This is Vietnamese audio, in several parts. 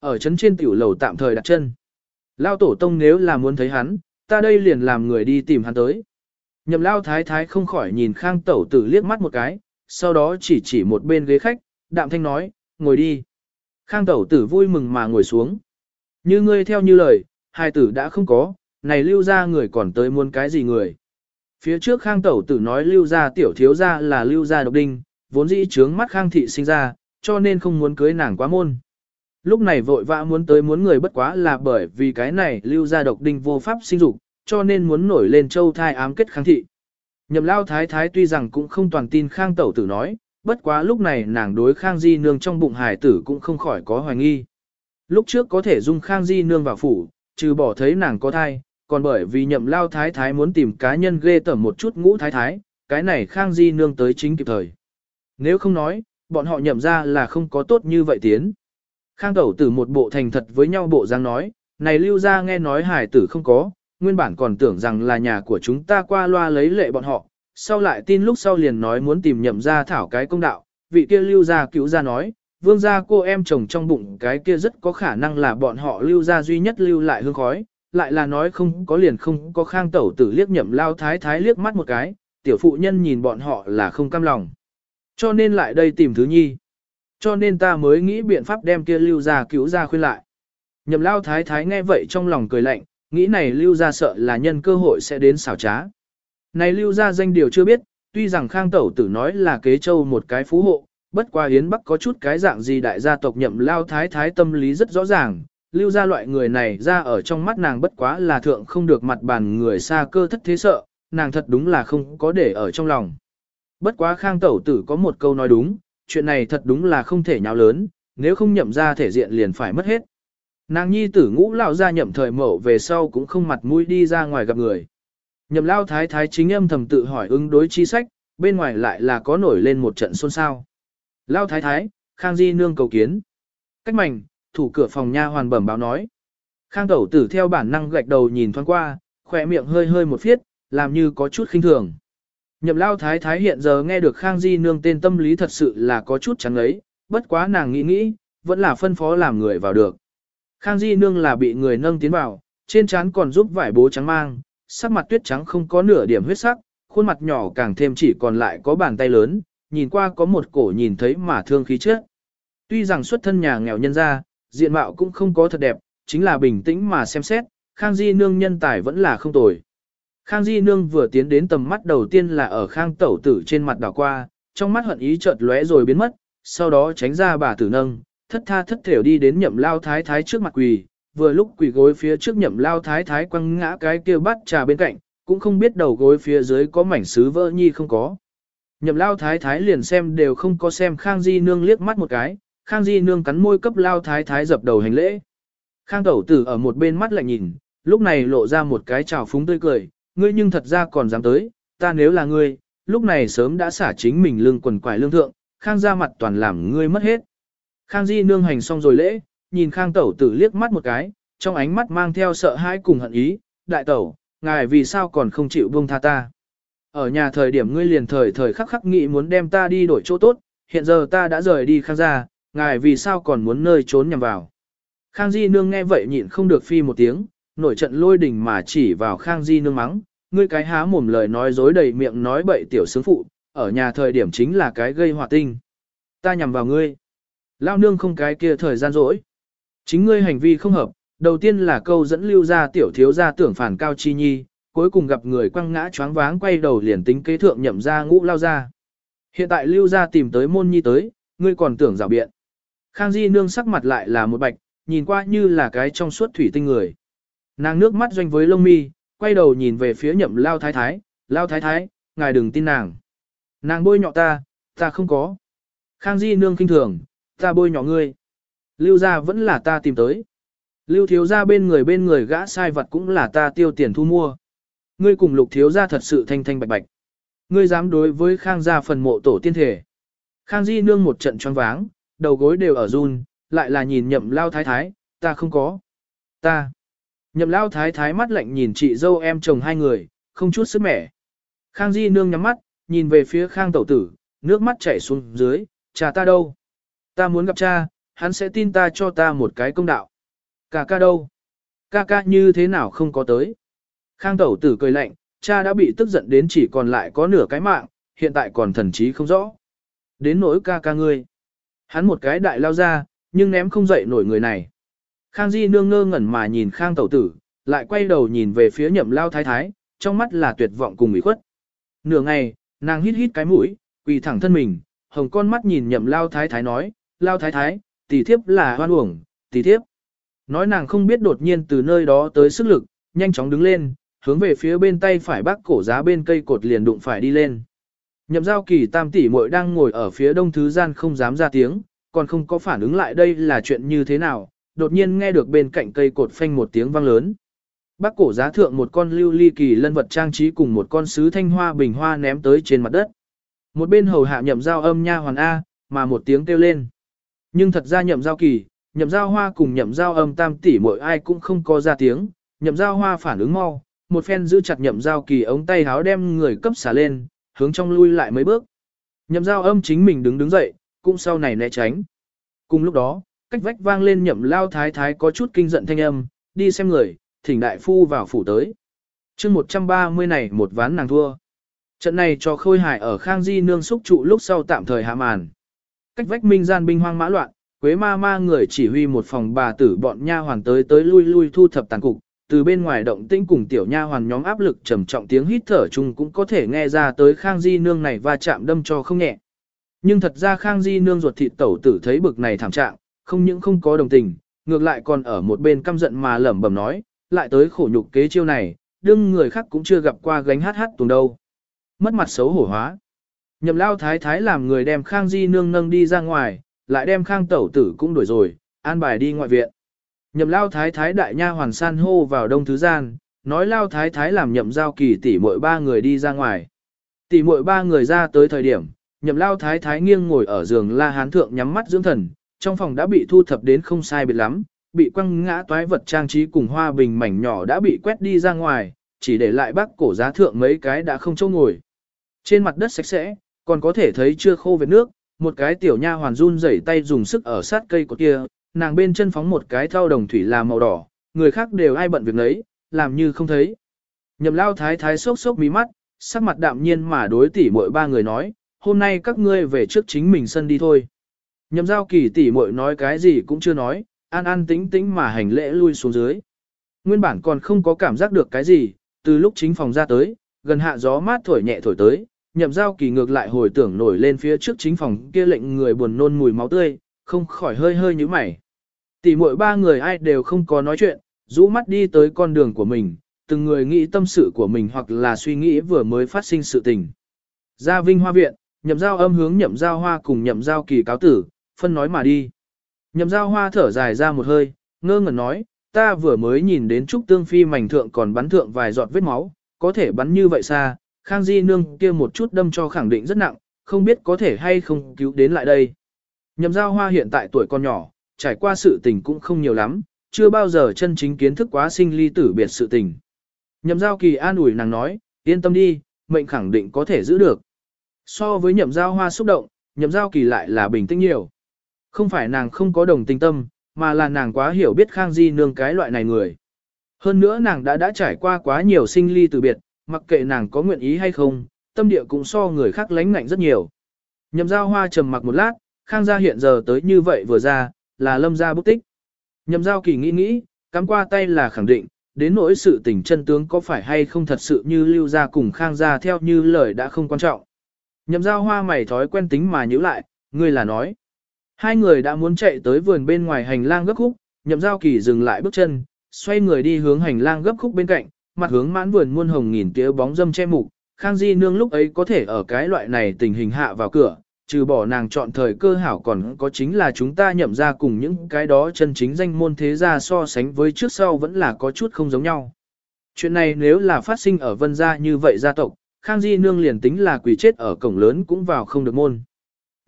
ở trấn trên tiểu lầu tạm thời đặt chân. Lao tổ tông nếu là muốn thấy hắn, ta đây liền làm người đi tìm hắn tới. Nhậm lao thái thái không khỏi nhìn khang tẩu tử liếc mắt một cái, sau đó chỉ chỉ một bên ghế khách, đạm thanh nói, ngồi đi. Khang tẩu tử vui mừng mà ngồi xuống. Như ngươi theo như lời, hai tử đã không có, này lưu ra người còn tới muốn cái gì người. Phía trước khang tẩu tử nói lưu ra tiểu thiếu ra là lưu ra độc đinh, vốn dĩ trướng mắt khang thị sinh ra, cho nên không muốn cưới nàng quá môn. Lúc này vội vã muốn tới muốn người bất quá là bởi vì cái này lưu ra độc đinh vô pháp sinh dục, cho nên muốn nổi lên châu thai ám kết kháng thị. Nhậm lao thái thái tuy rằng cũng không toàn tin khang tẩu tử nói, bất quá lúc này nàng đối khang di nương trong bụng hải tử cũng không khỏi có hoài nghi. Lúc trước có thể dung khang di nương vào phủ, trừ bỏ thấy nàng có thai, còn bởi vì nhậm lao thái thái muốn tìm cá nhân ghê tởm một chút ngũ thái thái, cái này khang di nương tới chính kịp thời. Nếu không nói, bọn họ nhậm ra là không có tốt như vậy tiến. Khang tẩu tử một bộ thành thật với nhau bộ dáng nói, này lưu ra nghe nói hải tử không có, nguyên bản còn tưởng rằng là nhà của chúng ta qua loa lấy lệ bọn họ, sau lại tin lúc sau liền nói muốn tìm nhậm ra thảo cái công đạo, vị kia lưu ra cứu ra nói, vương gia cô em chồng trong bụng cái kia rất có khả năng là bọn họ lưu ra duy nhất lưu lại hương khói, lại là nói không có liền không có khang tẩu tử liếc nhậm lao thái thái liếc mắt một cái, tiểu phụ nhân nhìn bọn họ là không cam lòng. Cho nên lại đây tìm thứ nhi. Cho nên ta mới nghĩ biện pháp đem kia lưu ra cứu ra khuyên lại. Nhậm lao thái thái nghe vậy trong lòng cười lạnh, nghĩ này lưu ra sợ là nhân cơ hội sẽ đến xảo trá. Này lưu ra danh điều chưa biết, tuy rằng khang tẩu tử nói là kế châu một cái phú hộ, bất qua Hiến Bắc có chút cái dạng gì đại gia tộc nhậm lao thái thái tâm lý rất rõ ràng, lưu ra loại người này ra ở trong mắt nàng bất quá là thượng không được mặt bàn người xa cơ thất thế sợ, nàng thật đúng là không có để ở trong lòng. Bất quá khang tẩu tử có một câu nói đúng, chuyện này thật đúng là không thể nháo lớn, nếu không nhậm ra thể diện liền phải mất hết. Nàng nhi tử ngũ lão ra nhậm thời mậu về sau cũng không mặt mũi đi ra ngoài gặp người. Nhậm lao thái thái chính âm thầm tự hỏi ứng đối chi sách, bên ngoài lại là có nổi lên một trận xôn xao. Lao thái thái, Khang Di nương cầu kiến. Cách mảnh, thủ cửa phòng nha hoàn bẩm báo nói. Khang tẩu tử theo bản năng gạch đầu nhìn thoáng qua, khỏe miệng hơi hơi một phiết, làm như có chút khinh thường. Nhậm lao thái thái hiện giờ nghe được Khang Di nương tên tâm lý thật sự là có chút chẳng ấy, bất quá nàng nghĩ nghĩ, vẫn là phân phó làm người vào được. Khang Di nương là bị người nâng tiến vào, trên trán còn giúp vải bố trắng mang, sắc mặt tuyết trắng không có nửa điểm huyết sắc, khuôn mặt nhỏ càng thêm chỉ còn lại có bàn tay lớn, nhìn qua có một cổ nhìn thấy mà thương khí trước. Tuy rằng xuất thân nhà nghèo nhân ra, diện mạo cũng không có thật đẹp, chính là bình tĩnh mà xem xét, Khang Di nương nhân tài vẫn là không tồi. Khang Di Nương vừa tiến đến tầm mắt đầu tiên là ở Khang Tẩu Tử trên mặt đảo qua, trong mắt hận ý chợt lóe rồi biến mất, sau đó tránh ra bà tử nâng, thất tha thất thểu đi đến nhậm lao thái thái trước mặt quỳ, vừa lúc quỳ gối phía trước nhậm lao thái thái quăng ngã cái kia bắt trà bên cạnh, cũng không biết đầu gối phía dưới có mảnh sứ vỡ nhi không có. Nhậm lao thái thái liền xem đều không có xem Khang Di Nương liếc mắt một cái, Khang Di Nương cắn môi cấp lao thái thái dập đầu hành lễ. Khang Tẩu Tử ở một bên mắt lại nhìn, lúc này lộ ra một cái trào phúng tươi cười, ngươi nhưng thật ra còn dám tới, ta nếu là ngươi, lúc này sớm đã xả chính mình lương quần quải lương thượng, khang ra mặt toàn làm ngươi mất hết. Khang di nương hành xong rồi lễ, nhìn khang tẩu tử liếc mắt một cái, trong ánh mắt mang theo sợ hãi cùng hận ý, đại tẩu, ngài vì sao còn không chịu buông tha ta. Ở nhà thời điểm ngươi liền thời thời khắc khắc nghĩ muốn đem ta đi đổi chỗ tốt, hiện giờ ta đã rời đi khang gia ngài vì sao còn muốn nơi trốn nhằm vào. Khang di nương nghe vậy nhịn không được phi một tiếng, nổi trận lôi đình mà chỉ vào khang di nương mắng, ngươi cái há mồm lời nói dối đầy miệng nói bậy tiểu sướng phụ, ở nhà thời điểm chính là cái gây họa tinh. Ta nhằm vào ngươi. Lao nương không cái kia thời gian rỗi. Chính ngươi hành vi không hợp, đầu tiên là câu dẫn lưu ra tiểu thiếu ra tưởng phản cao chi nhi, cuối cùng gặp người quăng ngã choáng váng quay đầu liền tính kế thượng nhậm ra ngũ lao ra. Hiện tại lưu ra tìm tới môn nhi tới, ngươi còn tưởng rào biện. Khang Di nương sắc mặt lại là một bạch, nhìn qua như là cái trong suốt thủy tinh người. Nàng nước mắt doanh với lông mi, quay đầu nhìn về phía nhậm lao thái thái, lao thái thái, ngài đừng tin nàng. Nàng bôi nhọ ta, ta không có. Khang Di nương kinh thường, ta bôi nhọ ngươi. Lưu gia vẫn là ta tìm tới. Lưu thiếu gia bên người bên người gã sai vật cũng là ta tiêu tiền thu mua. Ngươi cùng lục thiếu gia thật sự thanh thanh bạch bạch. Ngươi dám đối với Khang gia phần mộ tổ tiên thể. Khang Di nương một trận choáng váng, đầu gối đều ở run, lại là nhìn nhậm lao thái thái, ta không có. Ta. Nhậm lao thái thái mắt lạnh nhìn chị dâu em chồng hai người, không chút sức mẻ. Khang Di nương nhắm mắt, nhìn về phía Khang tẩu tử, nước mắt chảy xuống dưới, cha ta đâu? Ta muốn gặp cha, hắn sẽ tin ta cho ta một cái công đạo. Cà ca đâu? Ca ca như thế nào không có tới? Khang tẩu tử cười lạnh, cha đã bị tức giận đến chỉ còn lại có nửa cái mạng, hiện tại còn thần trí không rõ. Đến nỗi ca ca ngươi. Hắn một cái đại lao ra, nhưng ném không dậy nổi người này. Khang Di nương ngơ ngẩn mà nhìn Khang tẩu tử, lại quay đầu nhìn về phía nhậm lao thái thái, trong mắt là tuyệt vọng cùng ủy khuất. Nửa ngày, nàng hít hít cái mũi, quỳ thẳng thân mình, hồng con mắt nhìn nhậm lao thái thái nói, lao thái thái, tỷ thiếp là hoan uổng, tỷ thiếp. Nói nàng không biết đột nhiên từ nơi đó tới sức lực, nhanh chóng đứng lên, hướng về phía bên tay phải bác cổ giá bên cây cột liền đụng phải đi lên. Nhậm giao kỳ tam tỷ muội đang ngồi ở phía đông thứ gian không dám ra tiếng, còn không có phản ứng lại đây là chuyện như thế nào, đột nhiên nghe được bên cạnh cây cột phanh một tiếng vang lớn. Bác cổ giá thượng một con lưu ly kỳ lân vật trang trí cùng một con sứ thanh hoa bình hoa ném tới trên mặt đất. Một bên hầu hạ nhậm giao âm nha hoàn A, mà một tiếng kêu lên. Nhưng thật ra nhậm giao kỳ, nhậm giao hoa cùng nhậm giao âm tam tỷ mỗi ai cũng không có ra tiếng, nhậm giao hoa phản ứng mau, một phen giữ chặt nhậm giao kỳ ống tay háo đem người cấp xả lên, hướng trong lui lại mấy bước. Nhậm giao âm chính mình đứng đứng dậy, cũng sau này né tránh. Cùng lúc đó, cách vách vang lên nhậm lao thái thái có chút kinh giận thanh âm, đi xem người, thỉnh đại phu vào phủ tới. chương 130 này một ván nàng thua. Trận này cho khôi hài ở Khang Di nương xúc trụ lúc sau tạm thời hạ màn. Cách vách minh gian binh hoang mã loạn, Quế ma ma người chỉ huy một phòng bà tử bọn nha hoàn tới tới lui lui thu thập tàn cục, từ bên ngoài động tĩnh cùng tiểu nha hoàn nhóm áp lực trầm trọng tiếng hít thở chung cũng có thể nghe ra tới Khang Di nương này va chạm đâm cho không nhẹ. Nhưng thật ra Khang Di nương ruột thịt tẩu tử thấy bực này thảm trạng, không những không có đồng tình, ngược lại còn ở một bên căm giận mà lẩm bẩm nói, lại tới khổ nhục kế chiêu này, đương người khác cũng chưa gặp qua gánh hát hát tuồng đâu. Mất mặt xấu hổ hóa. Nhậm lao thái thái làm người đem Khang Di nương nâng đi ra ngoài, lại đem Khang tẩu tử cũng đuổi rồi, an bài đi ngoại viện. Nhậm lao thái thái đại nha hoàn san hô vào đông thứ gian, nói lao thái thái làm nhậm giao kỳ tỷ muội ba người đi ra ngoài. Tỷ muội ba người ra tới thời điểm, nhậm lao thái thái nghiêng ngồi ở giường la hán thượng nhắm mắt dưỡng thần, trong phòng đã bị thu thập đến không sai biệt lắm, bị quăng ngã toái vật trang trí cùng hoa bình mảnh nhỏ đã bị quét đi ra ngoài, chỉ để lại bác cổ giá thượng mấy cái đã không chỗ ngồi. Trên mặt đất sạch sẽ, còn có thể thấy chưa khô về nước, một cái tiểu nha hoàn run rẩy tay dùng sức ở sát cây của kia, nàng bên chân phóng một cái thau đồng thủy là màu đỏ, người khác đều ai bận việc nấy, làm như không thấy. Nhậm lao thái thái sốc sốc mí mắt, sắc mặt đạm nhiên mà đối tỉ mỗi ba người nói, hôm nay các ngươi về trước chính mình sân đi thôi. Nhậm giao kỳ tỷ muội nói cái gì cũng chưa nói, an an tĩnh tĩnh mà hành lễ lui xuống dưới. Nguyên bản còn không có cảm giác được cái gì, từ lúc chính phòng ra tới, gần hạ gió mát thổi nhẹ thổi tới, nhậm giao kỳ ngược lại hồi tưởng nổi lên phía trước chính phòng kia lệnh người buồn nôn mùi máu tươi, không khỏi hơi hơi như mày. Tỷ muội ba người ai đều không có nói chuyện, rũ mắt đi tới con đường của mình, từng người nghĩ tâm sự của mình hoặc là suy nghĩ vừa mới phát sinh sự tình. Ra Vinh Hoa Viện, nhậm giao âm hướng nhậm giao hoa cùng nhậm giao kỳ cáo tử, phân nói mà đi. Nhậm giao hoa thở dài ra một hơi, ngơ ngẩn nói, ta vừa mới nhìn đến Trúc Tương Phi mảnh thượng còn bắn thượng vài giọt vết máu, có thể bắn như vậy xa, Khang Di Nương kia một chút đâm cho khẳng định rất nặng, không biết có thể hay không cứu đến lại đây. Nhậm giao hoa hiện tại tuổi còn nhỏ, trải qua sự tình cũng không nhiều lắm, chưa bao giờ chân chính kiến thức quá sinh ly tử biệt sự tình. Nhậm giao kỳ an ủi nàng nói, yên tâm đi, mệnh khẳng định có thể giữ được. So với nhậm giao hoa xúc động, nhậm giao kỳ lại là bình tĩnh nhiều. Không phải nàng không có đồng tình tâm, mà là nàng quá hiểu biết Khang Di nương cái loại này người. Hơn nữa nàng đã đã trải qua quá nhiều sinh ly từ biệt, mặc kệ nàng có nguyện ý hay không, tâm địa cũng so người khác lánh ngạnh rất nhiều. Nhậm giao hoa trầm mặc một lát, Khang gia hiện giờ tới như vậy vừa ra, là lâm gia bức tích. Nhậm giao kỳ nghĩ nghĩ, cắm qua tay là khẳng định, đến nỗi sự tình chân tướng có phải hay không thật sự như lưu gia cùng Khang gia theo như lời đã không quan trọng. Nhậm giao hoa mày thói quen tính mà nhíu lại, ngươi là nói. Hai người đã muốn chạy tới vườn bên ngoài hành lang gấp khúc, nhậm giao kỳ dừng lại bước chân, xoay người đi hướng hành lang gấp khúc bên cạnh, mặt hướng mãn vườn muôn hồng nghìn tía bóng dâm che mục, Khang Di Nương lúc ấy có thể ở cái loại này tình hình hạ vào cửa, trừ bỏ nàng chọn thời cơ hảo còn có chính là chúng ta nhậm ra cùng những cái đó chân chính danh môn thế gia so sánh với trước sau vẫn là có chút không giống nhau. Chuyện này nếu là phát sinh ở vân gia như vậy gia tộc, Khang Di Nương liền tính là quỷ chết ở cổng lớn cũng vào không được môn.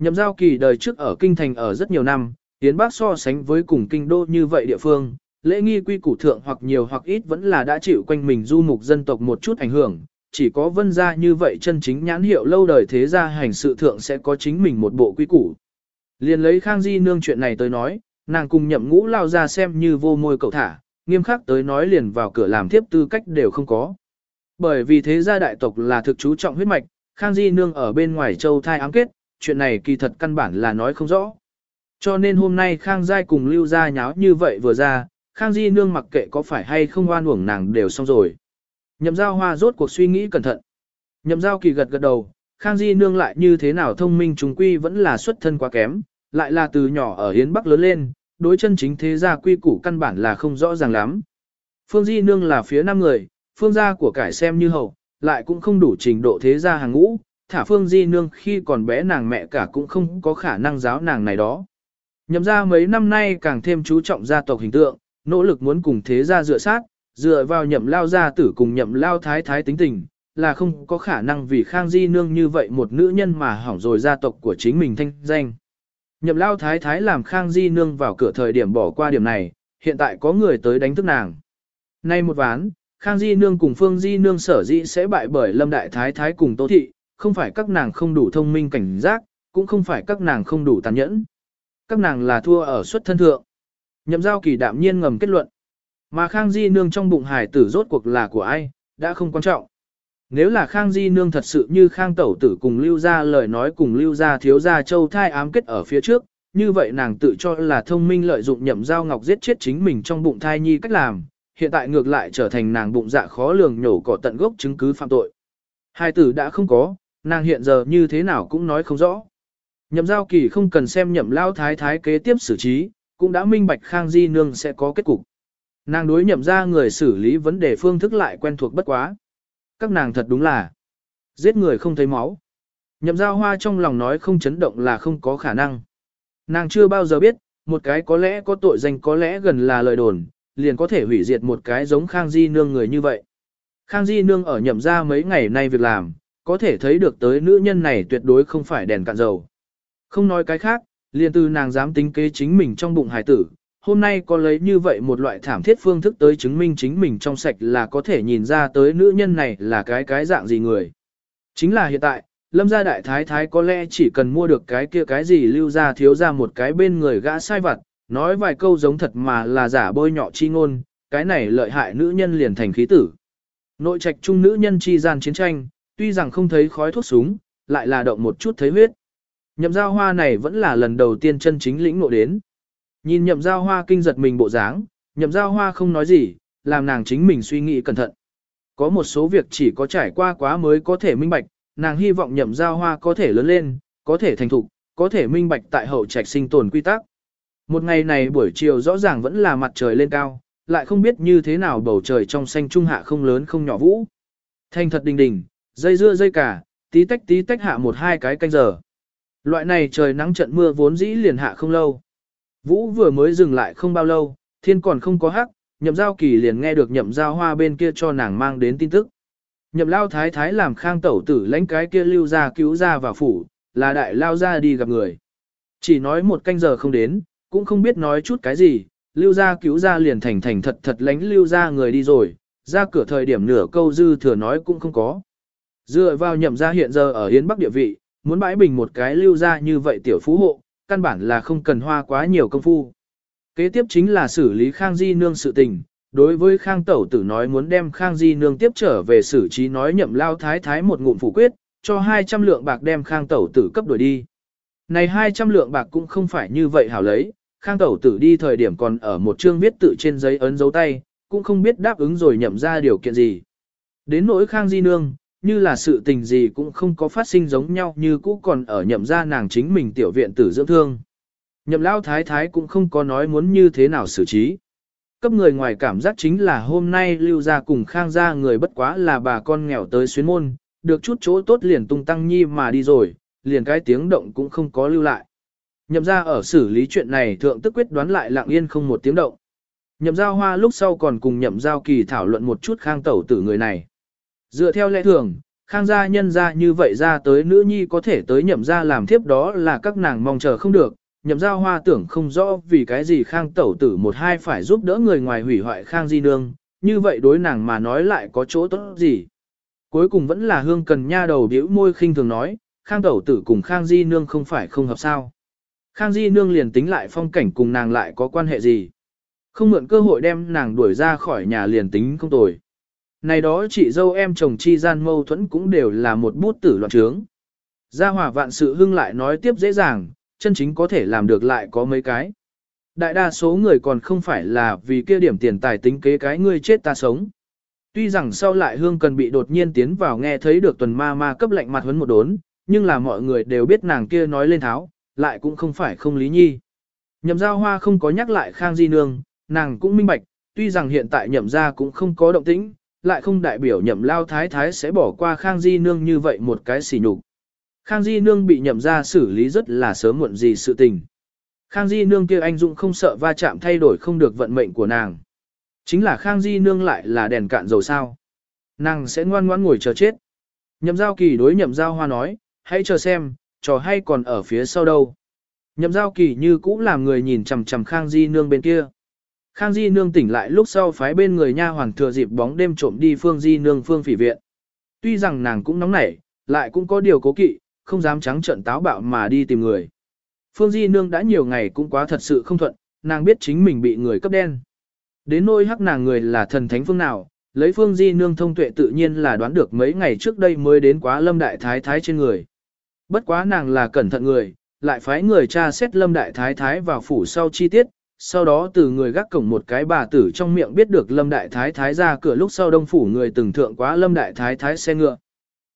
Nhậm giao kỳ đời trước ở kinh thành ở rất nhiều năm, tiến bác so sánh với cùng kinh đô như vậy địa phương, lễ nghi quy củ thượng hoặc nhiều hoặc ít vẫn là đã chịu quanh mình du mục dân tộc một chút ảnh hưởng, chỉ có vân gia như vậy chân chính nhãn hiệu lâu đời thế gia hành sự thượng sẽ có chính mình một bộ quy củ. Liên lấy Khang Di nương chuyện này tới nói, nàng cùng nhậm ngũ lao ra xem như vô môi cậu thả, nghiêm khắc tới nói liền vào cửa làm tiếp tư cách đều không có. Bởi vì thế gia đại tộc là thực chú trọng huyết mạch, Khang Di Nương ở bên ngoài châu thai ám kết, chuyện này kỳ thật căn bản là nói không rõ. Cho nên hôm nay Khang Giai cùng Lưu Gia nháo như vậy vừa ra, Khang Di Nương mặc kệ có phải hay không oan uổng nàng đều xong rồi. Nhậm giao hoa rốt cuộc suy nghĩ cẩn thận. Nhậm giao kỳ gật gật đầu, Khang Di Nương lại như thế nào thông minh chúng quy vẫn là xuất thân quá kém, lại là từ nhỏ ở Hiến Bắc lớn lên, đối chân chính thế gia quy củ căn bản là không rõ ràng lắm. Phương Di Nương là phía năm người, phương gia của cải xem như hậu, lại cũng không đủ trình độ thế gia hàng ngũ, thả Phương Di Nương khi còn bé nàng mẹ cả cũng không có khả năng giáo nàng này đó. Nhậm ra mấy năm nay càng thêm chú trọng gia tộc hình tượng, nỗ lực muốn cùng thế gia dựa sát, dựa vào nhậm lao gia tử cùng nhậm lao thái thái tính tình, là không có khả năng vì Khang Di Nương như vậy một nữ nhân mà hỏng rồi gia tộc của chính mình thanh danh. Nhậm lao thái thái làm Khang Di Nương vào cửa thời điểm bỏ qua điểm này, hiện tại có người tới đánh thức nàng. Nay một ván, Khang Di Nương cùng Phương Di Nương sở dĩ sẽ bại bởi Lâm Đại Thái Thái cùng Tô Thị, không phải các nàng không đủ thông minh cảnh giác, cũng không phải các nàng không đủ tàn nhẫn. Các nàng là thua ở xuất thân thượng. Nhậm giao kỳ đạm nhiên ngầm kết luận. Mà Khang Di Nương trong bụng hải tử rốt cuộc là của ai, đã không quan trọng. Nếu là Khang Di Nương thật sự như Khang Tẩu Tử cùng Lưu Gia lời nói cùng Lưu Gia thiếu gia châu thai ám kết ở phía trước, như vậy nàng tự cho là thông minh lợi dụng nhậm giao ngọc giết chết chính mình trong bụng thai nhi cách làm, hiện tại ngược lại trở thành nàng bụng dạ khó lường nhổ cỏ tận gốc chứng cứ phạm tội. Hai tử đã không có, nàng hiện giờ như thế nào cũng nói không rõ. Nhậm giao kỳ không cần xem nhậm lao thái thái kế tiếp xử trí, cũng đã minh bạch Khang Di Nương sẽ có kết cục. Nàng đối nhậm ra người xử lý vấn đề phương thức lại quen thuộc bất quá. Các nàng thật đúng là giết người không thấy máu. Nhậm giao hoa trong lòng nói không chấn động là không có khả năng. Nàng chưa bao giờ biết, một cái có lẽ có tội danh có lẽ gần là lời đồn, liền có thể hủy diệt một cái giống Khang Di Nương người như vậy. Khang Di Nương ở nhậm ra mấy ngày nay việc làm, có thể thấy được tới nữ nhân này tuyệt đối không phải đèn cạn dầu. Không nói cái khác, liền từ nàng dám tính kế chính mình trong bụng hải tử, hôm nay có lấy như vậy một loại thảm thiết phương thức tới chứng minh chính mình trong sạch là có thể nhìn ra tới nữ nhân này là cái cái dạng gì người. Chính là hiện tại, lâm gia đại thái thái có lẽ chỉ cần mua được cái kia cái gì lưu ra thiếu ra một cái bên người gã sai vặt, nói vài câu giống thật mà là giả bôi nhọ chi ngôn, cái này lợi hại nữ nhân liền thành khí tử. Nội trạch trung nữ nhân chi gian chiến tranh, tuy rằng không thấy khói thuốc súng, lại là động một chút thấy huyết. Nhậm giao hoa này vẫn là lần đầu tiên chân chính lĩnh ngộ đến. Nhìn nhậm giao hoa kinh giật mình bộ dáng, nhậm giao hoa không nói gì, làm nàng chính mình suy nghĩ cẩn thận. Có một số việc chỉ có trải qua quá mới có thể minh bạch, nàng hy vọng nhậm giao hoa có thể lớn lên, có thể thành thục, có thể minh bạch tại hậu trạch sinh tồn quy tắc. Một ngày này buổi chiều rõ ràng vẫn là mặt trời lên cao, lại không biết như thế nào bầu trời trong xanh trung hạ không lớn không nhỏ vũ. Thanh thật đình đình, dây dưa dây cả, tí tách tí tách hạ một hai cái canh giờ. Loại này trời nắng trận mưa vốn dĩ liền hạ không lâu. Vũ vừa mới dừng lại không bao lâu, thiên còn không có hắc, nhậm giao kỳ liền nghe được nhậm giao hoa bên kia cho nàng mang đến tin tức. Nhậm lao thái thái làm khang tẩu tử lãnh cái kia lưu ra cứu ra vào phủ, là đại lao ra đi gặp người. Chỉ nói một canh giờ không đến, cũng không biết nói chút cái gì, lưu ra cứu ra liền thành thành thật thật lánh lưu ra người đi rồi, ra cửa thời điểm nửa câu dư thừa nói cũng không có. Dựa vào nhậm gia hiện giờ ở Yến Bắc địa vị, muốn bãi bình một cái lưu ra như vậy tiểu phú hộ, căn bản là không cần hoa quá nhiều công phu. Kế tiếp chính là xử lý Khang Di Nương sự tình, đối với Khang Tẩu Tử nói muốn đem Khang Di Nương tiếp trở về xử trí nói nhậm lao thái thái một ngụm phủ quyết, cho 200 lượng bạc đem Khang Tẩu Tử cấp đổi đi. Này 200 lượng bạc cũng không phải như vậy hảo lấy, Khang Tẩu Tử đi thời điểm còn ở một chương viết tự trên giấy ấn dấu tay, cũng không biết đáp ứng rồi nhậm ra điều kiện gì. Đến nỗi Khang Di Nương, như là sự tình gì cũng không có phát sinh giống nhau như cũ còn ở nhậm ra nàng chính mình tiểu viện tử dưỡng thương. Nhậm lao thái thái cũng không có nói muốn như thế nào xử trí. Cấp người ngoài cảm giác chính là hôm nay lưu ra cùng khang gia người bất quá là bà con nghèo tới xuyến môn, được chút chỗ tốt liền tung tăng nhi mà đi rồi, liền cái tiếng động cũng không có lưu lại. Nhậm ra ở xử lý chuyện này thượng tức quyết đoán lại lặng yên không một tiếng động. Nhậm giao hoa lúc sau còn cùng nhậm giao kỳ thảo luận một chút khang tẩu tử người này. Dựa theo lẽ thường, khang gia nhân gia như vậy ra tới nữ nhi có thể tới nhậm gia làm thiếp đó là các nàng mong chờ không được. Nhậm giao hoa tưởng không rõ vì cái gì khang tẩu tử một hai phải giúp đỡ người ngoài hủy hoại khang di nương, như vậy đối nàng mà nói lại có chỗ tốt gì. Cuối cùng vẫn là hương cần nha đầu điếu môi khinh thường nói, khang tẩu tử cùng khang di nương không phải không hợp sao. Khang Di Nương liền tính lại phong cảnh cùng nàng lại có quan hệ gì. Không mượn cơ hội đem nàng đuổi ra khỏi nhà liền tính không tồi. Này đó chị dâu em chồng chi gian mâu thuẫn cũng đều là một bút tử loạn trướng. Gia hòa vạn sự hưng lại nói tiếp dễ dàng, chân chính có thể làm được lại có mấy cái. Đại đa số người còn không phải là vì kia điểm tiền tài tính kế cái ngươi chết ta sống. Tuy rằng sau lại hương cần bị đột nhiên tiến vào nghe thấy được tuần ma ma cấp lạnh mặt huấn một đốn, nhưng là mọi người đều biết nàng kia nói lên tháo, lại cũng không phải không lý nhi. Nhậm giao hoa không có nhắc lại Khang Di Nương, nàng cũng minh bạch, tuy rằng hiện tại nhậm gia cũng không có động tĩnh, lại không đại biểu nhậm lao thái thái sẽ bỏ qua Khang Di Nương như vậy một cái xỉ nhục. Khang Di Nương bị nhậm ra xử lý rất là sớm muộn gì sự tình. Khang Di Nương kia anh Dũng không sợ va chạm thay đổi không được vận mệnh của nàng. Chính là Khang Di Nương lại là đèn cạn dầu sao. Nàng sẽ ngoan ngoãn ngồi chờ chết. Nhậm giao kỳ đối nhậm giao hoa nói, hãy chờ xem, trò hay còn ở phía sau đâu. Nhậm giao kỳ như cũ làm người nhìn chằm chằm Khang Di Nương bên kia. Khang Di Nương tỉnh lại lúc sau phái bên người nha hoàng thừa dịp bóng đêm trộm đi Phương Di Nương phương phỉ viện. Tuy rằng nàng cũng nóng nảy, lại cũng có điều cố kỵ, không dám trắng trợn táo bạo mà đi tìm người. Phương Di Nương đã nhiều ngày cũng quá thật sự không thuận, nàng biết chính mình bị người cấp đen. Đến nôi hắc nàng người là thần thánh phương nào, lấy Phương Di Nương thông tuệ tự nhiên là đoán được mấy ngày trước đây mới đến quá lâm đại thái thái trên người. Bất quá nàng là cẩn thận người, lại phái người tra xét lâm đại thái thái vào phủ sau chi tiết, sau đó từ người gác cổng một cái bà tử trong miệng biết được lâm đại thái thái ra cửa lúc sau đông phủ người từng thượng quá lâm đại thái thái xe ngựa.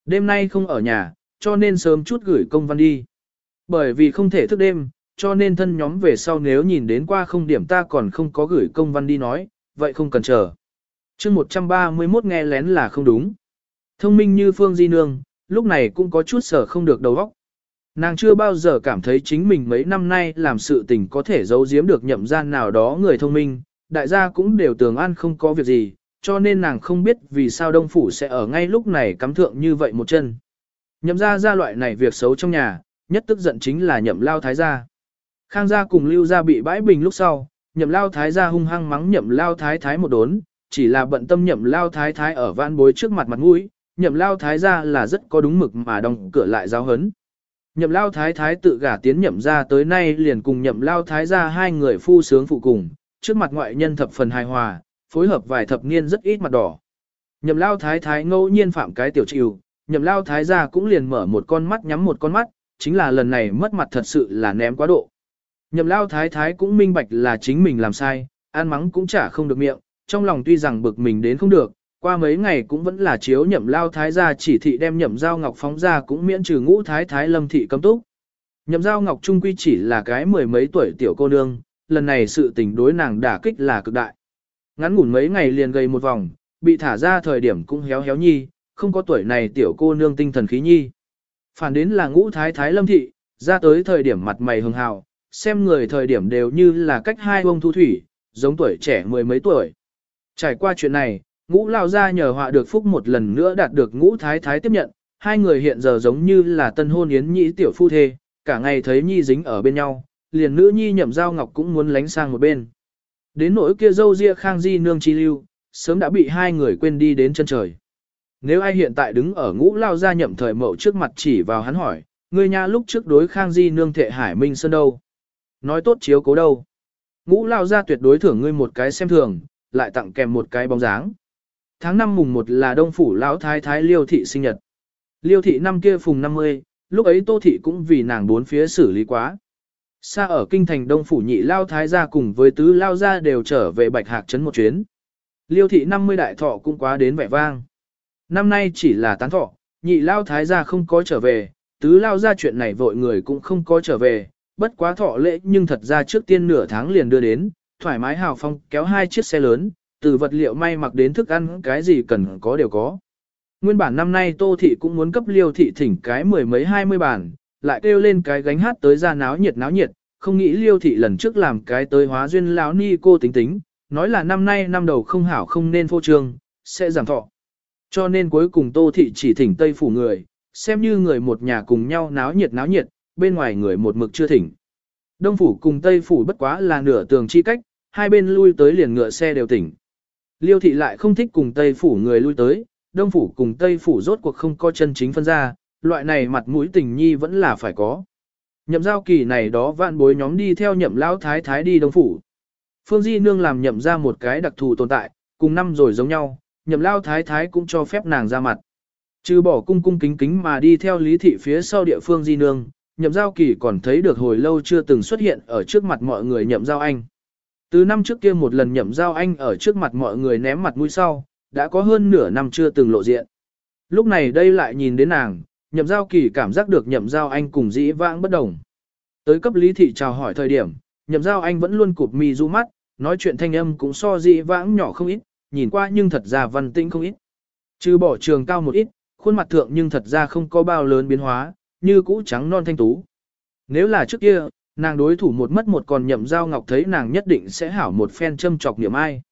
Đêm nay không ở nhà, cho nên sớm chút gửi công văn đi. Bởi vì không thể thức đêm, cho nên thân nhóm về sau nếu nhìn đến qua không điểm ta còn không có gửi công văn đi nói, vậy không cần chờ. chương 131 nghe lén là không đúng. Thông minh như Phương Di Nương, lúc này cũng có chút sở không được đầu óc. Nàng chưa bao giờ cảm thấy chính mình mấy năm nay làm sự tình có thể giấu giếm được nhậm gian nào đó người thông minh, đại gia cũng đều tường an không có việc gì, cho nên nàng không biết vì sao Đông Phủ sẽ ở ngay lúc này cắm thượng như vậy một chân. Nhậm ra ra loại này việc xấu trong nhà, nhất tức giận chính là nhậm lao thái gia. Khang gia cùng lưu gia bị bãi bình lúc sau, nhậm lao thái gia hung hăng mắng nhậm lao thái thái một đốn, chỉ là bận tâm nhậm lao thái thái ở vãn bối trước mặt mặt mũi, nhậm lao thái gia là rất có đúng mực mà đóng cửa lại giáo hấn. Nhậm lao thái thái tự gả tiến nhậm ra tới nay liền cùng nhậm lao thái gia hai người phu sướng phụ cùng, trước mặt ngoại nhân thập phần hài hòa, phối hợp vài thập niên rất ít mặt đỏ. Nhậm lao thái thái ngẫu nhiên phạm cái tiểu chịu, nhậm lao thái gia cũng liền mở một con mắt nhắm một con mắt, chính là lần này mất mặt thật sự là ném quá độ. Nhậm lao thái thái cũng minh bạch là chính mình làm sai, an mắng cũng chả không được miệng, trong lòng tuy rằng bực mình đến không được, qua mấy ngày cũng vẫn là chiếu nhậm lao thái gia chỉ thị đem nhậm giao ngọc phóng ra cũng miễn trừ ngũ thái thái lâm thị cấm túc. Nhậm giao ngọc trung quy chỉ là cái mười mấy tuổi tiểu cô nương, lần này sự tình đối nàng đả kích là cực đại. Ngắn ngủn mấy ngày liền gây một vòng, bị thả ra thời điểm cũng héo héo nhi, không có tuổi này tiểu cô nương tinh thần khí nhi. Phản đến là ngũ thái thái lâm thị, ra tới thời điểm mặt mày hường hào, xem người thời điểm đều như là cách hai ông thu thủy, giống tuổi trẻ mười mấy tuổi. Trải qua chuyện này, ngũ lao ra nhờ họa được phúc một lần nữa đạt được ngũ thái thái tiếp nhận, hai người hiện giờ giống như là tân hôn yến nhĩ tiểu phu thê, cả ngày thấy nhi dính ở bên nhau, liền nữ nhi nhậm giao ngọc cũng muốn lánh sang một bên. Đến nỗi kia dâu ria khang di nương chi lưu, sớm đã bị hai người quên đi đến chân trời. Nếu ai hiện tại đứng ở ngũ lao ra nhậm thời mậu trước mặt chỉ vào hắn hỏi, người nhà lúc trước đối khang di nương thệ hải minh sơn đâu? Nói tốt chiếu cố đâu? Ngũ lao ra tuyệt đối thưởng ngươi một cái xem thường, lại tặng kèm một cái bóng dáng. Tháng 5 mùng 1 là đông phủ lão thái thái liêu thị sinh nhật. Liêu thị năm kia phùng 50, lúc ấy tô thị cũng vì nàng bốn phía xử lý quá. Xa ở kinh thành đông phủ nhị lao thái gia cùng với tứ lao gia đều trở về bạch hạc trấn một chuyến. Liêu thị 50 đại thọ cũng quá đến vẻ vang. Năm nay chỉ là tán thọ, nhị lao thái gia không có trở về, tứ lao gia chuyện này vội người cũng không có trở về, bất quá thọ lễ nhưng thật ra trước tiên nửa tháng liền đưa đến, thoải mái hào phong kéo hai chiếc xe lớn, từ vật liệu may mặc đến thức ăn cái gì cần có đều có. Nguyên bản năm nay Tô Thị cũng muốn cấp liêu thị thỉnh cái mười mấy hai mươi bản, lại kêu lên cái gánh hát tới ra náo nhiệt náo nhiệt, không nghĩ liêu thị lần trước làm cái tới hóa duyên lão ni cô tính tính, nói là năm nay năm đầu không hảo không nên phô trương, sẽ giảm thọ. Cho nên cuối cùng Tô Thị chỉ thỉnh Tây Phủ người, xem như người một nhà cùng nhau náo nhiệt náo nhiệt, bên ngoài người một mực chưa thỉnh. Đông Phủ cùng Tây Phủ bất quá là nửa tường chi cách, hai bên lui tới liền ngựa xe đều tỉnh. Liêu thị lại không thích cùng Tây Phủ người lui tới, Đông Phủ cùng Tây Phủ rốt cuộc không có chân chính phân ra, loại này mặt mũi tình nhi vẫn là phải có. Nhậm giao kỳ này đó vạn bối nhóm đi theo nhậm lão thái thái đi đông phủ. Phương Di Nương làm nhậm ra một cái đặc thù tồn tại, cùng năm rồi giống nhau, nhậm lao thái thái cũng cho phép nàng ra mặt. Trừ bỏ cung cung kính kính mà đi theo lý thị phía sau địa phương Di Nương, nhậm giao kỳ còn thấy được hồi lâu chưa từng xuất hiện ở trước mặt mọi người nhậm giao anh. Từ năm trước kia một lần nhậm giao anh ở trước mặt mọi người ném mặt mũi sau, đã có hơn nửa năm chưa từng lộ diện. Lúc này đây lại nhìn đến nàng, nhậm giao kỳ cảm giác được nhậm giao anh cùng dĩ vãng bất đồng. Tới cấp lý thị chào hỏi thời điểm, nhậm giao anh vẫn luôn cụp mi du mắt, nói chuyện thanh âm cũng so dĩ vãng nhỏ không ít, nhìn qua nhưng thật ra văn tĩnh không ít. Trừ bỏ trường cao một ít, khuôn mặt thượng nhưng thật ra không có bao lớn biến hóa, như cũ trắng non thanh tú. Nếu là trước kia, nàng đối thủ một mất một còn nhậm giao ngọc thấy nàng nhất định sẽ hảo một phen châm chọc niệm ai.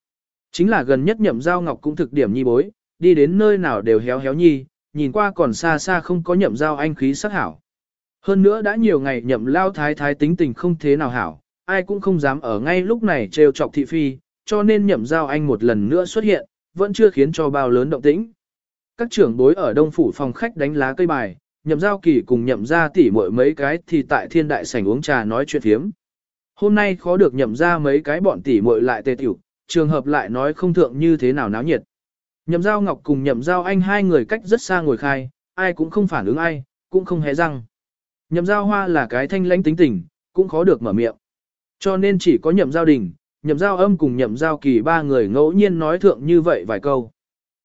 Chính là gần nhất nhậm giao ngọc cũng thực điểm nhi bối, đi đến nơi nào đều héo héo nhi, nhìn qua còn xa xa không có nhậm giao anh khí sắc hảo. Hơn nữa đã nhiều ngày nhậm lao thái thái tính tình không thế nào hảo, ai cũng không dám ở ngay lúc này trêu chọc thị phi, cho nên nhậm giao anh một lần nữa xuất hiện, vẫn chưa khiến cho bao lớn động tĩnh. Các trưởng bối ở đông phủ phòng khách đánh lá cây bài, nhậm giao kỳ cùng nhậm ra tỉ mỗi mấy cái thì tại thiên đại sảnh uống trà nói chuyện thiếm. Hôm nay khó được nhậm ra mấy cái bọn tỉ muội lại tề tiểu, trường hợp lại nói không thượng như thế nào náo nhiệt. Nhậm giao ngọc cùng nhậm giao anh hai người cách rất xa ngồi khai, ai cũng không phản ứng ai, cũng không hé răng. Nhậm giao hoa là cái thanh lãnh tính tình, cũng khó được mở miệng. Cho nên chỉ có nhậm giao đình, nhậm giao âm cùng nhậm giao kỳ ba người ngẫu nhiên nói thượng như vậy vài câu.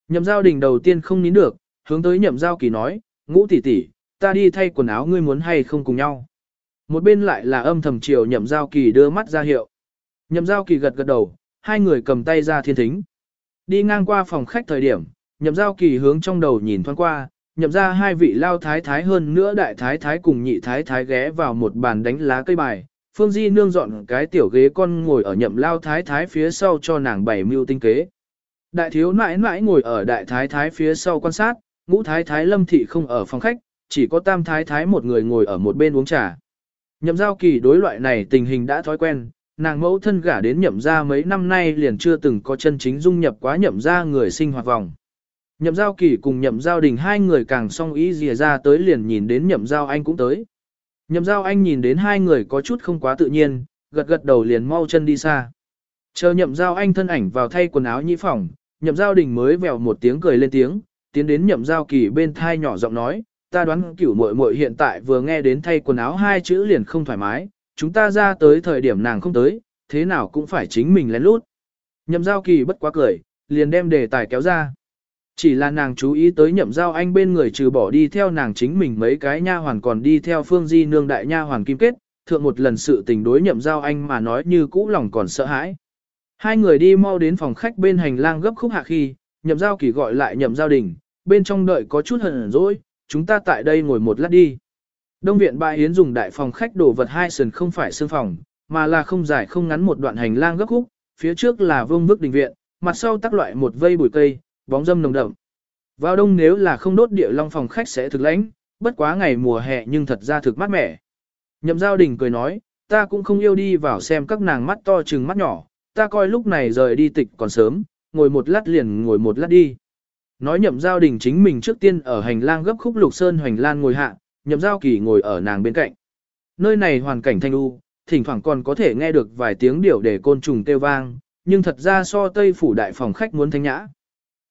Nhậm giao đình đầu tiên không nín được, hướng tới nhậm giao kỳ nói, ngũ tỷ tỷ, ta đi thay quần áo ngươi muốn hay không cùng nhau. Một bên lại là âm thầm chiều nhậm giao kỳ đưa mắt ra hiệu. Nhậm giao kỳ gật gật đầu, hai người cầm tay ra thiên thính. Đi ngang qua phòng khách thời điểm, nhậm giao kỳ hướng trong đầu nhìn thoáng qua, nhậm ra hai vị lao thái thái hơn nữa đại thái thái cùng nhị thái thái ghé vào một bàn đánh lá cây bài. Phương Di nương dọn cái tiểu ghế con ngồi ở nhậm lao thái thái phía sau cho nàng bảy mưu tinh kế. Đại thiếu nãi nãi ngồi ở đại thái thái phía sau quan sát, ngũ thái thái lâm thị không ở phòng khách, chỉ có tam thái thái một người ngồi ở một bên uống trà. Nhậm giao kỳ đối loại này tình hình đã thói quen, nàng mẫu thân gả đến nhậm ra mấy năm nay liền chưa từng có chân chính dung nhập quá nhậm ra người sinh hoạt vòng. Nhậm giao kỳ cùng nhậm giao đình hai người càng song ý dìa ra tới liền nhìn đến nhậm giao anh cũng tới. Nhậm giao anh nhìn đến hai người có chút không quá tự nhiên, gật gật đầu liền mau chân đi xa. Chờ nhậm giao anh thân ảnh vào thay quần áo nhĩ phòng, nhậm giao đình mới vèo một tiếng cười lên tiếng, tiến đến nhậm giao kỳ bên thai nhỏ giọng nói, ta đoán cửu muội muội hiện tại vừa nghe đến thay quần áo hai chữ liền không thoải mái, chúng ta ra tới thời điểm nàng không tới, thế nào cũng phải chính mình lén lút. Nhậm giao kỳ bất quá cười, liền đem đề tài kéo ra. Chỉ là nàng chú ý tới nhậm giao anh bên người trừ bỏ đi theo nàng chính mình mấy cái nha hoàn còn đi theo phương di nương đại nha hoàn kim kết, thượng một lần sự tình đối nhậm giao anh mà nói như cũ lòng còn sợ hãi. Hai người đi mau đến phòng khách bên hành lang gấp khúc hạ khi, nhậm giao kỳ gọi lại nhậm giao đình, bên trong đợi có chút hận rồi, chúng ta tại đây ngồi một lát đi. Đông viện bà Yến dùng đại phòng khách đổ vật hai sườn không phải xương phòng, mà là không dài không ngắn một đoạn hành lang gấp khúc, phía trước là vương bức đình viện, mặt sau tắc loại một vây bụi cây, bóng dâm nồng đậm. Vào đông nếu là không đốt địa long phòng khách sẽ thực lãnh, bất quá ngày mùa hè nhưng thật ra thực mát mẻ. Nhậm giao đình cười nói, ta cũng không yêu đi vào xem các nàng mắt to trừng mắt nhỏ, ta coi lúc này rời đi tịch còn sớm, ngồi một lát liền ngồi một lát đi. Nói nhậm giao đình chính mình trước tiên ở hành lang gấp khúc lục sơn hoành lan ngồi hạ, nhậm giao kỳ ngồi ở nàng bên cạnh. Nơi này hoàn cảnh thanh u, thỉnh thoảng còn có thể nghe được vài tiếng điệu để côn trùng kêu vang, nhưng thật ra so tây phủ đại phòng khách muốn thanh nhã.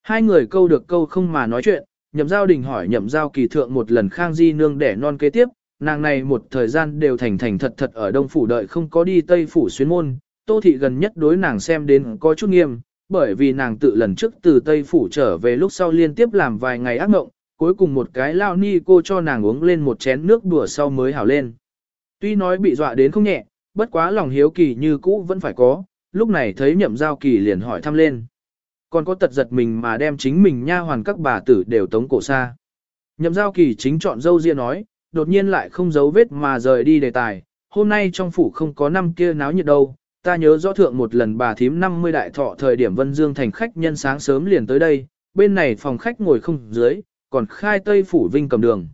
Hai người câu được câu không mà nói chuyện, nhậm giao đình hỏi nhậm giao kỳ thượng một lần khang di nương đẻ non kế tiếp, nàng này một thời gian đều thành thành thật thật ở đông phủ đợi không có đi tây phủ xuyên môn, tô thị gần nhất đối nàng xem đến có chút nghiêm, bởi vì nàng tự lần trước từ tây phủ trở về lúc sau liên tiếp làm vài ngày ác mộng, cuối cùng một cái lao ni cô cho nàng uống lên một chén nước đùa sau mới hảo lên. Tuy nói bị dọa đến không nhẹ, bất quá lòng hiếu kỳ như cũ vẫn phải có, lúc này thấy nhậm giao kỳ liền hỏi thăm lên. Còn có tật giật mình mà đem chính mình nha hoàn các bà tử đều tống cổ xa. Nhậm giao kỳ chính chọn dâu riêng nói, đột nhiên lại không giấu vết mà rời đi đề tài, hôm nay trong phủ không có năm kia náo nhiệt đâu, ta nhớ rõ thượng một lần bà thím 50 đại thọ thời điểm Vân Dương thành khách nhân sáng sớm liền tới đây, bên này phòng khách ngồi không dưới, còn khai tây phủ vinh cầm đường.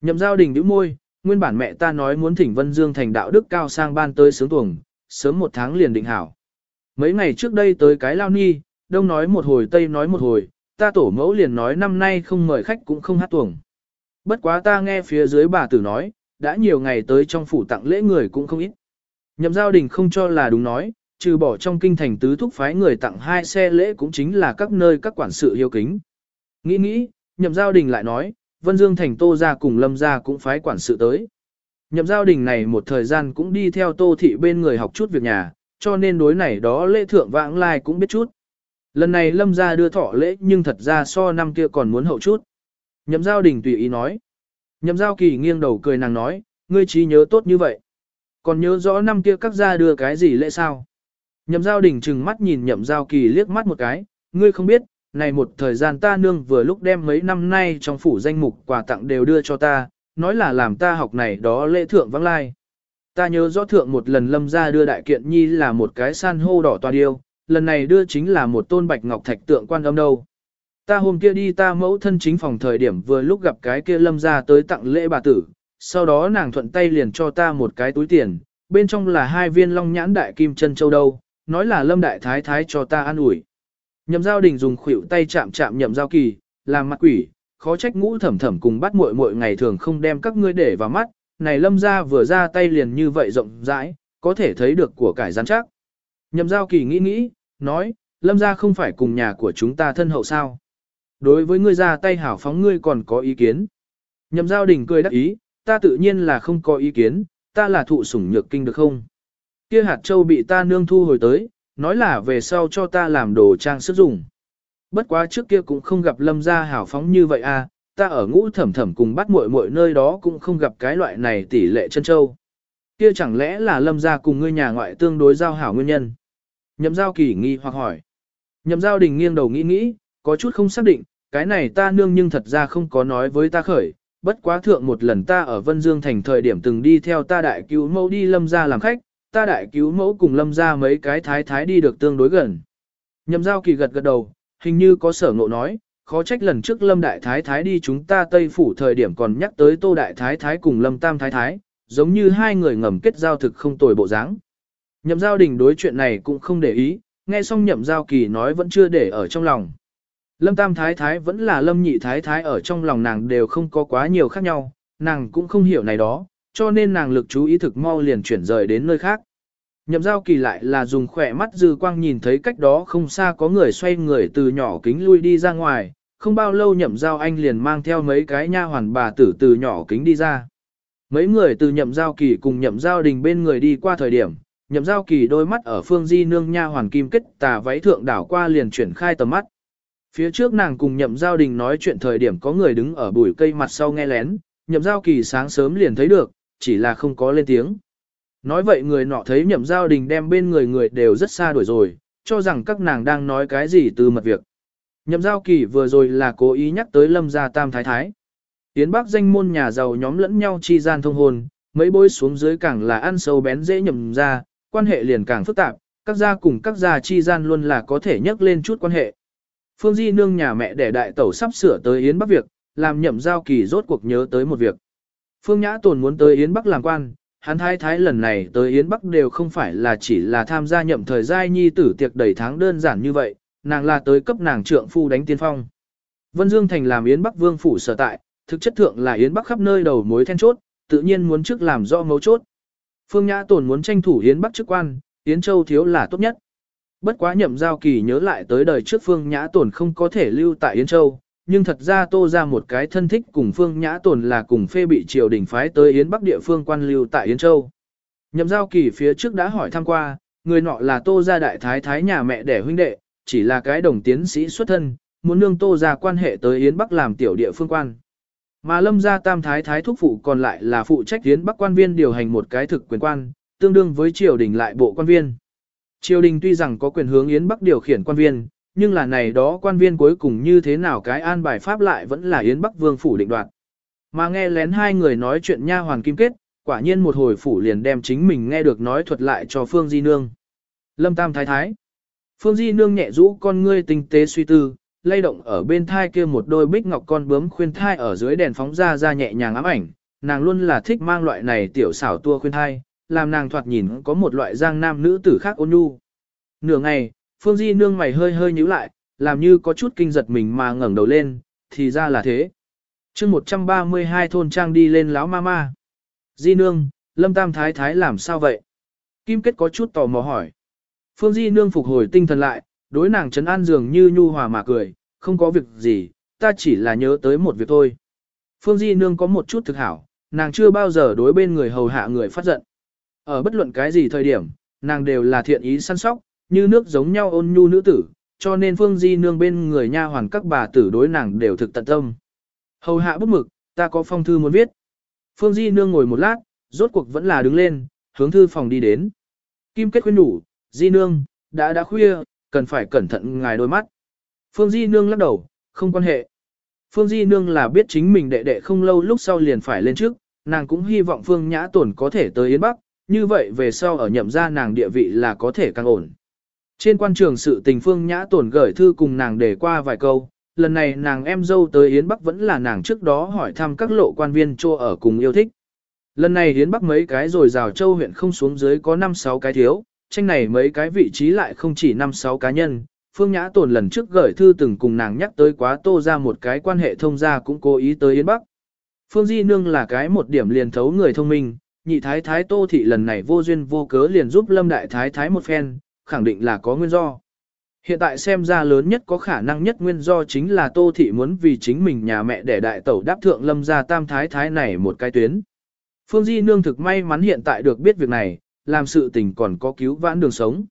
Nhậm giao đình đứa môi, nguyên bản mẹ ta nói muốn thỉnh Vân Dương thành đạo đức cao sang ban tới sướng tuồng, sớm một tháng liền định hảo. Mấy ngày trước đây tới cái lao ni, đông nói một hồi tây nói một hồi, ta tổ mẫu liền nói năm nay không mời khách cũng không hát tuồng. Bất quá ta nghe phía dưới bà tử nói, đã nhiều ngày tới trong phủ tặng lễ người cũng không ít. Nhậm giao đình không cho là đúng nói, trừ bỏ trong kinh thành tứ thúc phái người tặng hai xe lễ cũng chính là các nơi các quản sự hiếu kính. Nghĩ nghĩ, nhậm giao đình lại nói, Vân Dương thành tô ra cùng lâm ra cũng phái quản sự tới. Nhậm giao đình này một thời gian cũng đi theo tô thị bên người học chút việc nhà, cho nên đối này đó lễ thượng vãng lai cũng biết chút. Lần này lâm ra đưa thọ lễ nhưng thật ra so năm kia còn muốn hậu chút. Nhậm giao đình tùy ý nói. Nhậm giao kỳ nghiêng đầu cười nàng nói, ngươi trí nhớ tốt như vậy. Còn nhớ rõ năm kia các gia đưa cái gì lễ sao? Nhậm giao đình trừng mắt nhìn nhậm giao kỳ liếc mắt một cái, ngươi không biết, này một thời gian ta nương vừa lúc đem mấy năm nay trong phủ danh mục quà tặng đều đưa cho ta, nói là làm ta học này đó lễ thượng vắng lai. Ta nhớ rõ thượng một lần lâm ra đưa đại kiện nhi là một cái san hô đỏ toa điêu, lần này đưa chính là một tôn bạch ngọc thạch tượng quan âm đâu. Ta hôm kia đi ta mẫu thân chính phòng thời điểm vừa lúc gặp cái kia lâm ra tới tặng lễ bà tử, sau đó nàng thuận tay liền cho ta một cái túi tiền, bên trong là hai viên long nhãn đại kim chân châu đâu, nói là lâm đại thái thái cho ta an ủi. Nhậm giao đình dùng khuỷu tay chạm chạm nhậm giao kỳ, làm mặt quỷ, khó trách ngũ thẩm thẩm cùng bắt muội muội ngày thường không đem các ngươi để vào mắt, này lâm ra vừa ra tay liền như vậy rộng rãi, có thể thấy được của cải rắn chắc. Nhậm giao kỳ nghĩ nghĩ, nói, lâm ra không phải cùng nhà của chúng ta thân hậu sao. Đối với ngươi ra tay hảo phóng ngươi còn có ý kiến. Nhậm giao đình cười đắc ý, ta tự nhiên là không có ý kiến, ta là thụ sủng nhược kinh được không? Kia hạt châu bị ta nương thu hồi tới, nói là về sau cho ta làm đồ trang sức dùng. Bất quá trước kia cũng không gặp lâm gia hảo phóng như vậy à, ta ở ngũ thẩm thẩm cùng bắt muội muội nơi đó cũng không gặp cái loại này tỷ lệ chân châu. Kia chẳng lẽ là lâm gia cùng ngươi nhà ngoại tương đối giao hảo nguyên nhân? Nhậm giao kỳ nghi hoặc hỏi. Nhậm giao đình nghiêng đầu nghĩ nghĩ, có chút không xác định, cái này ta nương nhưng thật ra không có nói với ta khởi, bất quá thượng một lần ta ở Vân Dương thành thời điểm từng đi theo ta đại cứu mẫu đi lâm ra làm khách, ta đại cứu mẫu cùng lâm ra mấy cái thái thái đi được tương đối gần. Nhậm giao kỳ gật gật đầu, hình như có sở ngộ nói, khó trách lần trước lâm đại thái thái đi chúng ta tây phủ thời điểm còn nhắc tới tô đại thái thái cùng lâm tam thái thái, giống như hai người ngầm kết giao thực không tồi bộ dáng. Nhậm giao đình đối chuyện này cũng không để ý, nghe xong nhậm giao kỳ nói vẫn chưa để ở trong lòng. Lâm Tam Thái Thái vẫn là Lâm Nhị Thái Thái ở trong lòng nàng đều không có quá nhiều khác nhau, nàng cũng không hiểu này đó, cho nên nàng lực chú ý thực mau liền chuyển rời đến nơi khác. Nhậm giao kỳ lại là dùng khỏe mắt dư quang nhìn thấy cách đó không xa có người xoay người từ nhỏ kính lui đi ra ngoài, không bao lâu nhậm giao anh liền mang theo mấy cái nha hoàn bà tử từ nhỏ kính đi ra. Mấy người từ nhậm giao kỳ cùng nhậm giao đình bên người đi qua thời điểm, nhậm giao kỳ đôi mắt ở phương di nương nha hoàn kim kết tà váy thượng đảo qua liền chuyển khai tầm mắt. Phía trước nàng cùng nhậm giao đình nói chuyện thời điểm có người đứng ở bụi cây mặt sau nghe lén, nhậm giao kỳ sáng sớm liền thấy được, chỉ là không có lên tiếng. Nói vậy người nọ thấy nhậm giao đình đem bên người người đều rất xa đuổi rồi, cho rằng các nàng đang nói cái gì từ mật việc. Nhậm giao kỳ vừa rồi là cố ý nhắc tới lâm gia tam thái thái. Tiến bác danh môn nhà giàu nhóm lẫn nhau chi gian thông hồn, mấy bối xuống dưới càng là ăn sâu bén dễ nhầm ra, quan hệ liền càng phức tạp, các gia cùng các gia chi gian luôn là có thể nhắc lên chút quan hệ. Phương Di nương nhà mẹ để đại tẩu sắp sửa tới Yến Bắc việc, làm nhậm giao kỳ rốt cuộc nhớ tới một việc. Phương Nhã Tồn muốn tới Yến Bắc làm quan, hắn thái thái lần này tới Yến Bắc đều không phải là chỉ là tham gia nhậm thời giai nhi tử tiệc đầy tháng đơn giản như vậy, nàng là tới cấp nàng trượng phu đánh tiên phong. Vân Dương Thành làm Yến Bắc vương phủ sở tại, thực chất thượng là Yến Bắc khắp nơi đầu mối then chốt, tự nhiên muốn trước làm rõ mấu chốt. Phương Nhã Tồn muốn tranh thủ Yến Bắc chức quan, Yến Châu thiếu là tốt nhất. Bất quá nhậm giao kỳ nhớ lại tới đời trước Phương Nhã Tồn không có thể lưu tại Yến Châu, nhưng thật ra tô ra một cái thân thích cùng Phương Nhã Tồn là cùng phê bị triều đình phái tới Yến Bắc địa phương quan lưu tại Yến Châu. Nhậm giao kỳ phía trước đã hỏi thăm qua, người nọ là tô gia đại thái thái nhà mẹ đẻ huynh đệ, chỉ là cái đồng tiến sĩ xuất thân, muốn nương tô ra quan hệ tới Yến Bắc làm tiểu địa phương quan. Mà lâm gia tam thái thái thúc phụ còn lại là phụ trách Yến Bắc quan viên điều hành một cái thực quyền quan, tương đương với triều đình lại bộ quan viên. Triều đình tuy rằng có quyền hướng Yến Bắc điều khiển quan viên, nhưng là này đó quan viên cuối cùng như thế nào cái an bài pháp lại vẫn là Yến Bắc Vương phủ định đoạt. Mà nghe lén hai người nói chuyện nha hoàn kim kết, quả nhiên một hồi phủ liền đem chính mình nghe được nói thuật lại cho Phương Di Nương. Lâm Tam Thái Thái. Phương Di Nương nhẹ rũ con ngươi tinh tế suy tư, lay động ở bên thai kia một đôi bích ngọc con bướm khuyên thai ở dưới đèn phóng ra ra nhẹ nhàng ám ảnh, nàng luôn là thích mang loại này tiểu xảo tua khuyên thai, làm nàng thoạt nhìn có một loại giang nam nữ tử khác ôn nhu. Nửa ngày, Phương Di nương mày hơi hơi nhíu lại, làm như có chút kinh giật mình mà ngẩng đầu lên, thì ra là thế. chương 132 thôn trang đi lên láo ma ma. Di nương, lâm tam thái thái làm sao vậy? Kim kết có chút tò mò hỏi. Phương Di nương phục hồi tinh thần lại, đối nàng trấn an dường như nhu hòa mà cười, không có việc gì, ta chỉ là nhớ tới một việc thôi. Phương Di nương có một chút thực hảo, nàng chưa bao giờ đối bên người hầu hạ người phát giận. Ở bất luận cái gì thời điểm, nàng đều là thiện ý săn sóc, như nước giống nhau ôn nhu nữ tử, cho nên Phương Di nương bên người nha hoàn các bà tử đối nàng đều thực tận tâm. Hầu hạ bút mực, ta có phong thư muốn viết. Phương Di nương ngồi một lát, rốt cuộc vẫn là đứng lên, hướng thư phòng đi đến. Kim kết khuyên đủ, Di nương, đã đã khuya, cần phải cẩn thận ngài đôi mắt. Phương Di nương lắc đầu, không quan hệ. Phương Di nương là biết chính mình đệ đệ không lâu lúc sau liền phải lên trước, nàng cũng hy vọng Phương Nhã Tổn có thể tới Yến Bắc, như vậy về sau ở nhậm gia nàng địa vị là có thể càng ổn. Trên quan trường sự tình Phương Nhã Tổn gửi thư cùng nàng để qua vài câu, lần này nàng em dâu tới Yến Bắc vẫn là nàng trước đó hỏi thăm các lộ quan viên cho ở cùng yêu thích. Lần này Yến Bắc mấy cái rồi rào châu huyện không xuống dưới có 5-6 cái thiếu, tranh này mấy cái vị trí lại không chỉ 5-6 cá nhân. Phương Nhã Tồn lần trước gửi thư từng cùng nàng nhắc tới quá tô ra một cái quan hệ thông gia cũng cố ý tới Yến Bắc. Phương Di Nương là cái một điểm liền thấu người thông minh, nhị thái thái tô thị lần này vô duyên vô cớ liền giúp lâm đại thái thái một phen, khẳng định là có nguyên do. Hiện tại xem ra lớn nhất có khả năng nhất nguyên do chính là tô thị muốn vì chính mình nhà mẹ để đại tẩu đáp thượng lâm gia tam thái thái này một cái tuyến. Phương Di Nương thực may mắn hiện tại được biết việc này, làm sự tình còn có cứu vãn đường sống.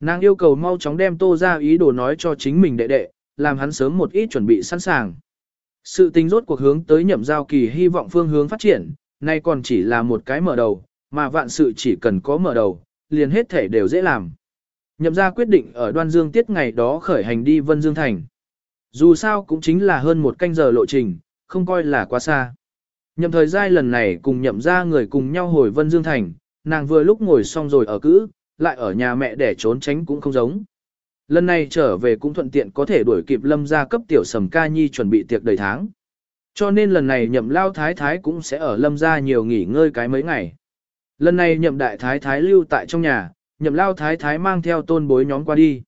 Nàng yêu cầu mau chóng đem tô ra ý đồ nói cho chính mình đệ đệ, làm hắn sớm một ít chuẩn bị sẵn sàng. Sự tình rốt cuộc hướng tới nhậm giao kỳ hy vọng phương hướng phát triển, nay còn chỉ là một cái mở đầu, mà vạn sự chỉ cần có mở đầu, liền hết thể đều dễ làm. Nhậm ra quyết định ở đoan dương tiết ngày đó khởi hành đi Vân Dương Thành. Dù sao cũng chính là hơn một canh giờ lộ trình, không coi là quá xa. Nhậm thời gian lần này cùng nhậm ra người cùng nhau hồi Vân Dương Thành, nàng vừa lúc ngồi xong rồi ở cữ, lại ở nhà mẹ để trốn tránh cũng không giống. Lần này trở về cũng thuận tiện có thể đuổi kịp lâm gia cấp tiểu sầm ca nhi chuẩn bị tiệc đầy tháng. Cho nên lần này nhậm lao thái thái cũng sẽ ở lâm gia nhiều nghỉ ngơi cái mấy ngày. Lần này nhậm đại thái thái lưu tại trong nhà, nhậm lao thái thái mang theo tôn bối nhóm qua đi.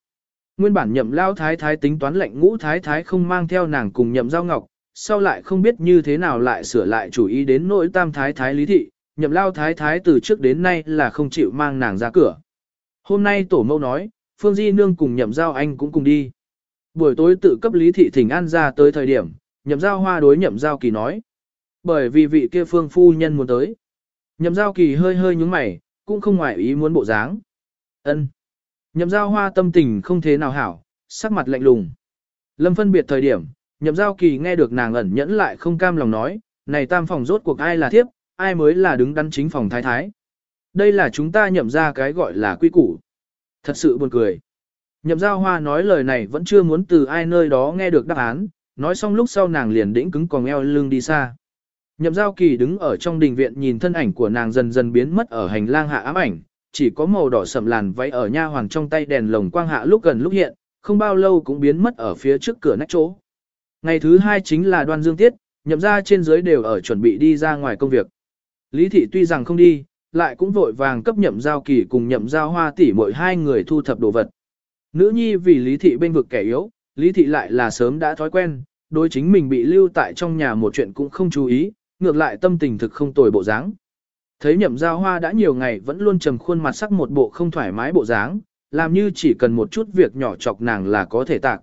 Nguyên bản nhậm lao thái thái tính toán lệnh ngũ thái thái không mang theo nàng cùng nhậm giao ngọc, sau lại không biết như thế nào lại sửa lại chủ ý đến nỗi tam thái thái lý thị, nhậm lao thái thái từ trước đến nay là không chịu mang nàng ra cửa. Hôm nay tổ mâu nói, Phương Di Nương cùng nhậm giao anh cũng cùng đi. Buổi tối tự cấp lý thị thỉnh an ra tới thời điểm, nhậm giao hoa đối nhậm giao kỳ nói. Bởi vì vị kia phương phu nhân muốn tới. Nhậm giao kỳ hơi hơi nhúng mày, cũng không ngoại ý muốn bộ dáng. ân Nhậm giao hoa tâm tình không thế nào hảo, sắc mặt lạnh lùng. Lâm phân biệt thời điểm, nhậm giao kỳ nghe được nàng ẩn nhẫn lại không cam lòng nói, này tam phòng rốt cuộc ai là thiếp, ai mới là đứng đắn chính phòng thái thái. Đây là chúng ta nhậm ra cái gọi là quy củ. Thật sự buồn cười. Nhậm giao hoa nói lời này vẫn chưa muốn từ ai nơi đó nghe được đáp án, nói xong lúc sau nàng liền đĩnh cứng còn eo lưng đi xa. Nhậm giao kỳ đứng ở trong đình viện nhìn thân ảnh của nàng dần dần biến mất ở hành lang hạ ám ảnh, chỉ có màu đỏ sậm làn váy ở nha hoàng trong tay đèn lồng quang hạ lúc gần lúc hiện, không bao lâu cũng biến mất ở phía trước cửa nách chỗ. Ngày thứ hai chính là đoan dương tiết, nhậm ra trên dưới đều ở chuẩn bị đi ra ngoài công việc. Lý thị tuy rằng không đi, lại cũng vội vàng cấp nhậm giao kỳ cùng nhậm giao hoa tỷ mỗi hai người thu thập đồ vật. Nữ nhi vì lý thị bên vực kẻ yếu, lý thị lại là sớm đã thói quen, đối chính mình bị lưu tại trong nhà một chuyện cũng không chú ý, ngược lại tâm tình thực không tồi bộ dáng. Thấy nhậm giao hoa đã nhiều ngày vẫn luôn trầm khuôn mặt sắc một bộ không thoải mái bộ dáng, làm như chỉ cần một chút việc nhỏ chọc nàng là có thể tạc.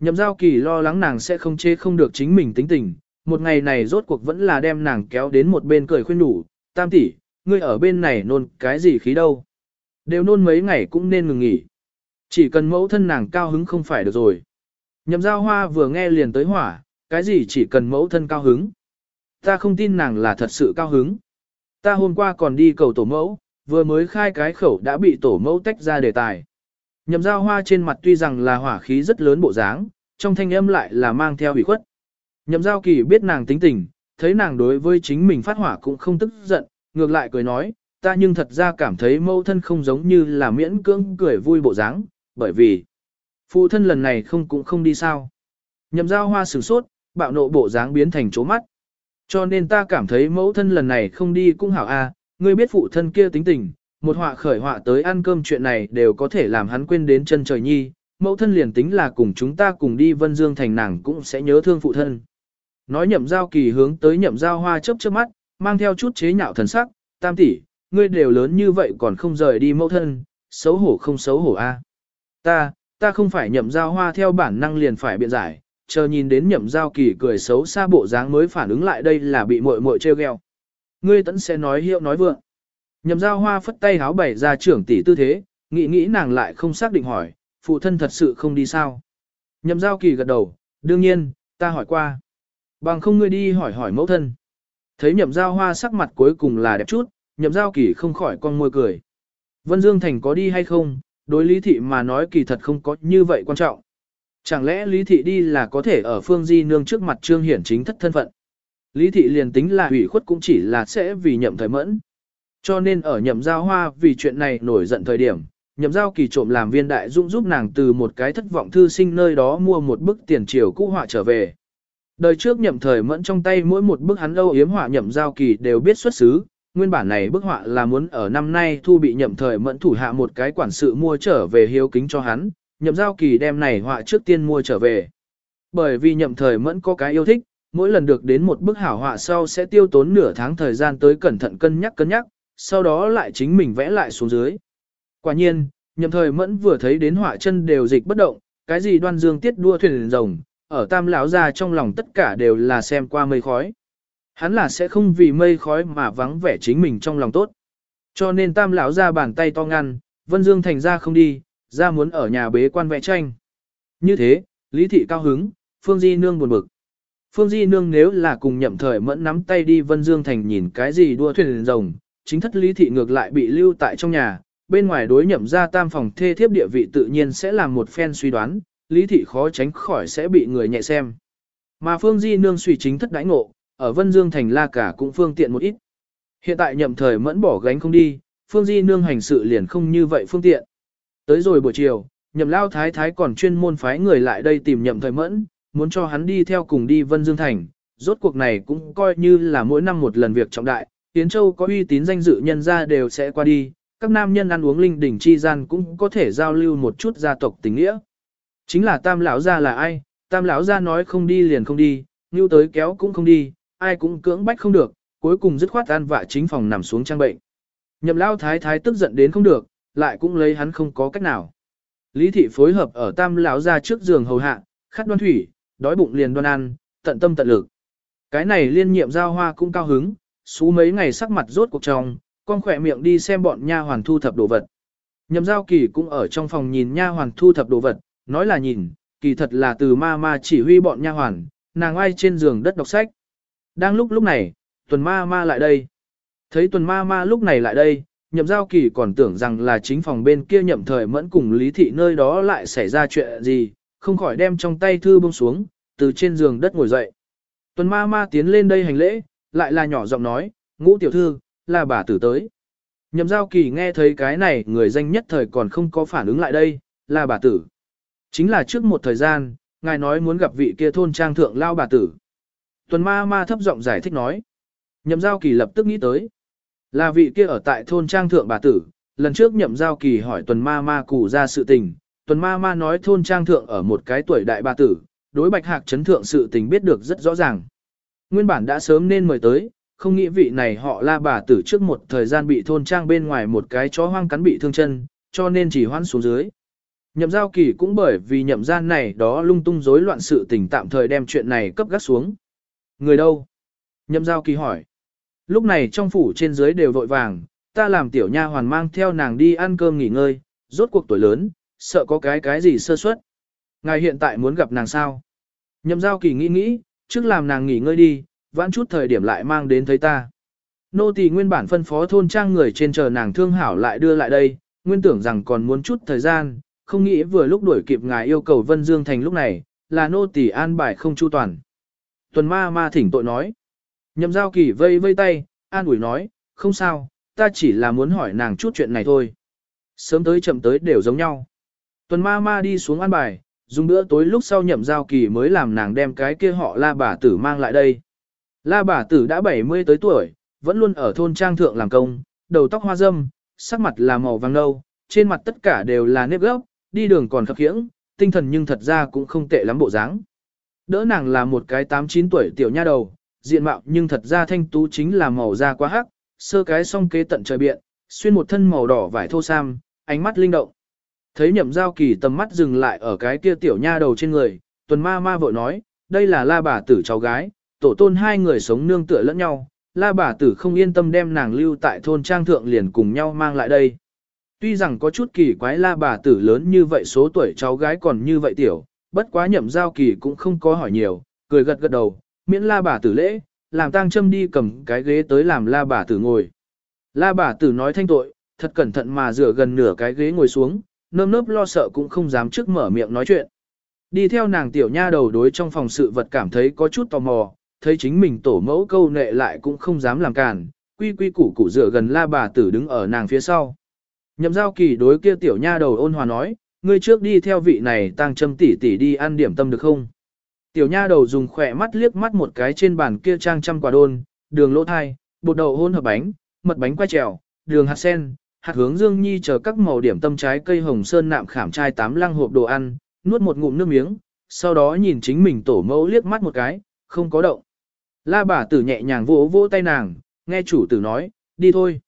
Nhậm giao kỳ lo lắng nàng sẽ không chê không được chính mình tính tình, một ngày này rốt cuộc vẫn là đem nàng kéo đến một bên cười khuyên đủ, tam tỷ, ngươi ở bên này nôn cái gì khí đâu. Đều nôn mấy ngày cũng nên ngừng nghỉ. Chỉ cần mẫu thân nàng cao hứng không phải được rồi. Nhậm giao hoa vừa nghe liền tới hỏa, cái gì chỉ cần mẫu thân cao hứng. Ta không tin nàng là thật sự cao hứng. Ta hôm qua còn đi cầu tổ mẫu, vừa mới khai cái khẩu đã bị tổ mẫu tách ra đề tài. Nhậm giao hoa trên mặt tuy rằng là hỏa khí rất lớn bộ dáng, trong thanh âm lại là mang theo hủy khuất. Nhậm giao kỳ biết nàng tính tình, thấy nàng đối với chính mình phát hỏa cũng không tức giận, ngược lại cười nói, ta nhưng thật ra cảm thấy mâu thân không giống như là miễn cưỡng cười vui bộ dáng, bởi vì phụ thân lần này không cũng không đi sao. Nhậm giao hoa sử sốt, bạo nộ bộ dáng biến thành chố mắt. Cho nên ta cảm thấy mẫu thân lần này không đi cũng hảo a, ngươi biết phụ thân kia tính tình, một họa khởi họa tới ăn cơm chuyện này đều có thể làm hắn quên đến chân trời nhi, mẫu thân liền tính là cùng chúng ta cùng đi Vân Dương thành nàng cũng sẽ nhớ thương phụ thân. Nói nhậm giao kỳ hướng tới nhậm giao hoa chớp chớp mắt, mang theo chút chế nhạo thần sắc, tam tỷ, ngươi đều lớn như vậy còn không rời đi mẫu thân, xấu hổ không xấu hổ a. Ta, ta không phải nhậm giao hoa theo bản năng liền phải biện giải, chờ nhìn đến nhậm giao kỳ cười xấu xa bộ dáng mới phản ứng lại đây là bị muội muội trêu gheo. Ngươi tẫn sẽ nói hiệu nói vượng. Nhậm giao hoa phất tay háo bảy ra trưởng tỷ tư thế, nghĩ nghĩ nàng lại không xác định hỏi, phụ thân thật sự không đi sao. Nhậm giao kỳ gật đầu, đương nhiên, ta hỏi qua. Bằng không ngươi đi hỏi hỏi mẫu thân. Thấy nhậm giao hoa sắc mặt cuối cùng là đẹp chút, nhậm giao kỳ không khỏi con môi cười. Vân Dương Thành có đi hay không, đối lý thị mà nói kỳ thật không có như vậy quan trọng. Chẳng lẽ lý thị đi là có thể ở phương di nương trước mặt trương hiển chính thất thân phận. Lý thị liền tính là hủy khuất cũng chỉ là sẽ vì nhậm thời mẫn. Cho nên ở nhậm giao hoa vì chuyện này nổi giận thời điểm, nhậm giao kỳ trộm làm viên đại dung giúp nàng từ một cái thất vọng thư sinh nơi đó mua một bức tiền triều cũ họa trở về. Đời trước nhậm thời mẫn trong tay mỗi một bức hắn âu yếm họa nhậm giao kỳ đều biết xuất xứ, nguyên bản này bức họa là muốn ở năm nay thu bị nhậm thời mẫn thủ hạ một cái quản sự mua trở về hiếu kính cho hắn, nhậm giao kỳ đem này họa trước tiên mua trở về. Bởi vì nhậm thời mẫn có cái yêu thích, mỗi lần được đến một bức hảo họa sau sẽ tiêu tốn nửa tháng thời gian tới cẩn thận cân nhắc cân nhắc, sau đó lại chính mình vẽ lại xuống dưới. Quả nhiên, nhậm thời mẫn vừa thấy đến họa chân đều dịch bất động, cái gì đoan dương tiết đua thuyền rồng, ở tam lão ra trong lòng tất cả đều là xem qua mây khói. Hắn là sẽ không vì mây khói mà vắng vẻ chính mình trong lòng tốt. Cho nên tam lão ra bàn tay to ngăn, Vân Dương thành ra không đi, ra muốn ở nhà bế quan vẽ tranh. Như thế, Lý Thị cao hứng, Phương Di Nương buồn bực. Phương Di Nương nếu là cùng nhậm thời mẫn nắm tay đi Vân Dương thành nhìn cái gì đua thuyền rồng, chính thất Lý Thị ngược lại bị lưu tại trong nhà, bên ngoài đối nhậm ra tam phòng thê thiếp địa vị tự nhiên sẽ làm một phen suy đoán, Lý Thị khó tránh khỏi sẽ bị người nhẹ xem. Mà Phương Di Nương suy chính thất đãi ngộ, ở Vân Dương thành la cả cũng phương tiện một ít. Hiện tại nhậm thời mẫn bỏ gánh không đi, Phương Di Nương hành sự liền không như vậy phương tiện. Tới rồi buổi chiều, nhậm lao thái thái còn chuyên môn phái người lại đây tìm nhậm thời mẫn, muốn cho hắn đi theo cùng đi Vân Dương Thành. Rốt cuộc này cũng coi như là mỗi năm một lần việc trọng đại, Tiến Châu có uy tín danh dự nhân ra đều sẽ qua đi, các nam nhân ăn uống linh đỉnh chi gian cũng có thể giao lưu một chút gia tộc tình nghĩa. Chính là tam lão gia là ai, tam lão gia nói không đi liền không đi, như tới kéo cũng không đi, ai cũng cưỡng bách không được, cuối cùng dứt khoát an vạ chính phòng nằm xuống trang bệnh. Nhậm lao thái thái tức giận đến không được, lại cũng lấy hắn không có cách nào. Lý thị phối hợp ở tam lão ra trước giường hầu hạ, khát đoan thủy, đói bụng liền đoan ăn, tận tâm tận lực. Cái này liên nhiệm giao hoa cũng cao hứng, xú mấy ngày sắc mặt rốt cuộc trong, con khỏe miệng đi xem bọn nha hoàn thu thập đồ vật. Nhậm giao kỳ cũng ở trong phòng nhìn nha hoàn thu thập đồ vật, nói là nhìn, kỳ thật là từ ma ma chỉ huy bọn nha hoàn, nàng ai trên giường đất đọc sách. Đang lúc lúc này, tuần ma ma lại đây. Thấy tuần ma ma lúc này lại đây, nhậm giao kỳ còn tưởng rằng là chính phòng bên kia nhậm thời mẫn cùng lý thị nơi đó lại xảy ra chuyện gì, không khỏi đem trong tay thư bông xuống, từ trên giường đất ngồi dậy. Tuần ma ma tiến lên đây hành lễ, lại là nhỏ giọng nói, ngũ tiểu thư, là bà tử tới. Nhậm giao kỳ nghe thấy cái này người danh nhất thời còn không có phản ứng lại đây, là bà tử. Chính là trước một thời gian, ngài nói muốn gặp vị kia thôn trang thượng lao bà tử. Tuần ma ma thấp giọng giải thích nói. Nhậm giao kỳ lập tức nghĩ tới. Là vị kia ở tại thôn trang thượng bà tử, lần trước nhậm giao kỳ hỏi tuần ma ma cụ ra sự tình, tuần ma ma nói thôn trang thượng ở một cái tuổi đại bà tử, đối bạch hạc chấn thượng sự tình biết được rất rõ ràng. Nguyên bản đã sớm nên mời tới, không nghĩ vị này họ la bà tử trước một thời gian bị thôn trang bên ngoài một cái chó hoang cắn bị thương chân, cho nên chỉ hoan xuống dưới. Nhậm giao kỳ cũng bởi vì nhậm gian này đó lung tung rối loạn sự tình tạm thời đem chuyện này cấp gác xuống. Người đâu? Nhậm giao kỳ hỏi. Lúc này trong phủ trên dưới đều vội vàng, ta làm tiểu nha hoàn mang theo nàng đi ăn cơm nghỉ ngơi, rốt cuộc tuổi lớn, sợ có cái cái gì sơ suất. Ngài hiện tại muốn gặp nàng sao? Nhậm giao kỳ nghĩ nghĩ, trước làm nàng nghỉ ngơi đi, vãn chút thời điểm lại mang đến thấy ta. Nô tỳ nguyên bản phân phó thôn trang người trên chờ nàng thương hảo lại đưa lại đây, nguyên tưởng rằng còn muốn chút thời gian, không nghĩ vừa lúc đuổi kịp ngài yêu cầu Vân Dương Thành lúc này, là nô tỳ an bài không chu toàn. Tuần ma ma thỉnh tội nói. Nhậm giao kỳ vây vây tay, an ủi nói, không sao, ta chỉ là muốn hỏi nàng chút chuyện này thôi. Sớm tới chậm tới đều giống nhau. Tuần ma ma đi xuống ăn bài, dùng bữa tối lúc sau nhậm giao kỳ mới làm nàng đem cái kia họ la bà tử mang lại đây. La bà tử đã 70 tới tuổi, vẫn luôn ở thôn trang thượng làm công, đầu tóc hoa dâm, sắc mặt là màu vàng nâu, trên mặt tất cả đều là nếp gốc, đi đường còn khập khiễng, tinh thần nhưng thật ra cũng không tệ lắm bộ dáng. Đỡ nàng là một cái 8-9 tuổi tiểu nha đầu, diện mạo nhưng thật ra thanh tú chính là màu da quá hắc, sơ cái song kế tận trời biện, xuyên một thân màu đỏ vải thô sam, ánh mắt linh động. Thấy nhậm giao kỳ tầm mắt dừng lại ở cái kia tiểu nha đầu trên người, tuần ma ma vội nói, đây là la bà tử cháu gái, tổ tôn hai người sống nương tựa lẫn nhau, la bà tử không yên tâm đem nàng lưu tại thôn trang thượng liền cùng nhau mang lại đây. Tuy rằng có chút kỳ quái la bà tử lớn như vậy số tuổi cháu gái còn như vậy tiểu, bất quá nhậm giao kỳ cũng không có hỏi nhiều, cười gật gật đầu, miễn la bà tử lễ, làm tang châm đi cầm cái ghế tới làm la bà tử ngồi. La bà tử nói thanh tội, thật cẩn thận mà rửa gần nửa cái ghế ngồi xuống, nơm nớp lo sợ cũng không dám trước mở miệng nói chuyện. Đi theo nàng tiểu nha đầu đối trong phòng sự vật cảm thấy có chút tò mò, thấy chính mình tổ mẫu câu nệ lại cũng không dám làm cản, quy quy củ củ rửa gần la bà tử đứng ở nàng phía sau. Nhậm giao kỳ đối kia tiểu nha đầu ôn hòa nói, ngươi trước đi theo vị này tăng châm tỷ tỷ đi ăn điểm tâm được không? Tiểu nha đầu dùng khỏe mắt liếc mắt một cái trên bàn kia trang trăm quả đôn, đường lỗ thai, bột đậu hôn hợp bánh, mật bánh quay trèo, đường hạt sen, hạt hướng dương nhi chờ các màu điểm tâm trái cây hồng sơn nạm khảm chai tám lăng hộp đồ ăn, nuốt một ngụm nước miếng, sau đó nhìn chính mình tổ mẫu liếc mắt một cái, không có động. La bà tử nhẹ nhàng vỗ vỗ tay nàng, nghe chủ tử nói, đi thôi.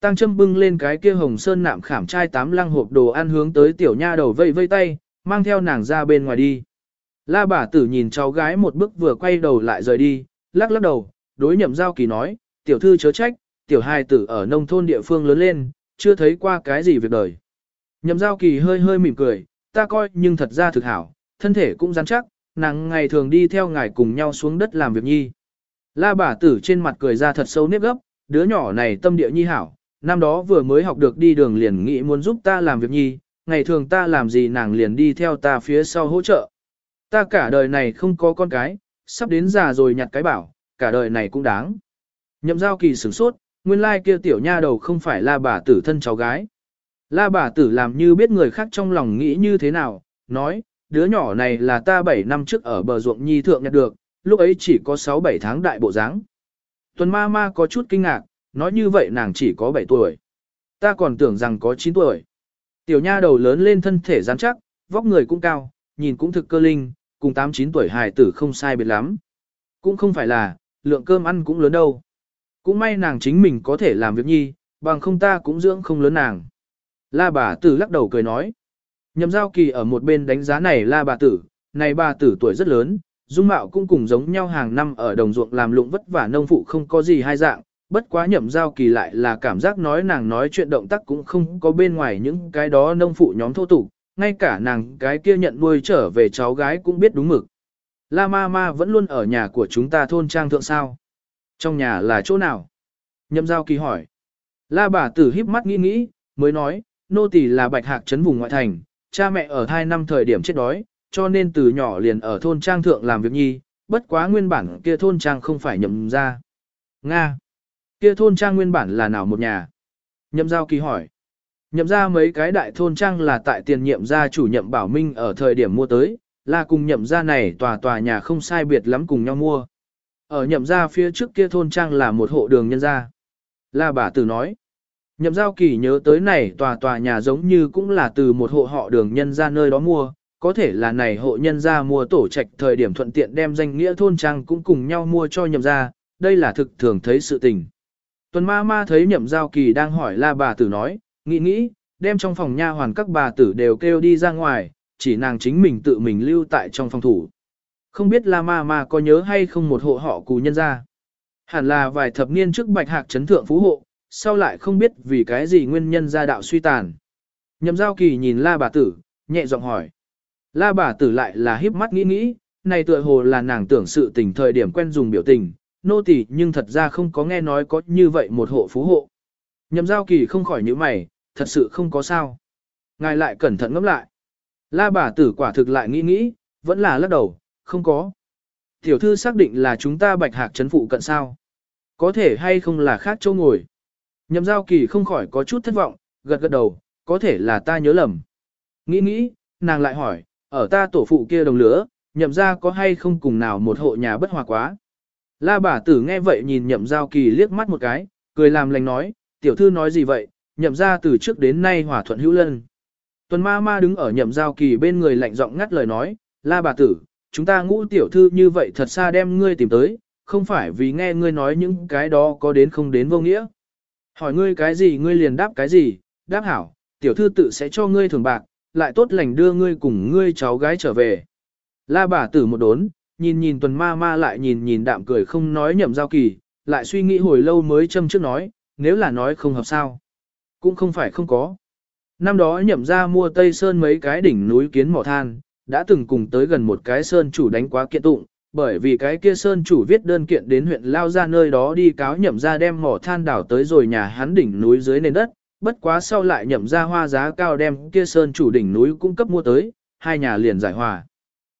Tăng châm bưng lên cái kia hồng sơn nạm khảm chai tám lăng hộp đồ ăn hướng tới tiểu nha đầu vây vây tay, mang theo nàng ra bên ngoài đi. La bà tử nhìn cháu gái một bước vừa quay đầu lại rời đi, lắc lắc đầu, đối nhậm giao kỳ nói, tiểu thư chớ trách, tiểu hài tử ở nông thôn địa phương lớn lên, chưa thấy qua cái gì việc đời. Nhậm giao kỳ hơi hơi mỉm cười, ta coi nhưng thật ra thực hảo, thân thể cũng rắn chắc, nàng ngày thường đi theo ngài cùng nhau xuống đất làm việc nhi. La bà tử trên mặt cười ra thật sâu nếp gấp, đứa nhỏ này tâm địa nhi hảo, năm đó vừa mới học được đi đường liền nghĩ muốn giúp ta làm việc nhi, ngày thường ta làm gì nàng liền đi theo ta phía sau hỗ trợ. Ta cả đời này không có con cái, sắp đến già rồi nhặt cái bảo, cả đời này cũng đáng. Nhậm giao kỳ sửng sốt, nguyên lai kia tiểu nha đầu không phải la bà tử thân cháu gái. La bà tử làm như biết người khác trong lòng nghĩ như thế nào, nói, đứa nhỏ này là ta 7 năm trước ở bờ ruộng nhi thượng nhặt được, lúc ấy chỉ có 6-7 tháng đại bộ dáng. Tuần ma ma có chút kinh ngạc, nói như vậy nàng chỉ có 7 tuổi. Ta còn tưởng rằng có 9 tuổi. Tiểu nha đầu lớn lên thân thể rắn chắc, vóc người cũng cao, nhìn cũng thực cơ linh, cùng 8-9 tuổi hài tử không sai biệt lắm. Cũng không phải là, lượng cơm ăn cũng lớn đâu. Cũng may nàng chính mình có thể làm việc nhi, bằng không ta cũng dưỡng không lớn nàng. La bà tử lắc đầu cười nói. Nhậm giao kỳ ở một bên đánh giá này la bà tử, này bà tử tuổi rất lớn, dung mạo cũng cùng giống nhau hàng năm ở đồng ruộng làm lụng vất vả nông phụ không có gì hai dạng, bất quá nhậm giao kỳ lại là cảm giác nói nàng nói chuyện động tác cũng không có bên ngoài những cái đó nông phụ nhóm thô tục, ngay cả nàng cái kia nhận nuôi trở về cháu gái cũng biết đúng mực. La ma ma vẫn luôn ở nhà của chúng ta thôn trang thượng sao. Trong nhà là chỗ nào? Nhậm giao kỳ hỏi. La bà tử híp mắt nghĩ nghĩ, mới nói, nô tỳ là bạch hạc trấn vùng ngoại thành, cha mẹ ở hai năm thời điểm chết đói, cho nên từ nhỏ liền ở thôn trang thượng làm việc nhi, bất quá nguyên bản kia thôn trang không phải nhậm ra. Nga. Kia thôn trang nguyên bản là nào một nhà? Nhậm giao kỳ hỏi. Nhậm ra mấy cái đại thôn trang là tại tiền nhiệm gia chủ nhậm bảo minh ở thời điểm mua tới, là cùng nhậm ra này tòa tòa nhà không sai biệt lắm cùng nhau mua. Ở nhậm ra phía trước kia thôn trang là một hộ đường nhân gia. La bà tử nói. Nhậm giao kỳ nhớ tới này tòa tòa nhà giống như cũng là từ một hộ họ đường nhân ra nơi đó mua, có thể là này hộ nhân ra mua tổ trạch thời điểm thuận tiện đem danh nghĩa thôn trang cũng cùng nhau mua cho nhậm ra, đây là thực thường thấy sự tình. Tuần ma ma thấy nhậm giao kỳ đang hỏi la bà tử nói, nghĩ nghĩ, đem trong phòng nha hoàn các bà tử đều kêu đi ra ngoài, chỉ nàng chính mình tự mình lưu tại trong phòng thủ. Không biết la ma ma có nhớ hay không một hộ họ cù nhân ra. Hẳn là vài thập niên trước bạch hạc chấn thượng phú hộ, sau lại không biết vì cái gì nguyên nhân ra đạo suy tàn. Nhậm giao kỳ nhìn la bà tử, nhẹ giọng hỏi. La bà tử lại là híp mắt nghĩ nghĩ, này tựa hồ là nàng tưởng sự tình thời điểm quen dùng biểu tình, nô tỳ nhưng thật ra không có nghe nói có như vậy một hộ phú hộ. Nhậm giao kỳ không khỏi nhíu mày, thật sự không có sao. Ngài lại cẩn thận ngẫm lại. La bà tử quả thực lại nghĩ nghĩ, vẫn là lắc đầu, không có. Tiểu thư xác định là chúng ta bạch hạc chấn phụ cận sao. Có thể hay không là khác châu ngồi. Nhậm giao kỳ không khỏi có chút thất vọng, gật gật đầu, có thể là ta nhớ lầm. Nghĩ nghĩ, nàng lại hỏi, ở ta tổ phụ kia đồng lửa, nhậm ra có hay không cùng nào một hộ nhà bất hòa quá. La bà tử nghe vậy nhìn nhậm giao kỳ liếc mắt một cái, cười làm lành nói, tiểu thư nói gì vậy, nhậm ra từ trước đến nay hòa thuận hữu lân. Tuần ma ma đứng ở nhậm giao kỳ bên người lạnh giọng ngắt lời nói, la bà tử, chúng ta ngũ tiểu thư như vậy thật xa đem ngươi tìm tới, không phải vì nghe ngươi nói những cái đó có đến không đến vô nghĩa. Hỏi ngươi cái gì ngươi liền đáp cái gì, đáp hảo, tiểu thư tự sẽ cho ngươi thường bạc, lại tốt lành đưa ngươi cùng ngươi cháu gái trở về. La bà tử một đốn, nhìn nhìn tuần ma ma lại nhìn nhìn đạm cười không nói nhậm giao kỳ, lại suy nghĩ hồi lâu mới châm trước nói, nếu là nói không hợp sao. Cũng không phải không có. Năm đó nhậm ra mua Tây Sơn mấy cái đỉnh núi kiến mỏ than, đã từng cùng tới gần một cái sơn chủ đánh quá kiện tụng, bởi vì cái kia sơn chủ viết đơn kiện đến huyện lao ra nơi đó đi cáo nhậm ra đem mỏ than đảo tới rồi nhà hắn đỉnh núi dưới nền đất, bất quá sau lại nhậm ra hoa giá cao đem kia sơn chủ đỉnh núi cung cấp mua tới, hai nhà liền giải hòa.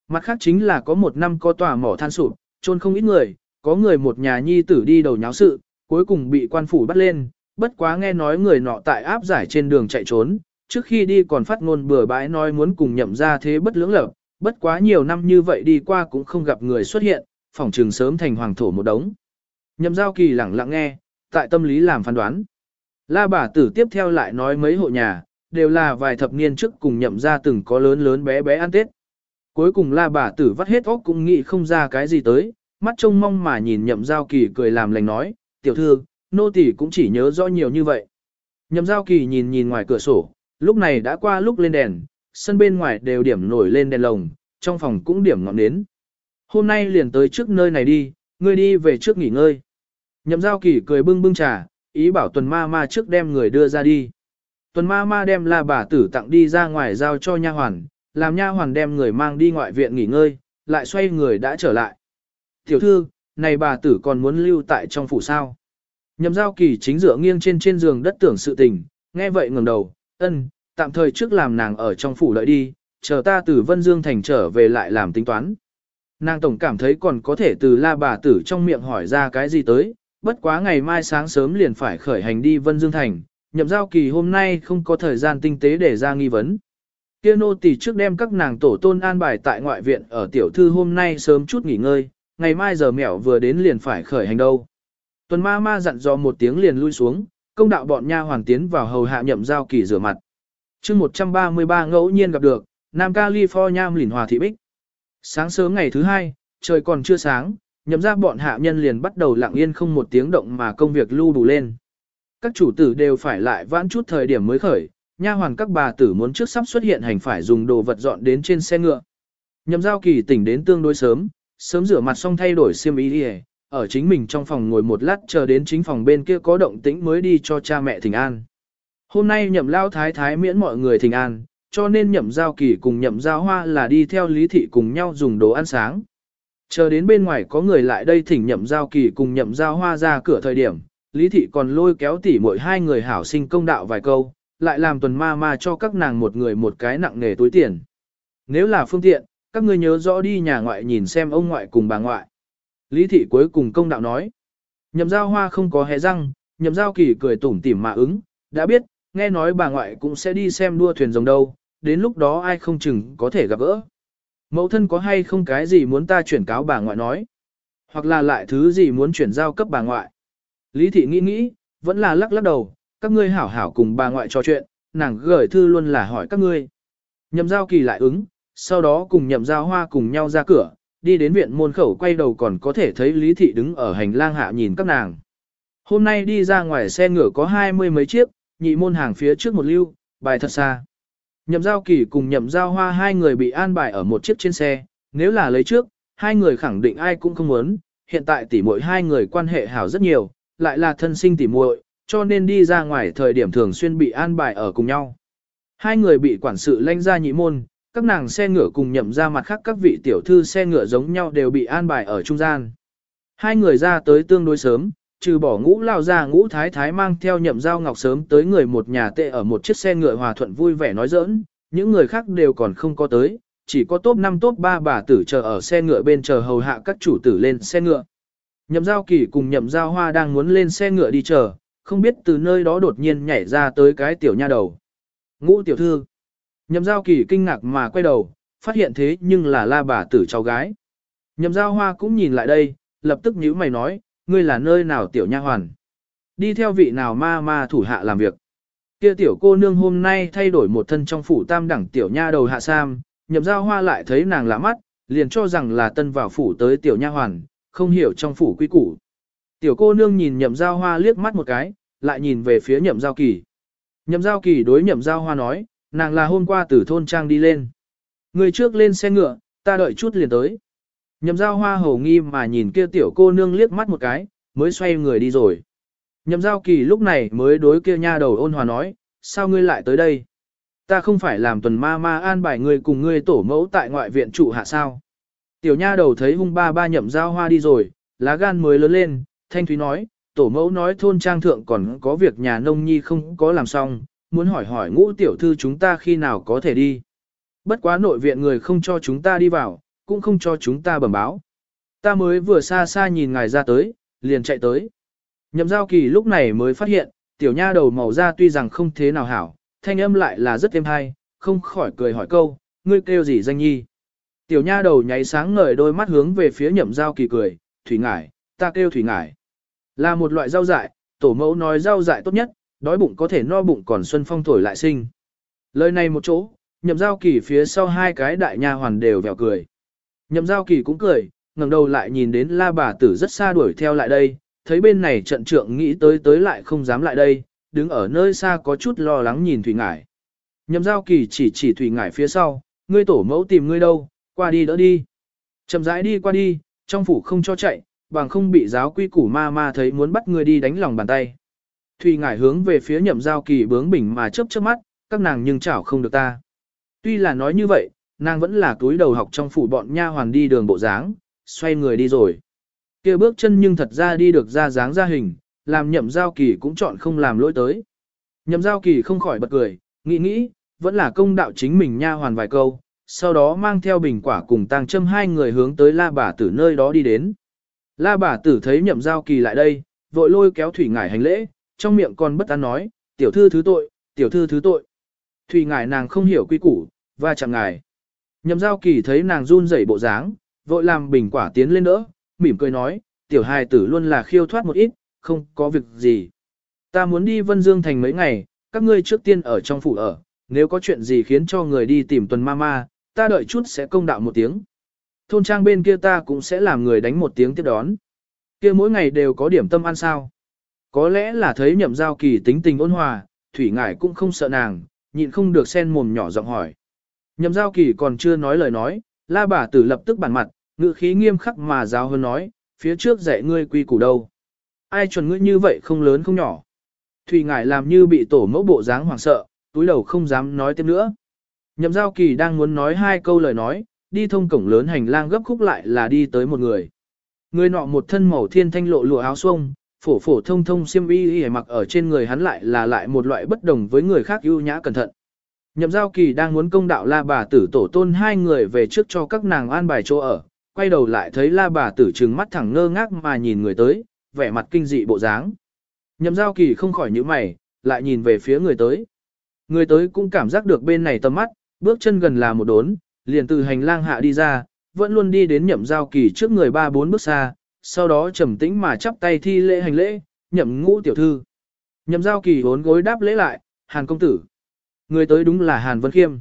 Mặt khác chính là có một năm có tòa mỏ than sụp, chôn không ít người, có người một nhà nhi tử đi đầu nháo sự, cuối cùng bị quan phủ bắt lên, bất quá nghe nói người nọ tại áp giải trên đường chạy trốn, trước khi đi còn phát ngôn bừa bãi nói muốn cùng nhậm ra thế bất lưỡng lập, bất quá nhiều năm như vậy đi qua cũng không gặp người xuất hiện, phòng trường sớm thành hoàng thổ một đống. Nhậm giao kỳ lẳng lặng nghe, tại tâm lý làm phán đoán. La bà tử tiếp theo lại nói mấy hộ nhà, đều là vài thập niên trước cùng nhậm ra từng có lớn lớn bé bé ăn tết. Cuối cùng la bà tử vắt hết óc cũng nghĩ không ra cái gì tới, mắt trông mong mà nhìn nhậm giao kỳ cười làm lành nói, tiểu thư, nô tỳ cũng chỉ nhớ rõ nhiều như vậy. Nhậm giao kỳ nhìn nhìn ngoài cửa sổ, lúc này đã qua lúc lên đèn, sân bên ngoài đều điểm nổi lên đèn lồng, trong phòng cũng điểm ngọn nến. Hôm nay liền tới trước nơi này đi, ngươi đi về trước nghỉ ngơi. Nhậm giao kỳ cười bưng bưng trà, ý bảo tuần ma ma trước đem người đưa ra đi. Tuần ma ma đem la bà tử tặng đi ra ngoài giao cho nha hoàn, làm nha hoàn đem người mang đi ngoại viện nghỉ ngơi, lại xoay người đã trở lại. Tiểu thư, này bà tử còn muốn lưu tại trong phủ sao. Nhậm giao kỳ chính dựa nghiêng trên trên giường đất tưởng sự tình, nghe vậy ngẩng đầu, ân, tạm thời trước làm nàng ở trong phủ đợi đi, chờ ta từ Vân Dương Thành trở về lại làm tính toán. Nàng tổng cảm thấy còn có thể từ la bà tử trong miệng hỏi ra cái gì tới, bất quá ngày mai sáng sớm liền phải khởi hành đi Vân Dương Thành, nhậm giao kỳ hôm nay không có thời gian tinh tế để ra nghi vấn. Kia nô tỳ trước đem các nàng tổ tôn an bài tại ngoại viện ở tiểu thư hôm nay sớm chút nghỉ ngơi, ngày mai giờ mẹo vừa đến liền phải khởi hành đâu. Tuần ma ma dặn dò một tiếng liền lui xuống, công đạo bọn nha hoàn tiến vào hầu hạ nhậm giao kỳ rửa mặt. chương 133 ngẫu nhiên gặp được, Nam California lỉnh hòa thị bích. Sáng sớm ngày thứ hai, trời còn chưa sáng, nhậm ra bọn hạ nhân liền bắt đầu lặng yên không một tiếng động mà công việc lưu đủ lên. Các chủ tử đều phải lại vãn chút thời điểm mới khởi, nha hoàn các bà tử muốn trước sắp xuất hiện hành phải dùng đồ vật dọn đến trên xe ngựa. Nhậm giao kỳ tỉnh đến tương đối sớm, sớm rửa mặt xong thay đổi xiêm y đi ở chính mình trong phòng ngồi một lát chờ đến chính phòng bên kia có động tĩnh mới đi cho cha mẹ thỉnh an. Hôm nay nhậm lao thái thái miễn mọi người thỉnh an, cho nên nhậm giao kỳ cùng nhậm giao hoa là đi theo lý thị cùng nhau dùng đồ ăn sáng. Chờ đến bên ngoài có người lại đây thỉnh nhậm giao kỳ cùng nhậm giao hoa ra cửa thời điểm, lý thị còn lôi kéo tỉ mỗi hai người hảo sinh công đạo vài câu, lại làm tuần ma ma cho các nàng một người một cái nặng nghề túi tiền. Nếu là phương tiện, các ngươi nhớ rõ đi nhà ngoại nhìn xem ông ngoại cùng bà ngoại. Lý thị cuối cùng công đạo nói. Nhậm giao hoa không có hé răng, nhậm giao kỳ cười tủm tỉm mà ứng, đã biết, nghe nói bà ngoại cũng sẽ đi xem đua thuyền rồng đâu, đến lúc đó ai không chừng có thể gặp gỡ. Mẫu thân có hay không cái gì muốn ta chuyển cáo bà ngoại nói, hoặc là lại thứ gì muốn chuyển giao cấp bà ngoại. Lý thị nghĩ nghĩ, vẫn là lắc lắc đầu, các ngươi hảo hảo cùng bà ngoại trò chuyện, nàng gửi thư luôn là hỏi các ngươi. Nhậm giao kỳ lại ứng, sau đó cùng nhậm giao hoa cùng nhau ra cửa, đi đến viện môn khẩu quay đầu còn có thể thấy Lý Thị đứng ở hành lang hạ nhìn các nàng. Hôm nay đi ra ngoài xe ngựa có hai mươi mấy chiếc, nhị môn hàng phía trước một lưu, bài thật xa. Nhậm giao kỳ cùng nhậm giao hoa hai người bị an bài ở một chiếc trên xe, nếu là lấy trước, hai người khẳng định ai cũng không muốn, hiện tại tỉ muội hai người quan hệ hảo rất nhiều, lại là thân sinh tỉ muội, cho nên đi ra ngoài thời điểm thường xuyên bị an bài ở cùng nhau. Hai người bị quản sự lanh ra nhị môn, các nàng xe ngựa cùng nhậm ra mặt khác các vị tiểu thư xe ngựa giống nhau đều bị an bài ở trung gian. Hai người ra tới tương đối sớm, trừ bỏ ngũ lao ra ngũ thái thái mang theo nhậm giao ngọc sớm tới người một nhà tệ ở một chiếc xe ngựa hòa thuận vui vẻ nói giỡn, những người khác đều còn không có tới, chỉ có top 5 top 3 bà tử chờ ở xe ngựa bên chờ hầu hạ các chủ tử lên xe ngựa. Nhậm giao kỳ cùng nhậm giao hoa đang muốn lên xe ngựa đi chờ, không biết từ nơi đó đột nhiên nhảy ra tới cái tiểu nha đầu. Ngũ tiểu thư. Nhậm giao kỳ kinh ngạc mà quay đầu, phát hiện thế nhưng là la bà tử cháu gái. Nhậm giao hoa cũng nhìn lại đây, lập tức nhíu mày nói, ngươi là nơi nào tiểu nha hoàn. Đi theo vị nào ma ma thủ hạ làm việc. Kia tiểu cô nương hôm nay thay đổi một thân trong phủ tam đẳng tiểu nha đầu hạ sam, nhậm giao hoa lại thấy nàng lạ mắt, liền cho rằng là tân vào phủ tới tiểu nha hoàn, không hiểu trong phủ quy củ. Tiểu cô nương nhìn nhậm giao hoa liếc mắt một cái, lại nhìn về phía nhậm giao kỳ. Nhậm giao kỳ đối nhậm giao hoa nói, nàng là hôm qua từ thôn trang đi lên. Người trước lên xe ngựa, ta đợi chút liền tới. Nhậm giao hoa hầu nghi mà nhìn kia tiểu cô nương liếc mắt một cái, mới xoay người đi rồi. Nhậm giao kỳ lúc này mới đối kia nha đầu ôn hòa nói, sao ngươi lại tới đây? Ta không phải làm tuần ma ma an bài ngươi cùng ngươi tổ mẫu tại ngoại viện trụ hạ sao? Tiểu nha đầu thấy hung ba ba nhậm giao hoa đi rồi, lá gan mới lớn lên, thanh thúy nói, tổ mẫu nói thôn trang thượng còn có việc nhà nông nhi không có làm xong, muốn hỏi hỏi ngũ tiểu thư chúng ta khi nào có thể đi. Bất quá nội viện người không cho chúng ta đi vào, cũng không cho chúng ta bẩm báo. Ta mới vừa xa xa nhìn ngài ra tới, liền chạy tới. Nhậm giao kỳ lúc này mới phát hiện, tiểu nha đầu màu da tuy rằng không thế nào hảo, thanh âm lại là rất êm hay, không khỏi cười hỏi câu, ngươi kêu gì danh nhi. Tiểu nha đầu nháy sáng ngời đôi mắt hướng về phía nhậm giao kỳ cười, thủy ngải, ta kêu thủy ngải. Là một loại rau dại, tổ mẫu nói rau dại tốt nhất, đói bụng có thể no bụng còn xuân phong thổi lại sinh. Lời này một chỗ, nhậm giao kỳ phía sau hai cái đại nha hoàn đều vèo cười. Nhậm giao kỳ cũng cười, ngẩng đầu lại nhìn đến la bà tử rất xa đuổi theo lại đây, thấy bên này trận trượng nghĩ tới tới lại không dám lại đây, đứng ở nơi xa có chút lo lắng nhìn Thủy Ngải. Nhậm giao kỳ chỉ chỉ Thủy Ngải phía sau, ngươi tổ mẫu tìm ngươi đâu, qua đi đỡ đi. Chậm rãi đi qua đi, trong phủ không cho chạy, bằng không bị giáo quy củ ma ma thấy muốn bắt ngươi đi đánh lòng bàn tay. Thùy Ngải hướng về phía nhậm giao kỳ bướng bỉnh mà chớp chớp mắt, các nàng nhưng chảo không được ta. Tuy là nói như vậy, nàng vẫn là túi đầu học trong phủ bọn nha hoàn đi đường bộ dáng, xoay người đi rồi. kia bước chân nhưng thật ra đi được ra dáng ra hình, làm nhậm giao kỳ cũng chọn không làm lỗi tới. Nhậm giao kỳ không khỏi bật cười, nghĩ nghĩ, vẫn là công đạo chính mình nha hoàn vài câu, sau đó mang theo bình quả cùng tàng châm hai người hướng tới la bà tử nơi đó đi đến. La bà tử thấy nhậm giao kỳ lại đây, vội lôi kéo thủy ngải hành lễ, trong miệng còn bất an nói, tiểu thư thứ tội, tiểu thư thứ tội. Thủy ngải nàng không hiểu quy củ, và chẳng ngài. Nhậm giao kỳ thấy nàng run rẩy bộ dáng, vội làm bình quả tiến lên đỡ, mỉm cười nói, tiểu hài tử luôn là khiêu thoát một ít, không có việc gì. Ta muốn đi Vân Dương Thành mấy ngày, các ngươi trước tiên ở trong phủ ở, nếu có chuyện gì khiến cho người đi tìm tuần ma ma, ta đợi chút sẽ công đạo một tiếng. Thôn trang bên kia ta cũng sẽ làm người đánh một tiếng tiếp đón. Kia mỗi ngày đều có điểm tâm ăn sao. Có lẽ là thấy nhậm giao kỳ tính tình ôn hòa, thủy ngải cũng không sợ nàng, nhịn không được sen mồm nhỏ giọng hỏi. Nhậm giao kỳ còn chưa nói lời nói, la bà tử lập tức bản mặt, ngữ khí nghiêm khắc mà giáo hơn nói, phía trước dạy ngươi quy củ đâu. Ai chuẩn ngươi như vậy không lớn không nhỏ. Thủy ngải làm như bị tổ mẫu bộ dáng hoảng sợ, túi đầu không dám nói tiếp nữa. Nhậm giao kỳ đang muốn nói hai câu lời nói, đi thông cổng lớn hành lang gấp khúc lại là đi tới một người. Người nọ một thân màu thiên thanh lộ lụa áo xuông, phổ phổ thông thông xiêm y y mặc ở trên người hắn lại là lại một loại bất đồng với người khác ưu nhã cẩn thận. Nhậm giao kỳ đang muốn công đạo la bà tử tổ tôn hai người về trước cho các nàng an bài chỗ ở, quay đầu lại thấy la bà tử trừng mắt thẳng ngơ ngác mà nhìn người tới, vẻ mặt kinh dị bộ dáng. Nhậm giao kỳ không khỏi nhíu mày, lại nhìn về phía người tới. Người tới cũng cảm giác được bên này tầm mắt, bước chân gần là một đốn, liền từ hành lang hạ đi ra, vẫn luôn đi đến nhậm giao kỳ trước người ba bốn bước xa, sau đó trầm tĩnh mà chắp tay thi lễ hành lễ, nhậm ngũ tiểu thư. Nhậm giao kỳ bốn gối đáp lễ lại, hàn công tử. Người tới đúng là hàn vân khiêm.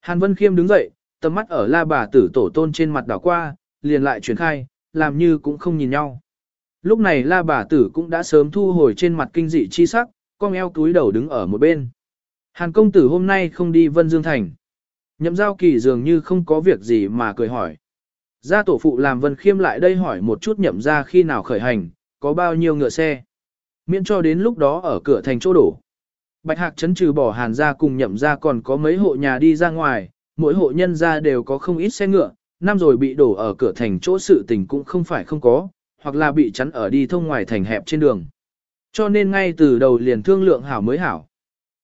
Hàn vân khiêm đứng dậy, tầm mắt ở la bà tử tổ tôn trên mặt đảo qua, liền lại chuyển khai, làm như cũng không nhìn nhau. Lúc này la bà tử cũng đã sớm thu hồi trên mặt kinh dị chi sắc, con eo túi đầu đứng ở một bên. Hàn công tử hôm nay không đi Vân Dương Thành. Nhậm giao kỳ dường như không có việc gì mà cười hỏi. Gia tổ phụ làm Vân Khiêm lại đây hỏi một chút nhậm ra khi nào khởi hành, có bao nhiêu ngựa xe. Miễn cho đến lúc đó ở cửa thành chỗ đổ. Bạch Hạc chấn trừ bỏ hàn ra cùng nhậm ra còn có mấy hộ nhà đi ra ngoài, mỗi hộ nhân ra đều có không ít xe ngựa, năm rồi bị đổ ở cửa thành chỗ sự tình cũng không phải không có, hoặc là bị chắn ở đi thông ngoài thành hẹp trên đường. Cho nên ngay từ đầu liền thương lượng hảo mới hảo.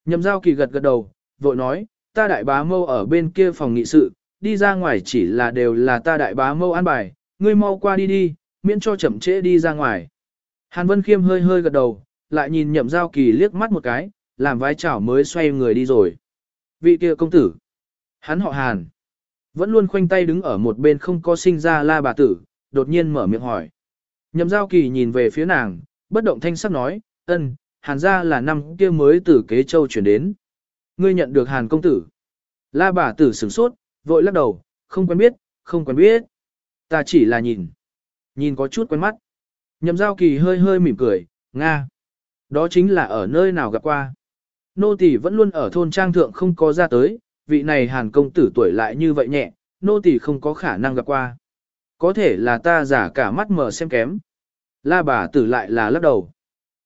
Nhậm giao kỳ gật gật đầu, vội nói, ta đại bá mâu ở bên kia phòng nghị sự, đi ra ngoài chỉ là đều là ta đại bá mâu an bài, ngươi mau qua đi đi, miễn cho chậm trễ đi ra ngoài. Hàn Vân Khiêm hơi hơi gật đầu, lại nhìn nhậm giao kỳ liếc mắt một cái, làm vai chảo mới xoay người đi rồi. Vị kia công tử, hắn họ Hàn, vẫn luôn khoanh tay đứng ở một bên không có sinh ra la bà tử, đột nhiên mở miệng hỏi. Nhậm giao kỳ nhìn về phía nàng, bất động thanh sắc nói, ân, hàn gia là năm kia mới từ kế châu chuyển đến. Ngươi nhận được hàn công tử. La bà tử sửng sốt, vội lắc đầu, không quen biết, không quen biết. Ta chỉ là nhìn. Nhìn có chút quen mắt. Nhậm giao kỳ hơi hơi mỉm cười, Nga. Đó chính là ở nơi nào gặp qua. Nô tỳ vẫn luôn ở thôn trang thượng không có ra tới, vị này hàn công tử tuổi lại như vậy nhẹ, nô tỳ không có khả năng gặp qua. Có thể là ta giả cả mắt mở xem kém. La bà tử lại là lắc đầu.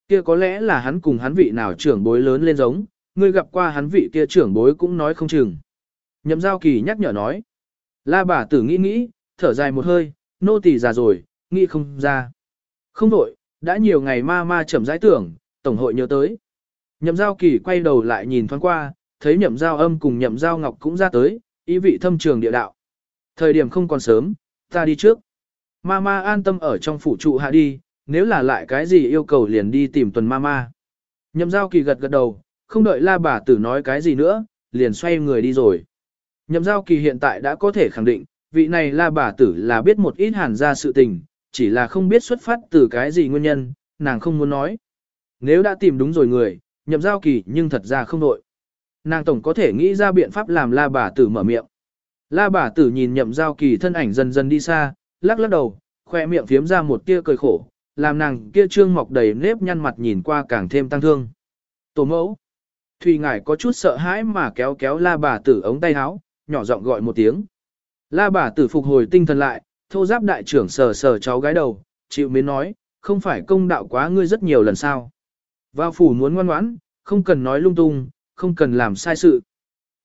Kia có lẽ là hắn cùng hắn vị nào trưởng bối lớn lên giống, ngươi gặp qua hắn vị kia trưởng bối cũng nói không chừng. Nhậm giao kỳ nhắc nhở nói. La bà tử nghĩ nghĩ, thở dài một hơi, nô tỳ già rồi, nghĩ không ra. Không đổi, đã nhiều ngày ma ma chậm giải tưởng, tổng hội nhớ tới. Nhậm giao kỳ quay đầu lại nhìn thoáng qua, thấy nhậm giao âm cùng nhậm giao ngọc cũng ra tới, ý vị thâm trường địa đạo. Thời điểm không còn sớm, ta đi trước. Ma ma an tâm ở trong phủ trụ hạ đi, nếu là lại cái gì yêu cầu liền đi tìm tuần ma ma. Nhậm giao kỳ gật gật đầu, không đợi la bà tử nói cái gì nữa, liền xoay người đi rồi. Nhậm giao kỳ hiện tại đã có thể khẳng định, vị này la bà tử là biết một ít hàn ra sự tình, chỉ là không biết xuất phát từ cái gì nguyên nhân, nàng không muốn nói. Nếu đã tìm đúng rồi người, nhậm giao kỳ nhưng thật ra không đội. Nàng tổng có thể nghĩ ra biện pháp làm la bà tử mở miệng. La bà tử nhìn nhậm giao kỳ thân ảnh dần dần đi xa, lắc lắc đầu, khoe miệng phiếm ra một tia cười khổ, làm nàng kia trương mọc đầy nếp nhăn mặt nhìn qua càng thêm tăng thương. Tổ mẫu. Thùy ngải có chút sợ hãi mà kéo kéo la bà tử ống tay áo, nhỏ giọng gọi một tiếng. La bà tử phục hồi tinh thần lại, thô giáp đại trưởng sờ sờ cháu gái đầu, chịu mến nói, không phải công đạo quá ngươi rất nhiều lần sao. Vào phủ muốn ngoan ngoãn, không cần nói lung tung, không cần làm sai sự.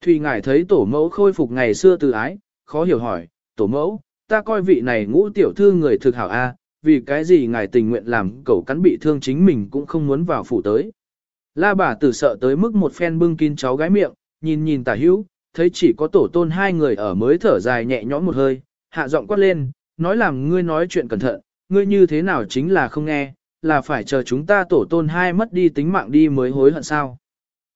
Thùy ngải thấy tổ mẫu khôi phục ngày xưa từ ái, khó hiểu hỏi, tổ mẫu, ta coi vị này ngũ tiểu thư người thực hảo a, vì cái gì ngài tình nguyện làm cậu cắn bị thương chính mình cũng không muốn vào phủ tới. La bà tử sợ tới mức một phen bưng kín cháu gái miệng, nhìn nhìn tả hữu, thấy chỉ có tổ tôn hai người ở mới thở dài nhẹ nhõm một hơi, hạ giọng quát lên, nói làm ngươi nói chuyện cẩn thận, ngươi như thế nào chính là không nghe, là phải chờ chúng ta tổ tôn hai mất đi tính mạng đi mới hối hận sao.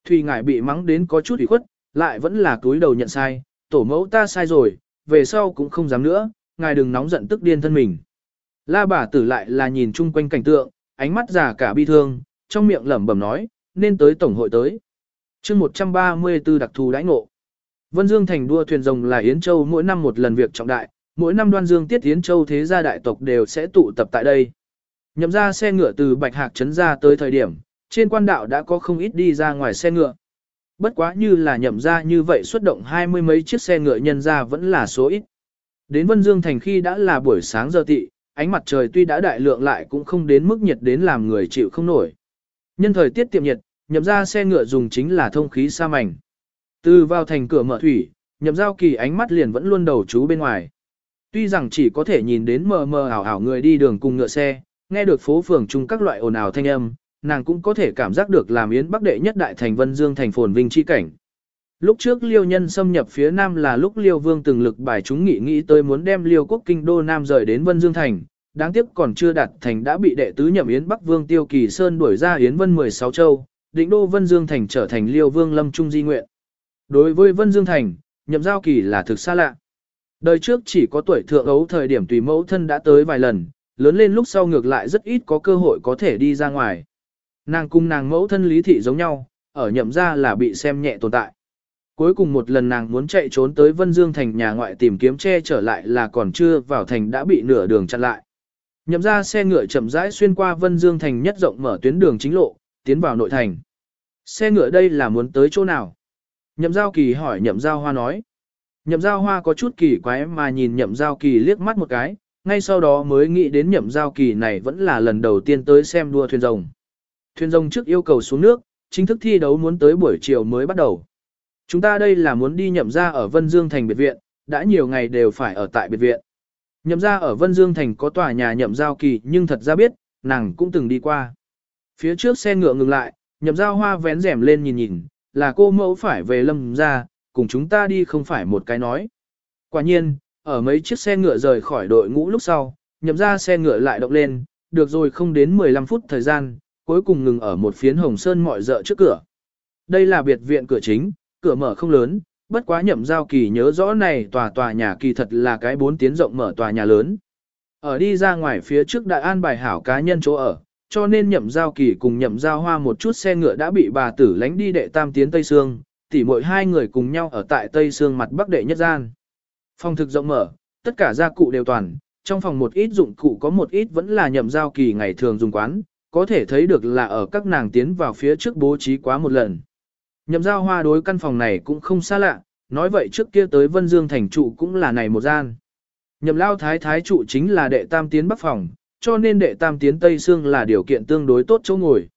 Thùy ngải bị mắng đến có chút ủy khuất, lại vẫn là túi đầu nhận sai, tổ mẫu ta sai rồi, về sau cũng không dám nữa, ngài đừng nóng giận tức điên thân mình. La bà tử lại là nhìn chung quanh cảnh tượng, ánh mắt già cả bi thương, trong miệng lẩm bẩm nói, nên tới tổng hội tới. chương 134 đặc thù đãi ngộ. Vân Dương thành đua thuyền rồng là Yến Châu mỗi năm một lần việc trọng đại, mỗi năm đoan dương tiết Yến Châu thế gia đại tộc đều sẽ tụ tập tại đây. Nhậm ra xe ngựa từ Bạch Hạc trấn ra tới thời điểm, trên quan đạo đã có không ít đi ra ngoài xe ngựa. Bất quá như là nhậm ra như vậy xuất động hai mươi mấy chiếc xe ngựa nhân ra vẫn là số ít. Đến Vân Dương thành khi đã là buổi sáng giờ tị, ánh mặt trời tuy đã đại lượng lại cũng không đến mức nhiệt đến làm người chịu không nổi. Nhân thời tiết tiệm nhiệt, nhậm ra xe ngựa dùng chính là thông khí sa mảnh. Từ vào thành cửa mở thủy, nhậm giao kỳ ánh mắt liền vẫn luôn đầu chú bên ngoài. Tuy rằng chỉ có thể nhìn đến mờ mờ ảo ảo người đi đường cùng ngựa xe, nghe được phố phường chung các loại ồn ào thanh âm, nàng cũng có thể cảm giác được làm yến bắc đệ nhất đại thành vân dương thành phồn vinh chi cảnh. Lúc trước liêu nhân xâm nhập phía nam là lúc liêu vương từng lực bài chúng nghị nghĩ tới muốn đem liêu quốc kinh đô nam rời đến vân dương thành, đáng tiếc còn chưa đạt thành đã bị đệ tứ nhậm yến bắc vương tiêu kỳ sơn đuổi ra yến vân 16 châu, định đô vân dương thành trở thành liêu vương lâm trung di nguyện. Đối với vân dương thành, nhậm giao kỳ là thực xa lạ. Đời trước chỉ có tuổi thượng ấu thời điểm tùy mẫu thân đã tới vài lần, lớn lên lúc sau ngược lại rất ít có cơ hội có thể đi ra ngoài. Nàng cung nàng mẫu thân lý thị giống nhau, ở nhậm ra là bị xem nhẹ tồn tại. Cuối cùng một lần nàng muốn chạy trốn tới Vân Dương thành nhà ngoại tìm kiếm che trở lại là còn chưa vào thành đã bị nửa đường chặn lại. Nhậm ra xe ngựa chậm rãi xuyên qua Vân Dương thành nhất rộng mở tuyến đường chính lộ, tiến vào nội thành. Xe ngựa đây là muốn tới chỗ nào? Nhậm giao kỳ hỏi nhậm giao hoa nói. Nhậm giao hoa có chút kỳ quái mà nhìn nhậm giao kỳ liếc mắt một cái, ngay sau đó mới nghĩ đến nhậm giao kỳ này vẫn là lần đầu tiên tới xem đua thuyền rồng. Thuyền rồng trước yêu cầu xuống nước, chính thức thi đấu muốn tới buổi chiều mới bắt đầu. Chúng ta đây là muốn đi nhậm ra ở Vân Dương Thành biệt viện, đã nhiều ngày đều phải ở tại biệt viện. Nhậm ra ở Vân Dương Thành có tòa nhà nhậm giao kỳ nhưng thật ra biết, nàng cũng từng đi qua. Phía trước xe ngựa ngừng lại, nhậm giao hoa vén rèm lên nhìn nhìn, là cô mẫu phải về lâm ra, cùng chúng ta đi không phải một cái nói. Quả nhiên, ở mấy chiếc xe ngựa rời khỏi đội ngũ lúc sau, nhậm ra xe ngựa lại động lên, được rồi không đến 15 phút thời gian, cuối cùng ngừng ở một phiến hồng sơn mọi dợ trước cửa. Đây là biệt viện cửa chính, cửa mở không lớn, bất quá nhậm giao kỳ nhớ rõ này tòa tòa nhà kỳ thật là cái bốn tiến rộng mở tòa nhà lớn. Ở đi ra ngoài phía trước đại an bài hảo cá nhân chỗ ở, cho nên nhậm giao kỳ cùng nhậm giao hoa một chút xe ngựa đã bị bà tử lánh đi đệ tam tiến Tây Sương, tỉ mỗi hai người cùng nhau ở tại Tây Sương mặt Bắc đệ nhất gian. Phòng thực rộng mở, tất cả gia cụ đều toàn, trong phòng một ít dụng cụ có một ít vẫn là nhậm giao kỳ ngày thường dùng quán, có thể thấy được là ở các nàng tiến vào phía trước bố trí quá một lần. Nhậm giao hoa đối căn phòng này cũng không xa lạ, nói vậy trước kia tới Vân Dương thành trụ cũng là này một gian. Nhậm lao thái thái trụ chính là đệ tam tiến bắc phòng, cho nên đệ tam tiến tây xương là điều kiện tương đối tốt chỗ ngồi.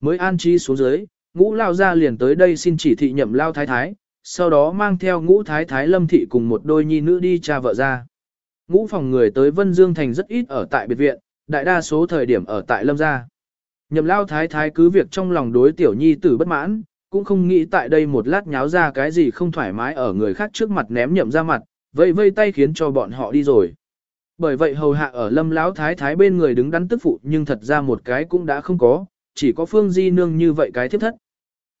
Mới an trí xuống dưới, ngũ lao ra liền tới đây xin chỉ thị nhậm lao thái thái, sau đó mang theo ngũ thái thái lâm thị cùng một đôi nhi nữ đi cha vợ ra. Ngũ phòng người tới Vân Dương Thành rất ít ở tại biệt viện, đại đa số thời điểm ở tại lâm gia. Nhậm lao thái thái cứ việc trong lòng đối tiểu nhi tử bất mãn, cũng không nghĩ tại đây một lát nháo ra cái gì không thoải mái ở người khác trước mặt ném nhậm ra mặt, vây vây tay khiến cho bọn họ đi rồi. Bởi vậy hầu hạ ở lâm lão thái thái bên người đứng đắn tức phụ nhưng thật ra một cái cũng đã không có, chỉ có phương di nương như vậy cái thiết thất.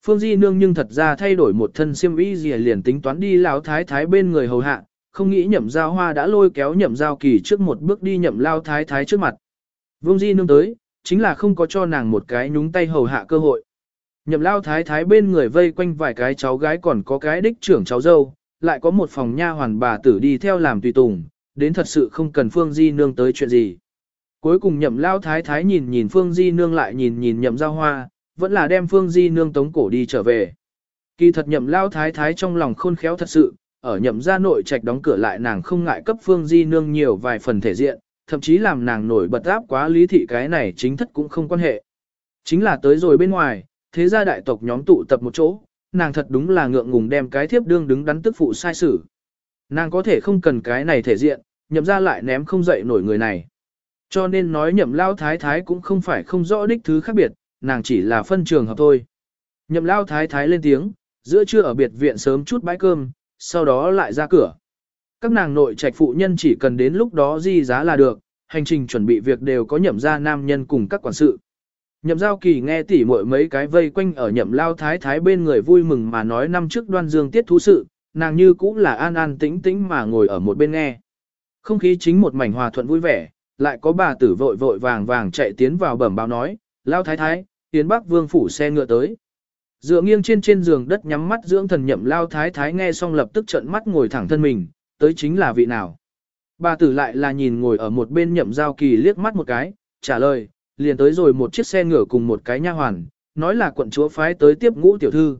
Phương Di Nương nhưng thật ra thay đổi một thân xiêm y gì liền tính toán đi lão thái thái bên người hầu hạ, không nghĩ nhậm giao hoa đã lôi kéo nhậm giao kỳ trước một bước đi nhậm lao thái thái trước mặt. Vương Di Nương tới, chính là không có cho nàng một cái nhúng tay hầu hạ cơ hội. Nhậm lao thái thái bên người vây quanh vài cái cháu gái còn có cái đích trưởng cháu dâu, lại có một phòng nha hoàn bà tử đi theo làm tùy tùng, đến thật sự không cần Phương Di Nương tới chuyện gì. Cuối cùng nhậm lao thái thái nhìn nhìn Phương Di Nương lại nhìn nhìn nhậm giao hoa, vẫn là đem Phương Di Nương tống cổ đi trở về. Kỳ thật nhậm lao thái thái trong lòng khôn khéo thật sự, ở nhậm gia nội trạch đóng cửa lại nàng không ngại cấp Phương Di Nương nhiều vài phần thể diện, thậm chí làm nàng nổi bật áp quá lý thị cái này chính thất cũng không quan hệ. Chính là tới rồi bên ngoài, thế gia đại tộc nhóm tụ tập một chỗ, nàng thật đúng là ngượng ngùng đem cái thiếp đương đứng đắn tức phụ sai xử. Nàng có thể không cần cái này thể diện, nhậm ra lại ném không dậy nổi người này. Cho nên nói nhậm lao thái thái cũng không phải không rõ đích thứ khác biệt, nàng chỉ là phân trường hợp thôi. Nhậm lao thái thái lên tiếng, giữa trưa ở biệt viện sớm chút bãi cơm, sau đó lại ra cửa. Các nàng nội trạch phụ nhân chỉ cần đến lúc đó di giá là được, hành trình chuẩn bị việc đều có nhậm ra nam nhân cùng các quản sự. Nhậm giao kỳ nghe tỉ muội mấy cái vây quanh ở nhậm lao thái thái bên người vui mừng mà nói năm trước đoan dương tiết thú sự, nàng như cũng là an an tĩnh tĩnh mà ngồi ở một bên nghe. Không khí chính một mảnh hòa thuận vui vẻ, lại có bà tử vội vội vàng vàng chạy tiến vào bẩm báo nói, lao thái thái, tiến bắc vương phủ xe ngựa tới. Dựa nghiêng trên trên giường đất nhắm mắt dưỡng thần nhậm lao thái thái nghe xong lập tức trợn mắt ngồi thẳng thân mình, tới chính là vị nào. Bà tử lại là nhìn ngồi ở một bên nhậm giao kỳ liếc mắt một cái, trả lời, liền tới rồi một chiếc xe ngựa cùng một cái nha hoàn, nói là quận chúa phái tới tiếp ngũ tiểu thư.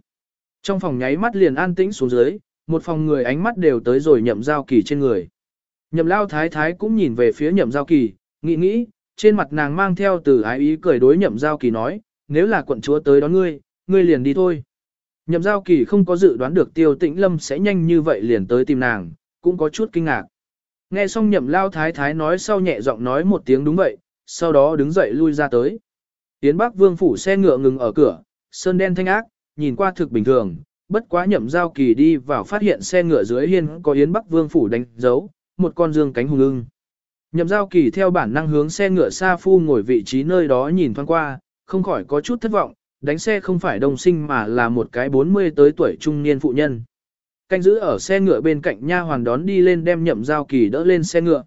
Trong phòng nháy mắt liền an tĩnh xuống dưới, một phòng người ánh mắt đều tới rồi nhậm giao kỳ trên người. Nhậm lao thái thái cũng nhìn về phía nhậm giao kỳ, nghĩ nghĩ, trên mặt nàng mang theo từ ái ý cười đối nhậm giao kỳ nói, nếu là quận chúa tới đón ngươi, ngươi liền đi thôi. Nhậm giao kỳ không có dự đoán được tiêu tĩnh lâm sẽ nhanh như vậy liền tới tìm nàng, cũng có chút kinh ngạc. Nghe xong nhậm lao thái thái nói sau nhẹ giọng nói một tiếng đúng vậy, sau đó đứng dậy lui ra tới. Tiến Bắc Vương phủ xe ngựa ngừng ở cửa, sơn đen thanh ác, nhìn qua thực bình thường, bất quá nhậm giao kỳ đi vào phát hiện xe ngựa dưới hiên có Yến Bắc Vương phủ đánh dấu, một con dương cánh hùng ưng. Nhậm giao kỳ theo bản năng hướng xe ngựa xa phu ngồi vị trí nơi đó nhìn thoáng qua, không khỏi có chút thất vọng, đánh xe không phải đồng sinh mà là một cái 40 tới tuổi trung niên phụ nhân. Canh giữ ở xe ngựa bên cạnh nha hoàn đón đi lên đem nhậm giao kỳ đỡ lên xe ngựa.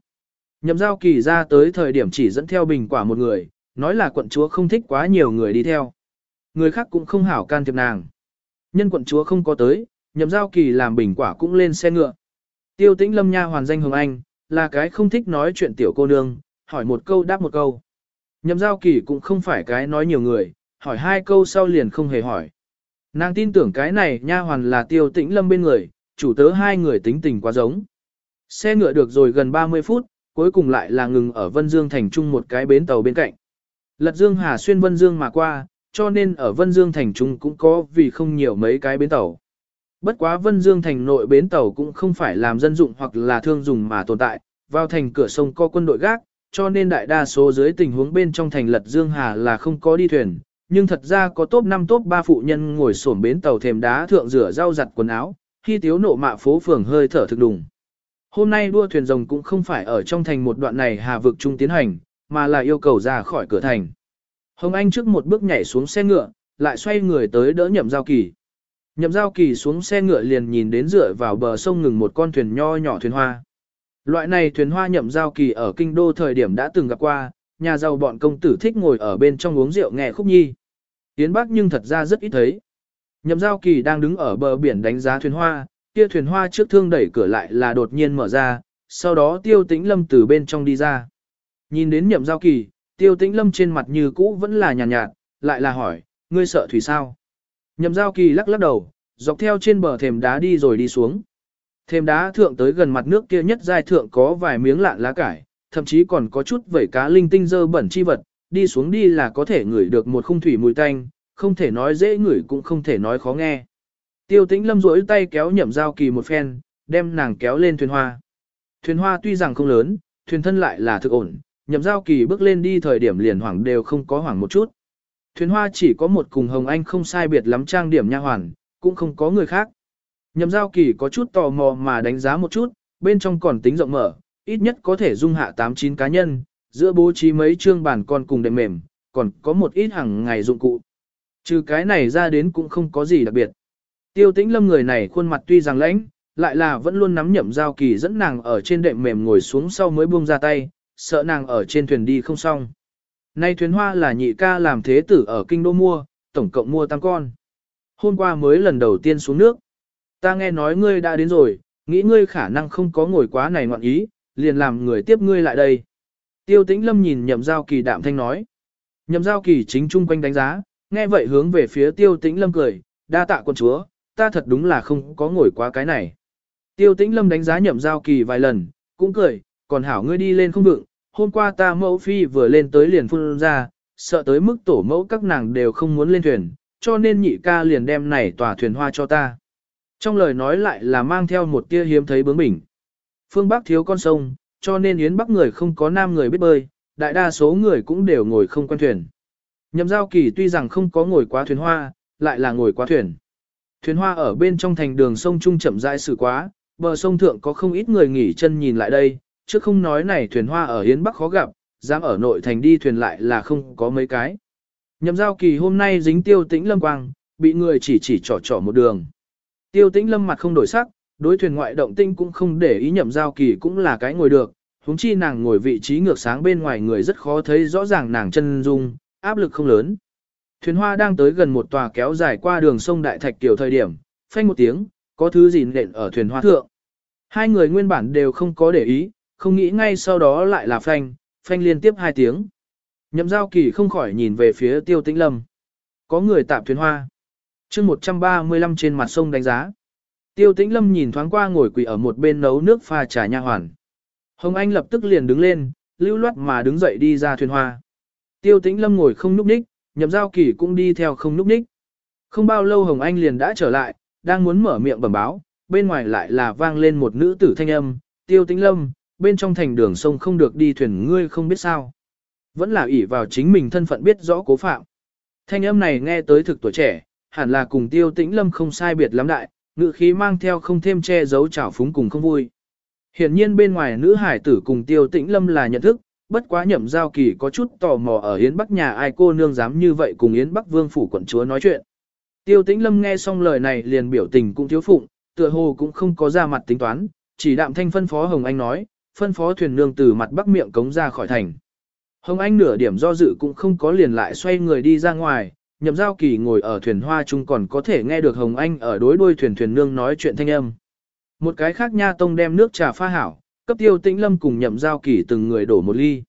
Nhậm giao kỳ ra tới thời điểm chỉ dẫn theo bình quả một người, nói là quận chúa không thích quá nhiều người đi theo. Người khác cũng không hảo can thiệp nàng. Nhân quận chúa không có tới, nhậm giao kỳ làm bình quả cũng lên xe ngựa. Tiêu tĩnh lâm nha hoàn danh Hồng Anh, là cái không thích nói chuyện tiểu cô nương, hỏi một câu đáp một câu. Nhậm giao kỳ cũng không phải cái nói nhiều người, hỏi hai câu sau liền không hề hỏi. Nàng tin tưởng cái này nha hoàn là tiêu tĩnh lâm bên người, chủ tớ hai người tính tình quá giống. Xe ngựa được rồi gần 30 phút, cuối cùng lại là ngừng ở Vân Dương thành trung một cái bến tàu bên cạnh. Lật Dương Hà xuyên Vân Dương mà qua, cho nên ở Vân Dương thành trung cũng có vì không nhiều mấy cái bến tàu. Bất quá Vân Dương thành nội bến tàu cũng không phải làm dân dụng hoặc là thương dùng mà tồn tại, vào thành cửa sông có quân đội gác, cho nên đại đa số dưới tình huống bên trong thành Lật Dương Hà là không có đi thuyền, nhưng thật ra có top 5 top 3 phụ nhân ngồi xổm bến tàu thềm đá thượng rửa rau giặt quần áo, khi tiếu nộ mạ phố phường hơi thở thực đùng. Hôm nay đua thuyền rồng cũng không phải ở trong thành một đoạn này hà vực trung tiến hành, mà là yêu cầu ra khỏi cửa thành. Hồng Anh trước một bước nhảy xuống xe ngựa, lại xoay người tới đỡ nhậm giao kỳ. Nhậm giao kỳ xuống xe ngựa liền nhìn đến dựa vào bờ sông ngừng một con thuyền nho nhỏ thuyền hoa. Loại này thuyền hoa nhậm giao kỳ ở kinh đô thời điểm đã từng gặp qua, nhà giàu bọn công tử thích ngồi ở bên trong uống rượu nghe khúc nhi. Tiến Bắc nhưng thật ra rất ít thấy. Nhậm giao kỳ đang đứng ở bờ biển đánh giá thuyền hoa, kia thuyền hoa trước thương đẩy cửa lại là đột nhiên mở ra, sau đó tiêu tĩnh lâm từ bên trong đi ra. Nhìn đến nhậm giao kỳ, tiêu tĩnh lâm trên mặt như cũ vẫn là nhàn nhạt, nhạt, lại là hỏi, ngươi sợ thủy sao? Nhậm giao kỳ lắc lắc đầu, dọc theo trên bờ thềm đá đi rồi đi xuống. Thềm đá thượng tới gần mặt nước kia nhất giai thượng có vài miếng lạn lá cải, thậm chí còn có chút vẩy cá linh tinh dơ bẩn chi vật, đi xuống đi là có thể ngửi được một khung thủy mùi tanh, không thể nói dễ ngửi cũng không thể nói khó nghe. Tiêu tĩnh lâm rỗi tay kéo nhậm giao kỳ một phen, đem nàng kéo lên thuyền hoa. Thuyền hoa tuy rằng không lớn, thuyền thân lại là thực ổn, nhậm giao kỳ bước lên đi thời điểm liền hoảng đều không có hoảng một chút. Thuyền hoa chỉ có một cùng Hồng Anh không sai biệt lắm trang điểm nha hoàn, cũng không có người khác. Nhậm giao kỳ có chút tò mò mà đánh giá một chút, bên trong còn tính rộng mở, ít nhất có thể dung hạ 8-9 cá nhân, giữa bố trí mấy trương bàn con cùng đệm mềm, còn có một ít hàng ngày dụng cụ. Trừ cái này ra đến cũng không có gì đặc biệt. Tiêu tĩnh lâm người này khuôn mặt tuy rằng lãnh, lại là vẫn luôn nắm nhậm giao kỳ dẫn nàng ở trên đệm mềm ngồi xuống sau mới buông ra tay, sợ nàng ở trên thuyền đi không xong. Nay thuyền hoa là nhị ca làm thế tử ở kinh đô mua, tổng cộng mua tăng con. Hôm qua mới lần đầu tiên xuống nước. Ta nghe nói ngươi đã đến rồi, nghĩ ngươi khả năng không có ngồi quá này ngoạn ý, liền làm người tiếp ngươi lại đây. Tiêu tĩnh lâm nhìn nhậm giao kỳ đạm thanh nói. Nhậm giao kỳ chính chung quanh đánh giá, nghe vậy hướng về phía tiêu tĩnh lâm cười, đa tạ quân chúa, ta thật đúng là không có ngồi quá cái này. Tiêu tĩnh lâm đánh giá nhậm giao kỳ vài lần, cũng cười, còn hảo ngươi đi lên không vựng, hôm qua ta mẫu phi vừa lên tới liền phun ra, sợ tới mức tổ mẫu các nàng đều không muốn lên thuyền, cho nên nhị ca liền đem này tòa thuyền hoa cho ta. Trong lời nói lại là mang theo một tia hiếm thấy bướng bỉnh. Phương Bắc thiếu con sông, cho nên Yến Bắc người không có nam người biết bơi, đại đa số người cũng đều ngồi không quen thuyền. Nhậm giao kỳ tuy rằng không có ngồi quá thuyền hoa, lại là ngồi quá thuyền. Thuyền hoa ở bên trong thành đường sông Trung chậm rãi xử quá, bờ sông thượng có không ít người nghỉ chân nhìn lại đây, chứ không nói này thuyền hoa ở Yến Bắc khó gặp, dám ở nội thành đi thuyền lại là không có mấy cái. Nhậm giao kỳ hôm nay dính tiêu tĩnh lâm quang, bị người chỉ chỉ trỏ trỏ một đường. Tiêu tĩnh lâm mặt không đổi sắc, đối thuyền ngoại động tinh cũng không để ý nhậm giao kỳ cũng là cái ngồi được, huống chi nàng ngồi vị trí ngược sáng bên ngoài người rất khó thấy rõ ràng nàng chân dung, áp lực không lớn. Thuyền hoa đang tới gần một tòa kéo dài qua đường sông Đại Thạch Kiều thời điểm, phanh một tiếng, có thứ gì nện ở thuyền hoa thượng. Hai người nguyên bản đều không có để ý, không nghĩ ngay sau đó lại là phanh, phanh liên tiếp hai tiếng. Nhậm giao kỳ không khỏi nhìn về phía tiêu tĩnh lâm. Có người tạm thuyền hoa. chương 135 trên mặt sông đánh giá. Tiêu tĩnh lâm nhìn thoáng qua ngồi quỳ ở một bên nấu nước pha trà nha hoàn. Hồng Anh lập tức liền đứng lên, lưu loát mà đứng dậy đi ra thuyền hoa. Tiêu tĩnh lâm ngồi không núp ních, nhậm giao kỳ cũng đi theo không núp ních. Không bao lâu Hồng Anh liền đã trở lại, đang muốn mở miệng bẩm báo, bên ngoài lại là vang lên một nữ tử thanh âm, tiêu tĩnh lâm, bên trong thành đường sông không được đi thuyền ngươi không biết sao. Vẫn là ỷ vào chính mình thân phận biết rõ cố phạm. Thanh âm này nghe tới thực tuổi trẻ, hẳn là cùng tiêu tĩnh lâm không sai biệt lắm đại, ngự khí mang theo không thêm che giấu trào phúng cùng không vui. Hiển nhiên bên ngoài nữ hải tử cùng tiêu tĩnh lâm là nhận thức, bất quá nhậm giao kỳ có chút tò mò ở Yến Bắc nhà ai cô nương dám như vậy cùng Yến Bắc vương phủ quận chúa nói chuyện. Tiêu tĩnh lâm nghe xong lời này liền biểu tình cũng thiếu phụng, tựa hồ cũng không có ra mặt tính toán, chỉ đạm thanh phân phó Hồng Anh nói, phân phó thuyền nương từ mặt bắc miệng cống ra khỏi thành. Hồng Anh nửa điểm do dự cũng không có liền lại xoay người đi ra ngoài, nhậm giao kỳ ngồi ở thuyền hoa chung còn có thể nghe được Hồng Anh ở đối đuôi thuyền thuyền nương nói chuyện thanh âm. Một cái khác nha tông đem nước trà pha hảo, cấp tiêu tĩnh lâm cùng nhậm giao kỳ từng người đổ một ly.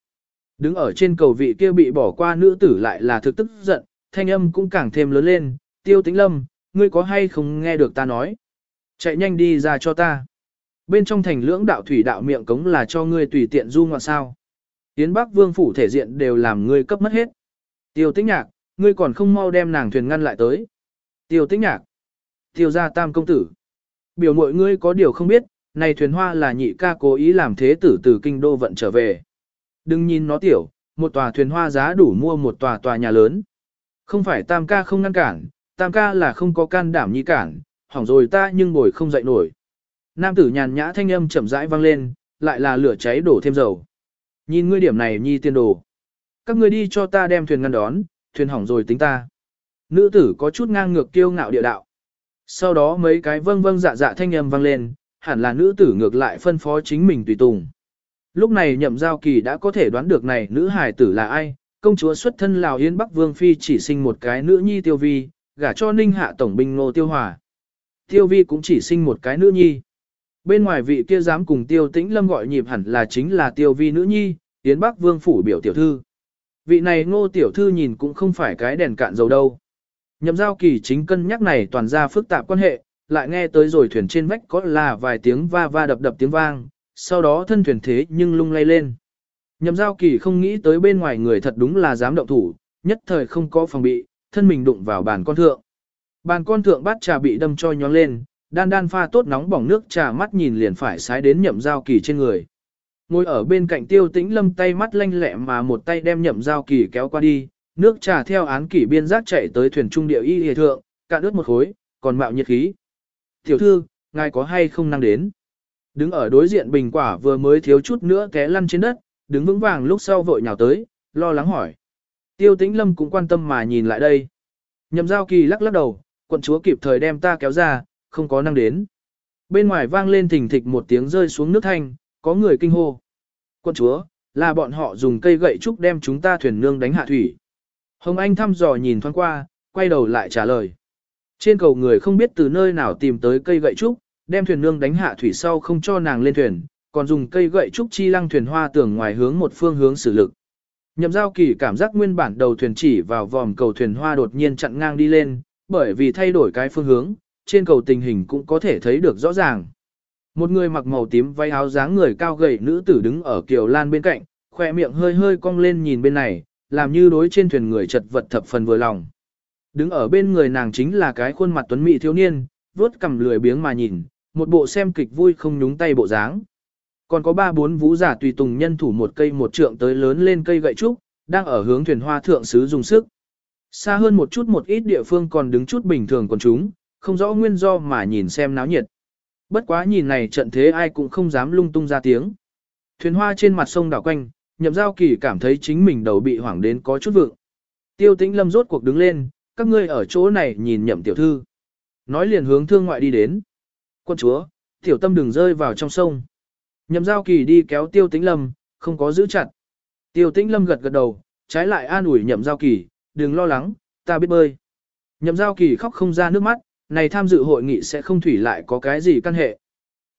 Đứng ở trên cầu vị kia bị bỏ qua nữ tử lại là thực tức giận, thanh âm cũng càng thêm lớn lên, tiêu tĩnh lâm, ngươi có hay không nghe được ta nói. Chạy nhanh đi ra cho ta. Bên trong thành lưỡng đạo thủy đạo miệng cống là cho ngươi tùy tiện du ngoạn sao. Tiến Bắc Vương phủ thể diện đều làm ngươi cấp mất hết. Tiêu Tĩnh Nhạc, ngươi còn không mau đem nàng thuyền ngăn lại tới. Tiêu Tĩnh Nhạc, Tiêu gia tam công tử. Biểu mọi ngươi có điều không biết, này thuyền hoa là nhị ca cố ý làm thế tử từ kinh đô vận trở về. Đừng nhìn nó tiểu, một tòa thuyền hoa giá đủ mua một tòa tòa nhà lớn. Không phải tam ca không ngăn cản, tam ca là không có can đảm nhị cản, hỏng rồi ta nhưng ngồi không dậy nổi. Nam tử nhàn nhã thanh âm chậm rãi vang lên, lại là lửa cháy đổ thêm dầu. Nhìn ngươi điểm này nhi tiên đồ. Các ngươi đi cho ta đem thuyền ngăn đón, thuyền hỏng rồi tính ta. Nữ tử có chút ngang ngược kiêu ngạo địa đạo. Sau đó mấy cái vâng vâng dạ dạ thanh âm vang lên, hẳn là nữ tử ngược lại phân phó chính mình tùy tùng. Lúc này nhậm giao kỳ đã có thể đoán được này nữ hài tử là ai, công chúa xuất thân Lào Yên Bắc Vương Phi chỉ sinh một cái nữ nhi tiêu vi, gả cho ninh hạ tổng binh ngô tiêu hòa. Tiêu vi cũng chỉ sinh một cái nữ nhi. Bên ngoài vị kia dám cùng tiêu tĩnh lâm gọi nhịp hẳn là chính là tiêu vi nữ nhi, yên bắc vương phủ biểu tiểu thư. Vị này ngô tiểu thư nhìn cũng không phải cái đèn cạn dầu đâu. Nhậm giao kỳ chính cân nhắc này toàn ra phức tạp quan hệ, lại nghe tới rồi thuyền trên vách có là vài tiếng va va đập đập tiếng vang, sau đó thân thuyền thế nhưng lung lay lên. Nhậm giao kỳ không nghĩ tới bên ngoài người thật đúng là dám động thủ, nhất thời không có phòng bị, thân mình đụng vào bàn con thượng. Bàn con thượng bát trà bị đâm cho nhóng lên, đan đan pha tốt nóng bỏng nước trà mắt nhìn liền phải sái đến nhậm giao kỳ trên người. Ngồi ở bên cạnh tiêu tĩnh lâm tay mắt lanh lẹ mà một tay đem nhậm giao kỳ kéo qua đi, nước trà theo án kỷ biên giác chạy tới thuyền trung địa y hề thượng, cạn ướt một khối, còn mạo nhiệt khí. Tiểu thư, ngài có hay không năng đến? Đứng ở đối diện bình quả vừa mới thiếu chút nữa té lăn trên đất, đứng vững vàng lúc sau vội nhào tới, lo lắng hỏi. Tiêu tĩnh lâm cũng quan tâm mà nhìn lại đây. Nhậm giao kỳ lắc lắc đầu, quận chúa kịp thời đem ta kéo ra, không có năng đến. Bên ngoài vang lên thình thịch một tiếng rơi xuống nước thanh, có người kinh hô. Quận chúa, là bọn họ dùng cây gậy trúc đem chúng ta thuyền nương đánh hạ thủy. Hồng Anh thăm dò nhìn thoáng qua, quay đầu lại trả lời. Trên cầu người không biết từ nơi nào tìm tới cây gậy trúc, đem thuyền nương đánh hạ thủy sau không cho nàng lên thuyền, còn dùng cây gậy trúc chi lăng thuyền hoa tưởng ngoài hướng một phương hướng xử lực. Nhậm giao kỳ cảm giác nguyên bản đầu thuyền chỉ vào vòm cầu thuyền hoa đột nhiên chặn ngang đi lên, bởi vì thay đổi cái phương hướng, trên cầu tình hình cũng có thể thấy được rõ ràng. Một người mặc màu tím váy áo dáng người cao gầy nữ tử đứng ở kiều lan bên cạnh, khỏe miệng hơi hơi cong lên nhìn bên này, làm như đối trên thuyền người chật vật thập phần vừa lòng. Đứng ở bên người nàng chính là cái khuôn mặt tuấn mỹ thiếu niên, vuốt cầm lười biếng mà nhìn, một bộ xem kịch vui không nhúng tay bộ dáng. Còn có ba bốn vũ giả tùy tùng nhân thủ một cây một trượng tới lớn lên cây gậy trúc, đang ở hướng thuyền hoa thượng sứ dùng sức. Xa hơn một chút một ít địa phương còn đứng chút bình thường còn chúng, không rõ nguyên do mà nhìn xem náo nhiệt. Bất quá nhìn này trận thế ai cũng không dám lung tung ra tiếng. Thuyền hoa trên mặt sông đảo quanh, nhậm giao kỳ cảm thấy chính mình đầu bị hoảng đến có chút vượng. Tiêu tĩnh lâm rốt cuộc đứng lên, các ngươi ở chỗ này nhìn nhậm tiểu thư. Nói liền hướng thương ngoại đi đến. Quân chúa, tiểu tâm đừng rơi vào trong sông. Nhậm giao kỳ đi kéo tiêu tĩnh lâm, không có giữ chặt. Tiêu tĩnh lâm gật gật đầu, trái lại an ủi nhậm giao kỳ, đừng lo lắng, ta biết bơi. Nhậm giao kỳ khóc không ra nước mắt, này tham dự hội nghị sẽ không thủy lại có cái gì căn hệ.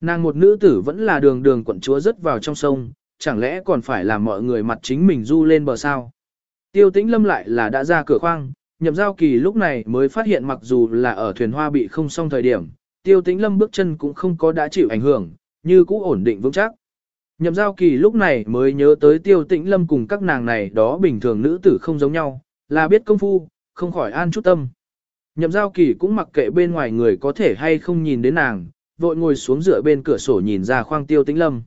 Nàng một nữ tử vẫn là đường đường quận chúa rớt vào trong sông, chẳng lẽ còn phải làm mọi người mặt chính mình du lên bờ sao. Tiêu tĩnh lâm lại là đã ra cửa khoang, nhậm giao kỳ lúc này mới phát hiện mặc dù là ở thuyền hoa bị không xong thời điểm, tiêu tĩnh lâm bước chân cũng không có đã chịu ảnh hưởng, như cũ ổn định vững chắc. Nhậm giao kỳ lúc này mới nhớ tới tiêu tĩnh lâm cùng các nàng này đó bình thường nữ tử không giống nhau, là biết công phu, không khỏi an chút tâm. Nhậm giao kỳ cũng mặc kệ bên ngoài người có thể hay không nhìn đến nàng, vội ngồi xuống dựa bên cửa sổ nhìn ra khoang tiêu tĩnh lâm.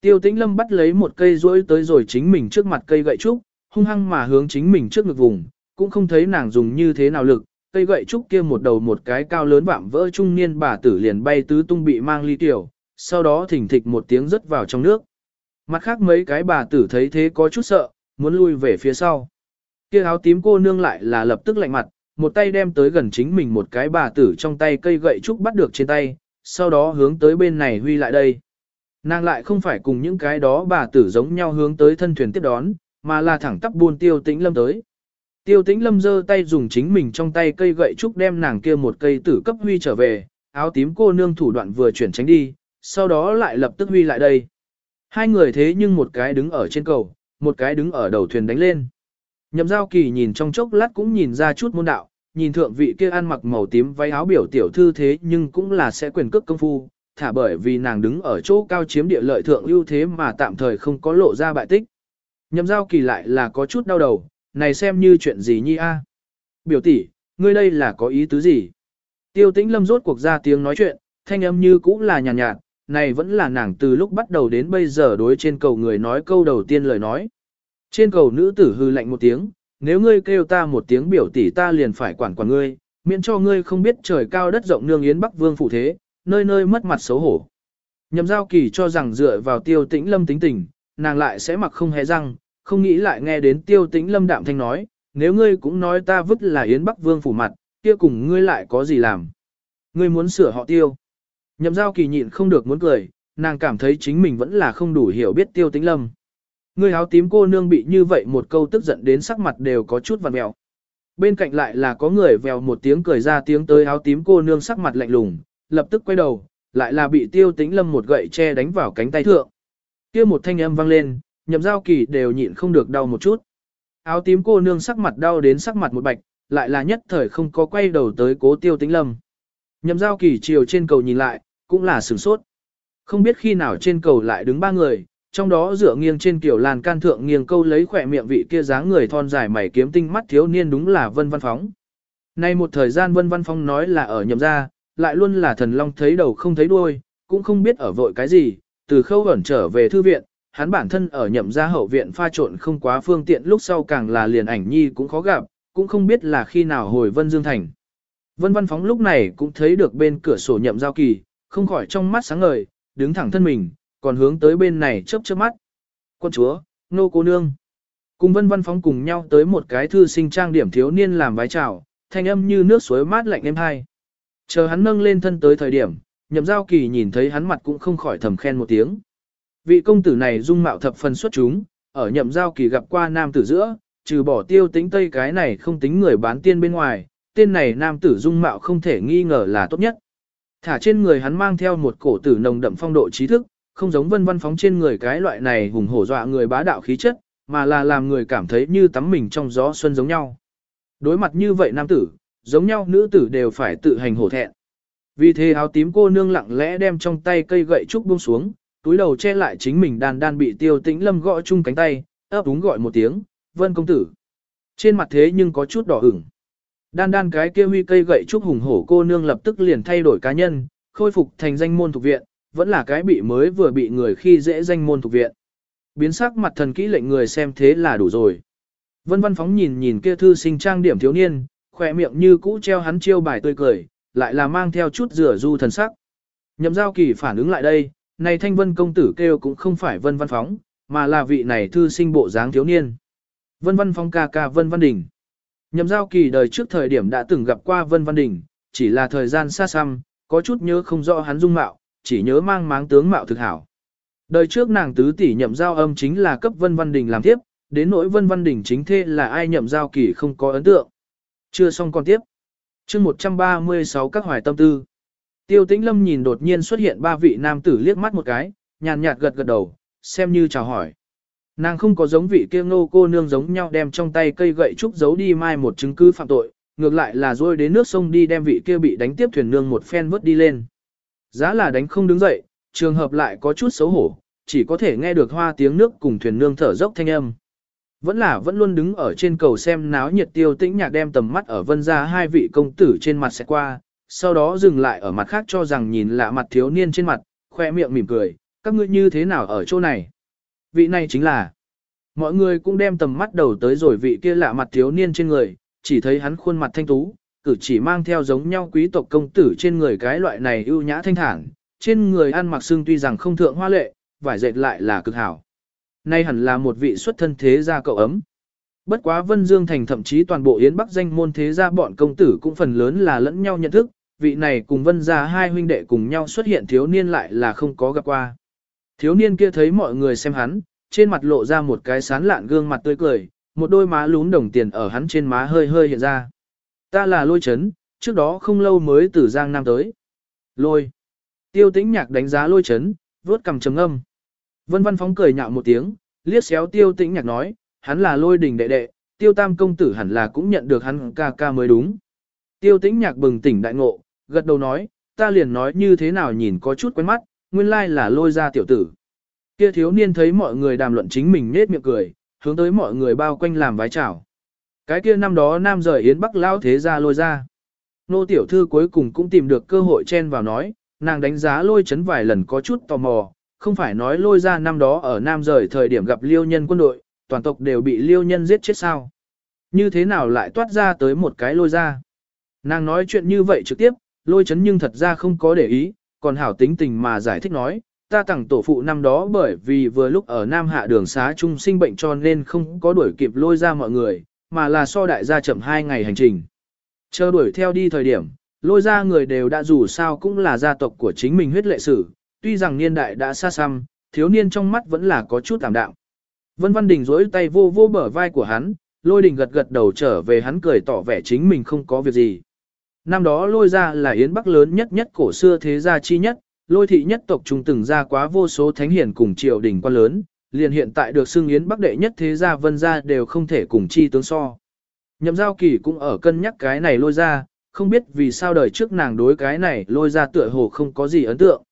Tiêu tĩnh lâm bắt lấy một cây rỗi tới rồi chính mình trước mặt cây gậy trúc, hung hăng mà hướng chính mình trước ngực vùng, cũng không thấy nàng dùng như thế nào lực, cây gậy trúc kia một đầu một cái cao lớn vạm vỡ trung niên bà tử liền bay tứ tung bị mang ly tiểu, sau đó thỉnh thịch một tiếng rớt vào trong nước. Mặt khác mấy cái bà tử thấy thế có chút sợ, muốn lui về phía sau. Kia áo tím cô nương lại là lập tức lạnh mặt, một tay đem tới gần chính mình một cái bà tử trong tay cây gậy trúc bắt được trên tay, sau đó hướng tới bên này huy lại đây. Nàng lại không phải cùng những cái đó bà tử giống nhau hướng tới thân thuyền tiếp đón, mà là thẳng tắp buôn tiêu tĩnh lâm tới. Tiêu tĩnh lâm giơ tay dùng chính mình trong tay cây gậy trúc đem nàng kia một cây tử cấp huy trở về, áo tím cô nương thủ đoạn vừa chuyển tránh đi, sau đó lại lập tức huy lại đây. Hai người thế nhưng một cái đứng ở trên cầu, một cái đứng ở đầu thuyền đánh lên. Nhậm giao kỳ nhìn trong chốc lát cũng nhìn ra chút môn đạo, nhìn thượng vị kia ăn mặc màu tím váy áo biểu tiểu thư thế nhưng cũng là sẽ quyền cước công phu, thả bởi vì nàng đứng ở chỗ cao chiếm địa lợi thượng ưu thế mà tạm thời không có lộ ra bại tích. Nhậm giao kỳ lại là có chút đau đầu, này xem như chuyện gì nhi a? Biểu tỷ, ngươi đây là có ý tứ gì? Tiêu tĩnh lâm rốt cuộc ra tiếng nói chuyện, thanh âm như cũng là nhàn nhạt, nhạt, này vẫn là nàng từ lúc bắt đầu đến bây giờ đối trên cầu người nói câu đầu tiên lời nói. Trên cầu nữ tử hư lạnh một tiếng, nếu ngươi kêu ta một tiếng biểu tỷ ta liền phải quản quản ngươi, miễn cho ngươi không biết trời cao đất rộng nương yến bắc vương phụ thế, nơi nơi mất mặt xấu hổ. Nhậm giao kỳ cho rằng dựa vào tiêu tĩnh lâm tính tình, nàng lại sẽ mặc không hề răng, không nghĩ lại nghe đến tiêu tĩnh lâm đạm thanh nói, nếu ngươi cũng nói ta vứt là yến bắc vương phủ mặt, kia cùng ngươi lại có gì làm. Ngươi muốn sửa họ tiêu. Nhậm giao kỳ nhịn không được muốn cười, nàng cảm thấy chính mình vẫn là không đủ hiểu biết tiêu tĩnh lâm. ngươi áo tím cô nương bị như vậy một câu tức giận đến sắc mặt đều có chút vằn mẹo. Bên cạnh lại là có người vèo một tiếng cười ra tiếng tới áo tím cô nương sắc mặt lạnh lùng, lập tức quay đầu, lại là bị tiêu tĩnh lâm một gậy che đánh vào cánh tay thượng. kia một thanh âm vang lên, nhậm giao kỳ đều nhịn không được đau một chút. Áo tím cô nương sắc mặt đau đến sắc mặt một bạch, lại là nhất thời không có quay đầu tới cố tiêu tĩnh lâm. Nhậm giao kỳ chiều trên cầu nhìn lại, cũng là sửng sốt. Không biết khi nào trên cầu lại đứng ba người, trong đó dựa nghiêng trên kiểu làn can thượng nghiêng câu lấy khỏe miệng vị kia dáng người thon dài mày kiếm tinh mắt thiếu niên đúng là Vân Văn Phóng. Nay một thời gian Vân Văn Phóng nói là ở nhậm ra, lại luôn là thần long thấy đầu không thấy đuôi, cũng không biết ở vội cái gì, từ khâu ẩn trở về thư viện, hắn bản thân ở nhậm gia hậu viện pha trộn không quá phương tiện lúc sau càng là liền ảnh nhi cũng khó gặp, cũng không biết là khi nào hồi Vân Dương Thành. Vân Văn Phóng lúc này cũng thấy được bên cửa sổ nhậm giao kỳ, không khỏi trong mắt sáng ngời, đứng thẳng thân mình, còn hướng tới bên này chớp chớp mắt. Quân chúa, nô cô nương. Cùng Vân Văn Phóng cùng nhau tới một cái thư sinh trang điểm thiếu niên làm vái chào, thanh âm như nước suối mát lạnh êm hai. Chờ hắn nâng lên thân tới thời điểm, nhậm giao kỳ nhìn thấy hắn mặt cũng không khỏi thầm khen một tiếng. Vị công tử này dung mạo thập phần xuất chúng, ở nhậm giao kỳ gặp qua nam tử giữa, trừ bỏ tiêu tính tây cái này không tính người bán tiên bên ngoài, tên này nam tử dung mạo không thể nghi ngờ là tốt nhất. Thả trên người hắn mang theo một cổ tử nồng đậm phong độ trí thức, không giống vân văn phóng trên người cái loại này hùng hổ dọa người bá đạo khí chất, mà là làm người cảm thấy như tắm mình trong gió xuân giống nhau. Đối mặt như vậy nam tử, giống nhau nữ tử đều phải tự hành hổ thẹn. Vì thế áo tím cô nương lặng lẽ đem trong tay cây gậy trúc buông xuống, túi đầu che lại chính mình đan đan bị tiêu tĩnh lâm gõ chung cánh tay, ấp úng gọi một tiếng, vân công tử. Trên mặt thế nhưng có chút đỏ ửng. Đan đan cái kia huy cây gậy trúc hùng hổ cô nương lập tức liền thay đổi cá nhân, khôi phục thành danh môn thuộc viện, vẫn là cái bị mới vừa bị người khi dễ danh môn thuộc viện. Biến sắc mặt thần kỹ lệnh người xem thế là đủ rồi. Vân văn phóng nhìn nhìn kia thư sinh trang điểm thiếu niên, khỏe miệng như cũ treo hắn chiêu bài tươi cười, lại là mang theo chút rửa du thần sắc. Nhậm giao kỳ phản ứng lại đây, này thanh vân công tử kêu cũng không phải vân văn phóng, mà là vị này thư sinh bộ dáng thiếu niên. Vân văn phóng ca ca vân văn đỉnh. Nhậm giao kỳ đời trước thời điểm đã từng gặp qua vân văn đỉnh, chỉ là thời gian xa xăm, có chút nhớ không rõ hắn dung mạo, chỉ nhớ mang máng tướng mạo thực hảo. Đời trước nàng tứ tỷ nhậm giao âm chính là cấp vân văn đỉnh làm tiếp, đến nỗi vân văn đỉnh chính thế là ai nhậm giao kỳ không có ấn tượng. Chưa xong còn tiếp. chương 136 các hoài tâm tư. Tiêu tĩnh lâm nhìn đột nhiên xuất hiện ba vị nam tử liếc mắt một cái, nhàn nhạt gật gật đầu, xem như chào hỏi. Nàng không có giống vị kia ngô cô nương giống nhau đem trong tay cây gậy trúc giấu đi mai một chứng cứ phạm tội, ngược lại là rôi đến nước sông đi đem vị kia bị đánh tiếp thuyền nương một phen vớt đi lên. Giá là đánh không đứng dậy, trường hợp lại có chút xấu hổ, chỉ có thể nghe được hoa tiếng nước cùng thuyền nương thở dốc thanh âm. Vẫn là vẫn luôn đứng ở trên cầu xem náo nhiệt tiêu tĩnh nhạc đem tầm mắt ở vân ra hai vị công tử trên mặt sẽ qua, sau đó dừng lại ở mặt khác cho rằng nhìn lạ mặt thiếu niên trên mặt, khoe miệng mỉm cười, các ngươi như thế nào ở chỗ này. Vị này chính là, mọi người cũng đem tầm mắt đầu tới rồi vị kia lạ mặt thiếu niên trên người, chỉ thấy hắn khuôn mặt thanh tú, cử chỉ mang theo giống nhau quý tộc công tử trên người cái loại này ưu nhã thanh thản, trên người ăn mặc xương tuy rằng không thượng hoa lệ, vải dệt lại là cực hảo. Nay hẳn là một vị xuất thân thế gia cậu ấm. Bất quá Vân Dương Thành thậm chí toàn bộ Yến Bắc danh môn thế gia bọn công tử cũng phần lớn là lẫn nhau nhận thức, vị này cùng Vân gia hai huynh đệ cùng nhau xuất hiện thiếu niên lại là không có gặp qua. Thiếu niên kia thấy mọi người xem hắn, trên mặt lộ ra một cái sán lạn gương mặt tươi cười, một đôi má lún đồng tiền ở hắn trên má hơi hơi hiện ra. Ta là lôi chấn, trước đó không lâu mới từ Giang Nam tới. Lôi. Tiêu tĩnh nhạc đánh giá lôi chấn, vuốt cầm trầm âm. Vân văn phóng cười nhạo một tiếng, liếc xéo tiêu tĩnh nhạc nói, hắn là lôi đình đệ đệ, tiêu tam công tử hẳn là cũng nhận được hắn ca ca mới đúng. Tiêu tĩnh nhạc bừng tỉnh đại ngộ, gật đầu nói, ta liền nói như thế nào nhìn có chút quen mắt, nguyên lai là lôi ra tiểu tử. Kia thiếu niên thấy mọi người đàm luận chính mình nết miệng cười, hướng tới mọi người bao quanh làm vái chào. Cái kia năm đó nam rời yến bắc lao thế ra lôi ra. Nô tiểu thư cuối cùng cũng tìm được cơ hội chen vào nói, nàng đánh giá lôi chấn vài lần có chút tò mò, không phải nói lôi ra năm đó ở nam rời thời điểm gặp liêu nhân quân đội, toàn tộc đều bị liêu nhân giết chết sao. Như thế nào lại toát ra tới một cái lôi ra. Nàng nói chuyện như vậy trực tiếp, lôi chấn nhưng thật ra không có để ý, còn hảo tính tình mà giải thích nói, ta tặng tổ phụ năm đó bởi vì vừa lúc ở Nam Hạ đường xá trung sinh bệnh cho nên không có đuổi kịp lôi ra mọi người, mà là so đại gia chậm hai ngày hành trình. Chờ đuổi theo đi thời điểm, lôi ra người đều đã dù sao cũng là gia tộc của chính mình huyết lệ sử, tuy rằng niên đại đã xa xăm, thiếu niên trong mắt vẫn là có chút tạm đạo. Vân Văn Đình dối tay vô vô bờ vai của hắn, lôi đình gật gật đầu trở về hắn cười tỏ vẻ chính mình không có việc gì. Năm đó lôi ra là Yến Bắc lớn nhất nhất cổ xưa thế gia chi nhất, lôi thị nhất tộc trung từng ra quá vô số thánh hiển cùng triều đình quan lớn, liền hiện tại được xưng yến bắc đệ nhất thế gia vân gia đều không thể cùng chi tướng so. Nhậm giao kỳ cũng ở cân nhắc cái này lôi ra, không biết vì sao đời trước nàng đối cái này lôi ra tựa hồ không có gì ấn tượng.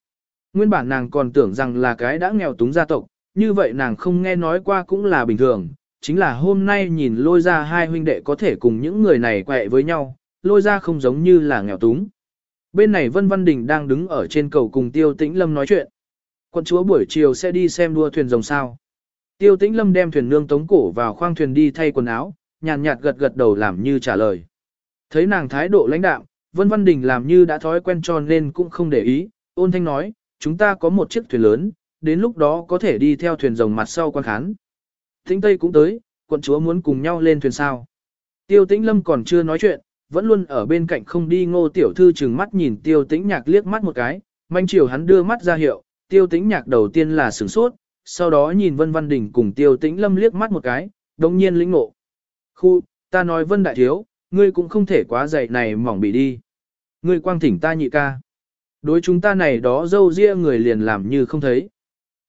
Nguyên bản nàng còn tưởng rằng là cái đã nghèo túng gia tộc, như vậy nàng không nghe nói qua cũng là bình thường, chính là hôm nay nhìn lôi ra hai huynh đệ có thể cùng những người này quẹ với nhau, lôi ra không giống như là nghèo túng. Bên này Vân Văn Đình đang đứng ở trên cầu cùng Tiêu Tĩnh Lâm nói chuyện. Quân chúa buổi chiều sẽ đi xem đua thuyền rồng sao. Tiêu Tĩnh Lâm đem thuyền nương tống cổ vào khoang thuyền đi thay quần áo, nhàn nhạt gật gật đầu làm như trả lời. Thấy nàng thái độ lãnh đạm, Vân Văn Đình làm như đã thói quen cho nên cũng không để ý, ôn thanh nói, chúng ta có một chiếc thuyền lớn, đến lúc đó có thể đi theo thuyền rồng mặt sau quan khán. Tĩnh Tây cũng tới, quận chúa muốn cùng nhau lên thuyền sao. Tiêu Tĩnh Lâm còn chưa nói chuyện, vẫn luôn ở bên cạnh không đi ngô tiểu thư chừng mắt nhìn Tiêu Tĩnh Nhạc liếc mắt một cái, manh chiều hắn đưa mắt ra hiệu, Tiêu Tĩnh Nhạc đầu tiên là sửng sốt, sau đó nhìn Vân Văn Đình cùng Tiêu Tĩnh Lâm liếc mắt một cái, đồng nhiên lĩnh ngộ. Khu, ta nói Vân Đại Thiếu, ngươi cũng không thể quá dày này mỏng bị đi. Ngươi quang thỉnh ta nhị ca. Đối chúng ta này đó dâu ria người liền làm như không thấy.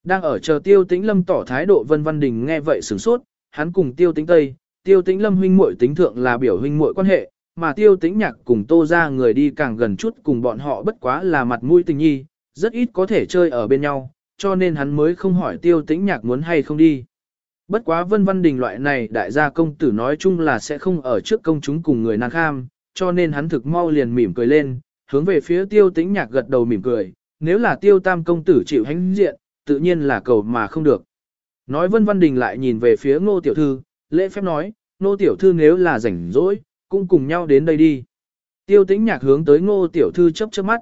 Đang ở chờ tiêu tĩnh lâm tỏ thái độ vân văn đình nghe vậy sửng sốt, hắn cùng tiêu tĩnh tây, tiêu tĩnh lâm huynh muội tính thượng là biểu huynh muội quan hệ, mà tiêu tĩnh nhạc cùng tô ra người đi càng gần chút cùng bọn họ bất quá là mặt mũi tình nhi, rất ít có thể chơi ở bên nhau, cho nên hắn mới không hỏi tiêu tĩnh nhạc muốn hay không đi. Bất quá vân văn đình loại này đại gia công tử nói chung là sẽ không ở trước công chúng cùng người nàng kham, cho nên hắn thực mau liền mỉm cười lên, hướng về phía tiêu tĩnh nhạc gật đầu mỉm cười, nếu là tiêu tam công tử chịu hãnh diện, tự nhiên là cầu mà không được. Nói vân văn đình lại nhìn về phía ngô tiểu thư, lễ phép nói, ngô tiểu thư nếu là rảnh rỗi, cũng cùng nhau đến đây đi. Tiêu tĩnh nhạc hướng tới ngô tiểu thư chớp chớp mắt.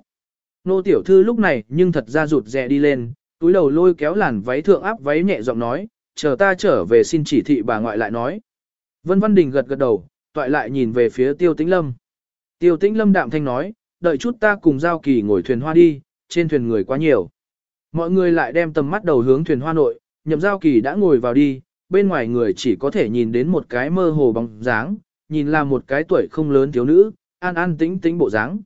Ngô tiểu thư lúc này nhưng thật ra rụt rè đi lên, túi đầu lôi kéo làn váy thượng áp váy nhẹ giọng nói, chờ ta trở về xin chỉ thị bà ngoại lại nói. Vân Văn Đình gật gật đầu, toại lại nhìn về phía Tiêu Tĩnh Lâm. Tiêu Tĩnh Lâm đạm thanh nói, đợi chút ta cùng giao kỳ ngồi thuyền hoa đi, trên thuyền người quá nhiều. Mọi người lại đem tầm mắt đầu hướng thuyền hoa nội, nhậm giao kỳ đã ngồi vào đi, bên ngoài người chỉ có thể nhìn đến một cái mơ hồ bóng dáng, nhìn là một cái tuổi không lớn thiếu nữ, an an tĩnh tĩnh bộ dáng.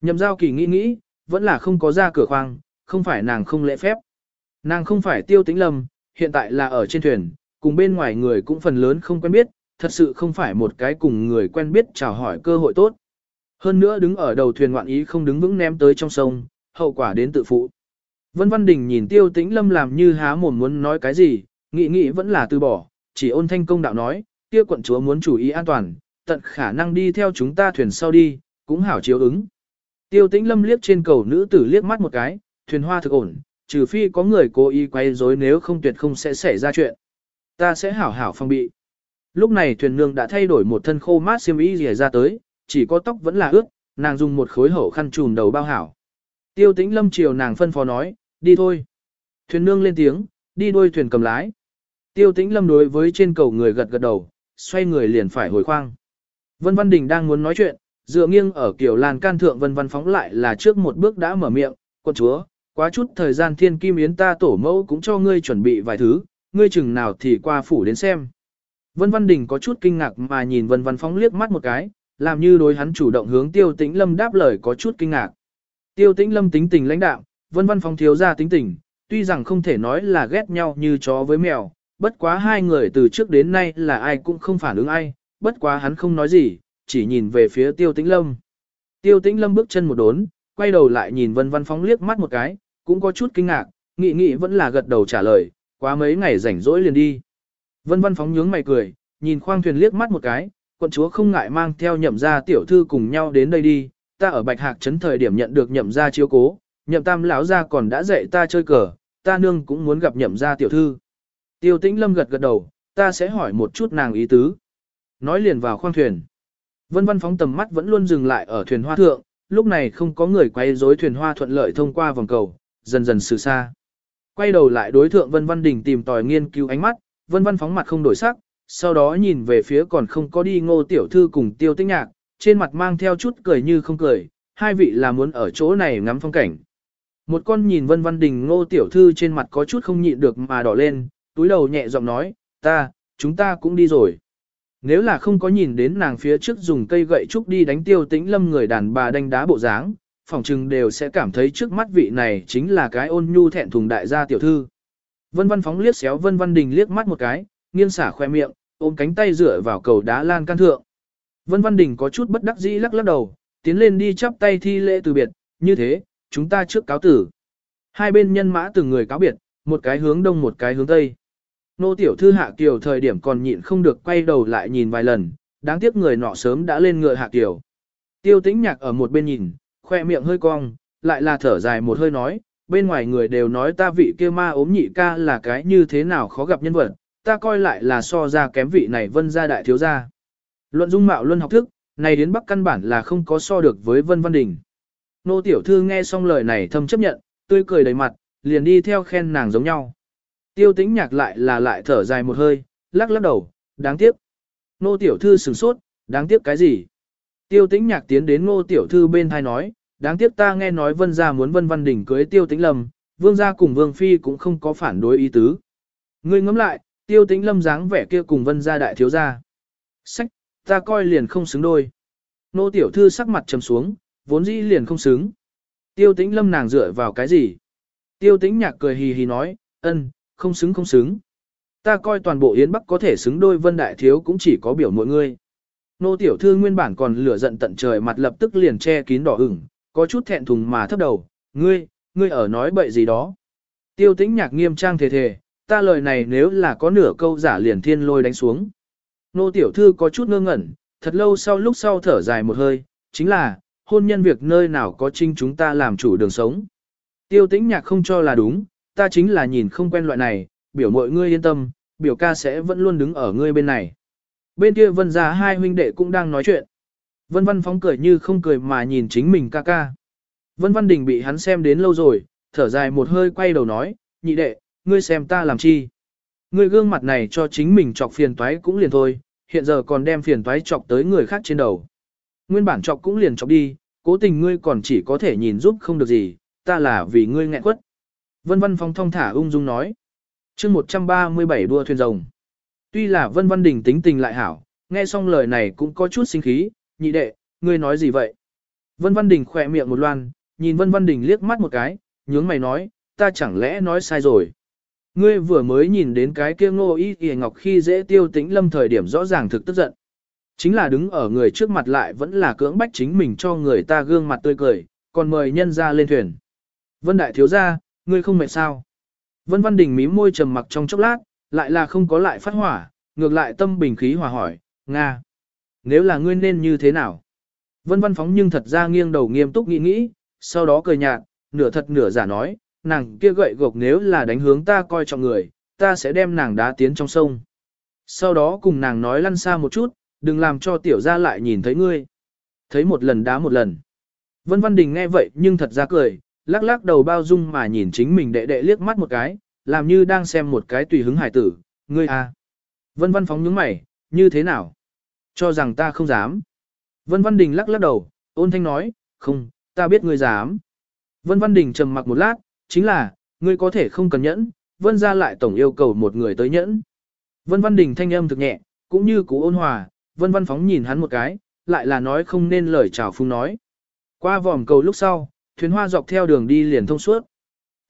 Nhậm giao kỳ nghĩ nghĩ, vẫn là không có ra cửa khoang, không phải nàng không lễ phép. Nàng không phải tiêu tĩnh lâm, hiện tại là ở trên thuyền, cùng bên ngoài người cũng phần lớn không quen biết, thật sự không phải một cái cùng người quen biết chào hỏi cơ hội tốt. Hơn nữa đứng ở đầu thuyền ngoạn ý không đứng vững ném tới trong sông, hậu quả đến tự phụ. Vân Văn Đình nhìn Tiêu Tĩnh Lâm làm như há mồm muốn nói cái gì, nghĩ nghĩ vẫn là từ bỏ, chỉ ôn thanh công đạo nói, kia quận chúa muốn chủ ý an toàn, tận khả năng đi theo chúng ta thuyền sau đi, cũng hảo chiếu ứng. Tiêu Tĩnh Lâm liếc trên cầu nữ tử liếc mắt một cái, thuyền hoa thực ổn, trừ phi có người cố ý quay rối nếu không tuyệt không sẽ xảy ra chuyện. Ta sẽ hảo hảo phòng bị. Lúc này thuyền nương đã thay đổi một thân khô mát xiêm y rìa ra tới, chỉ có tóc vẫn là ướt, nàng dùng một khối hậu khăn trùn đầu bao hảo. Tiêu tĩnh lâm chiều nàng phân phó nói, đi thôi. Thuyền nương lên tiếng, đi đuôi thuyền cầm lái. Tiêu tĩnh lâm đối với trên cầu người gật gật đầu, xoay người liền phải hồi khoang. Vân Văn Đình đang muốn nói chuyện, dựa nghiêng ở kiểu làn can thượng Vân Văn phóng lại là trước một bước đã mở miệng, quân chúa, quá chút thời gian thiên kim yến ta tổ mẫu cũng cho ngươi chuẩn bị vài thứ, ngươi chừng nào thì qua phủ đến xem. Vân Văn Đình có chút kinh ngạc mà nhìn Vân Văn phóng liếc mắt một cái, làm như đối hắn chủ động hướng Tiêu Tĩnh Lâm đáp lời có chút kinh ngạc. Tiêu Tĩnh Lâm tính tình lãnh đạm, Vân Văn phóng thiếu ra tính tình, tuy rằng không thể nói là ghét nhau như chó với mèo, bất quá hai người từ trước đến nay là ai cũng không phản ứng ai, bất quá hắn không nói gì, chỉ nhìn về phía Tiêu Tĩnh Lâm. Tiêu Tĩnh Lâm bước chân một đốn, quay đầu lại nhìn Vân Văn phóng liếc mắt một cái, cũng có chút kinh ngạc, nghị nghị vẫn là gật đầu trả lời, quá mấy ngày rảnh rỗi liền đi. Vân Văn phóng nhướng mày cười, nhìn khoang thuyền liếc mắt một cái, quận chúa không ngại mang theo nhậm gia tiểu thư cùng nhau đến đây đi, ta ở Bạch Hạc trấn thời điểm nhận được nhậm gia chiếu cố, nhậm tam lão gia còn đã dạy ta chơi cờ, ta nương cũng muốn gặp nhậm gia tiểu thư. Tiêu tĩnh lâm gật gật đầu, ta sẽ hỏi một chút nàng ý tứ. Nói liền vào khoang thuyền. Vân văn phóng tầm mắt vẫn luôn dừng lại ở thuyền hoa thượng, lúc này không có người quay rối thuyền hoa thuận lợi thông qua vòng cầu, dần dần xử xa. Quay đầu lại đối thượng Vân Văn Đình tìm tòi nghiên cứu ánh mắt, Vân Văn phóng mặt không đổi sắc, sau đó nhìn về phía còn không có đi ngô tiểu thư cùng tiêu tinh nhạc, trên mặt mang theo chút cười như không cười, hai vị là muốn ở chỗ này ngắm phong cảnh. Một con nhìn Vân Văn Đình ngô tiểu thư trên mặt có chút không nhịn được mà đỏ lên, túi đầu nhẹ giọng nói, ta, chúng ta cũng đi rồi. Nếu là không có nhìn đến nàng phía trước dùng cây gậy trúc đi đánh tiêu tĩnh lâm người đàn bà đánh đá bộ dáng, phòng trừng đều sẽ cảm thấy trước mắt vị này chính là cái ôn nhu thẹn thùng đại gia tiểu thư. Vân Văn phóng liếc xéo Vân Văn Đình liếc mắt một cái, nghiêng xả khoe miệng, ôm cánh tay dựa vào cầu đá lan can thượng. Vân Văn Đình có chút bất đắc dĩ lắc lắc đầu, tiến lên đi chắp tay thi lễ từ biệt, như thế, chúng ta trước cáo tử. Hai bên nhân mã từng người cáo biệt, một cái hướng đông một cái hướng tây. Nô tiểu thư hạ kiều thời điểm còn nhịn không được quay đầu lại nhìn vài lần, đáng tiếc người nọ sớm đã lên ngựa hạ kiều. Tiêu tĩnh nhạc ở một bên nhìn, khoe miệng hơi cong, lại là thở dài một hơi nói, bên ngoài người đều nói ta vị kia ma ốm nhị ca là cái như thế nào khó gặp nhân vật, ta coi lại là so ra kém vị này vân gia đại thiếu gia. Luận dung mạo luân học thức, này đến bắc căn bản là không có so được với vân văn đình. Nô tiểu thư nghe xong lời này thâm chấp nhận, tươi cười đầy mặt, liền đi theo khen nàng giống nhau. Tiêu tĩnh nhạc lại là lại thở dài một hơi, lắc lắc đầu, đáng tiếc. Nô tiểu thư sửng sốt, đáng tiếc cái gì? Tiêu tĩnh nhạc tiến đến Nô tiểu thư bên thai nói, đáng tiếc ta nghe nói vân gia muốn vân văn đỉnh cưới tiêu tĩnh lâm, vương gia cùng vương phi cũng không có phản đối ý tứ. Ngươi ngẫm lại, tiêu tĩnh lâm dáng vẻ kia cùng vân gia đại thiếu gia. Sách, ta coi liền không xứng đôi. Nô tiểu thư sắc mặt trầm xuống, vốn dĩ liền không xứng. Tiêu tĩnh lâm nàng dựa vào cái gì? Tiêu tĩnh nhạc cười hì hì nói, ân, không xứng không xứng. Ta coi toàn bộ Yến Bắc có thể xứng đôi vân đại thiếu cũng chỉ có biểu mỗi người. Nô tiểu thư nguyên bản còn lửa giận tận trời mặt lập tức liền che kín đỏ ửng, có chút thẹn thùng mà thấp đầu, ngươi, ngươi ở nói bậy gì đó. Tiêu tĩnh nhạc nghiêm trang thề thề, ta lời này nếu là có nửa câu giả liền thiên lôi đánh xuống. Nô tiểu thư có chút ngơ ngẩn, thật lâu sau lúc sau thở dài một hơi, chính là, hôn nhân việc nơi nào có trinh chúng ta làm chủ đường sống. Tiêu tĩnh nhạc không cho là đúng, ta chính là nhìn không quen loại này, biểu mọi ngươi yên tâm, biểu ca sẽ vẫn luôn đứng ở ngươi bên này. Bên kia vân gia hai huynh đệ cũng đang nói chuyện. Vân văn phóng cười như không cười mà nhìn chính mình ca ca. Vân văn đình bị hắn xem đến lâu rồi, thở dài một hơi quay đầu nói, nhị đệ, ngươi xem ta làm chi. Ngươi gương mặt này cho chính mình chọc phiền toái cũng liền thôi, hiện giờ còn đem phiền toái chọc tới người khác trên đầu. Nguyên bản chọc cũng liền chọc đi, cố tình ngươi còn chỉ có thể nhìn giúp không được gì, ta là vì ngươi nghẹn quất. Vân Văn Phong thong thả ung dung nói. chương 137 đua thuyền rồng. Tuy là Vân Văn Đình tính tình lại hảo, nghe xong lời này cũng có chút sinh khí, nhị đệ, ngươi nói gì vậy? Vân Văn Đình khỏe miệng một loan, nhìn Vân Văn Đình liếc mắt một cái, nhướng mày nói, ta chẳng lẽ nói sai rồi. Ngươi vừa mới nhìn đến cái kia ngô y kìa ngọc khi dễ tiêu tĩnh lâm thời điểm rõ ràng thực tức giận. Chính là đứng ở người trước mặt lại vẫn là cưỡng bách chính mình cho người ta gương mặt tươi cười, còn mời nhân ra lên thuyền. Vân Đại Thiếu Gia, ngươi không mệt sao? Vân Văn Đình mím môi trầm mặc trong chốc lát, lại là không có lại phát hỏa, ngược lại tâm bình khí hòa hỏi, Nga. Nếu là ngươi nên như thế nào? Vân Văn Phóng nhưng thật ra nghiêng đầu nghiêm túc nghĩ nghĩ, sau đó cười nhạt, nửa thật nửa giả nói, nàng kia gậy gộc nếu là đánh hướng ta coi trọng người, ta sẽ đem nàng đá tiến trong sông. Sau đó cùng nàng nói lăn xa một chút, đừng làm cho tiểu gia lại nhìn thấy ngươi. Thấy một lần đá một lần. Vân Văn Đình nghe vậy nhưng thật ra cười, lắc lắc đầu bao dung mà nhìn chính mình đệ đệ liếc mắt một cái, làm như đang xem một cái tùy hứng hải tử, ngươi à. Vân Văn phóng nhướng mày, như thế nào? Cho rằng ta không dám. Vân Văn Đình lắc lắc đầu, ôn thanh nói, không, ta biết ngươi dám. Vân Văn Đình trầm mặc một lát, chính là, ngươi có thể không cần nhẫn, Vân ra lại tổng yêu cầu một người tới nhẫn. Vân Văn Đình thanh âm thực nhẹ, cũng như cú ôn hòa, Vân Văn phóng nhìn hắn một cái, lại là nói không nên lời chào phung nói. Qua vòm cầu lúc sau, thuyền hoa dọc theo đường đi liền thông suốt.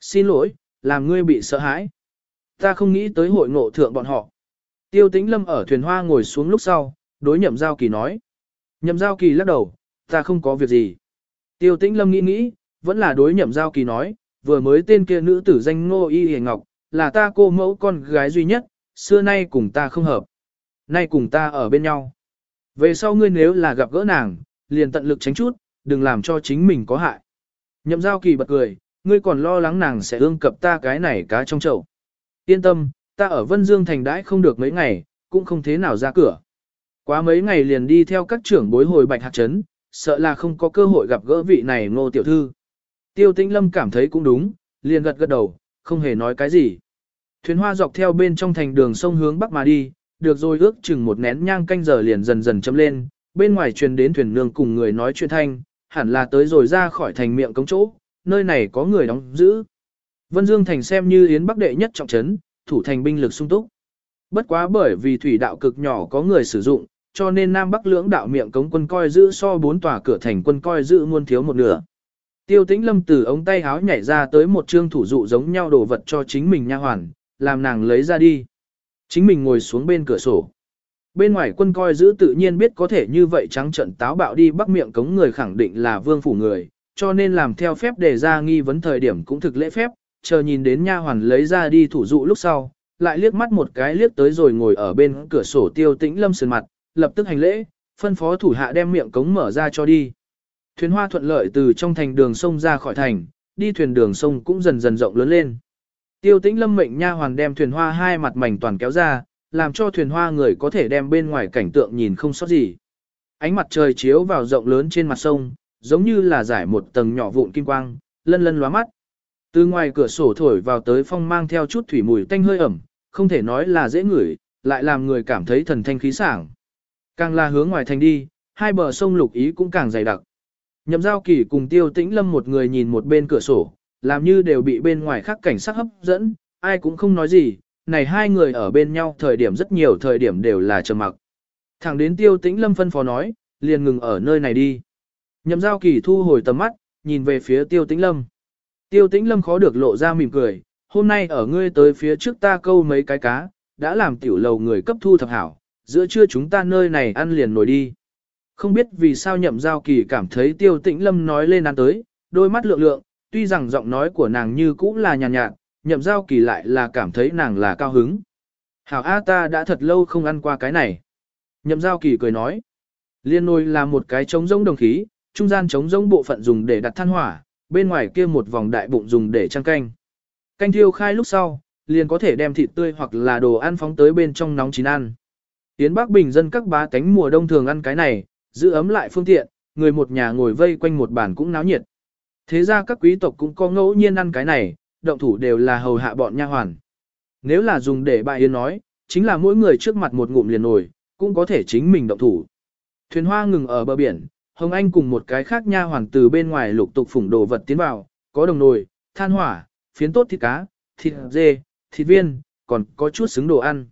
Xin lỗi, làm ngươi bị sợ hãi. Ta không nghĩ tới hội ngộ thượng bọn họ. Tiêu tĩnh lâm ở thuyền hoa ngồi xuống lúc sau, đối nhậm giao kỳ nói. Nhậm giao kỳ lắc đầu, ta không có việc gì. Tiêu tĩnh lâm nghĩ nghĩ, vẫn là đối nhậm giao kỳ nói, vừa mới tên kia nữ tử danh ngô y hề ngọc, là ta cô mẫu con gái duy nhất, xưa nay cùng ta không hợp. Nay cùng ta ở bên nhau. Về sau ngươi nếu là gặp gỡ nàng, liền tận lực tránh chút, đừng làm cho chính mình có hại. Nhậm giao kỳ bật cười, ngươi còn lo lắng nàng sẽ ương cập ta cái này cá trong chậu. Yên tâm, ta ở Vân Dương thành đãi không được mấy ngày, cũng không thế nào ra cửa. Quá mấy ngày liền đi theo các trưởng bối hồi bạch hạt trấn, sợ là không có cơ hội gặp gỡ vị này ngô tiểu thư. Tiêu tĩnh lâm cảm thấy cũng đúng, liền gật gật đầu, không hề nói cái gì. Thuyền hoa dọc theo bên trong thành đường sông hướng bắc mà đi, được rồi ước chừng một nén nhang canh giờ liền dần dần châm lên, bên ngoài truyền đến thuyền nương cùng người nói chuyện thanh, hẳn là tới rồi ra khỏi thành miệng cống chỗ, nơi này có người đóng giữ. Vân Dương thành xem như yến bắc đệ nhất trọng trấn, thủ thành binh lực sung túc. Bất quá bởi vì thủy đạo cực nhỏ có người sử dụng, cho nên Nam Bắc lưỡng đạo miệng cống quân coi giữ so bốn tòa cửa thành quân coi giữ muôn thiếu một nửa. Tiêu tĩnh lâm từ ống tay háo nhảy ra tới một trương thủ dụ giống nhau đồ vật cho chính mình nha hoàn, làm nàng lấy ra đi. Chính mình ngồi xuống bên cửa sổ. Bên ngoài quân coi giữ tự nhiên biết có thể như vậy trắng trận táo bạo đi bắt miệng cống người khẳng định là vương phủ người, cho nên làm theo phép đề ra nghi vấn thời điểm cũng thực lễ phép, chờ nhìn đến nha hoàn lấy ra đi thủ dụ lúc sau, lại liếc mắt một cái liếc tới rồi ngồi ở bên cửa sổ tiêu tĩnh lâm sườn mặt, lập tức hành lễ, phân phó thủ hạ đem miệng cống mở ra cho đi. Thuyền hoa thuận lợi từ trong thành đường sông ra khỏi thành, đi thuyền đường sông cũng dần dần rộng lớn lên. Tiêu tĩnh lâm mệnh nha hoàn đem thuyền hoa hai mặt mảnh toàn kéo ra, làm cho thuyền hoa người có thể đem bên ngoài cảnh tượng nhìn không sót gì. Ánh mặt trời chiếu vào rộng lớn trên mặt sông, giống như là giải một tầng nhỏ vụn kim quang, lân lân lóa mắt. Từ ngoài cửa sổ thổi vào tới phong mang theo chút thủy mùi tanh hơi ẩm, không thể nói là dễ ngửi, lại làm người cảm thấy thần thanh khí sảng. Càng là hướng ngoài thành đi, hai bờ sông lục ý cũng càng dày đặc. Nhậm giao kỳ cùng tiêu tĩnh lâm một người nhìn một bên cửa sổ, làm như đều bị bên ngoài khắc cảnh sắc hấp dẫn, ai cũng không nói gì, này hai người ở bên nhau thời điểm rất nhiều thời điểm đều là trầm mặc. Thẳng đến tiêu tĩnh lâm phân phó nói, liền ngừng ở nơi này đi. Nhậm giao kỳ thu hồi tầm mắt, nhìn về phía tiêu tĩnh lâm. Tiêu tĩnh lâm khó được lộ ra mỉm cười, hôm nay ở ngươi tới phía trước ta câu mấy cái cá, đã làm tiểu lầu người cấp thu thập hảo, giữa trưa chúng ta nơi này ăn liền nổi đi. Không biết vì sao nhậm giao kỳ cảm thấy tiêu tĩnh lâm nói lên ăn tới, đôi mắt lượng lượng, tuy rằng giọng nói của nàng như cũ là nhàn nhạt, nhạt, nhậm giao kỳ lại là cảm thấy nàng là cao hứng. Hảo A ta đã thật lâu không ăn qua cái này. Nhậm giao kỳ cười nói. Liên nồi là một cái trống rỗng đồng khí, trung gian trống rỗng bộ phận dùng để đặt than hỏa, bên ngoài kia một vòng đại bụng dùng để trang canh. Canh thiêu khai lúc sau, liền có thể đem thịt tươi hoặc là đồ ăn phóng tới bên trong nóng chín ăn. Tiến Bắc Bình dân các bá tánh mùa đông thường ăn cái này, giữ ấm lại phương tiện, người một nhà ngồi vây quanh một bàn cũng náo nhiệt. Thế ra các quý tộc cũng có ngẫu nhiên ăn cái này, động thủ đều là hầu hạ bọn nha hoàn. Nếu là dùng để bại yên nói, chính là mỗi người trước mặt một ngụm liền nổi, cũng có thể chính mình động thủ. Thuyền hoa ngừng ở bờ biển, Hồng Anh cùng một cái khác nha hoàn từ bên ngoài lục tục phủng đồ vật tiến vào, có đồng nồi, than hỏa, phiến tốt thịt cá, thịt dê, thịt viên, còn có chút xứng đồ ăn.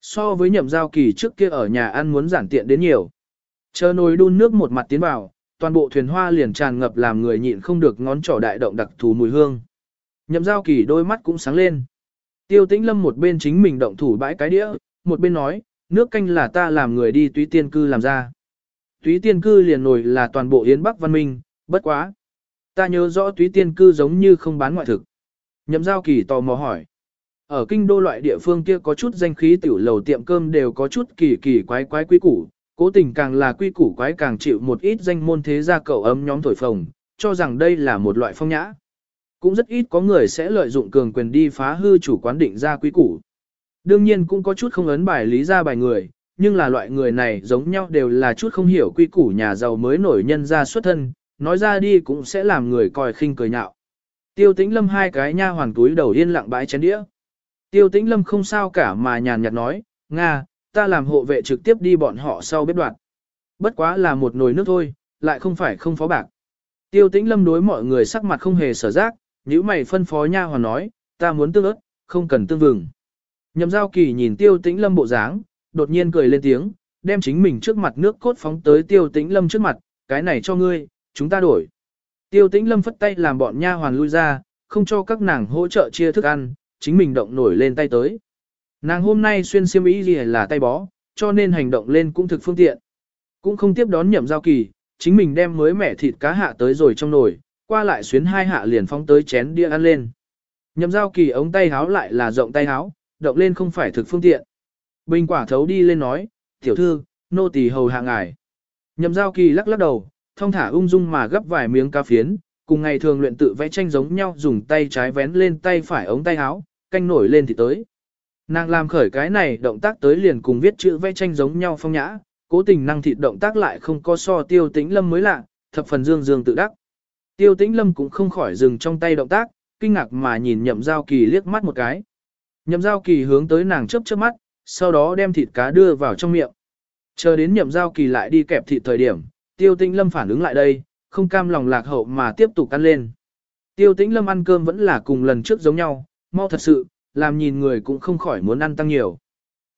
So với nhậm giao kỳ trước kia ở nhà ăn muốn giản tiện đến nhiều. Chờ nồi đun nước một mặt tiến vào, toàn bộ thuyền hoa liền tràn ngập làm người nhịn không được ngón trỏ đại động đặc thù mùi hương. Nhậm giao kỳ đôi mắt cũng sáng lên. Tiêu tĩnh lâm một bên chính mình động thủ bãi cái đĩa, một bên nói, nước canh là ta làm người đi túy tiên cư làm ra. Túy tiên cư liền nổi là toàn bộ Yến Bắc văn minh, bất quá. Ta nhớ rõ túy tiên cư giống như không bán ngoại thực. Nhậm giao kỳ tò mò hỏi. Ở kinh đô loại địa phương kia có chút danh khí tiểu lầu tiệm cơm đều có chút kỳ kỳ quái quái quý củ, cố tình càng là quy củ quái càng chịu một ít danh môn thế gia cậu ấm nhóm thổi phồng, cho rằng đây là một loại phong nhã. Cũng rất ít có người sẽ lợi dụng cường quyền đi phá hư chủ quán định ra quý củ. Đương nhiên cũng có chút không ấn bài lý ra bài người, nhưng là loại người này giống nhau đều là chút không hiểu quy củ nhà giàu mới nổi nhân ra xuất thân, nói ra đi cũng sẽ làm người coi khinh cười nhạo. Tiêu tĩnh lâm hai cái nha hoàng túi đầu yên lặng bãi chén đĩa. Tiêu tĩnh lâm không sao cả mà nhàn nhạt nói, Nga, ta làm hộ vệ trực tiếp đi bọn họ sau bếp đoạn. Bất quá là một nồi nước thôi, lại không phải không phó bạc. Tiêu tĩnh lâm đối mọi người sắc mặt không hề sở giác, nhữ mày phân phó nha hoàn nói, ta muốn tương ớt, không cần tương vừng. Nhậm giao kỳ nhìn tiêu tĩnh lâm bộ dáng, đột nhiên cười lên tiếng, đem chính mình trước mặt nước cốt phóng tới tiêu tĩnh lâm trước mặt, cái này cho ngươi, chúng ta đổi. Tiêu tĩnh lâm phất tay làm bọn nha hoàn lui ra, không cho các nàng hỗ trợ chia thức ăn, chính mình động nổi lên tay tới. Nàng hôm nay xuyên xiêm y gì là tay bó, cho nên hành động lên cũng thực phương tiện. Cũng không tiếp đón nhậm giao kỳ, chính mình đem mới mẻ thịt cá hạ tới rồi trong nồi, qua lại xuyến hai hạ liền phóng tới chén đĩa ăn lên. Nhậm giao kỳ ống tay háo lại là rộng tay háo, động lên không phải thực phương tiện. Bình quả thấu đi lên nói, tiểu thư, nô tỳ hầu hạ ngài. Nhậm giao kỳ lắc lắc đầu, thông thả ung dung mà gấp vài miếng cá phiến, cùng ngày thường luyện tự vẽ tranh giống nhau dùng tay trái vén lên tay phải ống tay háo, canh nổi lên thì tới. Nàng làm khởi cái này động tác tới liền cùng viết chữ vẽ tranh giống nhau phong nhã, cố tình năng thịt động tác lại không có so tiêu tĩnh lâm mới lạ, thập phần dương dương tự đắc. Tiêu tĩnh lâm cũng không khỏi dừng trong tay động tác, kinh ngạc mà nhìn nhậm giao kỳ liếc mắt một cái. Nhậm giao kỳ hướng tới nàng chớp chớp mắt, sau đó đem thịt cá đưa vào trong miệng. Chờ đến nhậm giao kỳ lại đi kẹp thịt thời điểm, tiêu tĩnh lâm phản ứng lại đây, không cam lòng lạc hậu mà tiếp tục ăn lên. Tiêu tĩnh lâm ăn cơm vẫn là cùng lần trước giống nhau, mau thật sự, làm nhìn người cũng không khỏi muốn ăn tăng nhiều.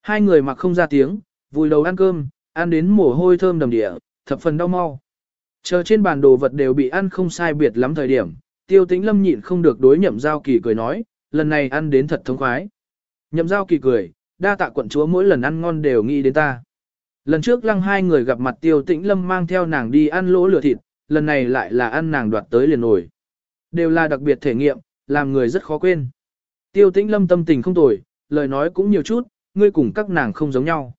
Hai người mặc không ra tiếng, vùi đầu ăn cơm, ăn đến mồ hôi thơm đầm địa, thập phần đau mau. Chờ trên bàn đồ vật đều bị ăn không sai biệt lắm thời điểm, tiêu tĩnh lâm nhịn không được đối nhậm giao kỳ cười nói, lần này ăn đến thật thông khoái. Nhậm giao kỳ cười, đa tạ quận chúa mỗi lần ăn ngon đều nghĩ đến ta. Lần trước lăng hai người gặp mặt tiêu tĩnh lâm mang theo nàng đi ăn lỗ lửa thịt, lần này lại là ăn nàng đoạt tới liền nổi. Đều là đặc biệt thể nghiệm, làm người rất khó quên. Tiêu tĩnh lâm tâm tình không tồi, lời nói cũng nhiều chút, ngươi cùng các nàng không giống nhau.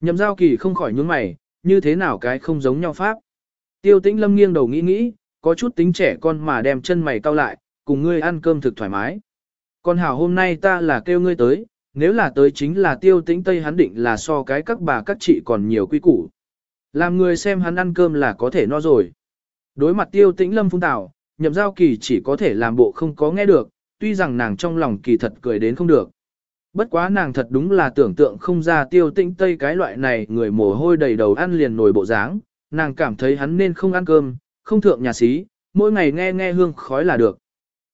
Nhậm giao kỳ không khỏi nhướng mày, như thế nào cái không giống nhau pháp. Tiêu tĩnh lâm nghiêng đầu nghĩ nghĩ, có chút tính trẻ con mà đem chân mày cau lại, cùng ngươi ăn cơm thực thoải mái. Con hảo hôm nay ta là kêu ngươi tới, nếu là tới chính là tiêu tĩnh tây hắn định là so cái các bà các chị còn nhiều quy củ. Làm người xem hắn ăn cơm là có thể no rồi. Đối mặt tiêu tĩnh lâm phung tảo, nhậm giao kỳ chỉ có thể làm bộ không có nghe được, tuy rằng nàng trong lòng kỳ thật cười đến không được. Bất quá nàng thật đúng là tưởng tượng không ra tiêu tĩnh tây cái loại này người mồ hôi đầy đầu ăn liền nổi bộ dáng, nàng cảm thấy hắn nên không ăn cơm, không thượng nhà xí, mỗi ngày nghe nghe hương khói là được.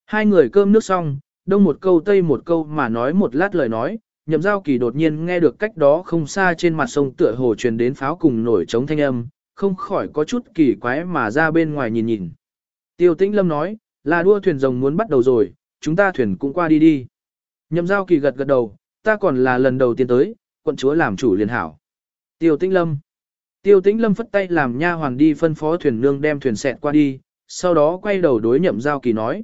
Hai người cơm nước xong, đông một câu tây một câu mà nói một lát lời nói, nhậm giao kỳ đột nhiên nghe được cách đó không xa trên mặt sông tựa hồ truyền đến pháo cùng nổi trống thanh âm, không khỏi có chút kỳ quái mà ra bên ngoài nhìn nhìn. Tiêu tĩnh lâm nói, là đua thuyền rồng muốn bắt đầu rồi, chúng ta thuyền cũng qua đi đi. Nhậm giao kỳ gật gật đầu, ta còn là lần đầu tiên tới, quận chúa làm chủ liền hảo. Tiêu tĩnh lâm. Tiêu tĩnh lâm phất tay làm nha hoàn đi phân phó thuyền nương đem thuyền xẹt qua đi, sau đó quay đầu đối nhậm giao kỳ nói.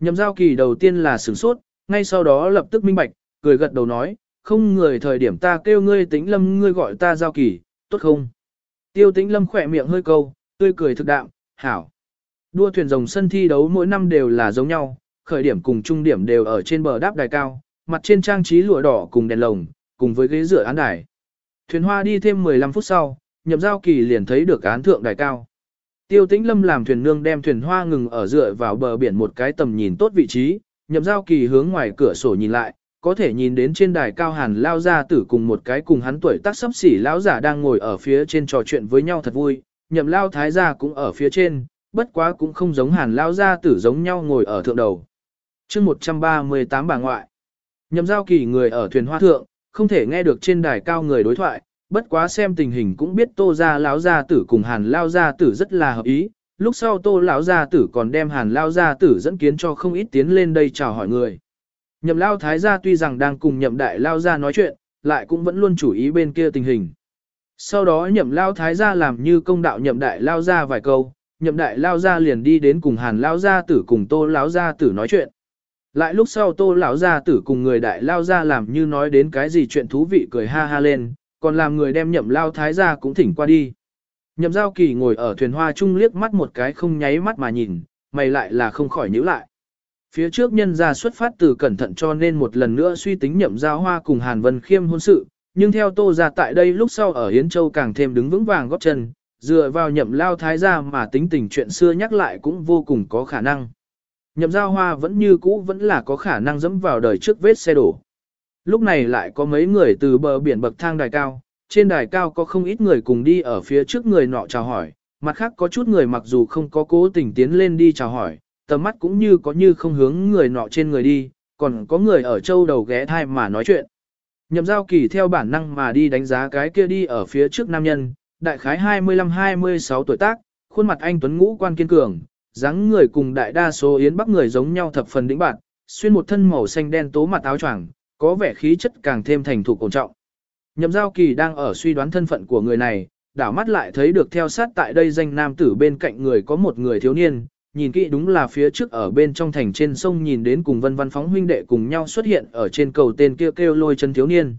Nhậm giao kỳ đầu tiên là sửng sốt, ngay sau đó lập tức minh bạch, cười gật đầu nói, không người thời điểm ta kêu ngươi tĩnh lâm ngươi gọi ta giao kỳ, tốt không? Tiêu tĩnh lâm khỏe miệng hơi câu, tươi cười thực đạm, hảo. Đua thuyền rồng sân thi đấu mỗi năm đều là giống nhau, khởi điểm cùng trung điểm đều ở trên bờ đáp đài cao, mặt trên trang trí lụa đỏ cùng đèn lồng, cùng với ghế rửa án đài. Thuyền hoa đi thêm 15 phút sau, nhậm giao kỳ liền thấy được án thượng đài cao. Tiêu tĩnh lâm làm thuyền nương đem thuyền hoa ngừng ở dựa vào bờ biển một cái tầm nhìn tốt vị trí, nhậm giao kỳ hướng ngoài cửa sổ nhìn lại, có thể nhìn đến trên đài cao hàn lao ra tử cùng một cái cùng hắn tuổi tác sắp xỉ lão giả đang ngồi ở phía trên trò chuyện với nhau thật vui, nhậm lao thái gia cũng ở phía trên, bất quá cũng không giống hàn lao gia tử giống nhau ngồi ở thượng đầu. chương 138 bà ngoại, nhậm giao kỳ người ở thuyền hoa thượng, không thể nghe được trên đài cao người đối thoại, bất quá xem tình hình cũng biết tô gia lão gia tử cùng hàn lao gia tử rất là hợp ý, lúc sau tô lão gia tử còn đem hàn lao gia tử dẫn kiến cho không ít tiến lên đây chào hỏi người. Nhậm lao thái gia tuy rằng đang cùng nhậm đại lao gia nói chuyện, lại cũng vẫn luôn chủ ý bên kia tình hình. Sau đó nhậm lao thái gia làm như công đạo nhậm đại lao gia vài câu, nhậm đại lao gia liền đi đến cùng hàn lao gia tử cùng tô lão gia tử nói chuyện. Lại lúc sau tô lão gia tử cùng người đại lao gia làm như nói đến cái gì chuyện thú vị cười ha ha lên, còn làm người đem nhậm lao thái gia cũng thỉnh qua đi. Nhậm giao kỳ ngồi ở thuyền hoa chung liếc mắt một cái không nháy mắt mà nhìn, mày lại là không khỏi nhíu lại. Phía trước nhân ra xuất phát từ cẩn thận cho nên một lần nữa suy tính nhậm giao hoa cùng Hàn Vân Khiêm hôn sự, nhưng theo tô ra tại đây lúc sau ở Hiến Châu càng thêm đứng vững vàng góp chân, dựa vào nhậm lao thái gia mà tính tình chuyện xưa nhắc lại cũng vô cùng có khả năng. Nhậm giao hoa vẫn như cũ vẫn là có khả năng dẫm vào đời trước vết xe đổ. Lúc này lại có mấy người từ bờ biển bậc thang đài cao, trên đài cao có không ít người cùng đi ở phía trước người nọ chào hỏi, mặt khác có chút người mặc dù không có cố tình tiến lên đi chào hỏi, tầm mắt cũng như có như không hướng người nọ trên người đi, còn có người ở châu đầu ghé thai mà nói chuyện. Nhậm giao kỳ theo bản năng mà đi đánh giá cái kia đi ở phía trước nam nhân, đại khái 25-26 tuổi tác, khuôn mặt anh Tuấn Ngũ quan kiên cường, dáng người cùng đại đa số yến bắc người giống nhau thập phần đĩnh bạn, xuyên một thân màu xanh đen tố mặt áo choàng, có vẻ khí chất càng thêm thành thục ổn trọng. Nhậm giao kỳ đang ở suy đoán thân phận của người này, đảo mắt lại thấy được theo sát tại đây danh nam tử bên cạnh người có một người thiếu niên, nhìn kỹ đúng là phía trước ở bên trong thành trên sông nhìn đến cùng vân văn phóng huynh đệ cùng nhau xuất hiện ở trên cầu tên kia kêu, lôi chân thiếu niên.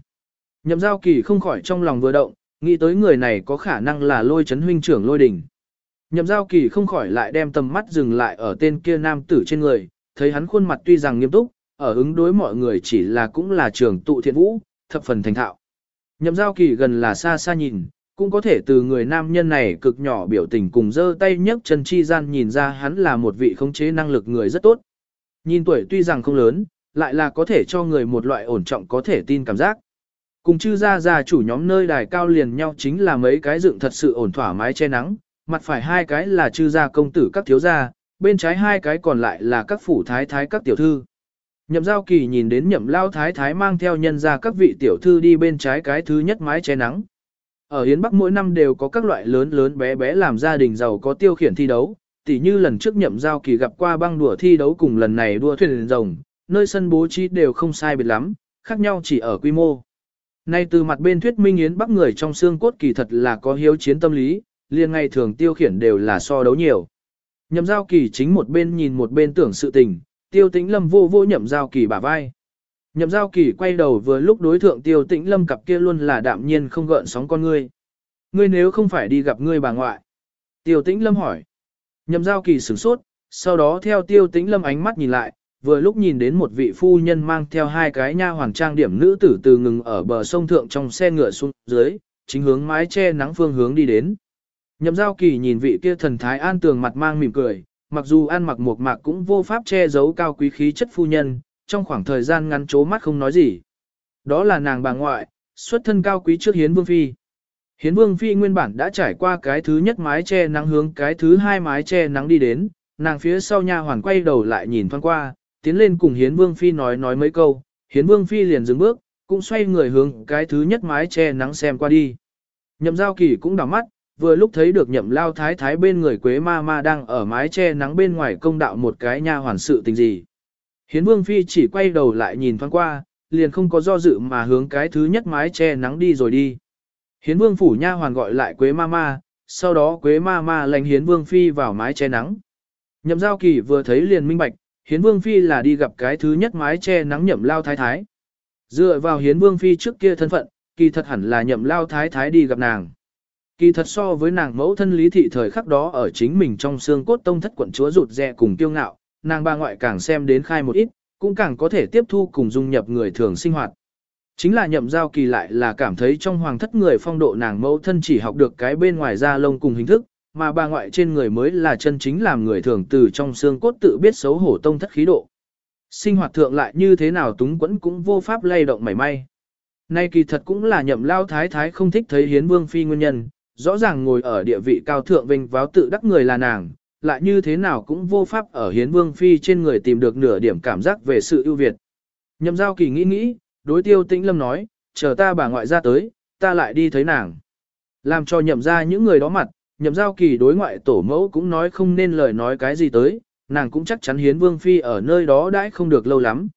Nhậm giao kỳ không khỏi trong lòng vừa động, nghĩ tới người này có khả năng là lôi chấn huynh trưởng lôi đỉnh. Nhậm giao kỳ không khỏi lại đem tầm mắt dừng lại ở tên kia nam tử trên người, thấy hắn khuôn mặt tuy rằng nghiêm túc, ở ứng đối mọi người chỉ là cũng là trường tụ thiện vũ, thập phần thành thạo. Nhậm giao kỳ gần là xa xa nhìn, cũng có thể từ người nam nhân này cực nhỏ biểu tình cùng giơ tay nhấc chân chi gian nhìn ra hắn là một vị khống chế năng lực người rất tốt. Nhìn tuổi tuy rằng không lớn, lại là có thể cho người một loại ổn trọng có thể tin cảm giác. Cùng chư ra ra chủ nhóm nơi đài cao liền nhau chính là mấy cái dựng thật sự ổn thỏa mái che nắng, mặt phải hai cái là chư gia công tử các thiếu gia, bên trái hai cái còn lại là các phủ thái thái các tiểu thư. Nhậm giao kỳ nhìn đến nhậm lao thái thái mang theo nhân ra các vị tiểu thư đi bên trái cái thứ nhất mái che nắng. ở Hiến Bắc mỗi năm đều có các loại lớn lớn bé bé làm gia đình giàu có tiêu khiển thi đấu, tỉ như lần trước nhậm giao kỳ gặp qua băng đùa thi đấu cùng lần này đua thuyền rồng, nơi sân bố trí đều không sai biệt lắm, khác nhau chỉ ở quy mô. Nay từ mặt bên thuyết minh Yến Bắc người trong xương cốt kỳ thật là có hiếu chiến tâm lý, liền ngày thường tiêu khiển đều là so đấu nhiều. Nhậm giao kỳ chính một bên nhìn một bên tưởng sự tình, tiêu tĩnh lâm vô vô nhậm giao kỳ bả vai. Nhậm giao kỳ quay đầu vừa lúc đối thượng tiêu tĩnh lâm cặp kia luôn là đạm nhiên không gợn sóng con ngươi. Ngươi nếu không phải đi gặp ngươi bà ngoại. Tiêu tĩnh lâm hỏi. Nhậm giao kỳ sửng sốt, sau đó theo tiêu tĩnh lâm ánh mắt nhìn lại, vừa lúc nhìn đến một vị phu nhân mang theo hai cái nha hoàng trang điểm nữ tử từ ngừng ở bờ sông thượng trong xe ngựa xuống dưới, chính hướng mái che nắng phương hướng đi đến. Nhậm giao kỳ nhìn vị kia thần thái an tường mặt mang mỉm cười, mặc dù ăn mặc một mạc cũng vô pháp che giấu cao quý khí chất phu nhân, trong khoảng thời gian ngắn chố mắt không nói gì. Đó là nàng bà ngoại, xuất thân cao quý trước hiến vương phi. Hiến vương phi nguyên bản đã trải qua cái thứ nhất mái che nắng hướng cái thứ hai mái che nắng đi đến, nàng phía sau nha hoàn quay đầu lại nhìn thoáng qua, tiến lên cùng hiến vương phi nói nói mấy câu, hiến vương phi liền dừng bước, cũng xoay người hướng cái thứ nhất mái che nắng xem qua đi. Nhậm giao kỳ cũng đảo mắt, vừa lúc thấy được nhậm lao thái thái bên người quế ma ma đang ở mái che nắng bên ngoài công đạo một cái nha hoàn sự tình gì. Hiến vương phi chỉ quay đầu lại nhìn thoáng qua, liền không có do dự mà hướng cái thứ nhất mái che nắng đi rồi đi. Hiến vương phủ nha hoàn gọi lại quế ma ma, sau đó quế ma ma lệnh hiến vương phi vào mái che nắng. Nhậm giao kỳ vừa thấy liền minh bạch, hiến vương phi là đi gặp cái thứ nhất mái che nắng nhậm lao thái thái. Dựa vào hiến vương phi trước kia thân phận, kỳ thật hẳn là nhậm lao thái thái đi gặp nàng. Kỳ thật so với nàng mẫu thân lý thị thời khắc đó ở chính mình trong xương cốt tông thất quận chúa rụt rè cùng kiêu ngạo, nàng bà ngoại càng xem đến khai một ít, cũng càng có thể tiếp thu cùng dung nhập người thường sinh hoạt. Chính là nhậm giao kỳ lại là cảm thấy trong hoàng thất người phong độ nàng mẫu thân chỉ học được cái bên ngoài da lông cùng hình thức, mà bà ngoại trên người mới là chân chính làm người thường từ trong xương cốt tự biết xấu hổ tông thất khí độ. Sinh hoạt thượng lại như thế nào túng quẫn cũng vô pháp lay động mảy may. Nay kỳ thật cũng là nhậm lao thái thái không thích thấy hiến vương phi nguyên nhân, rõ ràng ngồi ở địa vị cao thượng vinh váo tự đắc người là nàng, lại như thế nào cũng vô pháp ở hiến vương phi trên người tìm được nửa điểm cảm giác về sự ưu việt. Nhậm giao kỳ nghĩ nghĩ, đối tiêu tĩnh lâm nói, chờ ta bà ngoại ra tới, ta lại đi thấy nàng. Làm cho nhậm ra những người đó mặt, nhậm giao kỳ đối ngoại tổ mẫu cũng nói không nên lời nói cái gì tới, nàng cũng chắc chắn hiến vương phi ở nơi đó đãi không được lâu lắm.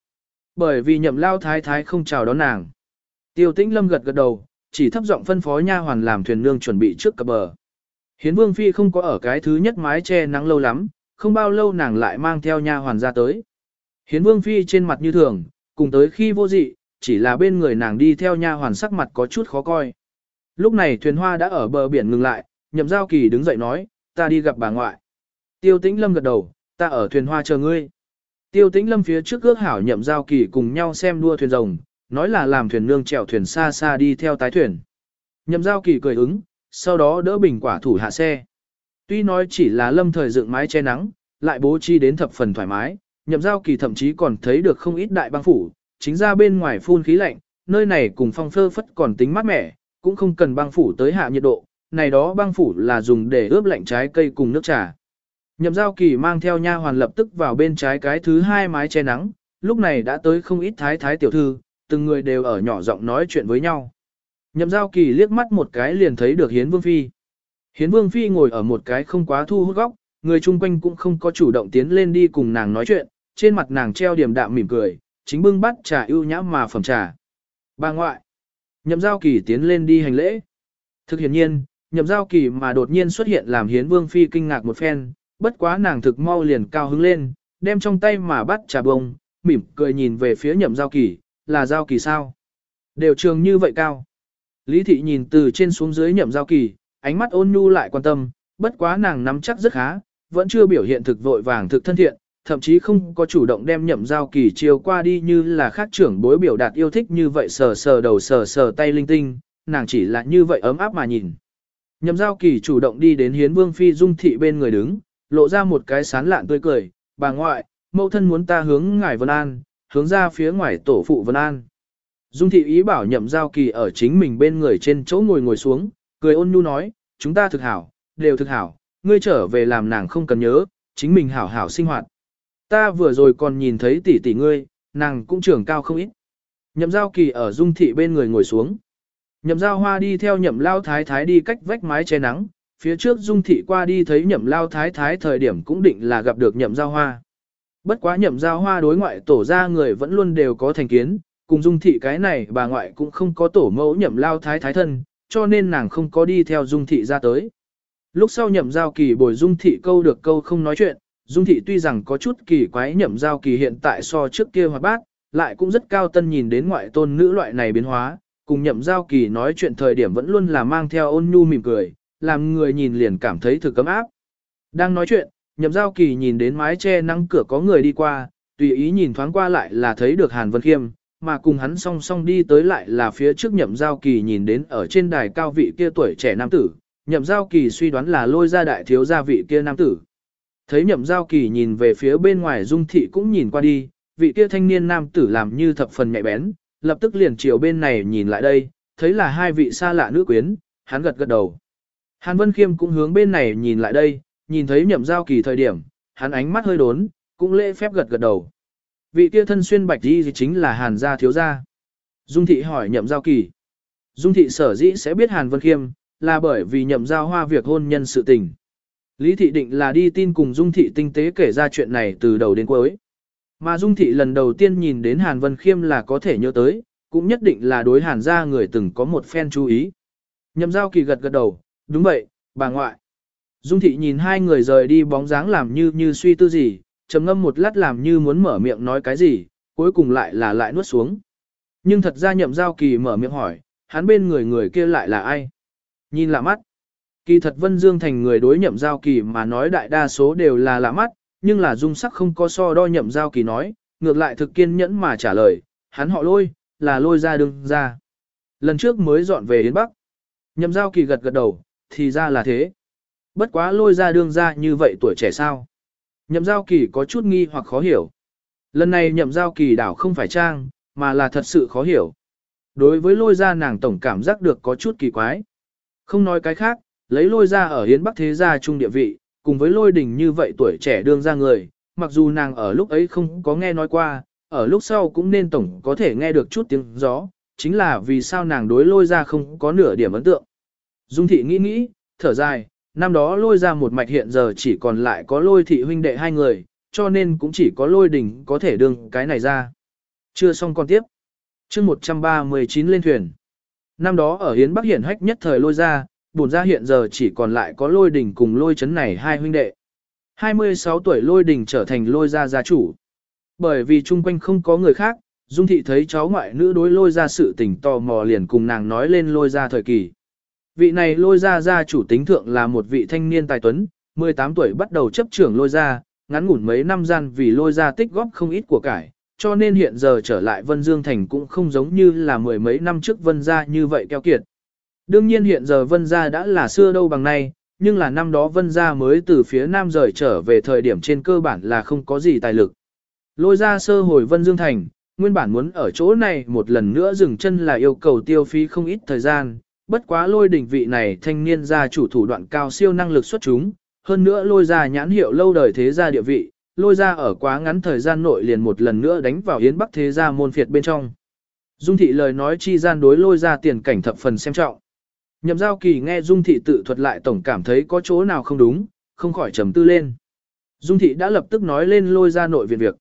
Bởi vì nhậm lao thái thái không chào đón nàng. Tiêu tĩnh lâm gật gật đầu, chỉ thấp giọng phân phó nha hoàn làm thuyền nương chuẩn bị trước cập bờ. Hiến vương phi không có ở cái thứ nhất mái che nắng lâu lắm, không bao lâu nàng lại mang theo nha hoàn ra tới. Hiến vương phi trên mặt như thường, cùng tới khi vô dị, chỉ là bên người nàng đi theo nha hoàn sắc mặt có chút khó coi. Lúc này thuyền hoa đã ở bờ biển ngừng lại, nhậm giao kỳ đứng dậy nói, ta đi gặp bà ngoại. Tiêu tĩnh lâm gật đầu, ta ở thuyền hoa chờ ngươi. Tiêu tĩnh lâm phía trước ước hảo nhậm giao kỳ cùng nhau xem đua thuyền rồng, nói là làm thuyền nương chèo thuyền xa xa đi theo tái thuyền. Nhậm giao kỳ cười ứng, sau đó đỡ bình quả thủ hạ xe. Tuy nói chỉ là lâm thời dựng mái che nắng, lại bố trí đến thập phần thoải mái, nhậm giao kỳ thậm chí còn thấy được không ít đại băng phủ, chính ra bên ngoài phun khí lạnh, nơi này cùng phong phơ phất còn tính mát mẻ, cũng không cần băng phủ tới hạ nhiệt độ, này đó băng phủ là dùng để ướp lạnh trái cây cùng nước trà. Nhậm giao kỳ mang theo nha hoàn lập tức vào bên trái cái thứ hai mái che nắng, lúc này đã tới không ít thái thái tiểu thư, từng người đều ở nhỏ giọng nói chuyện với nhau. Nhậm giao kỳ liếc mắt một cái liền thấy được Hiến Vương Phi. Hiến Vương Phi ngồi ở một cái không quá thu hút góc, người chung quanh cũng không có chủ động tiến lên đi cùng nàng nói chuyện, trên mặt nàng treo điểm đạm mỉm cười, chính bưng bắt trà ưu nhã mà phẩm trà. Bà ngoại. Nhậm giao kỳ tiến lên đi hành lễ. Thực hiện nhiên, nhậm giao kỳ mà đột nhiên xuất hiện làm Hiến Vương Phi kinh ngạc một phen, bất quá nàng thực mau liền cao hứng lên, đem trong tay mà bắt trà bông, mỉm cười nhìn về phía nhậm giao kỳ, là giao kỳ sao? Đều trường như vậy cao. Lý thị nhìn từ trên xuống dưới nhậm giao kỳ, ánh mắt ôn nhu lại quan tâm, bất quá nàng nắm chắc rất khá, vẫn chưa biểu hiện thực vội vàng thực thân thiện, thậm chí không có chủ động đem nhậm giao kỳ chiều qua đi như là khác trưởng bối biểu đạt yêu thích như vậy sờ sờ đầu sờ sờ tay linh tinh, nàng chỉ là như vậy ấm áp mà nhìn. Nhậm giao kỳ chủ động đi đến hiến vương phi dung thị bên người đứng, lộ ra một cái sán lạn tươi cười, bà ngoại, mẫu thân muốn ta hướng ngài Vân An, hướng ra phía ngoài tổ phụ Vân An. Dung thị ý bảo nhậm giao kỳ ở chính mình bên người trên chỗ ngồi ngồi xuống, cười ôn nhu nói, chúng ta thực hảo, đều thực hảo, ngươi trở về làm nàng không cần nhớ, chính mình hảo hảo sinh hoạt. Ta vừa rồi còn nhìn thấy tỷ tỷ ngươi, nàng cũng trưởng cao không ít. Nhậm giao kỳ ở dung thị bên người ngồi xuống. Nhậm giao hoa đi theo nhậm lao thái thái đi cách vách mái che nắng, phía trước dung thị qua đi thấy nhậm lao thái thái thời điểm cũng định là gặp được nhậm giao hoa. Bất quá nhậm giao hoa đối ngoại tổ ra người vẫn luôn đều có thành kiến, cùng dung thị cái này bà ngoại cũng không có tổ mẫu nhậm lao thái thái thân, cho nên nàng không có đi theo dung thị ra tới. Lúc sau nhậm giao kỳ bồi dung thị câu được câu không nói chuyện, dung thị tuy rằng có chút kỳ quái nhậm giao kỳ hiện tại so trước kia hoạt bát, lại cũng rất cao tân nhìn đến ngoại tôn nữ loại này biến hóa, cùng nhậm giao kỳ nói chuyện thời điểm vẫn luôn là mang theo ôn nhu mỉm cười, làm người nhìn liền cảm thấy thực cấm áp. Đang nói chuyện, nhậm giao kỳ nhìn đến mái che nắng cửa có người đi qua, tùy ý nhìn thoáng qua lại là thấy được Hàn Vân Khiêm, mà cùng hắn song song đi tới lại là phía trước nhậm giao kỳ nhìn đến ở trên đài cao vị kia tuổi trẻ nam tử, nhậm giao kỳ suy đoán là lôi ra đại thiếu gia vị kia nam tử. Thấy nhậm giao kỳ nhìn về phía bên ngoài dung thị cũng nhìn qua đi, vị kia thanh niên nam tử làm như thập phần nhạy bén, lập tức liền chiều bên này nhìn lại đây, thấy là hai vị xa lạ nữ quyến, hắn gật gật đầu. Hàn Vân Khiêm cũng hướng bên này nhìn lại đây, nhìn thấy nhậm giao kỳ thời điểm, hắn ánh mắt hơi đốn, cũng lễ phép gật gật đầu. Vị kia thân xuyên bạch đi chính là Hàn gia thiếu gia. Dung thị hỏi nhậm giao kỳ. Dung thị sở dĩ sẽ biết Hàn Vân Khiêm, là bởi vì nhậm giao hoa việc hôn nhân sự tình. Lý thị định là đi tin cùng Dung thị tinh tế kể ra chuyện này từ đầu đến cuối. Mà Dung thị lần đầu tiên nhìn đến Hàn Vân Khiêm là có thể nhớ tới, cũng nhất định là đối Hàn gia người từng có một phen chú ý. Nhậm giao kỳ gật gật đầu, đúng vậy, bà ngoại. Dung thị nhìn hai người rời đi bóng dáng làm như như suy tư gì, trầm ngâm một lát làm như muốn mở miệng nói cái gì, cuối cùng lại là lại nuốt xuống. Nhưng thật ra nhậm giao kỳ mở miệng hỏi, hắn bên người người kia lại là ai? Nhìn lạ mắt. Kỳ thật Vân Dương thành người đối nhậm giao kỳ mà nói đại đa số đều là lạ mắt, nhưng là dung sắc không có so đo nhậm giao kỳ nói, ngược lại thực kiên nhẫn mà trả lời, hắn họ lôi, là lôi ra đương ra. Lần trước mới dọn về đến Bắc. Nhậm giao kỳ gật gật đầu, thì ra là thế. Bất quá lôi ra đương ra như vậy tuổi trẻ sao. Nhậm giao kỳ có chút nghi hoặc khó hiểu. Lần này nhậm giao kỳ đảo không phải trang, mà là thật sự khó hiểu. Đối với lôi ra nàng tổng cảm giác được có chút kỳ quái. Không nói cái khác, lấy lôi ra ở hiến bắc thế gia trung địa vị, cùng với lôi đình như vậy tuổi trẻ đương ra người, mặc dù nàng ở lúc ấy không có nghe nói qua, ở lúc sau cũng nên tổng có thể nghe được chút tiếng gió, chính là vì sao nàng đối lôi ra không có nửa điểm ấn tượng. Dung thị nghĩ nghĩ, thở dài, năm đó lôi ra một mạch hiện giờ chỉ còn lại có lôi thị huynh đệ hai người, cho nên cũng chỉ có lôi đình có thể đương cái này ra. Chưa xong còn tiếp. chương 139 lên thuyền. Năm đó ở Hiến Bắc Hiển hách nhất thời lôi ra, bổn ra hiện giờ chỉ còn lại có lôi đình cùng lôi chấn này hai huynh đệ. 26 tuổi lôi đình trở thành lôi gia gia chủ. Bởi vì chung quanh không có người khác, Dung thị thấy cháu ngoại nữ đối lôi ra sự tình tò mò liền cùng nàng nói lên lôi ra thời kỳ. Vị này lôi ra gia chủ tính thượng là một vị thanh niên tài tuấn, 18 tuổi bắt đầu chấp trưởng lôi ra, ngắn ngủn mấy năm gian vì lôi ra tích góp không ít của cải, cho nên hiện giờ trở lại Vân Dương Thành cũng không giống như là mười mấy năm trước Vân gia như vậy keo kiệt. Đương nhiên hiện giờ Vân gia đã là xưa đâu bằng nay, nhưng là năm đó Vân gia mới từ phía Nam rời trở về thời điểm trên cơ bản là không có gì tài lực. Lôi ra sơ hồi Vân Dương Thành, nguyên bản muốn ở chỗ này một lần nữa dừng chân là yêu cầu tiêu phí không ít thời gian, bất quá lôi đỉnh vị này thanh niên gia chủ thủ đoạn cao siêu năng lực xuất chúng, hơn nữa lôi ra nhãn hiệu lâu đời thế gia địa vị, lôi ra ở quá ngắn thời gian nội liền một lần nữa đánh vào yến bắc thế gia môn phiệt bên trong. Dung thị lời nói chi gian đối lôi ra tiền cảnh thập phần xem trọng. Nhậm giao kỳ nghe Dung thị tự thuật lại tổng cảm thấy có chỗ nào không đúng, không khỏi trầm tư lên. Dung thị đã lập tức nói lên lôi ra nội viện việc.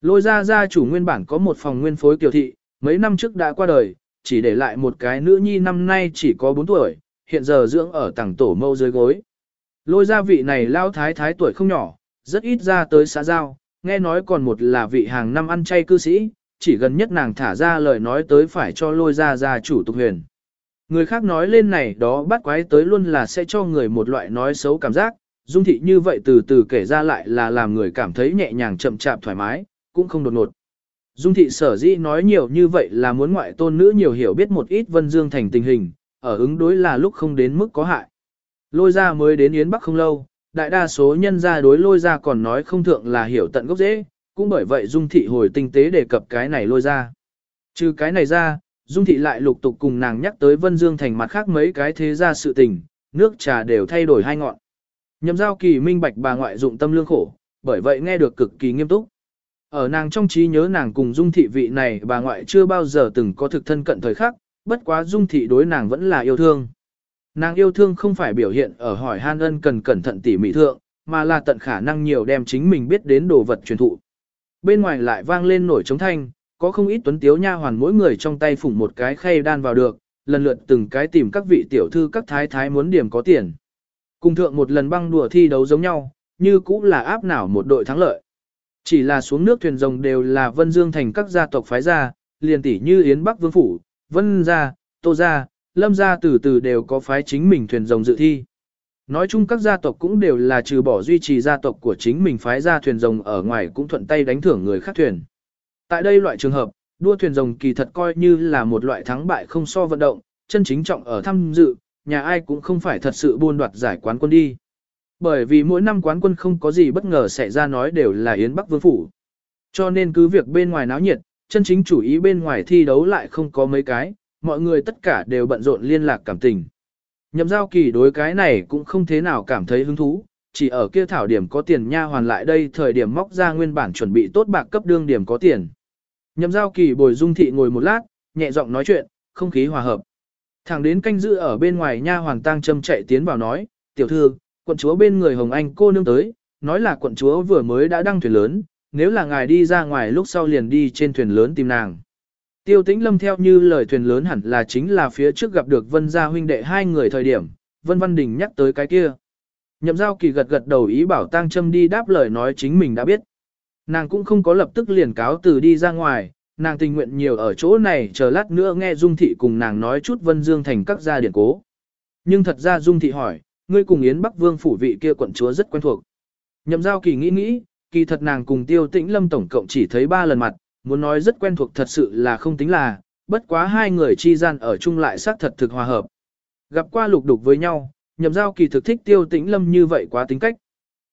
Lôi ra gia chủ nguyên bản có một phòng nguyên phối kiều thị, mấy năm trước đã qua đời, chỉ để lại một cái nữ nhi năm nay chỉ có 4 tuổi, hiện giờ dưỡng ở tầng tổ mâu dưới gối. Lôi ra vị này lao thái thái tuổi không nhỏ, rất ít ra tới xã giao, nghe nói còn một là vị hàng năm ăn chay cư sĩ, chỉ gần nhất nàng thả ra lời nói tới phải cho lôi ra gia chủ tục huyền. Người khác nói lên này đó bắt quái tới luôn là sẽ cho người một loại nói xấu cảm giác, dung thị như vậy từ từ kể ra lại là làm người cảm thấy nhẹ nhàng chậm chạp thoải mái, cũng không đột ngột. Dung thị sở dĩ nói nhiều như vậy là muốn ngoại tôn nữ nhiều hiểu biết một ít Vân Dương thành tình hình, ở ứng đối là lúc không đến mức có hại. Lôi ra mới đến Yến Bắc không lâu, đại đa số nhân gia đối lôi ra còn nói không thượng là hiểu tận gốc dễ, cũng bởi vậy Dung thị hồi tinh tế đề cập cái này lôi ra. Trừ cái này ra, Dung thị lại lục tục cùng nàng nhắc tới Vân Dương thành mặt khác mấy cái thế gia sự tình, nước trà đều thay đổi hai ngọn. Nhậm giao kỳ minh bạch bà ngoại dụng tâm lương khổ, bởi vậy nghe được cực kỳ nghiêm túc. Ở nàng trong trí nhớ nàng cùng dung thị vị này bà ngoại chưa bao giờ từng có thực thân cận thời khắc, bất quá dung thị đối nàng vẫn là yêu thương. Nàng yêu thương không phải biểu hiện ở hỏi han ân cần cẩn thận tỉ mỉ thượng, mà là tận khả năng nhiều đem chính mình biết đến đồ vật truyền thụ. Bên ngoài lại vang lên nổi trống thanh, có không ít tuấn tiếu nha hoàn mỗi người trong tay phủng một cái khay đan vào được, lần lượt từng cái tìm các vị tiểu thư các thái thái muốn điểm có tiền. Cùng thượng một lần băng đùa thi đấu giống nhau, như cũng là áp nào một đội thắng lợi. Chỉ là xuống nước thuyền rồng đều là Vân Dương thành các gia tộc phái gia, liền tỷ như Yến Bắc Vương Phủ, Vân Gia, Tô Gia, Lâm Gia từ từ đều có phái chính mình thuyền rồng dự thi. Nói chung các gia tộc cũng đều là trừ bỏ duy trì gia tộc của chính mình phái ra thuyền rồng ở ngoài cũng thuận tay đánh thưởng người khác thuyền. Tại đây loại trường hợp, đua thuyền rồng kỳ thật coi như là một loại thắng bại không so vận động, chân chính trọng ở tham dự, nhà ai cũng không phải thật sự buôn đoạt giải quán quân đi. Bởi vì mỗi năm quán quân không có gì bất ngờ xảy ra nói đều là Yến Bắc Vương Phủ. Cho nên cứ việc bên ngoài náo nhiệt, chân chính chủ ý bên ngoài thi đấu lại không có mấy cái, mọi người tất cả đều bận rộn liên lạc cảm tình. Nhậm giao kỳ đối cái này cũng không thế nào cảm thấy hứng thú, chỉ ở kia thảo điểm có tiền nha hoàn lại đây thời điểm móc ra nguyên bản chuẩn bị tốt bạc cấp đương điểm có tiền. Nhậm giao kỳ bồi dung thị ngồi một lát, nhẹ giọng nói chuyện, không khí hòa hợp. Thẳng đến canh giữ ở bên ngoài nha hoàng tang châm chạy tiến vào nói, tiểu thư, quận chúa bên người Hồng Anh cô nương tới, nói là quận chúa vừa mới đã đăng thuyền lớn, nếu là ngài đi ra ngoài lúc sau liền đi trên thuyền lớn tìm nàng. Tiêu tĩnh lâm theo như lời thuyền lớn hẳn là chính là phía trước gặp được vân gia huynh đệ hai người thời điểm, vân văn đình nhắc tới cái kia. Nhậm giao kỳ gật gật đầu ý bảo tang châm đi đáp lời nói chính mình đã biết. Nàng cũng không có lập tức liền cáo từ đi ra ngoài, nàng tình nguyện nhiều ở chỗ này chờ lát nữa nghe Dung Thị cùng nàng nói chút Vân Dương thành các gia điển cố. Nhưng thật ra Dung Thị hỏi, ngươi cùng Yến Bắc Vương phủ vị kia quận chúa rất quen thuộc. Nhậm giao kỳ nghĩ nghĩ, kỳ thật nàng cùng Tiêu Tĩnh Lâm tổng cộng chỉ thấy ba lần mặt, muốn nói rất quen thuộc thật sự là không tính là, bất quá hai người chi gian ở chung lại xác thật thực hòa hợp. Gặp qua lục đục với nhau, nhậm giao kỳ thực thích Tiêu Tĩnh Lâm như vậy quá tính cách.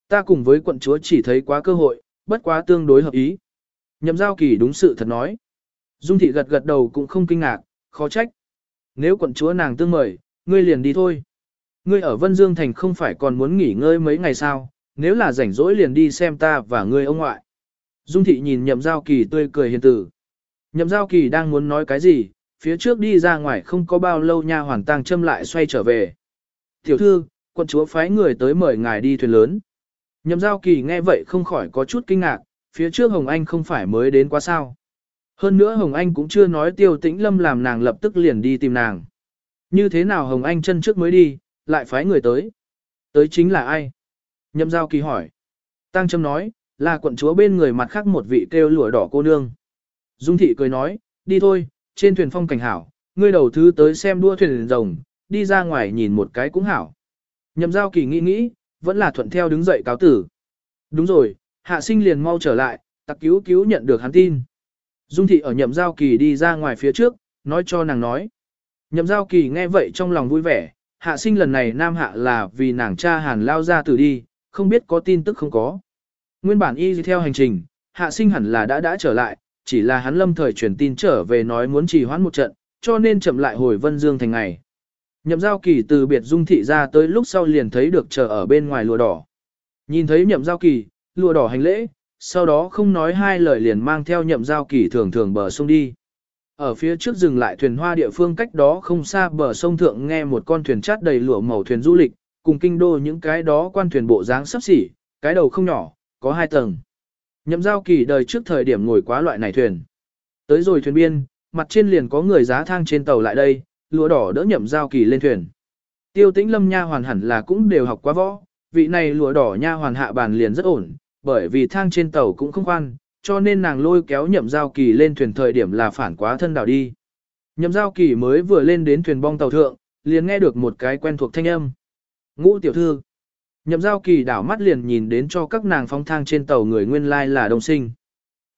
Ta cùng với quận chúa chỉ thấy quá cơ hội, bất quá tương đối hợp ý. Nhậm giao kỳ đúng sự thật nói. Dung thị gật gật đầu cũng không kinh ngạc, khó trách. Nếu quận chúa nàng tương mời, ngươi liền đi thôi. Ngươi ở Vân Dương Thành không phải còn muốn nghỉ ngơi mấy ngày sao, nếu là rảnh rỗi liền đi xem ta và ngươi ông ngoại. Dung thị nhìn nhậm giao kỳ tươi cười hiền tử. Nhậm giao kỳ đang muốn nói cái gì, phía trước đi ra ngoài không có bao lâu nha hoàn tang châm lại xoay trở về. Tiểu thư, quân chúa phái người tới mời ngài đi thuyền lớn. Nhậm giao kỳ nghe vậy không khỏi có chút kinh ngạc, phía trước Hồng Anh không phải mới đến quá sao. Hơn nữa Hồng Anh cũng chưa nói tiêu tĩnh lâm làm nàng lập tức liền đi tìm nàng. Như thế nào Hồng Anh chân trước mới đi, lại phái người tới. Tới chính là ai? Nhậm giao kỳ hỏi. Tăng Trâm nói, là quận chúa bên người mặt khác một vị kêu lụa đỏ cô nương. Dung thị cười nói, đi thôi, trên thuyền phong cảnh hảo, ngươi đầu thứ tới xem đua thuyền rồng, đi ra ngoài nhìn một cái cũng hảo. Nhậm giao kỳ nghĩ nghĩ, vẫn là thuận theo đứng dậy cáo tử. Đúng rồi, hạ sinh liền mau trở lại, tặc cứu cứu nhận được hắn tin. Dung thị ở nhậm giao kỳ đi ra ngoài phía trước, nói cho nàng nói. Nhậm giao kỳ nghe vậy trong lòng vui vẻ, hạ sinh lần này nam hạ là vì nàng cha hàn lao ra từ đi, không biết có tin tức không có. Nguyên bản y theo hành trình, hạ sinh hẳn là đã đã trở lại, chỉ là hắn lâm thời truyền tin trở về nói muốn trì hoãn một trận, cho nên chậm lại hồi Vân Dương thành ngày. Nhậm giao kỳ từ biệt dung thị ra tới lúc sau liền thấy được chờ ở bên ngoài lùa đỏ. Nhìn thấy nhậm giao kỳ, lùa đỏ hành lễ, sau đó không nói hai lời liền mang theo nhậm giao kỳ thường thường bờ sông đi. Ở phía trước dừng lại thuyền hoa địa phương cách đó không xa bờ sông thượng nghe một con thuyền chát đầy lụa màu thuyền du lịch, cùng kinh đô những cái đó quan thuyền bộ dáng sắp xỉ, cái đầu không nhỏ, có hai tầng. Nhậm giao kỳ đời trước thời điểm ngồi quá loại này thuyền. Tới rồi thuyền biên, mặt trên liền có người giá thang trên tàu lại đây, lụa đỏ đỡ nhậm giao kỳ lên thuyền. Tiêu tĩnh lâm nha hoàn hẳn là cũng đều học quá võ, vị này lụa đỏ nha hoàn hạ bàn liền rất ổn, bởi vì thang trên tàu cũng không khoan, cho nên nàng lôi kéo nhậm giao kỳ lên thuyền thời điểm là phản quá thân đảo đi. Nhậm giao kỳ mới vừa lên đến thuyền bong tàu thượng, liền nghe được một cái quen thuộc thanh âm. Ngũ tiểu thư. Nhậm giao kỳ đảo mắt liền nhìn đến cho các nàng phong thang trên tàu người nguyên lai là đông sinh.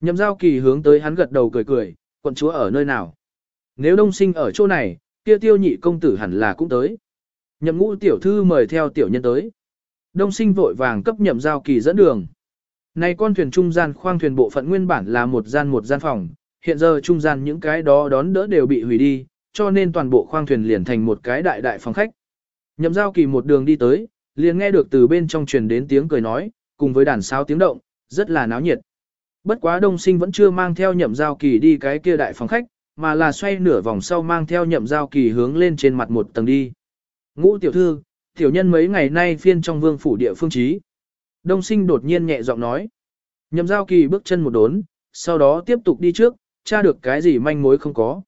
Nhậm giao kỳ hướng tới hắn gật đầu cười cười, quận chúa ở nơi nào. Nếu đông sinh ở chỗ này, kia tiêu nhị công tử hẳn là cũng tới. Nhậm ngũ tiểu thư mời theo tiểu nhân tới. Đông sinh vội vàng cấp nhậm giao kỳ dẫn đường. Này con thuyền trung gian khoang thuyền bộ phận nguyên bản là một gian một gian phòng, hiện giờ trung gian những cái đó đón đỡ đều bị hủy đi, cho nên toàn bộ khoang thuyền liền thành một cái đại đại phòng khách. Nhậm giao kỳ một đường đi tới, liền nghe được từ bên trong truyền đến tiếng cười nói, cùng với đàn sáo tiếng động, rất là náo nhiệt. Bất quá đông sinh vẫn chưa mang theo nhậm giao kỳ đi cái kia đại phòng khách, mà là xoay nửa vòng sau mang theo nhậm giao kỳ hướng lên trên mặt một tầng đi. Ngũ tiểu thư, tiểu nhân mấy ngày nay phiên trong vương phủ địa phương trí. Đông sinh đột nhiên nhẹ giọng nói. Nhậm giao kỳ bước chân một đốn, sau đó tiếp tục đi trước, tra được cái gì manh mối không có.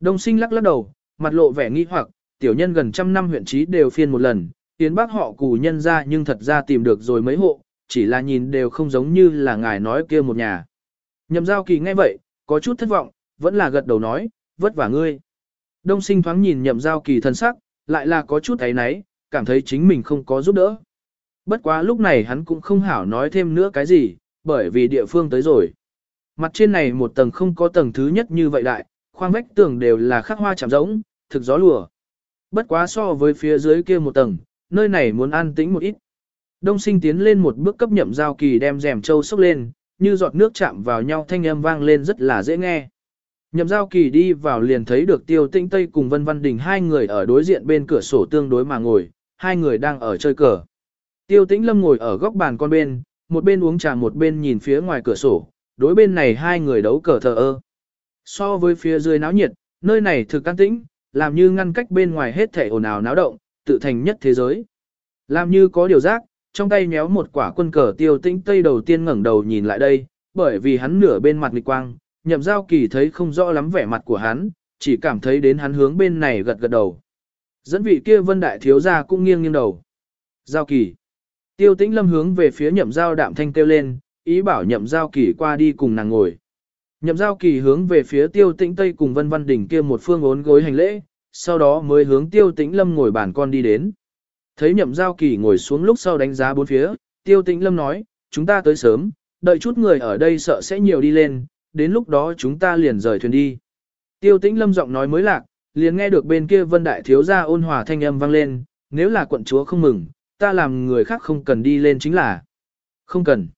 Đông sinh lắc lắc đầu, mặt lộ vẻ nghi hoặc, tiểu nhân gần trăm năm huyện trí đều phiên một lần, tiến bác họ cù nhân ra nhưng thật ra tìm được rồi mấy hộ, chỉ là nhìn đều không giống như là ngài nói kia một nhà. Nhậm giao kỳ nghe vậy, có chút thất vọng, vẫn là gật đầu nói, vất vả ngươi. Đông sinh thoáng nhìn nhậm giao kỳ thân sắc, lại là có chút ấy náy, cảm thấy chính mình không có giúp đỡ. Bất quá lúc này hắn cũng không hảo nói thêm nữa cái gì, bởi vì địa phương tới rồi. Mặt trên này một tầng không có tầng thứ nhất như vậy đại, khoang vách tường đều là khắc hoa chạm giống, thực gió lùa. Bất quá so với phía dưới kia một tầng, nơi này muốn an tĩnh một ít. Đông sinh tiến lên một bước cấp nhậm giao kỳ đem rèm châu sốc lên, như giọt nước chạm vào nhau thanh âm vang lên rất là dễ nghe. Nhậm giao kỳ đi vào liền thấy được tiêu tĩnh Tây cùng Vân Văn Đình hai người ở đối diện bên cửa sổ tương đối mà ngồi, hai người đang ở chơi cờ. Tiêu tĩnh Lâm ngồi ở góc bàn con bên, một bên uống trà một bên nhìn phía ngoài cửa sổ, đối bên này hai người đấu cờ thờ ơ. So với phía dưới náo nhiệt, nơi này thực an tĩnh, làm như ngăn cách bên ngoài hết thể ồn ào náo động, tự thành nhất thế giới. Làm như có điều giác, trong tay nhéo một quả quân cờ tiêu tĩnh tây đầu tiên ngẩng đầu nhìn lại đây, bởi vì hắn nửa bên mặt nghịch quang, nhậm giao kỳ thấy không rõ lắm vẻ mặt của hắn, chỉ cảm thấy đến hắn hướng bên này gật gật đầu. Dẫn vị kia vân đại thiếu gia cũng nghiêng nghiêng đầu. Giao kỳ. Tiêu tĩnh lâm hướng về phía nhậm giao đạm thanh kêu lên, ý bảo nhậm giao kỳ qua đi cùng nàng ngồi. Nhậm giao kỳ hướng về phía tiêu tĩnh tây cùng vân văn đỉnh kia một phương ốn gối hành lễ, sau đó mới hướng tiêu tĩnh lâm ngồi bàn con đi đến. Thấy nhậm giao kỳ ngồi xuống lúc sau đánh giá bốn phía, tiêu tĩnh lâm nói, chúng ta tới sớm, đợi chút người ở đây sợ sẽ nhiều đi lên, đến lúc đó chúng ta liền rời thuyền đi. Tiêu tĩnh lâm giọng nói mới lạc, liền nghe được bên kia vân đại thiếu gia ôn hòa thanh âm vang lên, nếu là quận chúa không mừng, ta làm người khác không cần đi lên chính là. Không cần.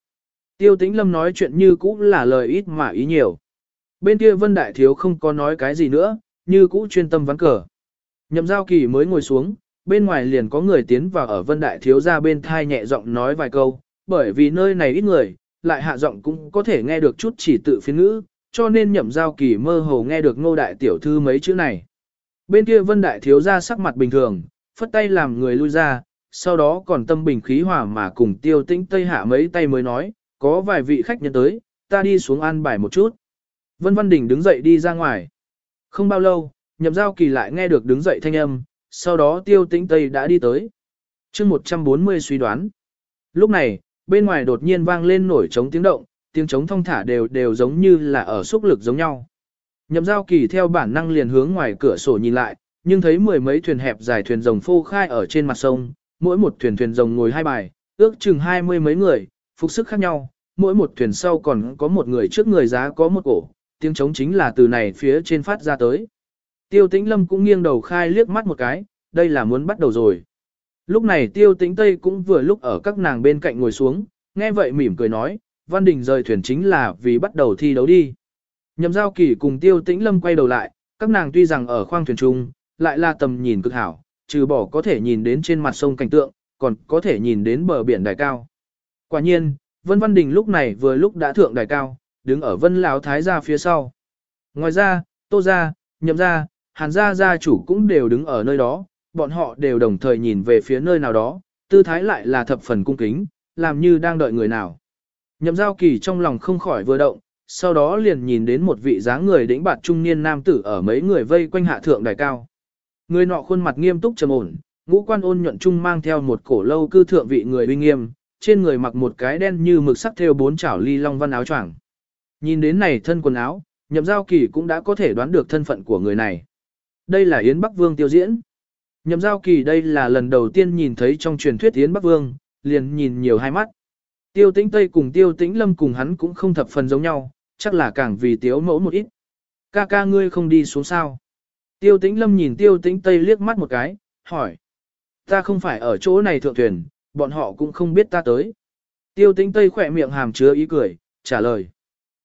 Tiêu tĩnh lâm nói chuyện như cũ là lời ít mà ý nhiều. Bên kia vân đại thiếu không có nói cái gì nữa, như cũ chuyên tâm ván cờ. Nhậm giao kỳ mới ngồi xuống, bên ngoài liền có người tiến vào ở vân đại thiếu ra bên thai nhẹ giọng nói vài câu, bởi vì nơi này ít người, lại hạ giọng cũng có thể nghe được chút chỉ tự phiên ngữ, cho nên nhậm giao kỳ mơ hồ nghe được ngô đại tiểu thư mấy chữ này. Bên kia vân đại thiếu ra sắc mặt bình thường, phất tay làm người lui ra, sau đó còn tâm bình khí hòa mà cùng tiêu tĩnh tây hạ mấy tay mới nói, có vài vị khách nhân tới, ta đi xuống ăn bài một chút. Vân Văn Đình đứng dậy đi ra ngoài. Không bao lâu, nhậm giao kỳ lại nghe được đứng dậy thanh âm, sau đó tiêu tĩnh tây đã đi tới. chương 140 suy đoán. Lúc này, bên ngoài đột nhiên vang lên nổi trống tiếng động, tiếng trống thông thả đều đều giống như là ở xúc lực giống nhau. Nhậm giao kỳ theo bản năng liền hướng ngoài cửa sổ nhìn lại, nhưng thấy mười mấy thuyền hẹp dài thuyền rồng phô khai ở trên mặt sông, mỗi một thuyền thuyền rồng ngồi hai bài, ước chừng hai mươi mấy người, phục sức khác nhau, mỗi một thuyền sau còn có một người trước người giá có một cổ, tiếng trống chính là từ này phía trên phát ra tới. Tiêu tĩnh lâm cũng nghiêng đầu khai liếc mắt một cái, đây là muốn bắt đầu rồi. Lúc này tiêu tĩnh Tây cũng vừa lúc ở các nàng bên cạnh ngồi xuống, nghe vậy mỉm cười nói, Văn Đình rời thuyền chính là vì bắt đầu thi đấu đi. Nhậm giao kỳ cùng tiêu tĩnh lâm quay đầu lại, các nàng tuy rằng ở khoang thuyền chung, lại là tầm nhìn cực hảo, trừ bỏ có thể nhìn đến trên mặt sông cảnh tượng, còn có thể nhìn đến bờ biển đài cao. Quả nhiên, Vân Văn Đình lúc này vừa lúc đã thượng đài cao, đứng ở Vân Lão Thái gia phía sau. Ngoài ra, Tô gia, Nhậm gia, Hàn gia gia chủ cũng đều đứng ở nơi đó, bọn họ đều đồng thời nhìn về phía nơi nào đó, tư thái lại là thập phần cung kính, làm như đang đợi người nào. Nhậm giao kỳ trong lòng không khỏi vừa động, sau đó liền nhìn đến một vị dáng người đĩnh bạt trung niên nam tử ở mấy người vây quanh hạ thượng đài cao. Người nọ khuôn mặt nghiêm túc trầm ổn, ngũ quan ôn nhuận trung mang theo một cổ lâu cư thượng vị người uy nghiêm, trên người mặc một cái đen như mực sắc theo bốn chảo ly long văn áo choàng. Nhìn đến này thân quần áo, nhậm giao kỳ cũng đã có thể đoán được thân phận của người này. Đây là Yến Bắc Vương tiêu diễn. Nhậm giao kỳ đây là lần đầu tiên nhìn thấy trong truyền thuyết Yến Bắc Vương, liền nhìn nhiều hai mắt. Tiêu tĩnh Tây cùng tiêu tĩnh Lâm cùng hắn cũng không thập phần giống nhau, chắc là càng vì tiếu mẫu một ít. Ca ca ngươi không đi xuống sao. Tiêu tĩnh Lâm nhìn tiêu tĩnh Tây liếc mắt một cái, hỏi. Ta không phải ở chỗ này thượng thuyền, bọn họ cũng không biết ta tới. Tiêu tĩnh Tây khỏe miệng hàm chứa ý cười, trả lời.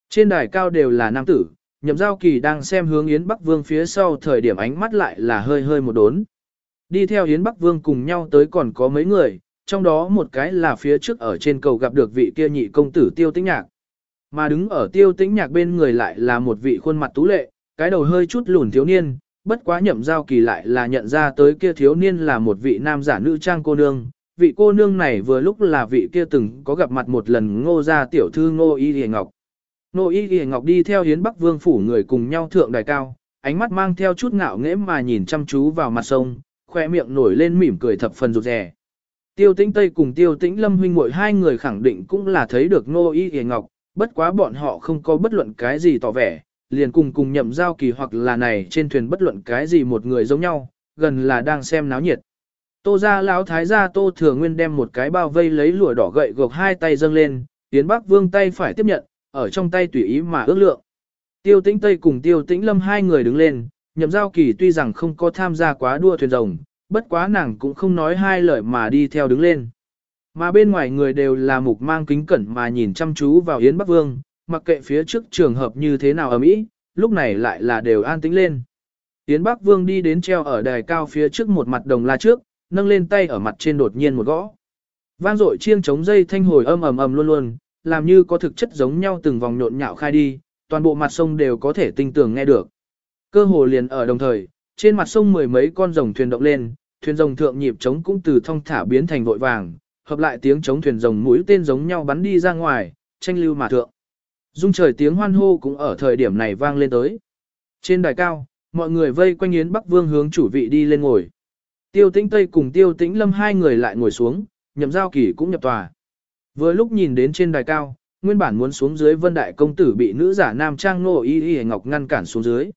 Trên đài cao đều là nam tử, nhậm giao kỳ đang xem hướng Yến Bắc Vương phía sau thời điểm ánh mắt lại là hơi hơi một đốn. Đi theo Yến Bắc Vương cùng nhau tới còn có mấy người, trong đó một cái là phía trước ở trên cầu gặp được vị kia nhị công tử tiêu tĩnh nhạc. Mà đứng ở tiêu tĩnh nhạc bên người lại là một vị khuôn mặt tú lệ, cái đầu hơi chút lùn thiếu niên, bất quá nhậm giao kỳ lại là nhận ra tới kia thiếu niên là một vị nam giả nữ trang cô nương. Vị cô nương này vừa lúc là vị kia từng có gặp mặt một lần ngô gia tiểu thư ngô y hề ngọc. Ngô y hề ngọc đi theo hiến bắc vương phủ người cùng nhau thượng đài cao, ánh mắt mang theo chút ngạo nghễ mà nhìn chăm chú vào mặt sông, khoe miệng nổi lên mỉm cười thập phần rụt rè. Tiêu tĩnh Tây cùng tiêu tĩnh Lâm huynh muội hai người khẳng định cũng là thấy được ngô y hề ngọc, bất quá bọn họ không có bất luận cái gì tỏ vẻ, liền cùng cùng nhậm giao kỳ hoặc là này trên thuyền bất luận cái gì một người giống nhau, gần là đang xem náo nhiệt. Tô ra lão thái gia tô thừa nguyên đem một cái bao vây lấy lụa đỏ gậy gộc hai tay dâng lên, tiến bắc vương tay phải tiếp nhận, ở trong tay tùy ý mà ước lượng. Tiêu tĩnh Tây cùng tiêu tĩnh Lâm hai người đứng lên, nhậm giao kỳ tuy rằng không có tham gia quá đua thuyền rồng, bất quá nàng cũng không nói hai lời mà đi theo đứng lên. Mà bên ngoài người đều là mục mang kính cẩn mà nhìn chăm chú vào Yến Bắc Vương, mặc kệ phía trước trường hợp như thế nào ở Mỹ, lúc này lại là đều an tĩnh lên. Yến Bắc Vương đi đến treo ở đài cao phía trước một mặt đồng la trước, nâng lên tay ở mặt trên đột nhiên một gõ. Vang dội chiêng chống dây thanh hồi âm ầm ầm luôn luôn, làm như có thực chất giống nhau từng vòng nhộn nhạo khai đi, toàn bộ mặt sông đều có thể tinh tường nghe được. Cơ hồ liền ở đồng thời, trên mặt sông mười mấy con rồng thuyền động lên, thuyền rồng thượng nhịp trống cũng từ thong thả biến thành vội vàng, hợp lại tiếng trống thuyền rồng mũi tên giống nhau bắn đi ra ngoài, tranh lưu mà thượng. Dung trời tiếng hoan hô cũng ở thời điểm này vang lên tới. Trên đài cao, mọi người vây quanh Yến Bắc Vương hướng chủ vị đi lên ngồi. Tiêu Tĩnh Tây cùng Tiêu Tĩnh Lâm hai người lại ngồi xuống, Nhậm Giao Kỳ cũng nhập tòa. Vừa lúc nhìn đến trên đài cao, nguyên bản muốn xuống dưới Vân Đại công tử bị nữ giả nam trang nô y y ngọc ngăn cản xuống dưới.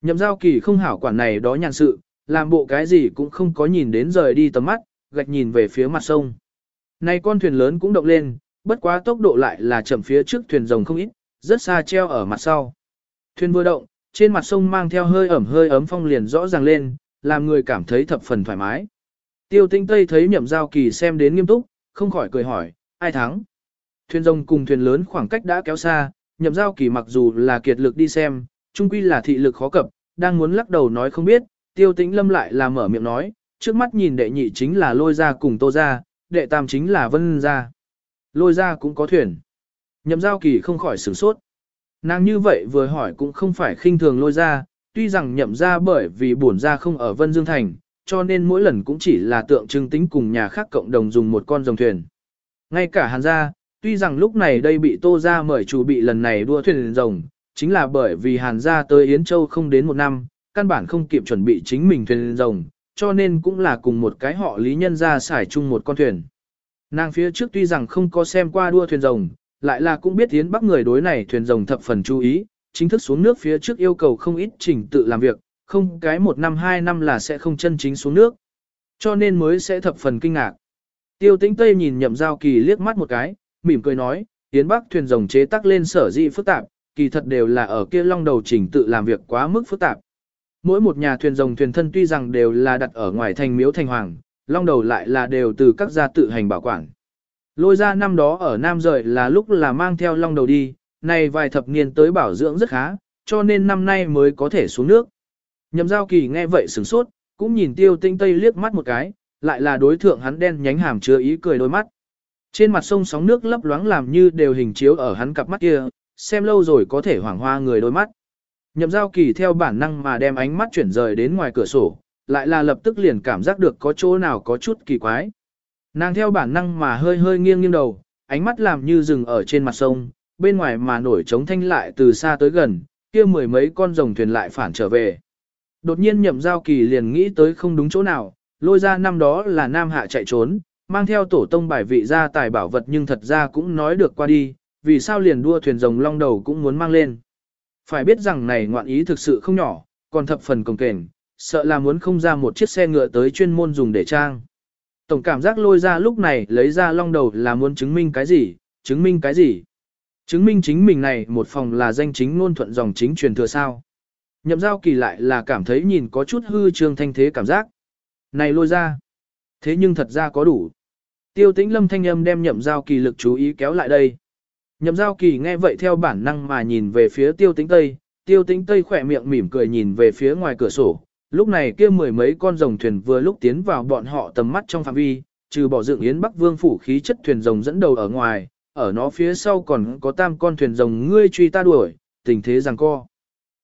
Nhậm Giao Kỳ không hảo quản này đó nhàn sự, làm bộ cái gì cũng không có nhìn đến rời đi tầm mắt, gạch nhìn về phía mặt sông. Này con thuyền lớn cũng động lên, bất quá tốc độ lại là chậm phía trước thuyền rồng không ít, rất xa treo ở mặt sau. Thuyền vừa động, trên mặt sông mang theo hơi ẩm hơi ấm phong liền rõ ràng lên, làm người cảm thấy thập phần thoải mái. Tiêu tinh Tây thấy nhậm giao kỳ xem đến nghiêm túc, không khỏi cười hỏi, ai thắng? Thuyền rồng cùng thuyền lớn khoảng cách đã kéo xa, nhậm giao kỳ mặc dù là kiệt lực đi xem, chung quy là thị lực khó cập, đang muốn lắc đầu nói không biết, tiêu tĩnh lâm lại là mở miệng nói, trước mắt nhìn đệ nhị chính là lôi ra cùng tô ra, đệ tam chính là vân ra. Lôi ra cũng có thuyền. Nhậm giao kỳ không khỏi sửng sốt. Nàng như vậy vừa hỏi cũng không phải khinh thường lôi ra, tuy rằng nhậm ra bởi vì bổn ra không ở Vân Dương Thành, cho nên mỗi lần cũng chỉ là tượng trưng tính cùng nhà khác cộng đồng dùng một con dòng thuyền. Ngay cả hàn gia, tuy rằng lúc này đây bị tô ra mời chủ bị lần này đua thuyền rồng, chính là bởi vì hàn gia tới Yến Châu không đến một năm, căn bản không kịp chuẩn bị chính mình thuyền rồng, cho nên cũng là cùng một cái họ lý nhân ra xài chung một con thuyền. Nàng phía trước tuy rằng không có xem qua đua thuyền rồng, lại là cũng biết tiến bắc người đối này thuyền rồng thập phần chú ý, chính thức xuống nước phía trước yêu cầu không ít trình tự làm việc, không cái một năm hai năm là sẽ không chân chính xuống nước. Cho nên mới sẽ thập phần kinh ngạc. Tiêu tĩnh Tây nhìn nhậm giao kỳ liếc mắt một cái, mỉm cười nói, tiến bắc thuyền rồng chế tác lên sở dị phức tạp, kỳ thật đều là ở kia long đầu trình tự làm việc quá mức phức tạp. Mỗi một nhà thuyền rồng thuyền thân tuy rằng đều là đặt ở ngoài thành miếu thành hoàng, long đầu lại là đều từ các gia tự hành bảo quản. Lôi ra năm đó ở Nam Rời là lúc là mang theo long đầu đi, này vài thập niên tới bảo dưỡng rất khá, cho nên năm nay mới có thể xuống nước. Nhậm giao kỳ nghe vậy sửng sốt, cũng nhìn tiêu tinh tây liếc mắt một cái, lại là đối thượng hắn đen nhánh hàm chứa ý cười đôi mắt. Trên mặt sông sóng nước lấp loáng làm như đều hình chiếu ở hắn cặp mắt kia, xem lâu rồi có thể hoảng hoa người đôi mắt. Nhậm giao kỳ theo bản năng mà đem ánh mắt chuyển rời đến ngoài cửa sổ, lại là lập tức liền cảm giác được có chỗ nào có chút kỳ quái. Nàng theo bản năng mà hơi hơi nghiêng nghiêng đầu, ánh mắt làm như rừng ở trên mặt sông, bên ngoài mà nổi trống thanh lại từ xa tới gần, kia mười mấy con rồng thuyền lại phản trở về. Đột nhiên nhậm giao kỳ liền nghĩ tới không đúng chỗ nào, lôi ra năm đó là nam hạ chạy trốn, mang theo tổ tông bài vị ra tài bảo vật nhưng thật ra cũng nói được qua đi, vì sao liền đua thuyền rồng long đầu cũng muốn mang lên. Phải biết rằng này ngoạn ý thực sự không nhỏ, còn thập phần công kềnh, sợ là muốn không ra một chiếc xe ngựa tới chuyên môn dùng để trang. Tổng cảm giác lôi ra lúc này lấy ra long đầu là muốn chứng minh cái gì, chứng minh cái gì. Chứng minh chính mình này một phòng là danh chính ngôn thuận dòng chính truyền thừa sao. Nhậm giao kỳ lại là cảm thấy nhìn có chút hư trương thanh thế cảm giác. Này lôi ra. Thế nhưng thật ra có đủ. Tiêu tĩnh lâm thanh âm đem nhậm giao kỳ lực chú ý kéo lại đây. Nhậm giao kỳ nghe vậy theo bản năng mà nhìn về phía tiêu tĩnh tây. Tiêu tĩnh tây khỏe miệng mỉm cười nhìn về phía ngoài cửa sổ. Lúc này kia mười mấy con rồng thuyền vừa lúc tiến vào bọn họ tầm mắt trong phạm vi, trừ bỏ dựng yến bắc vương phủ khí chất thuyền rồng dẫn đầu ở ngoài, ở nó phía sau còn có tam con thuyền rồng ngươi truy ta đuổi, tình thế rằng co.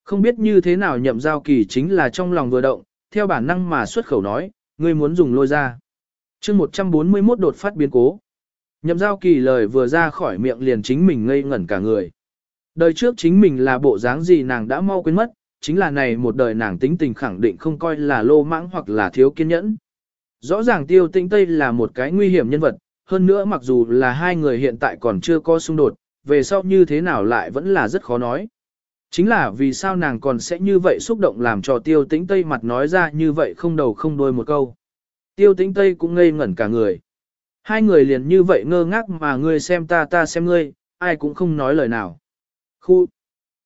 Không biết như thế nào nhậm giao kỳ chính là trong lòng vừa động, theo bản năng mà xuất khẩu nói, ngươi muốn dùng lôi ra. chương 141 đột phát biến cố. Nhậm giao kỳ lời vừa ra khỏi miệng liền chính mình ngây ngẩn cả người. Đời trước chính mình là bộ dáng gì nàng đã mau quên mất, chính là này một đời nàng tính tình khẳng định không coi là lô mãng hoặc là thiếu kiên nhẫn. Rõ ràng tiêu tĩnh Tây là một cái nguy hiểm nhân vật, hơn nữa mặc dù là hai người hiện tại còn chưa có xung đột, về sau như thế nào lại vẫn là rất khó nói. Chính là vì sao nàng còn sẽ như vậy xúc động làm cho tiêu tĩnh Tây mặt nói ra như vậy không đầu không đuôi một câu. Tiêu tĩnh Tây cũng ngây ngẩn cả người. Hai người liền như vậy ngơ ngác mà ngươi xem ta ta xem ngươi, ai cũng không nói lời nào. Khu!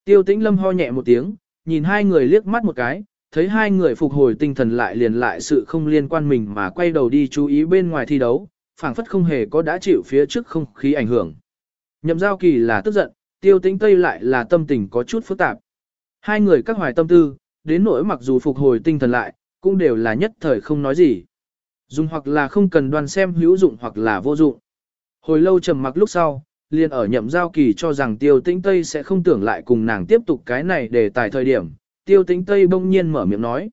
Tiêu tĩnh lâm ho nhẹ một tiếng, nhìn hai người liếc mắt một cái, thấy hai người phục hồi tinh thần lại liền lại sự không liên quan mình mà quay đầu đi chú ý bên ngoài thi đấu, phảng phất không hề có đã chịu phía trước không khí ảnh hưởng. Nhậm giao kỳ là tức giận, tiêu tĩnh tây lại là tâm tình có chút phức tạp. Hai người các hoài tâm tư, đến nỗi mặc dù phục hồi tinh thần lại, cũng đều là nhất thời không nói gì. Dùng hoặc là không cần đoan xem hữu dụng hoặc là vô dụng. Hồi lâu trầm mặc lúc sau, liền ở nhậm giao kỳ cho rằng tiêu tĩnh Tây sẽ không tưởng lại cùng nàng tiếp tục cái này để tài thời điểm. Tiêu tĩnh Tây bỗng nhiên mở miệng nói.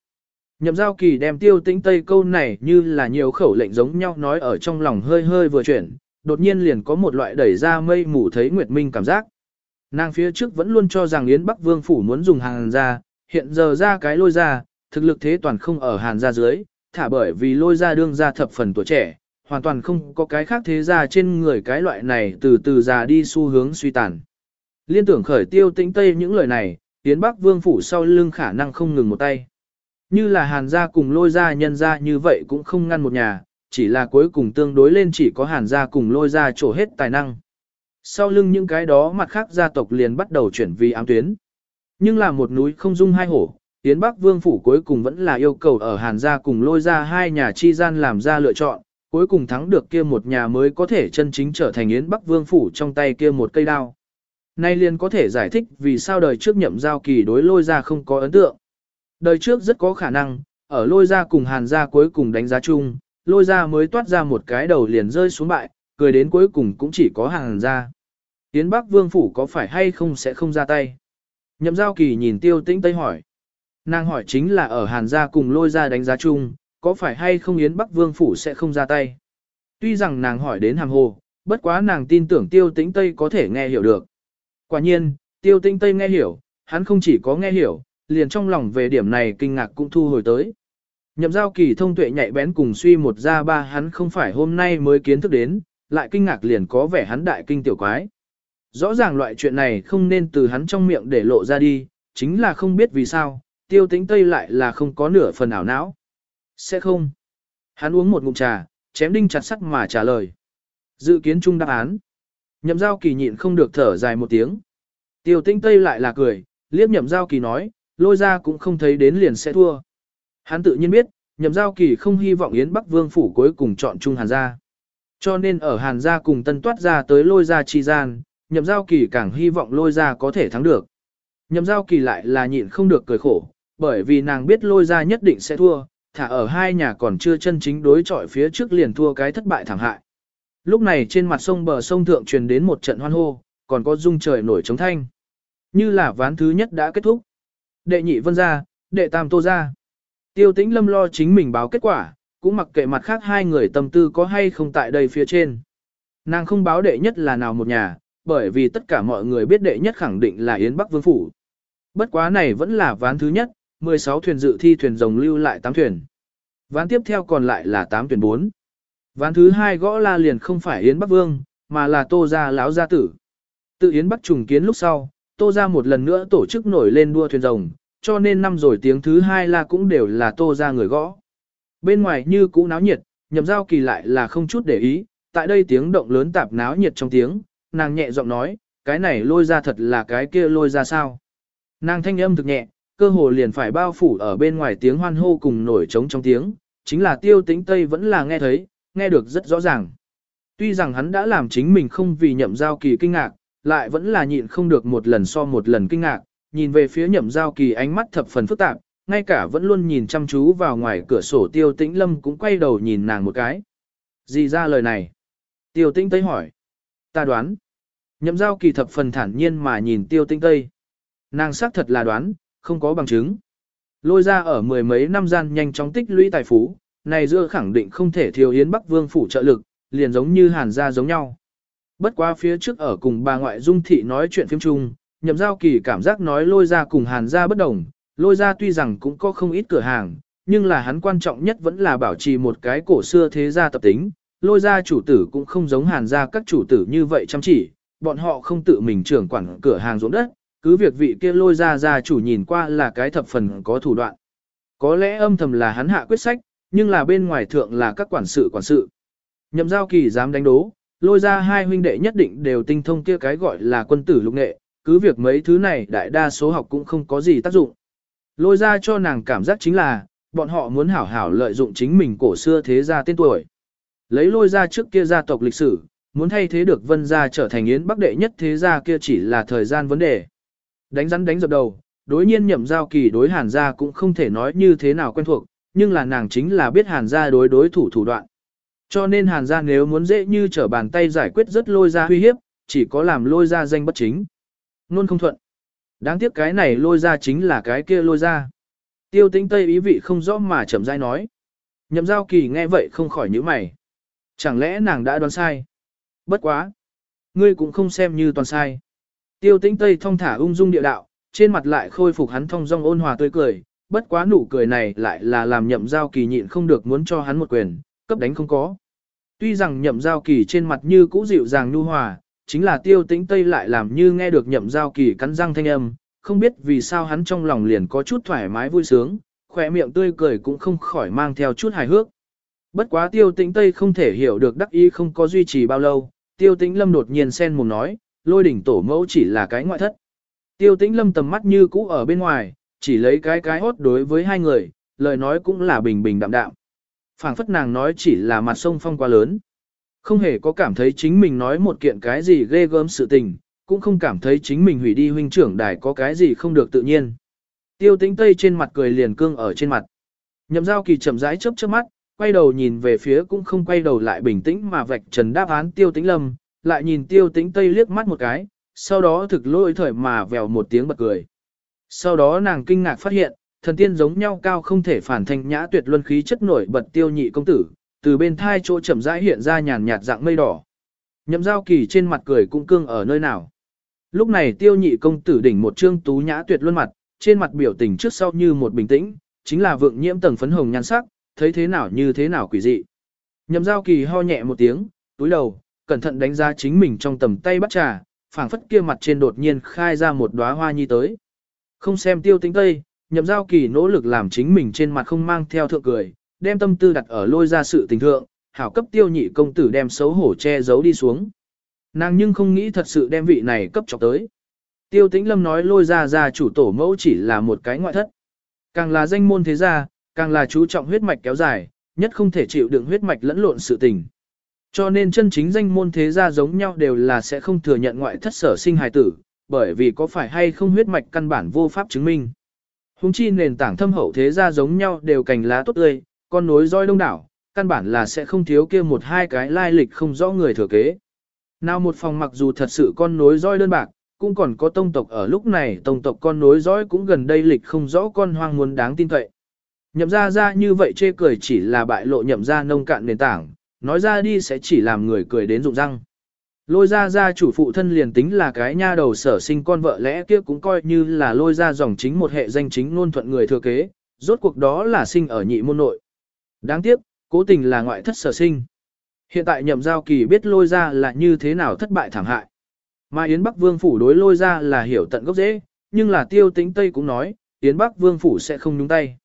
Nhậm giao kỳ đem tiêu tĩnh Tây câu này như là nhiều khẩu lệnh giống nhau nói ở trong lòng hơi hơi vừa chuyển, đột nhiên liền có một loại đẩy ra mây mù thấy Nguyệt Minh cảm giác. Nàng phía trước vẫn luôn cho rằng Yến Bắc Vương Phủ muốn dùng hàng ra, hiện giờ ra cái lôi ra, thực lực thế toàn không ở hàn ra dưới, thả bởi vì lôi ra đương ra thập phần tuổi trẻ, hoàn toàn không có cái khác thế ra trên người cái loại này từ từ già đi xu hướng suy tàn. Liên tưởng khởi tiêu tĩnh tây những lời này, Yến Bắc Vương Phủ sau lưng khả năng không ngừng một tay. Như là hàn gia cùng lôi gia nhân gia như vậy cũng không ngăn một nhà, chỉ là cuối cùng tương đối lên chỉ có hàn gia cùng lôi gia trổ hết tài năng. Sau lưng những cái đó mặt khác gia tộc liền bắt đầu chuyển vì ám tuyến. Nhưng là một núi không dung hai hổ, Yến Bắc Vương Phủ cuối cùng vẫn là yêu cầu ở Hàn gia cùng lôi gia hai nhà chi gian làm ra lựa chọn, cuối cùng thắng được kia một nhà mới có thể chân chính trở thành Yến Bắc Vương Phủ trong tay kia một cây đao. Nay liền có thể giải thích vì sao đời trước nhậm giao kỳ đối lôi ra không có ấn tượng. Đời trước rất có khả năng, ở lôi ra cùng Hàn gia cuối cùng đánh giá chung, lôi ra mới toát ra một cái đầu liền rơi xuống bại, cười đến cuối cùng cũng chỉ có Hàn gia. Yến Bắc Vương Phủ có phải hay không sẽ không ra tay? Nhậm giao kỳ nhìn tiêu tĩnh Tây hỏi. Nàng hỏi chính là ở Hàn gia cùng lôi ra đánh giá chung, có phải hay không Yến Bắc Vương Phủ sẽ không ra tay? Tuy rằng nàng hỏi đến hàm hồ, bất quá nàng tin tưởng tiêu tĩnh Tây có thể nghe hiểu được. Quả nhiên, tiêu tĩnh Tây nghe hiểu, hắn không chỉ có nghe hiểu, liền trong lòng về điểm này kinh ngạc cũng thu hồi tới. Nhậm giao kỳ thông tuệ nhạy bén cùng suy một ra ba hắn không phải hôm nay mới kiến thức đến, lại kinh ngạc liền có vẻ hắn đại kinh tiểu quái. Rõ ràng loại chuyện này không nên từ hắn trong miệng để lộ ra đi, chính là không biết vì sao, tiêu tĩnh Tây lại là không có nửa phần ảo não. Sẽ không. Hắn uống một ngụm trà, chém đinh chặt sắt mà trả lời. Dự kiến chung đáp án. Nhậm giao kỳ nhịn không được thở dài một tiếng. Tiêu tinh Tây lại là cười, liếc nhậm giao kỳ nói, lôi ra cũng không thấy đến liền sẽ thua. Hắn tự nhiên biết, nhậm giao kỳ không hy vọng Yến Bắc Vương Phủ cuối cùng chọn chung Hàn gia. Cho nên ở Hàn gia cùng tân toát ra tới lôi ra chi gian, nhậm giao kỳ càng hy vọng lôi ra có thể thắng được. Nhậm giao kỳ lại là nhịn không được cười khổ, bởi vì nàng biết lôi ra nhất định sẽ thua, thả ở hai nhà còn chưa chân chính đối chọi phía trước liền thua cái thất bại thảm hại. Lúc này trên mặt sông bờ sông thượng truyền đến một trận hoan hô, còn có rung trời nổi trống thanh. Như là ván thứ nhất đã kết thúc. Đệ nhị vân ra, đệ tam tô ra. Tiêu tĩnh lâm lo chính mình báo kết quả, cũng mặc kệ mặt khác hai người tâm tư có hay không tại đây phía trên. Nàng không báo đệ nhất là nào một nhà, bởi vì tất cả mọi người biết đệ nhất khẳng định là Yến Bắc Vương Phủ. Bất quá này vẫn là ván thứ nhất, 16 thuyền dự thi thuyền rồng lưu lại 8 thuyền. Ván tiếp theo còn lại là 8 thuyền 4. Ván thứ hai gõ la liền không phải Yến Bắc Vương, mà là Tô Gia Láo Gia Tử. Tự Yến Bắc trùng kiến lúc sau, Tô Gia một lần nữa tổ chức nổi lên đua thuyền rồng, cho nên năm rồi tiếng thứ hai là cũng đều là Tô Gia người gõ. Bên ngoài như cũ náo nhiệt, nhậm giao kỳ lại là không chút để ý, tại đây tiếng động lớn tạp náo nhiệt trong tiếng, nàng nhẹ giọng nói, cái này lôi ra thật là cái kia lôi ra sao. Nàng thanh âm thực nhẹ, cơ hồ liền phải bao phủ ở bên ngoài tiếng hoan hô cùng nổi trống trong tiếng, chính là tiêu tĩnh Tây vẫn là nghe thấy, nghe được rất rõ ràng. Tuy rằng hắn đã làm chính mình không vì nhậm giao kỳ kinh ngạc, lại vẫn là nhịn không được một lần so một lần kinh ngạc, nhìn về phía nhậm giao kỳ ánh mắt thập phần phức tạp, ngay cả vẫn luôn nhìn chăm chú vào ngoài cửa sổ tiêu tĩnh lâm cũng quay đầu nhìn nàng một cái. Gì ra lời này? Tiêu tĩnh Tây hỏi. Ta đoán. Nhậm giao kỳ thập phần thản nhiên mà nhìn tiêu tĩnh tây. Nàng xác thật là đoán, không có bằng chứng. Lôi ra ở mười mấy năm gian nhanh chóng tích lũy tài phú, này giữa khẳng định không thể thiếu Yến Bắc Vương phủ trợ lực, liền giống như Hàn gia giống nhau. Bất quá phía trước ở cùng bà ngoại Dung Thị nói chuyện phim chung, nhậm giao kỳ cảm giác nói lôi ra cùng Hàn gia bất đồng, lôi ra tuy rằng cũng có không ít cửa hàng, nhưng là hắn quan trọng nhất vẫn là bảo trì một cái cổ xưa thế gia tập tính, lôi ra chủ tử cũng không giống Hàn gia các chủ tử như vậy chăm chỉ, bọn họ không tự mình trưởng quản cửa hàng ruộng đất, cứ việc vị kia lôi ra gia chủ nhìn qua là cái thập phần có thủ đoạn. Có lẽ âm thầm là hắn hạ quyết sách, nhưng là bên ngoài thượng là các quản sự quản sự. Nhậm giao kỳ dám đánh đố, lôi ra hai huynh đệ nhất định đều tinh thông kia cái gọi là quân tử lục nghệ, cứ việc mấy thứ này đại đa số học cũng không có gì tác dụng. Lôi ra cho nàng cảm giác chính là, bọn họ muốn hảo hảo lợi dụng chính mình cổ xưa thế gia tên tuổi. Lấy lôi ra trước kia gia tộc lịch sử, muốn thay thế được vân gia trở thành yến bắc đệ nhất thế gia kia chỉ là thời gian vấn đề. Đánh rắn đánh dập đầu, đối nhiên nhậm giao kỳ đối hàn gia cũng không thể nói như thế nào quen thuộc, nhưng là nàng chính là biết hàn gia đối đối thủ thủ đoạn. Cho nên hàn gia nếu muốn dễ như trở bàn tay giải quyết rất lôi ra huy hiếp, chỉ có làm lôi ra danh bất chính. Nôn không thuận. Đáng tiếc cái này lôi ra chính là cái kia lôi ra. Tiêu tĩnh tây ý vị không rõ mà chậm rãi nói. Nhậm giao kỳ nghe vậy không khỏi nhíu mày. Chẳng lẽ nàng đã đoán sai? Bất quá. Ngươi cũng không xem như toàn sai. Tiêu tĩnh tây thong thả ung dung địa đạo, trên mặt lại khôi phục hắn thong dong ôn hòa tươi cười. Bất quá nụ cười này lại là làm nhậm giao kỳ nhịn không được muốn cho hắn một quyền, cấp đánh không có. Tuy rằng nhậm giao kỳ trên mặt như cũ dịu dàng nhu hòa, chính là tiêu tĩnh tây lại làm như nghe được nhậm giao kỳ cắn răng thanh âm, không biết vì sao hắn trong lòng liền có chút thoải mái vui sướng, khỏe miệng tươi cười cũng không khỏi mang theo chút hài hước. Bất quá tiêu tĩnh tây không thể hiểu được đắc ý không có duy trì bao lâu, tiêu tĩnh lâm đột nhiên sen mồm nói, lôi đỉnh tổ mẫu chỉ là cái ngoại thất. Tiêu tĩnh lâm tầm mắt như cũ ở bên ngoài, chỉ lấy cái cái hốt đối với hai người, lời nói cũng là bình bình đạm đạm phảng phất nàng nói chỉ là mặt sông phong quá lớn. Không hề có cảm thấy chính mình nói một kiện cái gì ghê gớm sự tình, cũng không cảm thấy chính mình hủy đi huynh trưởng đài có cái gì không được tự nhiên. Tiêu tĩnh tây trên mặt cười liền cương ở trên mặt. Nhậm giao kỳ chậm rãi chớp chớp mắt, quay đầu nhìn về phía cũng không quay đầu lại bình tĩnh mà vạch trần đáp án tiêu tĩnh lâm, lại nhìn tiêu tĩnh tây liếc mắt một cái, sau đó thực lôi thời mà vèo một tiếng bật cười. Sau đó nàng kinh ngạc phát hiện, thần tiên giống nhau cao không thể phản thành nhã tuyệt luân khí chất nổi bật tiêu nhị công tử, từ bên thai chỗ chậm rãi hiện ra nhàn nhạt dạng mây đỏ. Nhậm giao kỳ trên mặt cười cũng cương ở nơi nào. Lúc này tiêu nhị công tử đỉnh một trương tú nhã tuyệt luân mặt, trên mặt biểu tình trước sau như một bình tĩnh, chính là vượng nhiễm tầng phấn hồng nhan sắc, thấy thế nào như thế nào quỷ dị. Nhậm giao kỳ ho nhẹ một tiếng, túi đầu, cẩn thận đánh giá chính mình trong tầm tay bắt trà, phảng phất kia mặt trên đột nhiên khai ra một đóa hoa nhi tới. Không xem tiêu tính tây, nhậm giao kỳ nỗ lực làm chính mình trên mặt không mang theo thượng cười, đem tâm tư đặt ở lôi ra sự tình thượng, hảo cấp tiêu nhị công tử đem xấu hổ che giấu đi xuống. Nàng nhưng không nghĩ thật sự đem vị này cấp chọc tới. Tiêu tĩnh lâm nói lôi ra ra chủ tổ mẫu chỉ là một cái ngoại thất. Càng là danh môn thế gia, càng là chú trọng huyết mạch kéo dài, nhất không thể chịu đựng huyết mạch lẫn lộn sự tình. Cho nên chân chính danh môn thế gia giống nhau đều là sẽ không thừa nhận ngoại thất sở sinh hài tử, bởi vì có phải hay không huyết mạch căn bản vô pháp chứng minh. Hùng chi nền tảng thâm hậu thế gia giống nhau đều cành lá tốt tươi, con nối roi đông đảo, căn bản là sẽ không thiếu kia một hai cái lai lịch không rõ người thừa kế. Nào một phòng mặc dù thật sự con nối roi đơn bạc, cũng còn có tông tộc ở lúc này tông tộc con nối dõi cũng gần đây lịch không rõ con hoang muốn đáng tin cậy. Nhậm ra ra như vậy chê cười chỉ là bại lộ nhậm ra nông cạn nền tảng, nói ra đi sẽ chỉ làm người cười đến rụng răng. Lôi ra ra chủ phụ thân liền tính là cái nha đầu sở sinh con vợ lẽ kia cũng coi như là lôi ra dòng chính một hệ danh chính luôn thuận người thừa kế, rốt cuộc đó là sinh ở nhị môn nội. Đáng tiếc, cố tình là ngoại thất sở sinh. Hiện tại nhậm giao kỳ biết lôi ra là như thế nào thất bại thảm hại. Mà Yến Bắc Vương Phủ đối lôi ra là hiểu tận gốc dễ, nhưng là tiêu tính Tây cũng nói, Yến Bắc Vương Phủ sẽ không nhúng tay.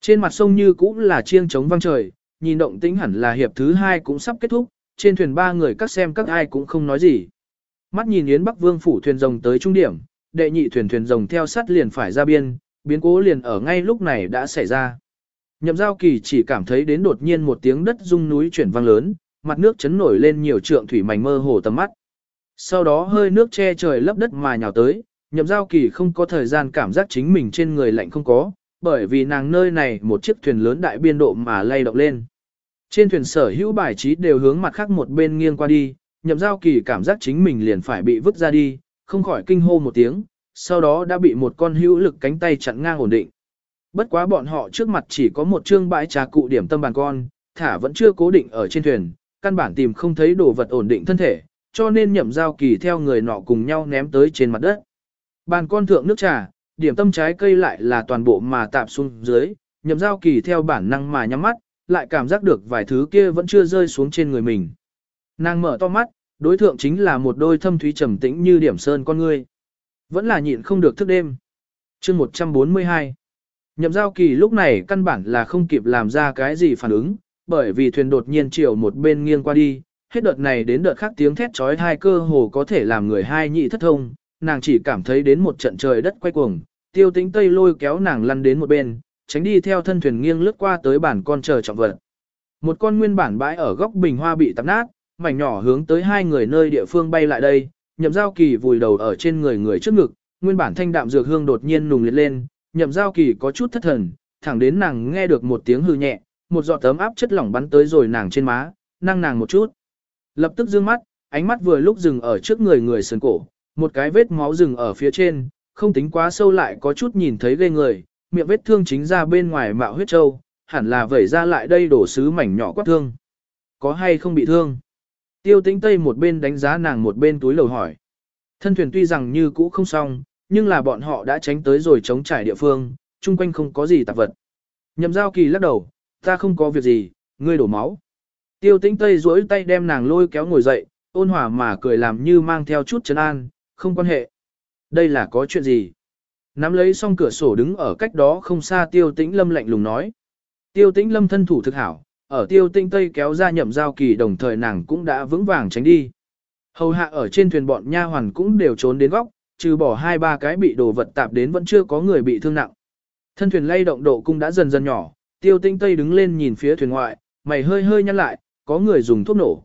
Trên mặt sông như cũng là chiêng trống vang trời, nhìn động tĩnh hẳn là hiệp thứ hai cũng sắp kết thúc, trên thuyền ba người các xem các ai cũng không nói gì. Mắt nhìn Yến Bắc Vương phủ thuyền rồng tới trung điểm, đệ nhị thuyền thuyền rồng theo sát liền phải ra biên, biến cố liền ở ngay lúc này đã xảy ra. Nhậm giao kỳ chỉ cảm thấy đến đột nhiên một tiếng đất rung núi chuyển vang lớn, mặt nước chấn nổi lên nhiều trượng thủy mảnh mơ hồ tầm mắt. Sau đó hơi nước che trời lấp đất mà nhào tới, nhậm giao kỳ không có thời gian cảm giác chính mình trên người lạnh không có, bởi vì nàng nơi này một chiếc thuyền lớn đại biên độ mà lay động lên. Trên thuyền sở hữu bài trí đều hướng mặt khác một bên nghiêng qua đi, nhậm giao kỳ cảm giác chính mình liền phải bị vứt ra đi, không khỏi kinh hô một tiếng, sau đó đã bị một con hữu lực cánh tay chặn ngang ổn định. Bất quá bọn họ trước mặt chỉ có một chương bãi trà cụ điểm tâm bàn con, thả vẫn chưa cố định ở trên thuyền, căn bản tìm không thấy đồ vật ổn định thân thể, cho nên nhậm giao kỳ theo người nọ cùng nhau ném tới trên mặt đất. Bàn con thượng nước trà, điểm tâm trái cây lại là toàn bộ mà tạp xuống dưới, nhậm giao kỳ theo bản năng mà nhắm mắt, lại cảm giác được vài thứ kia vẫn chưa rơi xuống trên người mình. Nàng mở to mắt, đối thượng chính là một đôi thâm thúy trầm tĩnh như điểm sơn con ngươi. Vẫn là nhịn không được thức đêm. chương 142 Nhậm giao kỳ lúc này căn bản là không kịp làm ra cái gì phản ứng, bởi vì thuyền đột nhiên chiều một bên nghiêng qua đi, hết đợt này đến đợt khác tiếng thét trói hai cơ hồ có thể làm người hai nhị thất thông, nàng chỉ cảm thấy đến một trận trời đất quay cuồng, tiêu tĩnh tây lôi kéo nàng lăn đến một bên, tránh đi theo thân thuyền nghiêng lướt qua tới bản con chờ trọng vật. Một con nguyên bản bãi ở góc bình hoa bị tạp nát, mảnh nhỏ hướng tới hai người nơi địa phương bay lại đây, nhậm giao kỳ vùi đầu ở trên người người trước ngực, nguyên bản thanh đạm dược hương đột nhiên nùng liệt lên, nhậm giao kỳ có chút thất thần, thẳng đến nàng nghe được một tiếng hư nhẹ, một giọt tấm áp chất lỏng bắn tới rồi nàng trên má, năng nàng một chút. Lập tức dương mắt, ánh mắt vừa lúc dừng ở trước người người sườn cổ, một cái vết máu dừng ở phía trên, không tính quá sâu lại có chút nhìn thấy ghê người, miệng vết thương chính ra bên ngoài mạo huyết trâu, hẳn là vẩy ra lại đây đổ sứ mảnh nhỏ quát thương. Có hay không bị thương? Tiêu tĩnh Tây một bên đánh giá nàng một bên túi lầu hỏi. Thân thuyền tuy rằng như cũ không xong, nhưng là bọn họ đã tránh tới rồi chống trải địa phương, chung quanh không có gì tạp vật. Nhậm giao kỳ lắc đầu, ta không có việc gì, ngươi đổ máu. Tiêu tĩnh Tây duỗi tay đem nàng lôi kéo ngồi dậy, ôn hòa mà cười làm như mang theo chút chân an, không quan hệ. Đây là có chuyện gì? Nắm lấy xong cửa sổ đứng ở cách đó không xa tiêu tĩnh lâm lạnh lùng nói. Tiêu tĩnh lâm thân thủ thực hảo, ở tiêu tĩnh Tây kéo ra nhậm giao kỳ đồng thời nàng cũng đã vững vàng tránh đi. Hầu hạ ở trên thuyền bọn nha hoàn cũng đều trốn đến góc, trừ bỏ hai ba cái bị đồ vật tạp đến vẫn chưa có người bị thương nặng. Thân thuyền lay động độ cung đã dần dần nhỏ, tiêu tinh tây đứng lên nhìn phía thuyền ngoại, mày hơi hơi nhăn lại, có người dùng thuốc nổ.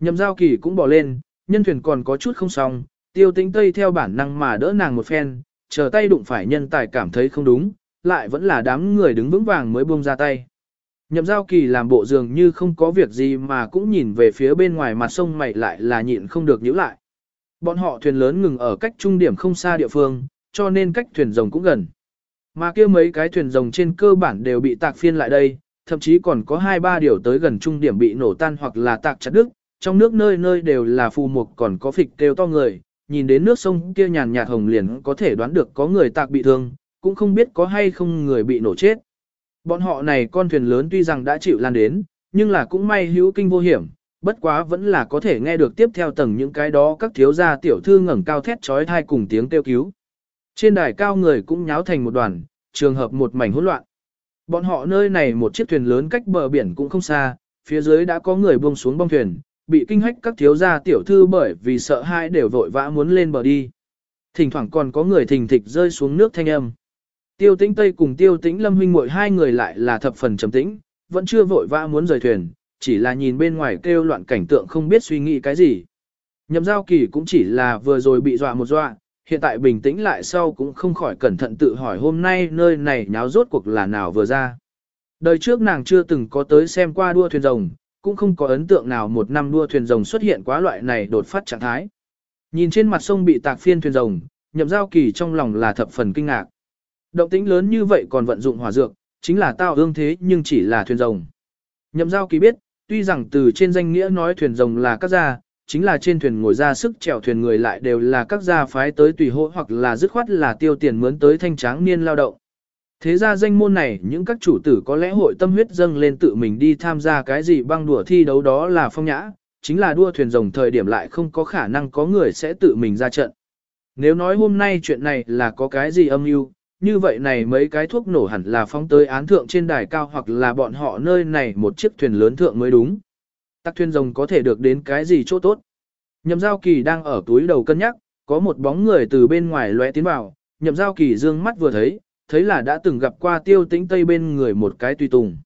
Nhậm giao kỳ cũng bỏ lên, nhân thuyền còn có chút không xong, tiêu tinh tây theo bản năng mà đỡ nàng một phen, chờ tay đụng phải nhân tài cảm thấy không đúng, lại vẫn là đám người đứng vững vàng mới buông ra tay. Nhậm giao kỳ làm bộ dường như không có việc gì mà cũng nhìn về phía bên ngoài mặt sông mày lại là nhịn không được nhíu lại. Bọn họ thuyền lớn ngừng ở cách trung điểm không xa địa phương, cho nên cách thuyền rồng cũng gần. Mà kia mấy cái thuyền rồng trên cơ bản đều bị tạc phiên lại đây, thậm chí còn có hai ba điều tới gần trung điểm bị nổ tan hoặc là tạc chặt đứt, trong nước nơi nơi đều là phù mục còn có phịch kêu to người, nhìn đến nước sông kia nhàn nhạt hồng liền có thể đoán được có người tạc bị thương, cũng không biết có hay không người bị nổ chết. Bọn họ này con thuyền lớn tuy rằng đã chịu lan đến, nhưng là cũng may hữu kinh vô hiểm, bất quá vẫn là có thể nghe được tiếp theo tầng những cái đó các thiếu gia tiểu thư ngẩng cao thét trói thai cùng tiếng kêu cứu. Trên đài cao người cũng nháo thành một đoàn, trường hợp một mảnh hỗn loạn. Bọn họ nơi này một chiếc thuyền lớn cách bờ biển cũng không xa, phía dưới đã có người buông xuống bong thuyền, bị kinh hách các thiếu gia tiểu thư bởi vì sợ hãi đều vội vã muốn lên bờ đi. Thỉnh thoảng còn có người thình thịch rơi xuống nước thanh âm. Tiêu tĩnh Tây cùng tiêu tĩnh Lâm huynh muội hai người lại là thập phần trầm tĩnh, vẫn chưa vội vã muốn rời thuyền, chỉ là nhìn bên ngoài kêu loạn cảnh tượng không biết suy nghĩ cái gì. Nhậm giao kỳ cũng chỉ là vừa rồi bị dọa một dọa, hiện tại bình tĩnh lại sau cũng không khỏi cẩn thận tự hỏi hôm nay nơi này nháo rốt cuộc là nào vừa ra. Đời trước nàng chưa từng có tới xem qua đua thuyền rồng, cũng không có ấn tượng nào một năm đua thuyền rồng xuất hiện quá loại này đột phát trạng thái. Nhìn trên mặt sông bị tạc phiên thuyền rồng, nhậm giao kỳ trong lòng là thập phần kinh ngạc. Động tĩnh lớn như vậy còn vận dụng hỏa dược, chính là tao ương thế nhưng chỉ là thuyền rồng. Nhậm giao kỳ biết, tuy rằng từ trên danh nghĩa nói thuyền rồng là các gia, chính là trên thuyền ngồi ra sức chèo thuyền người lại đều là các gia phái tới tùy hộ hoặc là dứt khoát là tiêu tiền mướn tới thanh tráng niên lao động. Thế ra danh môn này những các chủ tử có lẽ hội tâm huyết dâng lên tự mình đi tham gia cái gì băng đùa thi đấu đó là phong nhã, chính là đua thuyền rồng thời điểm lại không có khả năng có người sẽ tự mình ra trận. Nếu nói hôm nay chuyện này là có cái gì âm mưu, như vậy này mấy cái thuốc nổ hẳn là phóng tới án thượng trên đài cao hoặc là bọn họ nơi này một chiếc thuyền lớn thượng mới đúng. Tắc thuyền rồng có thể được đến cái gì chỗ tốt. Nhậm giao kỳ đang ở túi đầu cân nhắc, có một bóng người từ bên ngoài lóe tiến vào, nhậm giao kỳ dương mắt vừa thấy, thấy là đã từng gặp qua tiêu tĩnh tây bên người một cái tùy tùng.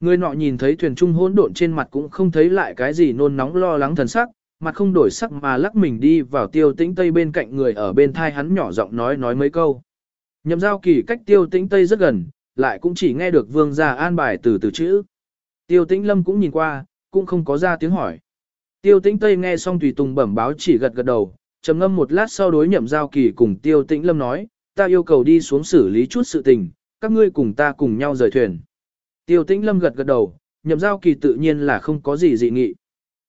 Người nọ nhìn thấy thuyền trung hỗn độn trên mặt cũng không thấy lại cái gì nôn nóng lo lắng thần sắc, mặt không đổi sắc mà lắc mình đi vào tiêu tĩnh tây bên cạnh người ở bên thai hắn nhỏ giọng nói nói mấy câu. Nhậm giao kỳ cách tiêu tĩnh tây rất gần, lại cũng chỉ nghe được vương gia an bài từ từ chữ. Tiêu tĩnh lâm cũng nhìn qua, cũng không có ra tiếng hỏi. Tiêu tĩnh tây nghe xong tùy tùng bẩm báo chỉ gật gật đầu, trầm ngâm một lát sau đối nhậm giao kỳ cùng tiêu tĩnh lâm nói, ta yêu cầu đi xuống xử lý chút sự tình, các ngươi cùng ta cùng nhau rời thuyền. Tiêu tĩnh lâm gật gật đầu, nhậm giao kỳ tự nhiên là không có gì dị nghị.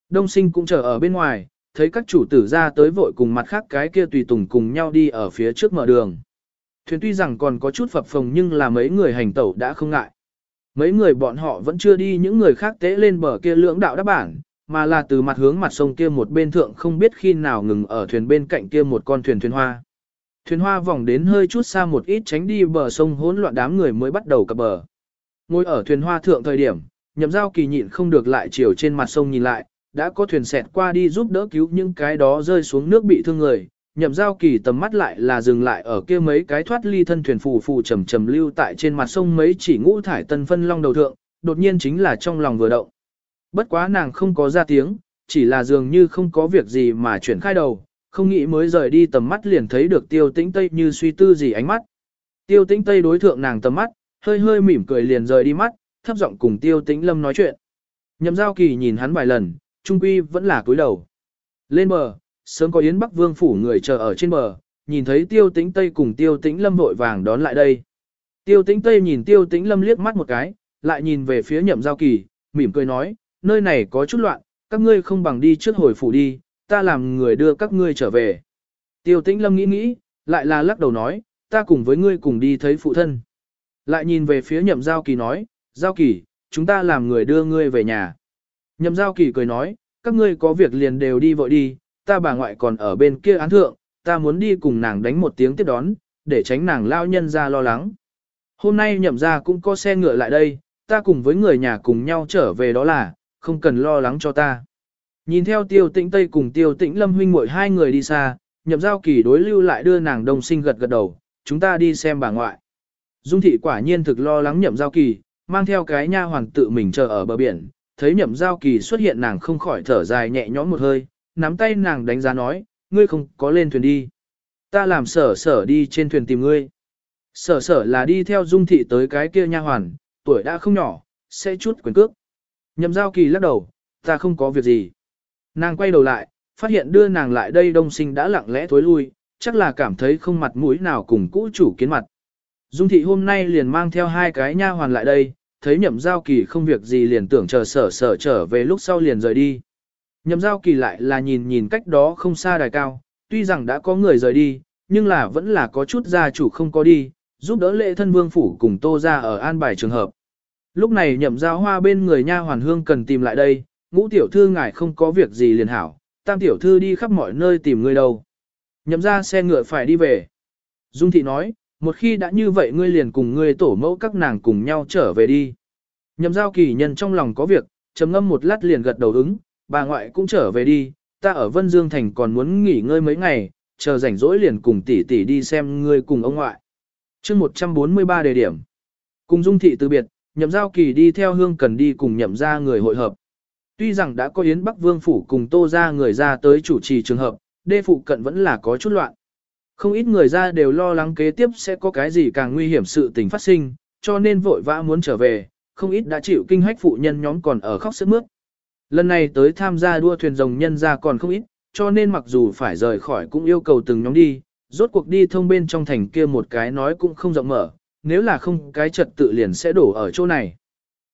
Đông sinh cũng chờ ở bên ngoài, thấy các chủ tử ra tới vội cùng mặt khác cái kia tùy tùng cùng nhau đi ở phía trước mở đường. Thuyền tuy rằng còn có chút phập phồng nhưng là mấy người hành tẩu đã không ngại. Mấy người bọn họ vẫn chưa đi những người khác tế lên bờ kia lưỡng đạo đáp bản, mà là từ mặt hướng mặt sông kia một bên thượng không biết khi nào ngừng ở thuyền bên cạnh kia một con thuyền thuyền hoa. Thuyền hoa vòng đến hơi chút xa một ít tránh đi bờ sông hỗn loạn đám người mới bắt đầu cập bờ. Ngồi ở thuyền hoa thượng thời điểm, nhậm giao kỳ nhịn không được lại chiều trên mặt sông nhìn lại, đã có thuyền xẹt qua đi giúp đỡ cứu những cái đó rơi xuống nước bị thương người. Nhậm giao kỳ tầm mắt lại là dừng lại ở kia mấy cái thoát ly thân thuyền phù phù trầm trầm lưu tại trên mặt sông mấy chỉ ngũ thải tân phân long đầu thượng, đột nhiên chính là trong lòng vừa động. Bất quá nàng không có ra tiếng, chỉ là dường như không có việc gì mà chuyển khai đầu, không nghĩ mới rời đi tầm mắt liền thấy được tiêu tĩnh tây như suy tư gì ánh mắt. Tiêu tĩnh tây đối thượng nàng tầm mắt, hơi hơi mỉm cười liền rời đi mắt, thấp giọng cùng tiêu tĩnh lâm nói chuyện. Nhậm giao kỳ nhìn hắn vài lần, trung quy vẫn là cúi đầu. Lên bờ, sớm có Yến Bắc Vương phủ người chờ ở trên bờ, nhìn thấy tiêu tĩnh Tây cùng tiêu tĩnh lâm vội vàng đón lại đây. Tiêu tĩnh Tây nhìn tiêu tĩnh lâm liếc mắt một cái, lại nhìn về phía nhậm giao kỳ, mỉm cười nói, nơi này có chút loạn, các ngươi không bằng đi trước hồi phủ đi, ta làm người đưa các ngươi trở về. Tiêu tĩnh lâm nghĩ nghĩ, lại là lắc đầu nói, ta cùng với ngươi cùng đi thấy phụ thân. Lại nhìn về phía nhậm giao kỳ nói, giao kỳ, chúng ta làm người đưa ngươi về nhà. Nhậm giao kỳ cười nói, các ngươi có việc liền đều đi vội đi, ta bà ngoại còn ở bên kia án thượng, ta muốn đi cùng nàng đánh một tiếng tiếp đón, để tránh nàng lao nhân ra lo lắng. Hôm nay nhậm ra cũng có xe ngựa lại đây, ta cùng với người nhà cùng nhau trở về đó là, không cần lo lắng cho ta. Nhìn theo tiêu tĩnh Tây cùng tiêu tĩnh Lâm huynh muội hai người đi xa, nhậm giao kỳ đối lưu lại đưa nàng đồng sinh gật gật đầu, chúng ta đi xem bà ngoại. Dung thị quả nhiên thực lo lắng nhậm giao kỳ, mang theo cái nha hoàng tự mình chờ ở bờ biển, thấy nhậm giao kỳ xuất hiện nàng không khỏi thở dài nhẹ nhõm một hơi, nắm tay nàng đánh giá nói, ngươi không có lên thuyền đi. Ta làm sở sở đi trên thuyền tìm ngươi. Sở sở là đi theo dung thị tới cái kia nha hoàn, tuổi đã không nhỏ, sẽ chút quyền cước. Nhậm giao kỳ lắc đầu, ta không có việc gì. Nàng quay đầu lại, phát hiện đưa nàng lại đây đông sinh đã lặng lẽ thối lui, chắc là cảm thấy không mặt mũi nào cùng cũ chủ kiến mặt. Dung thị hôm nay liền mang theo hai cái nha hoàn lại đây, thấy nhậm giao kỳ không việc gì liền tưởng chờ sở sở trở về lúc sau liền rời đi. Nhậm giao kỳ lại là nhìn nhìn cách đó không xa đài cao, tuy rằng đã có người rời đi, nhưng là vẫn là có chút gia chủ không có đi, giúp đỡ lệ thân vương phủ cùng tô ra ở an bài trường hợp. Lúc này nhậm giao hoa bên người nha hoàn hương cần tìm lại đây, ngũ tiểu thư ngài không có việc gì liền hảo, tam tiểu thư đi khắp mọi nơi tìm người đâu. Nhậm ra xe ngựa phải đi về. Dung thị nói, một khi đã như vậy ngươi liền cùng ngươi tổ mẫu các nàng cùng nhau trở về đi. Nhậm giao kỳ nhân trong lòng có việc, trầm ngâm một lát liền gật đầu ứng, bà ngoại cũng trở về đi, ta ở Vân Dương Thành còn muốn nghỉ ngơi mấy ngày, chờ rảnh rỗi liền cùng tỷ tỷ đi xem ngươi cùng ông ngoại. chương 143 đề điểm. Cùng dung thị từ biệt, nhậm giao kỳ đi theo hương cần đi cùng nhậm ra người hội hợp. Tuy rằng đã có Yến Bắc Vương Phủ cùng tô ra người ra tới chủ trì trường hợp, đê phụ cận vẫn là có chút loạn. Không ít người ra đều lo lắng kế tiếp sẽ có cái gì càng nguy hiểm sự tình phát sinh, cho nên vội vã muốn trở về, không ít đã chịu kinh hách phụ nhân nhóm còn ở khóc sức mướt. Lần này tới tham gia đua thuyền rồng nhân ra còn không ít, cho nên mặc dù phải rời khỏi cũng yêu cầu từng nhóm đi, rốt cuộc đi thông bên trong thành kia một cái nói cũng không rộng mở, nếu là không cái trật tự liền sẽ đổ ở chỗ này.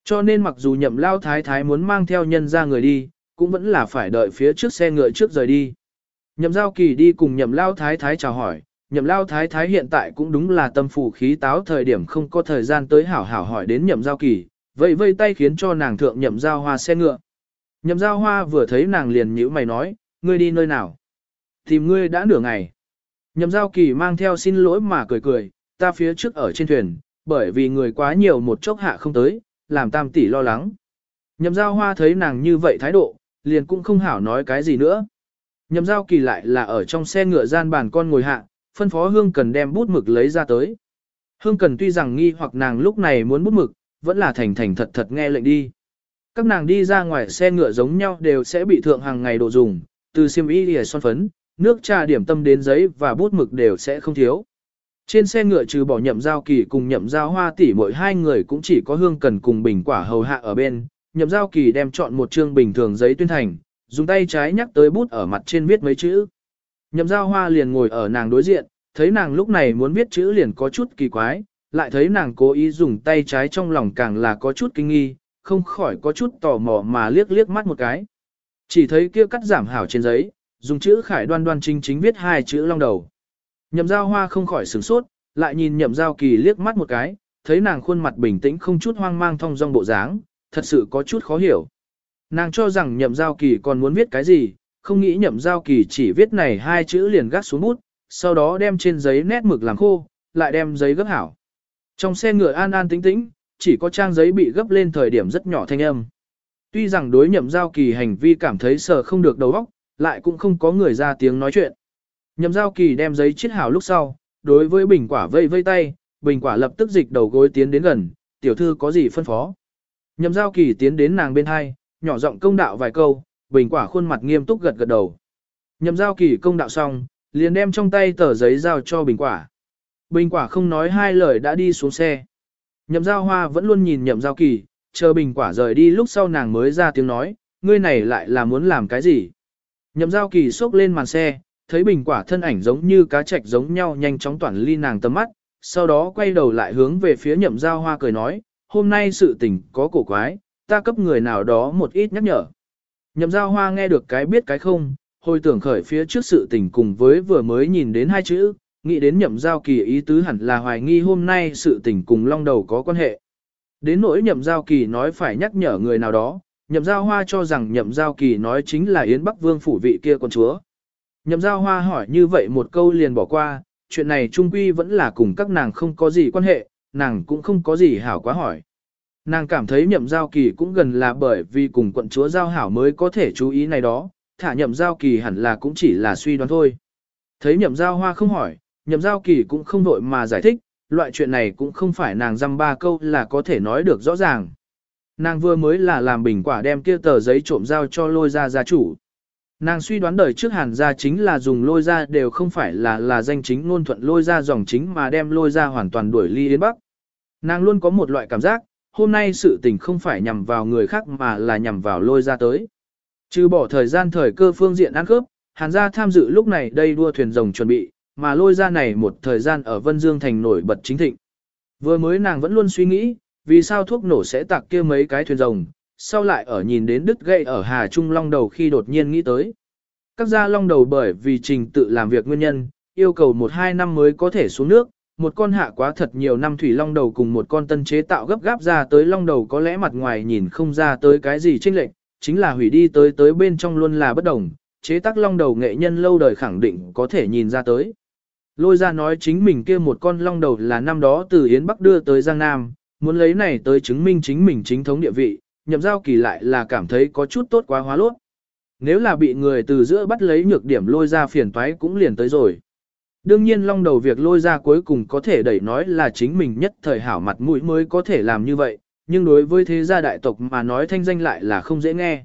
Cho nên mặc dù nhậm lao thái thái muốn mang theo nhân ra người đi, cũng vẫn là phải đợi phía trước xe ngựa trước rời đi. Nhậm giao kỳ đi cùng nhậm lao thái thái chào hỏi, nhậm lao thái thái hiện tại cũng đúng là tâm phủ khí táo thời điểm không có thời gian tới hảo hảo hỏi đến nhậm giao kỳ, vậy vây tay khiến cho nàng thượng nhậm giao hoa xe ngựa. Nhậm giao hoa vừa thấy nàng liền nhữ mày nói, ngươi đi nơi nào? Tìm ngươi đã nửa ngày. Nhậm giao kỳ mang theo xin lỗi mà cười cười, ta phía trước ở trên thuyền, bởi vì người quá nhiều một chốc hạ không tới, làm tam tỷ lo lắng. Nhậm giao hoa thấy nàng như vậy thái độ, liền cũng không hảo nói cái gì nữa. Nhậm giao kỳ lại là ở trong xe ngựa gian bàn con ngồi hạ, phân phó Hương Cần đem bút mực lấy ra tới. Hương Cần tuy rằng nghi hoặc nàng lúc này muốn bút mực, vẫn là thành thành thật thật nghe lệnh đi. Các nàng đi ra ngoài xe ngựa giống nhau đều sẽ bị thượng hàng ngày đồ dùng, từ xiêm y lìa son phấn, nước trà điểm tâm đến giấy và bút mực đều sẽ không thiếu. Trên xe ngựa trừ bỏ nhậm giao kỳ cùng nhậm giao hoa tỷ mỗi hai người cũng chỉ có hương cần cùng bình quả hầu hạ ở bên. Nhậm giao kỳ đem chọn một chương bình thường giấy tuyên thành, dùng tay trái nhắc tới bút ở mặt trên viết mấy chữ. Nhậm giao hoa liền ngồi ở nàng đối diện, thấy nàng lúc này muốn viết chữ liền có chút kỳ quái, lại thấy nàng cố ý dùng tay trái trong lòng càng là có chút kinh nghi, không khỏi có chút tò mò mà liếc liếc mắt một cái. Chỉ thấy kia cắt giảm hảo trên giấy, dùng chữ khải đoan đoan chính chính viết hai chữ long đầu. Nhậm giao hoa không khỏi sửng sốt, lại nhìn nhậm giao kỳ liếc mắt một cái, thấy nàng khuôn mặt bình tĩnh không chút hoang mang thong dong bộ dáng, thật sự có chút khó hiểu. Nàng cho rằng nhậm giao kỳ còn muốn viết cái gì, không nghĩ nhậm giao kỳ chỉ viết này hai chữ liền gác xuống bút, sau đó đem trên giấy nét mực làm khô, lại đem giấy gấp hảo. Trong xe ngựa an an tĩnh tĩnh, chỉ có trang giấy bị gấp lên thời điểm rất nhỏ thanh âm. Tuy rằng đối nhậm giao kỳ hành vi cảm thấy sợ không được đầu óc, lại cũng không có người ra tiếng nói chuyện. Nhậm giao kỳ đem giấy chiết hảo lúc sau, đối với bình quả vây vây tay, bình quả lập tức dịch đầu gối tiến đến gần, tiểu thư có gì phân phó. Nhậm giao kỳ tiến đến nàng bên hai, nhỏ giọng công đạo vài câu, bình quả khuôn mặt nghiêm túc gật gật đầu. Nhậm giao kỳ công đạo xong, liền đem trong tay tờ giấy giao cho bình quả. Bình quả không nói hai lời đã đi xuống xe. Nhậm giao hoa vẫn luôn nhìn nhậm giao kỳ, chờ bình quả rời đi lúc sau nàng mới ra tiếng nói, ngươi này lại là muốn làm cái gì. Nhậm giao kỳ xốc lên màn xe, thấy bình quả thân ảnh giống như cá trạch giống nhau nhanh chóng toàn ly nàng tầm mắt, sau đó quay đầu lại hướng về phía nhậm giao hoa cười nói, hôm nay sự tình có cổ quái, ta cấp người nào đó một ít nhắc nhở. Nhậm giao hoa nghe được cái biết cái không, hồi tưởng khởi phía trước sự tình cùng với vừa mới nhìn đến hai chữ, nghĩ đến nhậm giao kỳ ý tứ hẳn là hoài nghi hôm nay sự tình cùng long đầu có quan hệ. Đến nỗi nhậm giao kỳ nói phải nhắc nhở người nào đó, nhậm giao hoa cho rằng nhậm giao kỳ nói chính là Yến Bắc Vương phủ vị kia con chúa. Nhậm giao hoa hỏi như vậy một câu liền bỏ qua, chuyện này trung quy vẫn là cùng các nàng không có gì quan hệ, nàng cũng không có gì hảo quá hỏi. Nàng cảm thấy nhậm giao kỳ cũng gần là bởi vì cùng quận chúa giao hảo mới có thể chú ý này đó, thả nhậm giao kỳ hẳn là cũng chỉ là suy đoán thôi. Thấy nhậm giao hoa không hỏi, nhậm giao kỳ cũng không vội mà giải thích, loại chuyện này cũng không phải nàng dăm ba câu là có thể nói được rõ ràng. Nàng vừa mới là làm bình quả đem kia tờ giấy trộm giao cho lôi ra gia chủ. Nàng suy đoán đời trước hàn gia chính là dùng lôi ra đều không phải là là danh chính ngôn thuận lôi ra dòng chính mà đem lôi ra hoàn toàn đuổi ly yến bắc. Nàng luôn có một loại cảm giác, hôm nay sự tình không phải nhằm vào người khác mà là nhằm vào lôi ra tới. Trừ bỏ thời gian thời cơ phương diện ăn khớp, hàn gia tham dự lúc này đây đua thuyền rồng chuẩn bị, mà lôi ra này một thời gian ở Vân Dương thành nổi bật chính thịnh. Vừa mới nàng vẫn luôn suy nghĩ, vì sao thuốc nổ sẽ tạc kia mấy cái thuyền rồng, sau lại ở nhìn đến đứt gậy ở Hà Trung Long đầu khi đột nhiên nghĩ tới. Các gia Long đầu bởi vì trình tự làm việc nguyên nhân, yêu cầu 1-2 năm mới có thể xuống nước, một con hạ quá thật nhiều năm thủy long đầu cùng một con tân chế tạo gấp gáp ra tới long đầu có lẽ mặt ngoài nhìn không ra tới cái gì chênh lệch, chính là hủy đi tới tới bên trong luôn là bất đồng, chế tác long đầu nghệ nhân lâu đời khẳng định có thể nhìn ra tới. Lôi ra nói chính mình kia một con long đầu là năm đó từ Yến Bắc đưa tới Giang Nam, muốn lấy này tới chứng minh chính mình chính thống địa vị, nhậm giao kỳ lại là cảm thấy có chút tốt quá hóa lốt. Nếu là bị người từ giữa bắt lấy nhược điểm lôi ra phiền toái cũng liền tới rồi. Đương nhiên long đầu việc lôi ra cuối cùng có thể đẩy nói là chính mình nhất thời hảo mặt mũi mới có thể làm như vậy, nhưng đối với thế gia đại tộc mà nói thanh danh lại là không dễ nghe.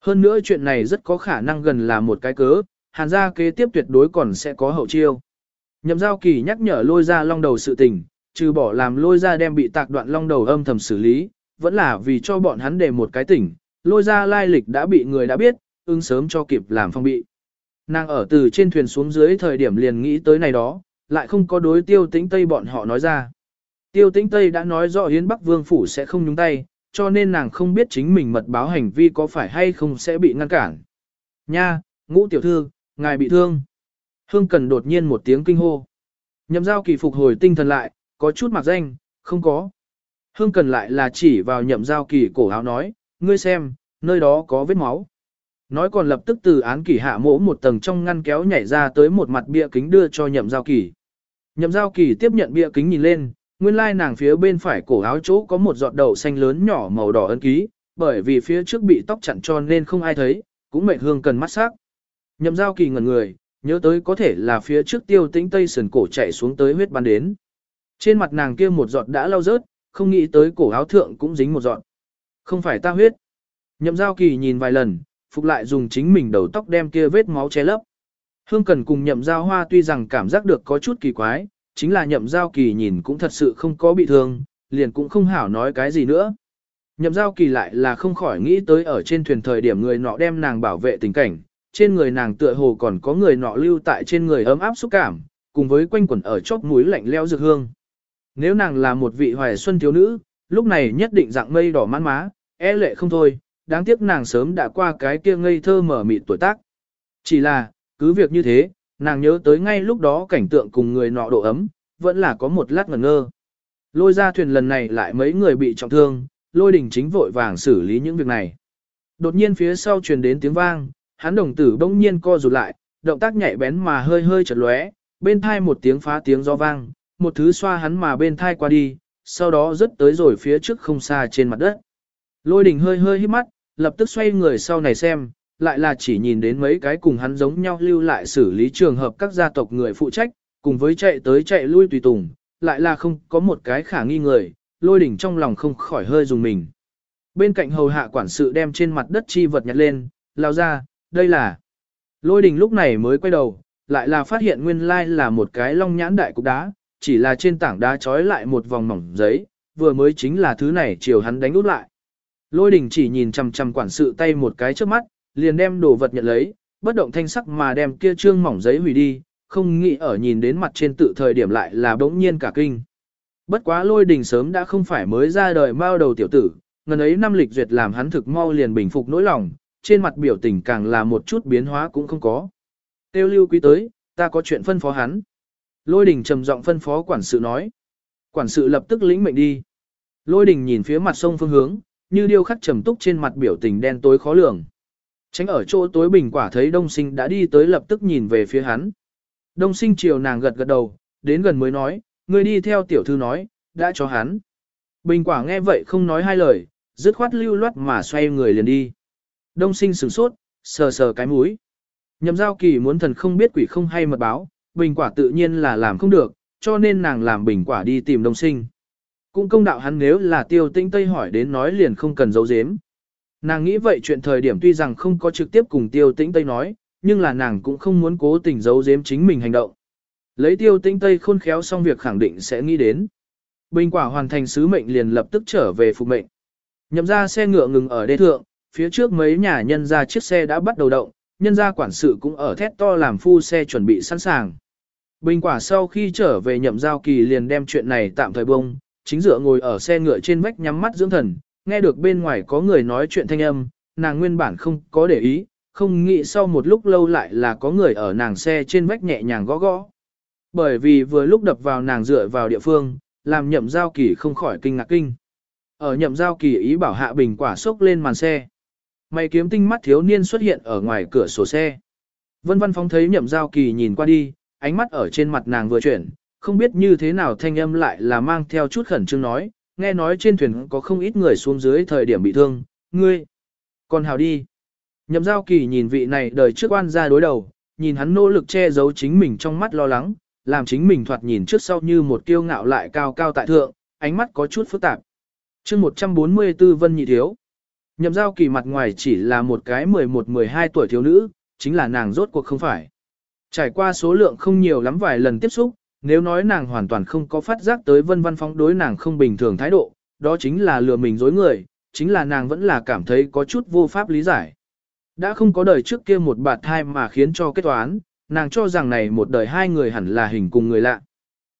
Hơn nữa chuyện này rất có khả năng gần là một cái cớ, hàn gia kế tiếp tuyệt đối còn sẽ có hậu chiêu. Nhậm giao kỳ nhắc nhở lôi ra long đầu sự tình, trừ bỏ làm lôi ra đem bị tạc đoạn long đầu âm thầm xử lý, vẫn là vì cho bọn hắn để một cái tỉnh, lôi ra lai lịch đã bị người đã biết, ưng sớm cho kịp làm phong bị. Nàng ở từ trên thuyền xuống dưới thời điểm liền nghĩ tới này đó, lại không có đối tiêu tĩnh Tây bọn họ nói ra. Tiêu tĩnh Tây đã nói rõ Yến Bắc Vương Phủ sẽ không nhúng tay, cho nên nàng không biết chính mình mật báo hành vi có phải hay không sẽ bị ngăn cản. Nha, ngũ tiểu thư, ngài bị thương. Hương Cần đột nhiên một tiếng kinh hô. Nhậm giao kỳ phục hồi tinh thần lại, có chút mặc danh, không có. Hương Cần lại là chỉ vào nhậm giao kỳ cổ áo nói, ngươi xem, nơi đó có vết máu. Nói còn lập tức từ án kỳ hạ mỗ một tầng trong ngăn kéo nhảy ra tới một mặt bia kính đưa cho nhậm giao kỳ. Nhậm giao kỳ tiếp nhận bia kính nhìn lên, nguyên lai nàng phía bên phải cổ áo chỗ có một giọt đậu xanh lớn nhỏ màu đỏ ấn ký, bởi vì phía trước bị tóc chặn tròn nên không ai thấy, cũng mệt hương cần mắt sắc. Nhậm giao kỳ ngẩn người, nhớ tới có thể là phía trước tiêu tĩnh tây sườn cổ chạy xuống tới huyết bắn đến. Trên mặt nàng kia một giọt đã lau rớt, không nghĩ tới cổ áo thượng cũng dính một dọn, Không phải ta huyết. Nhậm giao kỳ nhìn vài lần, phục lại dùng chính mình đầu tóc đem kia vết máu che lấp. Hương Cần cùng nhậm giao hoa tuy rằng cảm giác được có chút kỳ quái, chính là nhậm giao kỳ nhìn cũng thật sự không có bị thương, liền cũng không hảo nói cái gì nữa. Nhậm giao kỳ lại là không khỏi nghĩ tới ở trên thuyền thời điểm người nọ đem nàng bảo vệ tình cảnh, trên người nàng tựa hồ còn có người nọ lưu tại trên người ấm áp xúc cảm, cùng với quanh quẩn ở chóp mũi lạnh leo dược hương. Nếu nàng là một vị hoài xuân thiếu nữ, lúc này nhất định dạng mây đỏ mãn má, e lệ không thôi, đáng tiếc nàng sớm đã qua cái kia ngây thơ mở mịt tuổi tác. Chỉ là, cứ việc như thế, nàng nhớ tới ngay lúc đó cảnh tượng cùng người nọ độ ấm, vẫn là có một lát ngẩn ngơ. Lôi ra thuyền lần này lại mấy người bị trọng thương, lôi đình chính vội vàng xử lý những việc này. Đột nhiên phía sau truyền đến tiếng vang, hắn đồng tử bỗng nhiên co rụt lại, động tác nhạy bén mà hơi hơi chật lóe, bên thai một tiếng phá tiếng do vang, một thứ xoa hắn mà bên thai qua đi, sau đó rất tới rồi phía trước không xa trên mặt đất. Lôi đình hơi hơi hít mắt, lập tức xoay người sau này xem, lại là chỉ nhìn đến mấy cái cùng hắn giống nhau lưu lại xử lý trường hợp các gia tộc người phụ trách, cùng với chạy tới chạy lui tùy tùng, lại là không có một cái khả nghi người, lôi đỉnh trong lòng không khỏi hơi dùng mình. Bên cạnh hầu hạ quản sự đem trên mặt đất chi vật nhặt lên, lao ra, đây là. Lôi đình lúc này mới quay đầu, lại là phát hiện nguyên lai là một cái long nhãn đại cục đá, chỉ là trên tảng đá trói lại một vòng mỏng giấy, vừa mới chính là thứ này chiều hắn đánh út lại. Lôi đình chỉ nhìn chằm chằm quản sự tay một cái trước mắt, liền đem đồ vật nhận lấy, bất động thanh sắc mà đem kia trương mỏng giấy hủy đi, không nghĩ ở nhìn đến mặt trên tự thời điểm lại là bỗng nhiên cả kinh. Bất quá lôi đình sớm đã không phải mới ra đời mao đầu tiểu tử, ngần ấy năm lịch duyệt làm hắn thực mau liền bình phục nỗi lòng, trên mặt biểu tình càng là một chút biến hóa cũng không có. Tiêu lưu quý tới, ta có chuyện phân phó hắn. Lôi đình trầm giọng phân phó quản sự nói. Quản sự lập tức lĩnh mệnh đi. Lôi đình nhìn phía mặt sông phương hướng, như điêu khắc trầm túc trên mặt biểu tình đen tối khó lường. Tránh ở chỗ tối bình quả thấy đông sinh đã đi tới lập tức nhìn về phía hắn. Đông sinh chiều nàng gật gật đầu, đến gần mới nói, người đi theo tiểu thư nói, đã cho hắn. Bình quả nghe vậy không nói hai lời, dứt khoát lưu loát mà xoay người liền đi. Đông sinh sửng sốt, sờ sờ cái mũi. Nhậm giao kỳ muốn thần không biết quỷ không hay mật báo, bình quả tự nhiên là làm không được, cho nên nàng làm bình quả đi tìm đồng sinh. Cũng công đạo hắn nếu là tiêu tinh tây hỏi đến nói liền không cần giấu giếm. Nàng nghĩ vậy chuyện thời điểm tuy rằng không có trực tiếp cùng tiêu tĩnh tây nói, nhưng là nàng cũng không muốn cố tình giấu giếm chính mình hành động. Lấy tiêu tĩnh tây khôn khéo xong việc khẳng định sẽ nghĩ đến. Bình quả hoàn thành sứ mệnh liền lập tức trở về phục mệnh. Nhậm ra xe ngựa ngừng ở đê thượng, phía trước mấy nhà nhân ra chiếc xe đã bắt đầu động, nhân ra quản sự cũng ở thét to làm phu xe chuẩn bị sẵn sàng. Bình quả sau khi trở về nhậm giao kỳ liền đem chuyện này tạm thời bông, chính dựa ngồi ở xe ngựa trên vách nhắm mắt dưỡng thần, nghe được bên ngoài có người nói chuyện thanh âm, nàng nguyên bản không có để ý, không nghĩ sau một lúc lâu lại là có người ở nàng xe trên vách nhẹ nhàng gõ gõ. Bởi vì vừa lúc đập vào nàng dựa vào địa phương, làm nhậm giao kỳ không khỏi kinh ngạc kinh. Ở nhậm giao kỳ ý bảo hạ bình quả sốc lên màn xe. Mày kiếm tinh mắt thiếu niên xuất hiện ở ngoài cửa sổ xe. Vân văn phóng thấy nhậm giao kỳ nhìn qua đi, ánh mắt ở trên mặt nàng vừa chuyển, không biết như thế nào thanh âm lại là mang theo chút khẩn trương nói, nghe nói trên thuyền có không ít người xuống dưới thời điểm bị thương, ngươi. Còn hào đi. Nhậm giao kỳ nhìn vị này đời trước oan ra đối đầu, nhìn hắn nỗ lực che giấu chính mình trong mắt lo lắng, làm chính mình thoạt nhìn trước sau như một kiêu ngạo lại cao cao tại thượng, ánh mắt có chút phức tạp. chương 144 Vân Nhị Thiếu. Nhậm giao kỳ mặt ngoài chỉ là một cái 11-12 tuổi thiếu nữ, chính là nàng rốt cuộc không phải. Trải qua số lượng không nhiều lắm vài lần tiếp xúc, nếu nói nàng hoàn toàn không có phát giác tới vân văn phóng đối nàng không bình thường thái độ, đó chính là lừa mình dối người, chính là nàng vẫn là cảm thấy có chút vô pháp lý giải. Đã không có đời trước kia một bạt thai mà khiến cho kết toán, nàng cho rằng này một đời hai người hẳn là hình cùng người lạ.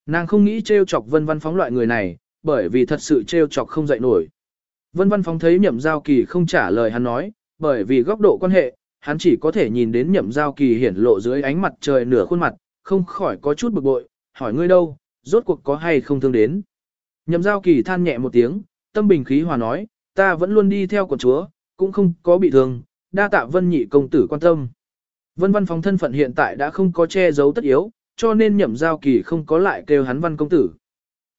Nàng không nghĩ trêu chọc vân văn phóng loại người này, bởi vì thật sự trêu chọc không dậy nổi. Vân văn phóng thấy nhậm giao kỳ không trả lời hắn nói, bởi vì góc độ quan hệ, hắn chỉ có thể nhìn đến nhậm giao kỳ hiển lộ dưới ánh mặt trời nửa khuôn mặt, không khỏi có chút bực bội, hỏi ngươi đâu, rốt cuộc có hay không thương đến. Nhậm giao kỳ than nhẹ một tiếng, tâm bình khí hòa nói, ta vẫn luôn đi theo quận chúa, cũng không có bị thương, đa tạ vân nhị công tử quan tâm. Vân văn phóng thân phận hiện tại đã không có che giấu tất yếu, cho nên nhậm giao kỳ không có lại kêu hắn văn công tử.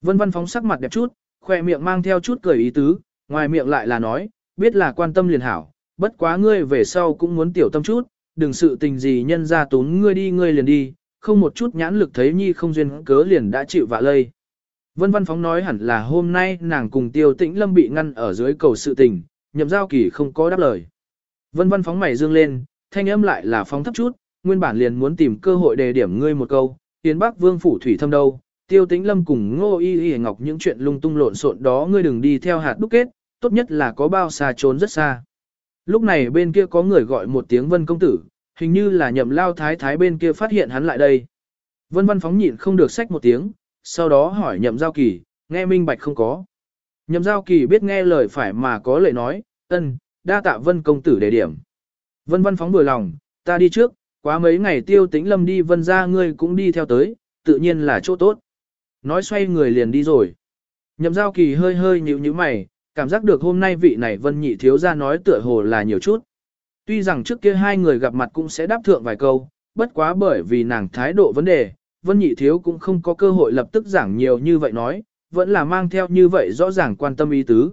Vân văn phóng sắc mặt đẹp chút, khoe miệng mang theo chút cười ý tứ, ngoài miệng lại là nói, biết là quan tâm liền hảo, bất quá ngươi về sau cũng muốn tiểu tâm chút, đừng sự tình gì nhân ra tốn ngươi đi ngươi liền đi, không một chút nhãn lực thấy nhi không duyên cớ liền đã chịu vạ lây. Vân Văn Phóng nói hẳn là hôm nay nàng cùng Tiêu Tĩnh Lâm bị ngăn ở dưới cầu sự tình, nhậm giao kỳ không có đáp lời. Vân Văn Phóng mày dương lên, thanh âm lại là phóng thấp chút, nguyên bản liền muốn tìm cơ hội đề điểm ngươi một câu, tiến Bắc Vương phủ thủy thâm đâu, Tiêu Tĩnh Lâm cùng Ngô Y Y Ngọc những chuyện lung tung lộn xộn đó ngươi đừng đi theo hạt đúc kết, tốt nhất là có bao xa trốn rất xa. Lúc này bên kia có người gọi một tiếng Vân công tử, hình như là nhậm lao thái thái bên kia phát hiện hắn lại đây. Vân văn phóng nhịn không được sách một tiếng, sau đó hỏi nhậm giao kỳ, nghe minh bạch không có. Nhậm giao kỳ biết nghe lời phải mà có lời nói, ân, đa tạ vân công tử đề điểm. Vân văn phóng vừa lòng, ta đi trước, quá mấy ngày tiêu tĩnh lâm đi vân ra ngươi cũng đi theo tới, tự nhiên là chỗ tốt. Nói xoay người liền đi rồi. Nhậm giao kỳ hơi hơi nhíu nhíu mày, cảm giác được hôm nay vị này vân nhị thiếu ra nói tựa hồ là nhiều chút. Tuy rằng trước kia hai người gặp mặt cũng sẽ đáp thượng vài câu, bất quá bởi vì nàng thái độ vấn đề, vân nhị thiếu cũng không có cơ hội lập tức giảng nhiều như vậy nói, vẫn là mang theo như vậy rõ ràng quan tâm ý tứ.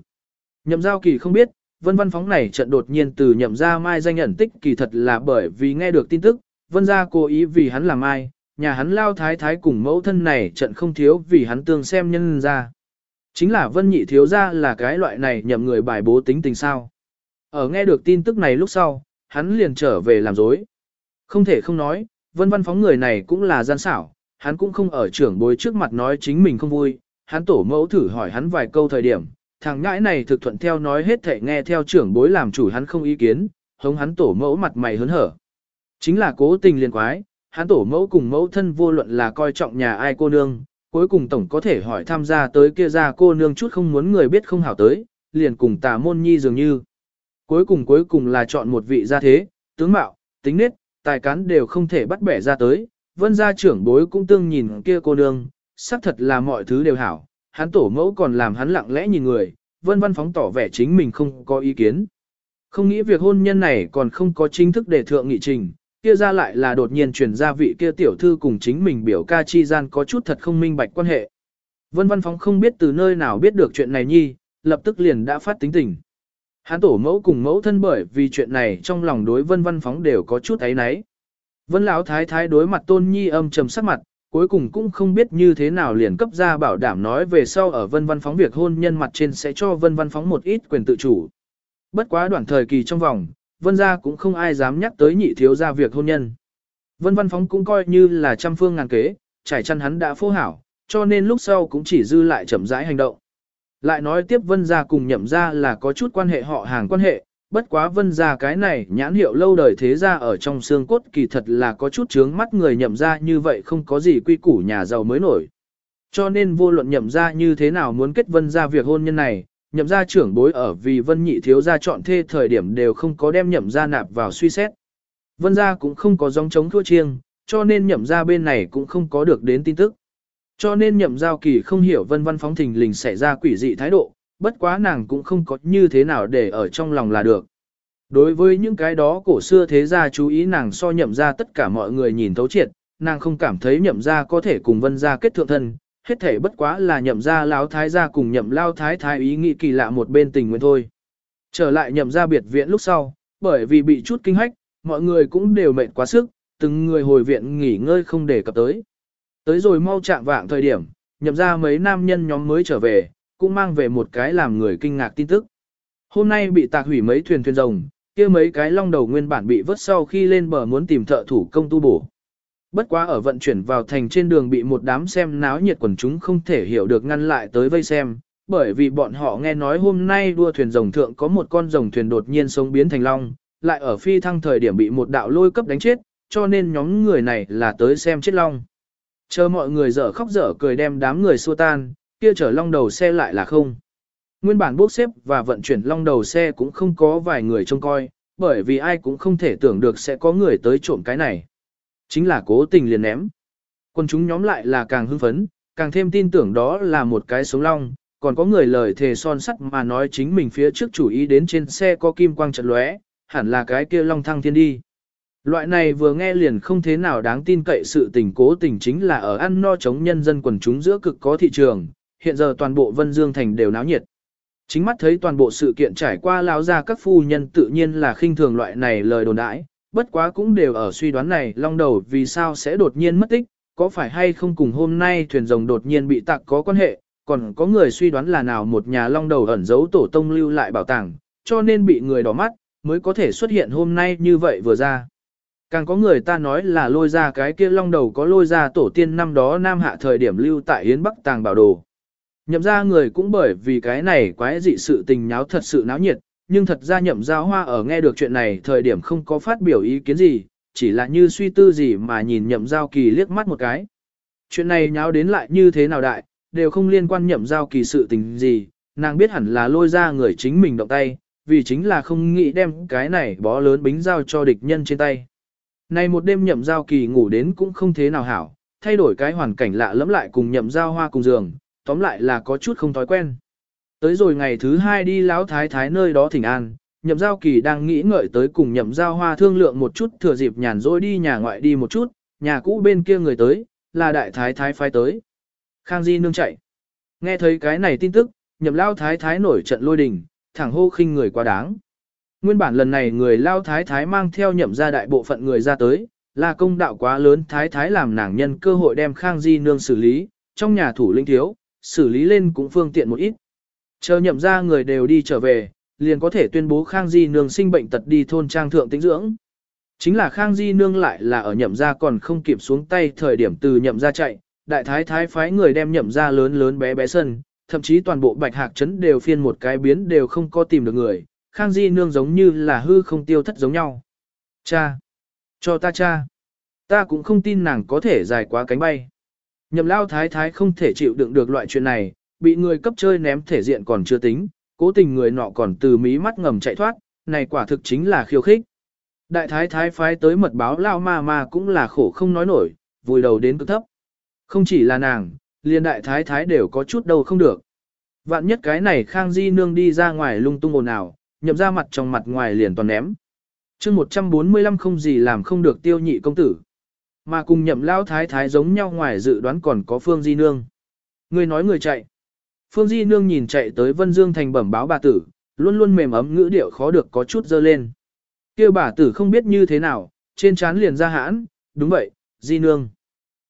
Nhậm giao kỳ không biết, vân văn phóng này trận đột nhiên từ nhậm ra mai danh nhận tích kỳ thật là bởi vì nghe được tin tức, vân ra cố ý vì hắn làm ai, nhà hắn lao thái thái cùng mẫu thân này trận không thiếu vì hắn tương xem nhân ra. Chính là vân nhị thiếu ra là cái loại này nhậm người bài bố tính tình sao. Ở nghe được tin tức này lúc sau, hắn liền trở về làm dối. Không thể không nói, vân văn phóng người này cũng là gian xảo, hắn cũng không ở trưởng bối trước mặt nói chính mình không vui, hắn tổ mẫu thử hỏi hắn vài câu thời điểm, thằng ngãi này thực thuận theo nói hết thể nghe theo trưởng bối làm chủ hắn không ý kiến, hống hắn tổ mẫu mặt mày hớn hở. Chính là cố tình liền quái, hắn tổ mẫu cùng mẫu thân vô luận là coi trọng nhà ai cô nương, cuối cùng tổng có thể hỏi tham gia tới kia ra cô nương chút không muốn người biết không hảo tới, liền cùng tà môn nhi dường như. Cuối cùng cuối cùng là chọn một vị gia thế, tướng mạo, tính nết, tài cán đều không thể bắt bẻ ra tới, vân gia trưởng bối cũng tương nhìn kia cô nương, xác thật là mọi thứ đều hảo, hắn tổ mẫu còn làm hắn lặng lẽ nhìn người, vân văn phóng tỏ vẻ chính mình không có ý kiến. Không nghĩ việc hôn nhân này còn không có chính thức để thượng nghị trình, kia ra lại là đột nhiên truyền ra vị kia tiểu thư cùng chính mình biểu ca chi gian có chút thật không minh bạch quan hệ. Vân văn phóng không biết từ nơi nào biết được chuyện này nhi, lập tức liền đã phát tính tình. Hán tổ mẫu cùng mẫu thân bởi vì chuyện này trong lòng đối vân văn phóng đều có chút ấy náy. Vân lão thái thái đối mặt tôn nhi âm trầm sắc mặt, cuối cùng cũng không biết như thế nào liền cấp ra bảo đảm nói về sau ở vân văn phóng việc hôn nhân mặt trên sẽ cho vân văn phóng một ít quyền tự chủ. Bất quá đoạn thời kỳ trong vòng, vân gia cũng không ai dám nhắc tới nhị thiếu gia việc hôn nhân. Vân văn phóng cũng coi như là trăm phương ngàn kế, trải chăn hắn đã phô hảo, cho nên lúc sau cũng chỉ dư lại chậm rãi hành động. Lại nói tiếp vân gia cùng nhậm gia là có chút quan hệ họ hàng quan hệ, bất quá vân gia cái này nhãn hiệu lâu đời thế gia ở trong xương cốt kỳ thật là có chút chướng mắt người nhậm gia như vậy không có gì quy củ nhà giàu mới nổi. Cho nên vô luận nhậm gia như thế nào muốn kết vân gia việc hôn nhân này, nhậm gia trưởng bối ở vì vân nhị thiếu gia chọn thê thời điểm đều không có đem nhậm gia nạp vào suy xét. Vân gia cũng không có dòng chống thua chiêng, cho nên nhậm gia bên này cũng không có được đến tin tức. Cho nên nhậm giao kỳ không hiểu vân văn phóng thình lình xảy ra quỷ dị thái độ, bất quá nàng cũng không có như thế nào để ở trong lòng là được. Đối với những cái đó cổ xưa thế gia chú ý nàng so nhậm ra tất cả mọi người nhìn thấu triệt, nàng không cảm thấy nhậm ra có thể cùng vân gia kết thượng thân, hết thể bất quá là nhậm ra lão thái gia cùng nhậm lao thái thái ý nghĩ kỳ lạ một bên tình nguyện thôi. Trở lại nhậm ra biệt viện lúc sau, bởi vì bị chút kinh hách, mọi người cũng đều mệt quá sức, từng người hồi viện nghỉ ngơi không để cập tới. Tới rồi mau chạm vạng thời điểm, nhậm ra mấy nam nhân nhóm mới trở về, cũng mang về một cái làm người kinh ngạc tin tức. Hôm nay bị tạc hủy mấy thuyền thuyền rồng, kia mấy cái long đầu nguyên bản bị vớt sau khi lên bờ muốn tìm thợ thủ công tu bổ. Bất quá ở vận chuyển vào thành trên đường bị một đám xem náo nhiệt quần chúng không thể hiểu được ngăn lại tới vây xem, bởi vì bọn họ nghe nói hôm nay đua thuyền rồng thượng có một con rồng thuyền đột nhiên sống biến thành long, lại ở phi thăng thời điểm bị một đạo lôi cấp đánh chết, cho nên nhóm người này là tới xem chết long. Chờ mọi người dở khóc dở cười đem đám người xua tan, kia chở long đầu xe lại là không. Nguyên bản bốc xếp và vận chuyển long đầu xe cũng không có vài người trông coi, bởi vì ai cũng không thể tưởng được sẽ có người tới trộm cái này. Chính là cố tình liền ném. Quân chúng nhóm lại là càng hưng phấn, càng thêm tin tưởng đó là một cái sống long, còn có người lời thề son sắt mà nói chính mình phía trước chủ ý đến trên xe có kim quang trận lóe, hẳn là cái kia long thăng thiên đi. Loại này vừa nghe liền không thế nào đáng tin cậy sự tình cố tình chính là ở ăn no chống nhân dân quần chúng giữa cực có thị trường, hiện giờ toàn bộ Vân Dương Thành đều náo nhiệt. Chính mắt thấy toàn bộ sự kiện trải qua lao ra các phu nhân tự nhiên là khinh thường loại này lời đồn đãi, bất quá cũng đều ở suy đoán này long đầu vì sao sẽ đột nhiên mất tích, có phải hay không cùng hôm nay thuyền rồng đột nhiên bị tạc có quan hệ, còn có người suy đoán là nào một nhà long đầu ẩn giấu tổ tông lưu lại bảo tàng, cho nên bị người đỏ mắt, mới có thể xuất hiện hôm nay như vậy vừa ra. Càng có người ta nói là lôi ra cái kia long đầu có lôi ra tổ tiên năm đó Nam Hạ thời điểm lưu tại Yến Bắc Tàng bảo đồ. Nhậm ra người cũng bởi vì cái này quái dị sự tình nháo thật sự náo nhiệt, nhưng thật ra nhậm giao hoa ở nghe được chuyện này thời điểm không có phát biểu ý kiến gì, chỉ là như suy tư gì mà nhìn nhậm giao kỳ liếc mắt một cái. Chuyện này nháo đến lại như thế nào đại, đều không liên quan nhậm giao kỳ sự tình gì, nàng biết hẳn là lôi ra người chính mình động tay, vì chính là không nghĩ đem cái này bó lớn bính giao cho địch nhân trên tay. Này một đêm nhậm giao kỳ ngủ đến cũng không thế nào hảo, thay đổi cái hoàn cảnh lạ lẫm lại cùng nhậm giao hoa cùng giường, tóm lại là có chút không thói quen. Tới rồi ngày thứ hai đi lão thái thái nơi đó thỉnh an, nhậm giao kỳ đang nghĩ ngợi tới cùng nhậm giao hoa thương lượng một chút thừa dịp nhàn rỗi đi nhà ngoại đi một chút, nhà cũ bên kia người tới, là đại thái thái phái tới. Khang Di nương chạy. Nghe thấy cái này tin tức, nhậm lao thái thái nổi trận lôi đình, thẳng hô khinh người quá đáng. Nguyên bản lần này người lao thái thái mang theo nhậm ra đại bộ phận người ra tới, là công đạo quá lớn thái thái làm nàng nhân cơ hội đem Khang Di nương xử lý, trong nhà thủ linh thiếu, xử lý lên cũng phương tiện một ít. Chờ nhậm ra người đều đi trở về, liền có thể tuyên bố Khang Di nương sinh bệnh tật đi thôn trang thượng tĩnh dưỡng. Chính là Khang Di nương lại là ở nhậm ra còn không kịp xuống tay thời điểm từ nhậm ra chạy, đại thái thái phái người đem nhậm ra lớn lớn bé bé sân, thậm chí toàn bộ bạch hạc trấn đều phiên một cái biến đều không có tìm được người, Khang Di nương giống như là hư không tiêu thất giống nhau. Cha! Cho ta cha! Ta cũng không tin nàng có thể dài quá cánh bay. Nhậm lao thái thái không thể chịu đựng được loại chuyện này, bị người cấp chơi ném thể diện còn chưa tính, cố tình người nọ còn từ mí mắt ngầm chạy thoát, này quả thực chính là khiêu khích. Đại thái thái phái tới mật báo lao ma ma cũng là khổ không nói nổi, vùi đầu đến cực thấp. Không chỉ là nàng, liền đại thái thái đều có chút đầu không được. Vạn nhất cái này Khang Di Nương đi ra ngoài lung tung ồn ào, nhậm ra mặt trong mặt ngoài liền toàn ném. chương 145 không gì làm không được tiêu nhị công tử. Mà cùng nhậm lao thái thái giống nhau ngoài dự đoán còn có Phương Di Nương. Người nói người chạy. Phương Di Nương nhìn chạy tới Vân Dương thành bẩm báo bà tử, luôn luôn mềm ấm ngữ điệu khó được có chút dơ lên. Kêu bà tử không biết như thế nào, trên trán liền ra hãn, đúng vậy, Di Nương.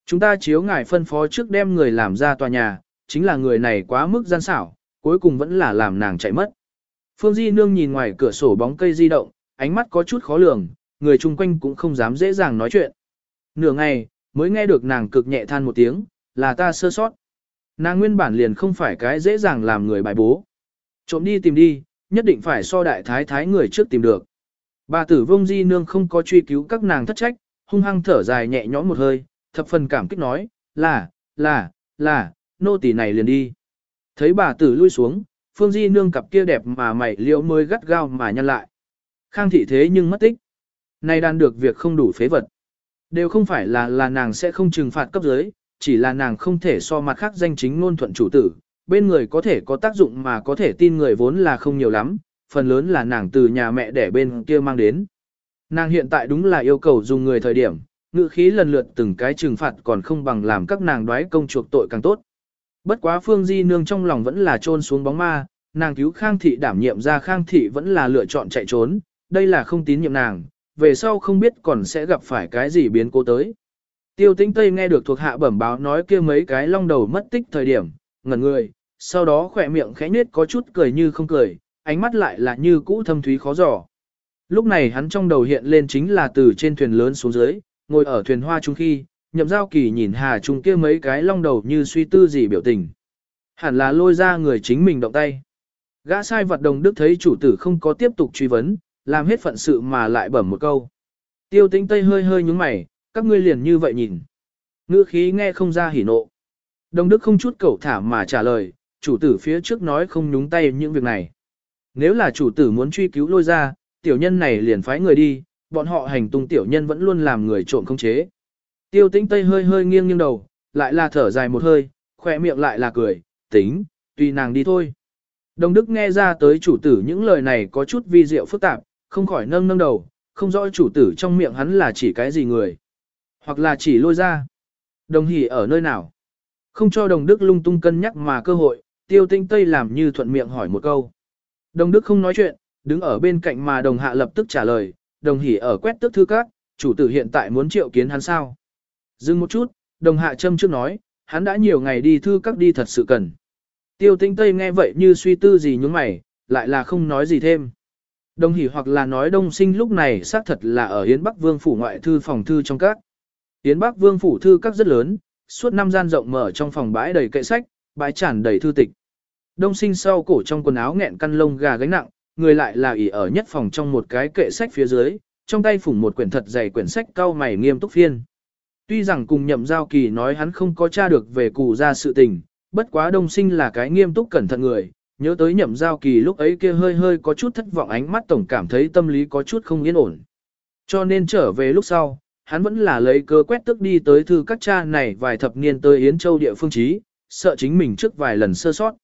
Chúng ta chiếu ngài phân phó trước đem người làm ra tòa nhà, chính là người này quá mức gian xảo, cuối cùng vẫn là làm nàng chạy mất. Phương Di Nương nhìn ngoài cửa sổ bóng cây di động, ánh mắt có chút khó lường, người chung quanh cũng không dám dễ dàng nói chuyện. Nửa ngày, mới nghe được nàng cực nhẹ than một tiếng, là ta sơ sót. Nàng nguyên bản liền không phải cái dễ dàng làm người bài bố. Trộm đi tìm đi, nhất định phải so đại thái thái người trước tìm được. Bà tử vông di nương không có truy cứu các nàng thất trách, hung hăng thở dài nhẹ nhõm một hơi, thập phần cảm kích nói, là, là, là, nô tỳ này liền đi. Thấy bà tử lui xuống, phương di nương cặp kia đẹp mà mày liễu mới gắt gao mà nhăn lại. Khang thị thế nhưng mất tích. Nay đàn được việc không đủ phế vật. Đều không phải là là nàng sẽ không trừng phạt cấp dưới, chỉ là nàng không thể so mặt khác danh chính ngôn thuận chủ tử, bên người có thể có tác dụng mà có thể tin người vốn là không nhiều lắm, phần lớn là nàng từ nhà mẹ đẻ bên kia mang đến. Nàng hiện tại đúng là yêu cầu dùng người thời điểm, ngự khí lần lượt từng cái trừng phạt còn không bằng làm các nàng đoái công chuộc tội càng tốt. Bất quá Phương Di Nương trong lòng vẫn là trôn xuống bóng ma, nàng cứu Khang Thị đảm nhiệm ra Khang Thị vẫn là lựa chọn chạy trốn, đây là không tín nhiệm nàng, về sau không biết còn sẽ gặp phải cái gì biến cố tới. Tiêu tĩnh Tây nghe được thuộc hạ bẩm báo nói kia mấy cái long đầu mất tích thời điểm, ngẩn người, sau đó khỏe miệng khẽ nết có chút cười như không cười, ánh mắt lại là như cũ thâm thúy khó giỏ. Lúc này hắn trong đầu hiện lên chính là từ trên thuyền lớn xuống dưới, ngồi ở thuyền hoa trung khi, nhậm giao kỳ nhìn hà trung kia mấy cái long đầu như suy tư gì biểu tình. Hẳn là lôi ra người chính mình động tay. Gã sai vật đồng đức thấy chủ tử không có tiếp tục truy vấn, làm hết phận sự mà lại bẩm một câu. Tiêu tĩnh Tây hơi hơi nhúng mày, các ngươi liền như vậy nhìn. Ngữ khí nghe không ra hỉ nộ. Đồng Đức không chút cẩu thả mà trả lời, chủ tử phía trước nói không nhúng tay những việc này. Nếu là chủ tử muốn truy cứu lôi ra, tiểu nhân này liền phái người đi, bọn họ hành tung tiểu nhân vẫn luôn làm người trộm không chế. Tiêu tĩnh Tây hơi hơi nghiêng nghiêng đầu, lại là thở dài một hơi, khỏe miệng lại là cười, tính, tùy nàng đi thôi. Đồng Đức nghe ra tới chủ tử những lời này có chút vi diệu phức tạp, không khỏi nâng nâng đầu, không rõ chủ tử trong miệng hắn là chỉ cái gì người. Hoặc là chỉ lôi ra. Đồng hỉ ở nơi nào? Không cho đồng đức lung tung cân nhắc mà cơ hội, tiêu tinh tây làm như thuận miệng hỏi một câu. Đồng đức không nói chuyện, đứng ở bên cạnh mà đồng hạ lập tức trả lời, đồng hỉ ở quét tức thư các, chủ tử hiện tại muốn triệu kiến hắn sao. Dừng một chút, đồng hạ châm trước nói, hắn đã nhiều ngày đi thư các đi thật sự cần. Tiêu tinh tây nghe vậy như suy tư gì nhúng mày, lại là không nói gì thêm. Đồng hỉ hoặc là nói đông sinh lúc này xác thật là ở Yến Bắc Vương phủ ngoại thư phòng thư trong các. Yến Bắc Vương phủ thư các rất lớn, suốt năm gian rộng mở trong phòng bãi đầy kệ sách, bãi tràn đầy thư tịch. Đông sinh sau cổ trong quần áo nghẹn căn lông gà gánh nặng, người lại là ỉ ở nhất phòng trong một cái kệ sách phía dưới, trong tay phủng một quyển thật dày quyển sách cao mày nghiêm túc phiên. Tuy rằng cùng nhậm giao kỳ nói hắn không có tra được về cụ ra sự tình, bất quá đông sinh là cái nghiêm túc cẩn thận người, nhớ tới nhậm giao kỳ lúc ấy kia hơi hơi có chút thất vọng ánh mắt tổng cảm thấy tâm lý có chút không yên ổn. Cho nên trở về lúc sau, hắn vẫn là lấy cơ quét tức đi tới thư các cha này vài thập niên tới Yến Châu địa phương trí, sợ chính mình trước vài lần sơ sót.